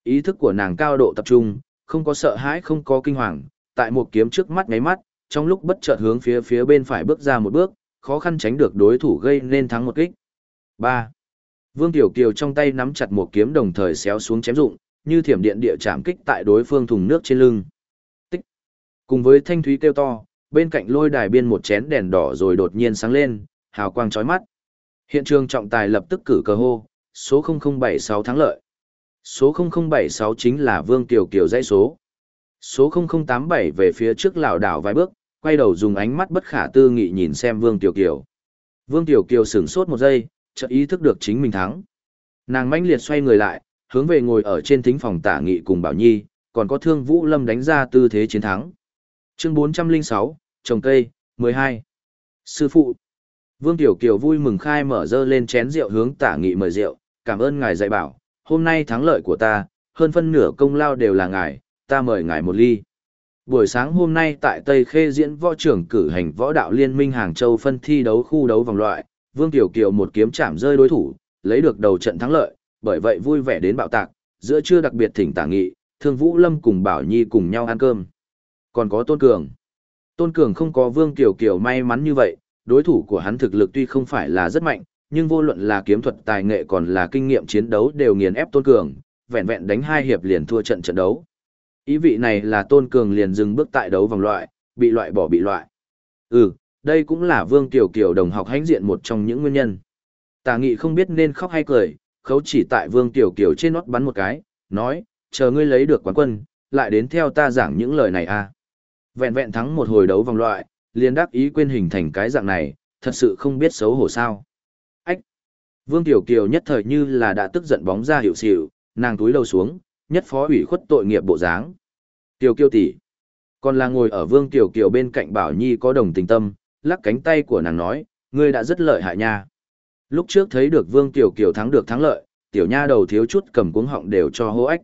A: Ý thức của nàng cao độ tập trung, không có sợ hãi không có kinh hoàng, tại một kiếm trước mắt ngáy mắt, trong lúc bất chợt hướng phía phía bên phải bước ra một bước, khó khăn tránh được đối thủ gây nên thắng một kích. 3. Vương Tiểu Kiều trong tay nắm chặt một kiếm đồng thời xéo xuống chém dụng, như thiểm điện địa chạm kích tại đối phương thùng nước trên lưng. Tích. Cùng với thanh thúy kêu to, bên cạnh lôi đài biên một chén đèn đỏ rồi đột nhiên sáng lên, hào quang chói mắt. Hiện trường trọng tài lập tức cử cờ hô, số 0076 thắng lợi. Số 0076 chính là Vương Tiểu Kiều dãy số. Số 0087 về phía trước lảo đảo vài bước, quay đầu dùng ánh mắt bất khả tư nghị nhìn xem Vương Tiểu Kiều. Vương Tiểu Kiều sửng sốt một giây, chợt ý thức được chính mình thắng. Nàng mãnh liệt xoay người lại, hướng về ngồi ở trên thính phòng tả nghị cùng Bảo Nhi, còn có Thương Vũ Lâm đánh ra tư thế chiến thắng. Chương 406, trồng cây, 12. Sư phụ. Vương Tiểu Kiều vui mừng khai mở dơ lên chén rượu hướng tả nghị mời rượu, cảm ơn ngài dạy bảo, hôm nay thắng lợi của ta, hơn phân nửa công lao đều là ngài, ta mời ngài một ly. Buổi sáng hôm nay tại Tây Khê diễn võ trưởng cử hành võ đạo liên minh Hàng Châu phân thi đấu khu đấu vòng loại, Vương Tiểu Kiều một kiếm chạm rơi đối thủ, lấy được đầu trận thắng lợi, bởi vậy vui vẻ đến bạo tạc, giữa trưa đặc biệt thỉnh tả nghị, Thương Vũ Lâm cùng Bảo Nhi cùng nhau ăn cơm. Còn có Tôn Cường. Tôn Cường không có Vương Tiểu Kiều may mắn như vậy, đối thủ của hắn thực lực tuy không phải là rất mạnh, nhưng vô luận là kiếm thuật tài nghệ còn là kinh nghiệm chiến đấu đều nghiền ép Tôn Cường, vẹn vẹn đánh hai hiệp liền thua trận trận đấu. Ý vị này là Tôn Cường liền dừng bước tại đấu vòng loại, bị loại bỏ bị loại. Ừ, đây cũng là Vương Tiểu Kiều đồng học hãnh diện một trong những nguyên nhân. Tà nghị không biết nên khóc hay cười, khấu chỉ tại Vương Tiểu Kiều trên nót bắn một cái, nói, chờ ngươi lấy được quán quân, lại đến theo ta giảng những lời này a. À. Vẹn vẹn thắng một hồi đấu vòng loại, liền đắc ý quên hình thành cái dạng này, thật sự không biết xấu hổ sao. Ách! Vương Tiểu Kiều nhất thời như là đã tức giận bóng ra hiểu xỉu, nàng túi đầu xuống, nhất phó ủy khuất tội nghiệp bộ dáng. Tiểu Kiều tỷ, còn là ngồi ở Vương Tiểu Kiều bên cạnh Bảo Nhi có đồng tình tâm, lắc cánh tay của nàng nói, ngươi đã rất lợi hại nha. Lúc trước thấy được Vương Tiểu Kiều thắng được thắng lợi, tiểu nha đầu thiếu chút cầm cuống họng đều cho hô ếch.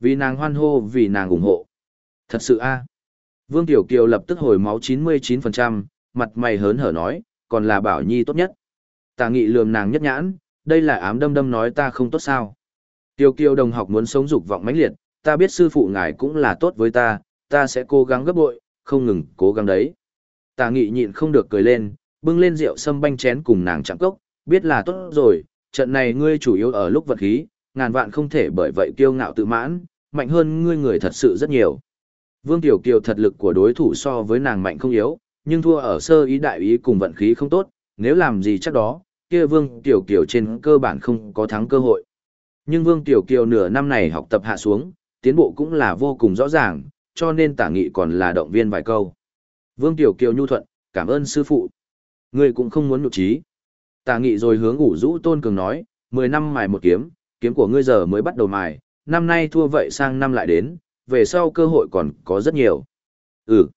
A: Vì nàng hoan hô, vì nàng ủng hộ. Thật sự a. Vương Tiểu Kiều lập tức hồi máu 99%, mặt mày hớn hở nói, còn là Bảo Nhi tốt nhất. Tà nghị lườm nàng nhất nhãn, đây là ám đâm đâm nói ta không tốt sao. Tiểu kiều đồng học muốn sống dục vọng mãnh liệt, ta biết sư phụ ngài cũng là tốt với ta, ta sẽ cố gắng gấp bội, không ngừng cố gắng đấy. Tà nghị nhịn không được cười lên, bưng lên rượu sâm banh chén cùng nàng chạm cốc, biết là tốt rồi, trận này ngươi chủ yếu ở lúc vật khí, ngàn vạn không thể bởi vậy kiêu ngạo tự mãn, mạnh hơn ngươi người thật sự rất nhiều. Vương Tiểu Kiều thật lực của đối thủ so với nàng mạnh không yếu, nhưng thua ở sơ ý đại ý cùng vận khí không tốt, nếu làm gì chắc đó, kia Vương Tiểu Kiều trên cơ bản không có thắng cơ hội. Nhưng Vương Tiểu Kiều nửa năm này học tập hạ xuống, tiến bộ cũng là vô cùng rõ ràng, cho nên tả nghị còn là động viên vài câu. Vương Tiểu Kiều nhu thuận, cảm ơn sư phụ. Ngươi cũng không muốn nhục trí. Tả nghị rồi hướng ủ rũ tôn cường nói, 10 năm mài một kiếm, kiếm của ngươi giờ mới bắt đầu mài, năm nay thua vậy sang năm lại đến, về sau cơ hội còn có rất nhiều. Ừ.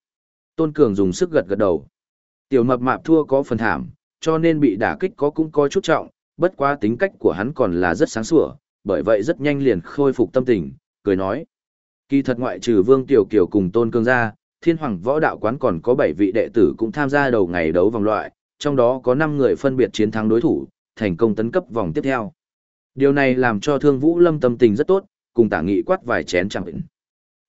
A: Tôn cường dùng sức gật gật đầu. Tiểu mập mạp thua có phần thảm, cho nên bị đả kích có cũng có chút trọng, bất quá tính cách của hắn còn là rất sáng sủa, bởi vậy rất nhanh liền khôi phục tâm tình, cười nói. Kỳ thật ngoại trừ Vương Tiểu Kiều cùng Tôn Cương ra, Thiên Hoàng Võ Đạo Quán còn có 7 vị đệ tử cũng tham gia đầu ngày đấu vòng loại, trong đó có 5 người phân biệt chiến thắng đối thủ, thành công tấn cấp vòng tiếp theo. Điều này làm cho Thương Vũ Lâm tâm tình rất tốt, cùng tả nghị quát vài chén chẳng bệnh.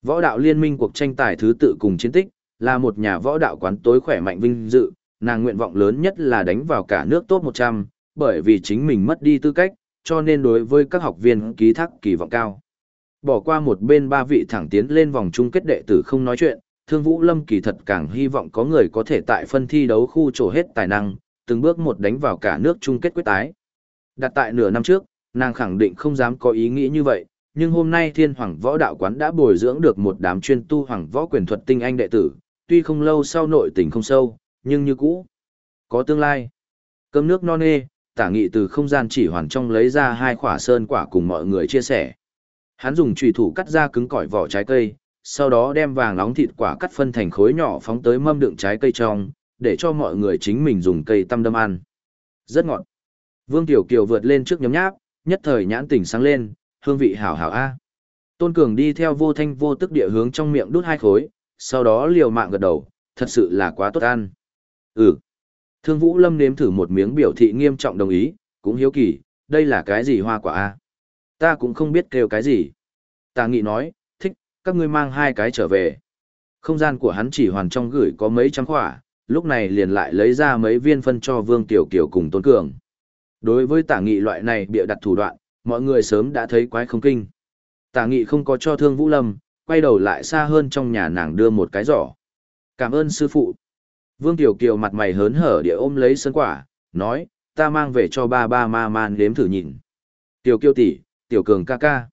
A: Võ đạo liên minh cuộc tranh tài thứ tự cùng chiến tích, là một nhà võ đạo quán tối khỏe mạnh vinh dự, nàng nguyện vọng lớn nhất là đánh vào cả nước top 100, bởi vì chính mình mất đi tư cách, cho nên đối với các học viên ký thác kỳ vọng cao. Bỏ qua một bên ba vị thẳng tiến lên vòng chung kết đệ tử không nói chuyện, Thương Vũ Lâm kỳ thật càng hy vọng có người có thể tại phân thi đấu khu trổ hết tài năng, từng bước một đánh vào cả nước chung kết quyết tái. Đặt tại nửa năm trước, nàng khẳng định không dám có ý nghĩ như vậy, nhưng hôm nay Thiên Hoàng Võ Đạo Quán đã bồi dưỡng được một đám chuyên tu hoàng võ quyền thuật tinh anh đệ tử, tuy không lâu sau nội tình không sâu, nhưng như cũ có tương lai. Cơm nước non nê, tả nghị từ không gian chỉ hoàn trong lấy ra hai khỏa sơn quả cùng mọi người chia sẻ. Hắn dùng chùy thủ cắt ra cứng cỏi vỏ trái cây, sau đó đem vàng nóng thịt quả cắt phân thành khối nhỏ phóng tới mâm đựng trái cây trong, để cho mọi người chính mình dùng cây tăm đâm ăn. Rất ngọt. Vương Tiểu Kiều vượt lên trước nhấm nháp, nhất thời nhãn tỉnh sáng lên, hương vị hảo hảo a. Tôn Cường đi theo vô thanh vô tức địa hướng trong miệng đút hai khối, sau đó liều mạng gật đầu, thật sự là quá tốt ăn. Ừ. Thương Vũ Lâm nếm thử một miếng biểu thị nghiêm trọng đồng ý, cũng hiếu kỳ, đây là cái gì hoa quả a? Ta cũng không biết kêu cái gì. Tà Nghị nói, thích, các ngươi mang hai cái trở về. Không gian của hắn chỉ hoàn trong gửi có mấy trăm khỏa, lúc này liền lại lấy ra mấy viên phân cho Vương Tiểu Kiều cùng Tôn Cường. Đối với tả nghị loại này bịa đặt thủ đoạn, mọi người sớm đã thấy quái không kinh. Tả nghị không có cho thương Vũ Lâm, quay đầu lại xa hơn trong nhà nàng đưa một cái giỏ. Cảm ơn sư phụ. Vương Tiểu Kiều mặt mày hớn hở địa ôm lấy sân quả, nói, ta mang về cho ba ba ma man đếm thử nhìn. Tiểu Kiều tỷ, Tiểu Cường ca ca.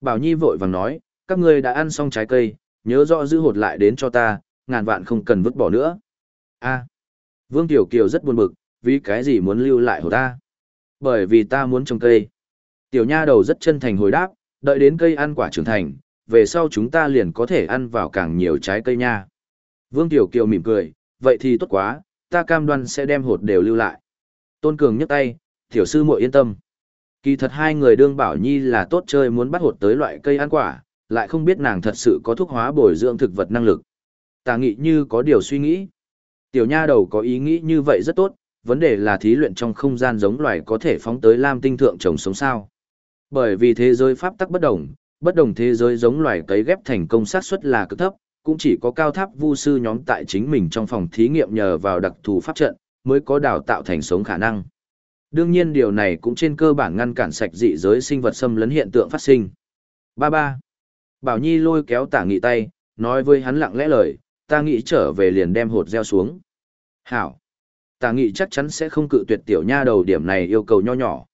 A: Bảo Nhi vội vàng nói, các ngươi đã ăn xong trái cây, nhớ rõ giữ hột lại đến cho ta, ngàn vạn không cần vứt bỏ nữa. A. Vương Tiểu Kiều rất buồn bực, vì cái gì muốn lưu lại hột ta? Bởi vì ta muốn trồng cây. Tiểu nha đầu rất chân thành hồi đáp, đợi đến cây ăn quả trưởng thành, về sau chúng ta liền có thể ăn vào càng nhiều trái cây nha. Vương Tiểu Kiều mỉm cười, vậy thì tốt quá, ta cam đoan sẽ đem hột đều lưu lại. Tôn Cường nhấc tay, tiểu sư muội yên tâm. Kỳ thật hai người đương bảo nhi là tốt chơi muốn bắt hột tới loại cây ăn quả, lại không biết nàng thật sự có thuốc hóa bồi dưỡng thực vật năng lực. Tà nghị như có điều suy nghĩ. Tiểu nha đầu có ý nghĩ như vậy rất tốt, vấn đề là thí luyện trong không gian giống loài có thể phóng tới lam tinh thượng trồng sống sao. Bởi vì thế giới pháp tắc bất đồng, bất đồng thế giới giống loài cấy ghép thành công xác suất là cực thấp, cũng chỉ có cao tháp vu sư nhóm tại chính mình trong phòng thí nghiệm nhờ vào đặc thù pháp trận, mới có đào tạo thành sống khả năng. Đương nhiên điều này cũng trên cơ bản ngăn cản sạch dị giới sinh vật xâm lấn hiện tượng phát sinh. Ba ba. Bảo Nhi lôi kéo tả nghị tay, nói với hắn lặng lẽ lời, ta nghĩ trở về liền đem hột gieo xuống. Hảo. Tả nghị chắc chắn sẽ không cự tuyệt tiểu nha đầu điểm này yêu cầu nho nhỏ.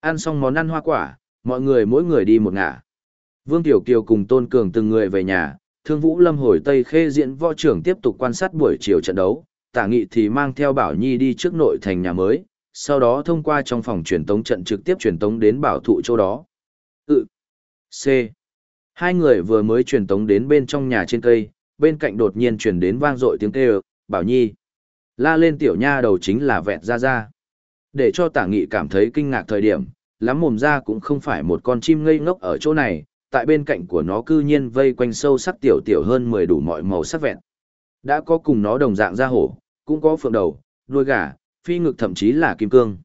A: Ăn xong món ăn hoa quả, mọi người mỗi người đi một ngả. Vương Tiểu Kiều cùng Tôn Cường từng người về nhà, Thương Vũ Lâm hồi Tây Khê diễn võ trưởng tiếp tục quan sát buổi chiều trận đấu, Tả Nghị thì mang theo Bảo Nhi đi trước nội thành nhà mới, sau đó thông qua trong phòng truyền tống trận trực tiếp truyền tống đến bảo thụ chỗ đó. Ừ. C. Hai người vừa mới truyền tống đến bên trong nhà trên cây, bên cạnh đột nhiên truyền đến vang dội tiếng kêu, Bảo Nhi. La lên tiểu nha đầu chính là vẹn ra ra. Để cho tả nghị cảm thấy kinh ngạc thời điểm, lắm mồm ra cũng không phải một con chim ngây ngốc ở chỗ này, tại bên cạnh của nó cư nhiên vây quanh sâu sắc tiểu tiểu hơn 10 đủ mọi màu sắc vẹn. Đã có cùng nó đồng dạng ra hổ, cũng có phượng đầu, đuôi gà, phi ngực thậm chí là kim cương.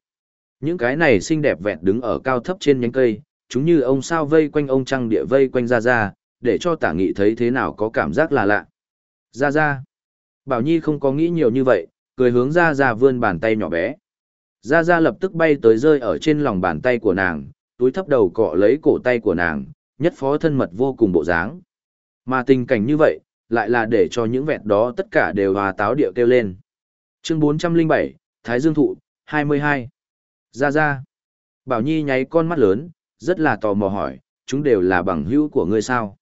A: Những cái này xinh đẹp vẹt đứng ở cao thấp trên nhánh cây, chúng như ông sao vây quanh ông trăng địa vây quanh ra ra, để cho tả nghị thấy thế nào có cảm giác là lạ. Ra ra. Bảo Nhi không có nghĩ nhiều như vậy, cười hướng ra ra vươn bàn tay nhỏ bé. Ra ra lập tức bay tới rơi ở trên lòng bàn tay của nàng, túi thấp đầu cọ lấy cổ tay của nàng, nhất phó thân mật vô cùng bộ dáng. Mà tình cảnh như vậy, lại là để cho những vẹn đó tất cả đều hòa táo điệu kêu lên. Chương 407, Thái Dương Thụ, 22. Ra ra. Bảo Nhi nháy con mắt lớn, rất là tò mò hỏi, chúng đều là bằng hữu của ngươi sao?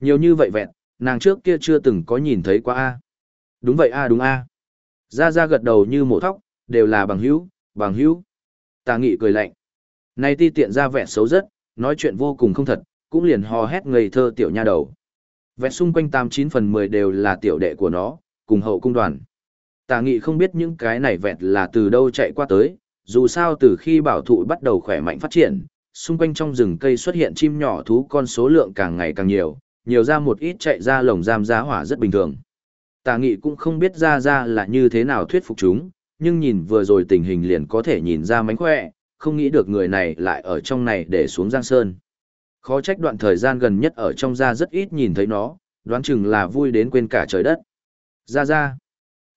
A: Nhiều như vậy vẹn, nàng trước kia chưa từng có nhìn thấy qua a. Đúng vậy a đúng a. Ra ra gật đầu như mổ thóc, đều là bằng hữu, bằng hữu. Tà nghị cười lạnh. nay ti tiện ra vẻ xấu rất, nói chuyện vô cùng không thật, cũng liền hò hét ngây thơ tiểu nha đầu. Vẹn xung quanh tám chín phần mười đều là tiểu đệ của nó, cùng hậu cung đoàn. Tà nghị không biết những cái này vẹt là từ đâu chạy qua tới, dù sao từ khi bảo thụ bắt đầu khỏe mạnh phát triển, xung quanh trong rừng cây xuất hiện chim nhỏ thú con số lượng càng ngày càng nhiều, nhiều ra một ít chạy ra lồng giam giá hỏa rất bình thường. Tà nghị cũng không biết ra ra là như thế nào thuyết phục chúng, nhưng nhìn vừa rồi tình hình liền có thể nhìn ra mánh khỏe, không nghĩ được người này lại ở trong này để xuống Giang Sơn. Khó trách đoạn thời gian gần nhất ở trong ra rất ít nhìn thấy nó, đoán chừng là vui đến quên cả trời đất. Ra ra.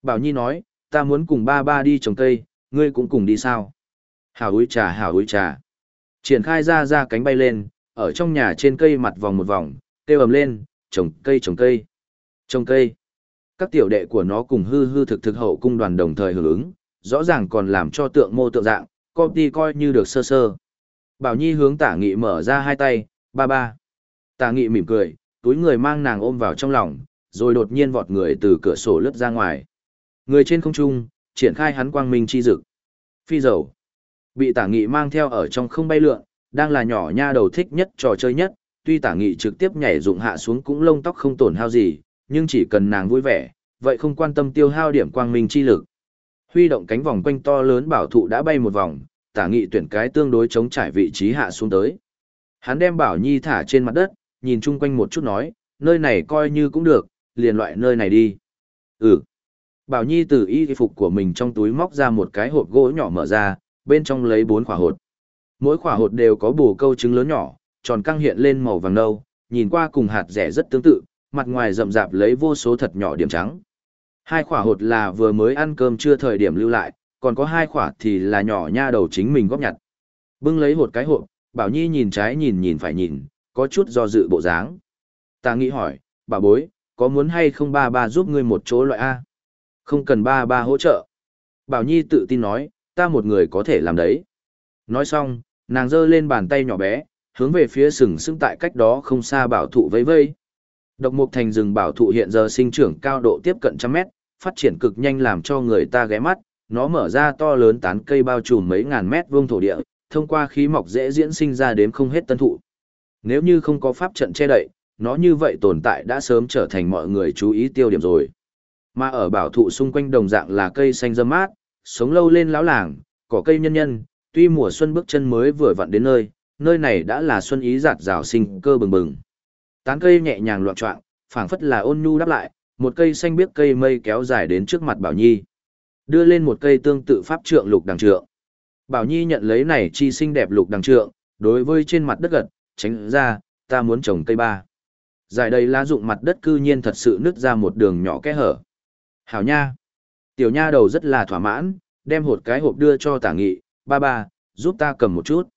A: Bảo Nhi nói, ta muốn cùng ba ba đi trồng cây, ngươi cũng cùng đi sao? Hảo úi trà hảo úi trà. Triển khai ra ra cánh bay lên, ở trong nhà trên cây mặt vòng một vòng, kêu ầm lên, trồng cây trồng cây. Trồng cây. Các tiểu đệ của nó cùng hư hư thực thực hậu cung đoàn đồng thời hưởng ứng, rõ ràng còn làm cho tượng mô tượng dạng, copy coi như được sơ sơ. Bảo Nhi hướng tả nghị mở ra hai tay, ba ba. Tả nghị mỉm cười, túi người mang nàng ôm vào trong lòng, rồi đột nhiên vọt người từ cửa sổ lướt ra ngoài. Người trên không trung, triển khai hắn quang minh chi dực. Phi dầu. Bị tả nghị mang theo ở trong không bay lượn, đang là nhỏ nha đầu thích nhất trò chơi nhất, tuy tả nghị trực tiếp nhảy dụng hạ xuống cũng lông tóc không tổn hao gì, nhưng chỉ cần nàng vui vẻ, vậy không quan tâm tiêu hao điểm quang minh chi lực. Huy động cánh vòng quanh to lớn bảo thụ đã bay một vòng, tả nghị tuyển cái tương đối chống trải vị trí hạ xuống tới. Hắn đem bảo nhi thả trên mặt đất, nhìn chung quanh một chút nói, nơi này coi như cũng được, liền loại nơi này đi. Ừ. Bảo nhi từ y phục của mình trong túi móc ra một cái hộp gỗ nhỏ mở ra, bên trong lấy bốn quả hột. Mỗi quả hột đều có bù câu trứng lớn nhỏ, tròn căng hiện lên màu vàng nâu, nhìn qua cùng hạt rẻ rất tương tự, mặt ngoài rậm rạp lấy vô số thật nhỏ điểm trắng. Hai quả hột là vừa mới ăn cơm chưa thời điểm lưu lại, còn có hai quả thì là nhỏ nha đầu chính mình góp nhặt. Bưng lấy hột cái hộp, Bảo Nhi nhìn trái nhìn nhìn phải nhìn, có chút do dự bộ dáng. Ta nghĩ hỏi, bà bối, có muốn hay không ba ba giúp ngươi một chỗ loại A? Không cần ba ba hỗ trợ. Bảo Nhi tự tin nói, ta một người có thể làm đấy. Nói xong, nàng giơ lên bàn tay nhỏ bé, hướng về phía sừng sững tại cách đó không xa bảo thụ vây vây. Độc mục thành rừng bảo thụ hiện giờ sinh trưởng cao độ tiếp cận trăm mét, phát triển cực nhanh làm cho người ta ghé mắt, nó mở ra to lớn tán cây bao trùm mấy ngàn mét vuông thổ địa, thông qua khí mọc dễ diễn sinh ra đến không hết tân thụ. Nếu như không có pháp trận che đậy, nó như vậy tồn tại đã sớm trở thành mọi người chú ý tiêu điểm rồi. Mà ở bảo thụ xung quanh đồng dạng là cây xanh râm mát, sống lâu lên lão làng, cỏ cây nhân nhân, tuy mùa xuân bước chân mới vừa vặn đến nơi, nơi này đã là xuân ý giạt rào sinh cơ bừng bừng. Tán cây nhẹ nhàng loạn trọng, phảng phất là ôn nhu đáp lại, một cây xanh biếc cây mây kéo dài đến trước mặt Bảo Nhi. Đưa lên một cây tương tự pháp trượng lục đằng trượng. Bảo Nhi nhận lấy này chi xinh đẹp lục đằng trượng, đối với trên mặt đất gật, tránh ra, ta muốn trồng cây ba. Dài đây lá dụng mặt đất cư nhiên thật sự nứt ra một đường nhỏ kẽ hở. Hảo nha. Tiểu nha đầu rất là thỏa mãn, đem hột cái hộp đưa cho tả nghị, ba ba, giúp ta cầm một chút.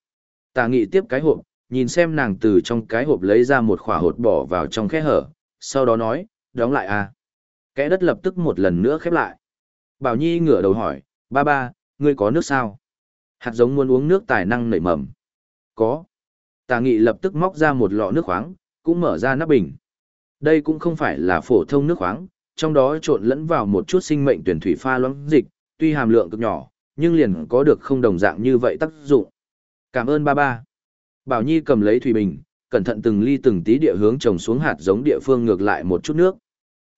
A: Tả nghị tiếp cái hộp, nhìn xem nàng từ trong cái hộp lấy ra một khỏa hột bỏ vào trong khe hở, sau đó nói, đóng lại à. Kẽ đất lập tức một lần nữa khép lại. Bảo Nhi ngửa đầu hỏi, ba ba, ngươi có nước sao? Hạt giống muốn uống nước tài năng nảy mầm. Có. Tà nghị lập tức móc ra một lọ nước khoáng, cũng mở ra nắp bình. Đây cũng không phải là phổ thông nước khoáng, trong đó trộn lẫn vào một chút sinh mệnh tuyển thủy pha loãng dịch, tuy hàm lượng cực nhỏ, nhưng liền có được không đồng dạng như vậy tác dụng. Cảm ơn ba ba. Bảo Nhi cầm lấy thủy bình, cẩn thận từng ly từng tí địa hướng trồng xuống hạt giống địa phương ngược lại một chút nước.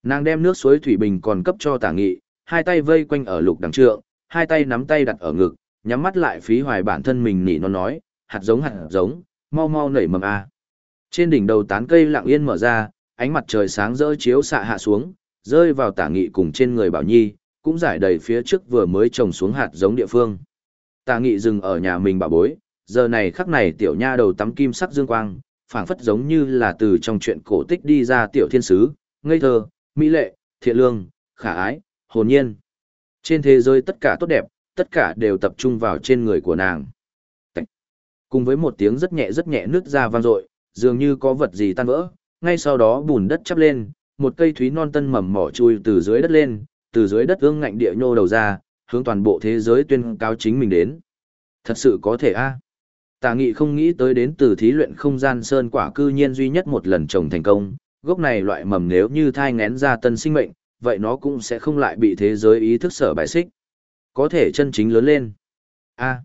A: Nàng đem nước suối thủy bình còn cấp cho tả nghị, hai tay vây quanh ở lục đằng trượng, hai tay nắm tay đặt ở ngực, nhắm mắt lại phí hoài bản thân mình nỉ nó nói, hạt giống hạt giống, mau mau nảy mầm a. Trên đỉnh đầu tán cây lặng yên mở ra, ánh mặt trời sáng rỡ chiếu xạ hạ xuống, rơi vào tả nghị cùng trên người Bảo Nhi, cũng giải đầy phía trước vừa mới trồng xuống hạt giống địa phương. Tả nghị dừng ở nhà mình bảo bối, giờ này khắc này tiểu nha đầu tắm kim sắc dương quang, phảng phất giống như là từ trong chuyện cổ tích đi ra tiểu thiên sứ, ngây thơ, mỹ lệ, thiện lương, khả ái, hồn nhiên. Trên thế giới tất cả tốt đẹp, tất cả đều tập trung vào trên người của nàng. Cùng với một tiếng rất nhẹ rất nhẹ nước ra vang dội, dường như có vật gì tan vỡ, ngay sau đó bùn đất chắp lên, một cây thúy non tân mầm mỏ chui từ dưới đất lên, từ dưới đất ương ngạnh địa nhô đầu ra, hướng toàn bộ thế giới tuyên cáo chính mình đến. Thật sự có thể a Tà nghị không nghĩ tới đến từ thí luyện không gian sơn quả cư nhiên duy nhất một lần trồng thành công, gốc này loại mầm nếu như thai ngén ra tân sinh mệnh, vậy nó cũng sẽ không lại bị thế giới ý thức sở bài xích. Có thể chân chính lớn lên. a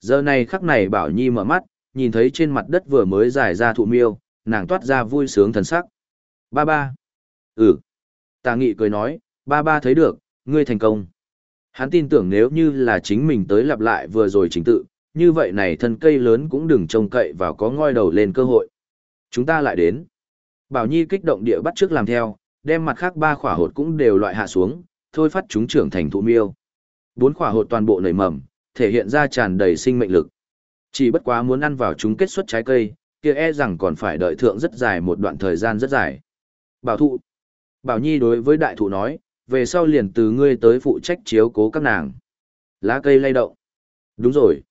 A: giờ này khắc này Bảo Nhi mở mắt, nhìn thấy trên mặt đất vừa mới dài ra thụ miêu, nàng toát ra vui sướng thần sắc. Ba ba. Ừ. Tà nghị cười nói, ba ba thấy được, ngươi thành công. Hắn tin tưởng nếu như là chính mình tới lặp lại vừa rồi chính tự, như vậy này thân cây lớn cũng đừng trông cậy và có ngoi đầu lên cơ hội. Chúng ta lại đến. Bảo Nhi kích động địa bắt trước làm theo, đem mặt khác ba khỏa hột cũng đều loại hạ xuống, thôi phát chúng trưởng thành thụ miêu. Bốn khỏa hột toàn bộ nảy mầm, thể hiện ra tràn đầy sinh mệnh lực. Chỉ bất quá muốn ăn vào chúng kết xuất trái cây, kia e rằng còn phải đợi thượng rất dài một đoạn thời gian rất dài. Bảo thụ. Bảo Nhi đối với đại thụ nói, về sau liền từ ngươi tới phụ trách chiếu cố các nàng. Lá cây lay động. Đúng rồi.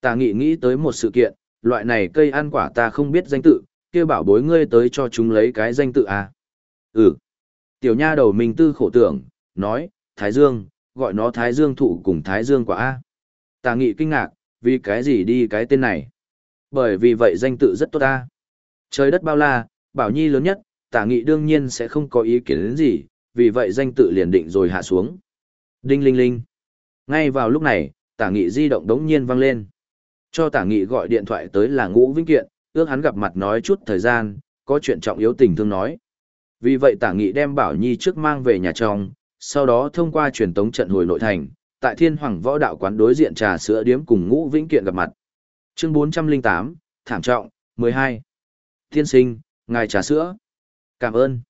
A: Ta nghĩ nghĩ tới một sự kiện, loại này cây ăn quả ta không biết danh tự, kia bảo bối ngươi tới cho chúng lấy cái danh tự à. Ừ. Tiểu nha đầu mình tư khổ tưởng, nói, Thái Dương, gọi nó Thái Dương thụ cùng Thái Dương quả A. Ta nghĩ kinh ngạc, vì cái gì đi cái tên này? Bởi vì vậy danh tự rất tốt ta. Trời đất bao la, bảo nhi lớn nhất, tả nghị đương nhiên sẽ không có ý kiến đến gì, vì vậy danh tự liền định rồi hạ xuống. Đinh linh linh. Ngay vào lúc này, tả nghị di động đống nhiên vang lên. Cho tả nghị gọi điện thoại tới là ngũ vĩnh kiện, ước hắn gặp mặt nói chút thời gian, có chuyện trọng yếu tình thương nói. Vì vậy tả nghị đem Bảo Nhi trước mang về nhà trong, sau đó thông qua truyền tống trận hồi nội thành, tại Thiên Hoàng Võ Đạo quán đối diện trà sữa điếm cùng Ngũ Vĩnh Kiện gặp mặt. Chương 408, Thảm trọng, 12. Thiên sinh, ngài trà sữa. Cảm ơn.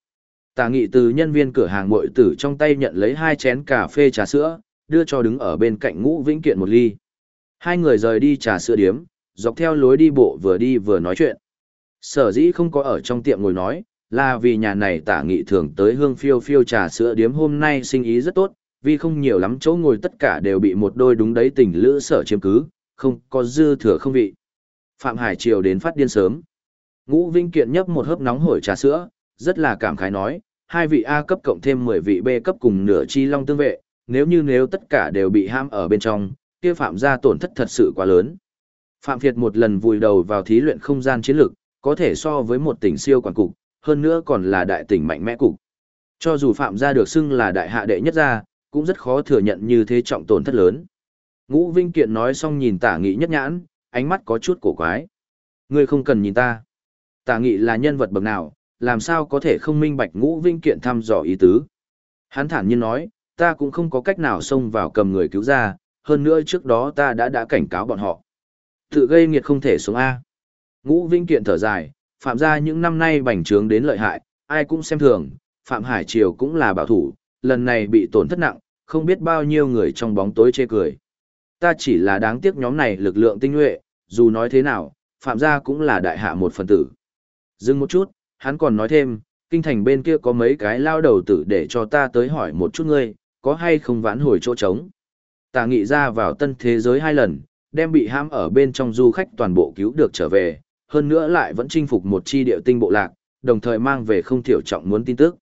A: Tả nghị từ nhân viên cửa hàng mội tử trong tay nhận lấy hai chén cà phê trà sữa, đưa cho đứng ở bên cạnh Ngũ Vĩnh Kiện một ly. Hai người rời đi trà sữa điếm, dọc theo lối đi bộ vừa đi vừa nói chuyện. Sở dĩ không có ở trong tiệm ngồi nói, là vì nhà này tả nghị thường tới hương phiêu phiêu trà sữa điếm hôm nay sinh ý rất tốt, vì không nhiều lắm chỗ ngồi tất cả đều bị một đôi đúng đấy tình lữ sở chiếm cứ, không có dư thừa không vị. Phạm Hải Triều đến phát điên sớm. Ngũ Vinh Kiện nhấp một hớp nóng hổi trà sữa, rất là cảm khái nói, hai vị A cấp cộng thêm 10 vị B cấp cùng nửa chi long tương vệ, nếu như nếu tất cả đều bị ham ở bên trong, kia Phạm gia tổn thất thật sự quá lớn. Phạm Việt một lần vùi đầu vào thí luyện không gian chiến lược, có thể so với một tỉnh siêu quản cục, hơn nữa còn là đại tỉnh mạnh mẽ cục. Cho dù Phạm gia được xưng là đại hạ đệ nhất gia, cũng rất khó thừa nhận như thế trọng tổn thất lớn. Ngũ Vinh Kiện nói xong nhìn tả nghị nhất nhãn, ánh mắt có chút cổ quái. Ngươi không cần nhìn ta. Tả nghị là nhân vật bậc nào, làm sao có thể không minh bạch Ngũ Vinh Kiện thăm dò ý tứ. Hắn thản nhiên nói, ta cũng không có cách nào xông vào cầm người cứu ra, hơn nữa trước đó ta đã đã cảnh cáo bọn họ. Tự gây nghiệt không thể xuống A. Ngũ Vinh Kiện thở dài, phạm gia những năm nay bành trướng đến lợi hại, ai cũng xem thường, Phạm Hải Triều cũng là bảo thủ, lần này bị tổn thất nặng, không biết bao nhiêu người trong bóng tối chê cười. Ta chỉ là đáng tiếc nhóm này lực lượng tinh nhuệ, dù nói thế nào, Phạm gia cũng là đại hạ một phần tử. Dừng một chút, hắn còn nói thêm, kinh thành bên kia có mấy cái lao đầu tử để cho ta tới hỏi một chút ngươi, có hay không vãn hồi chỗ trống. Tà nghị ra vào tân thế giới hai lần, đem bị hãm ở bên trong du khách toàn bộ cứu được trở về, hơn nữa lại vẫn chinh phục một chi điệu tinh bộ lạc, đồng thời mang về không thiểu trọng muốn tin tức.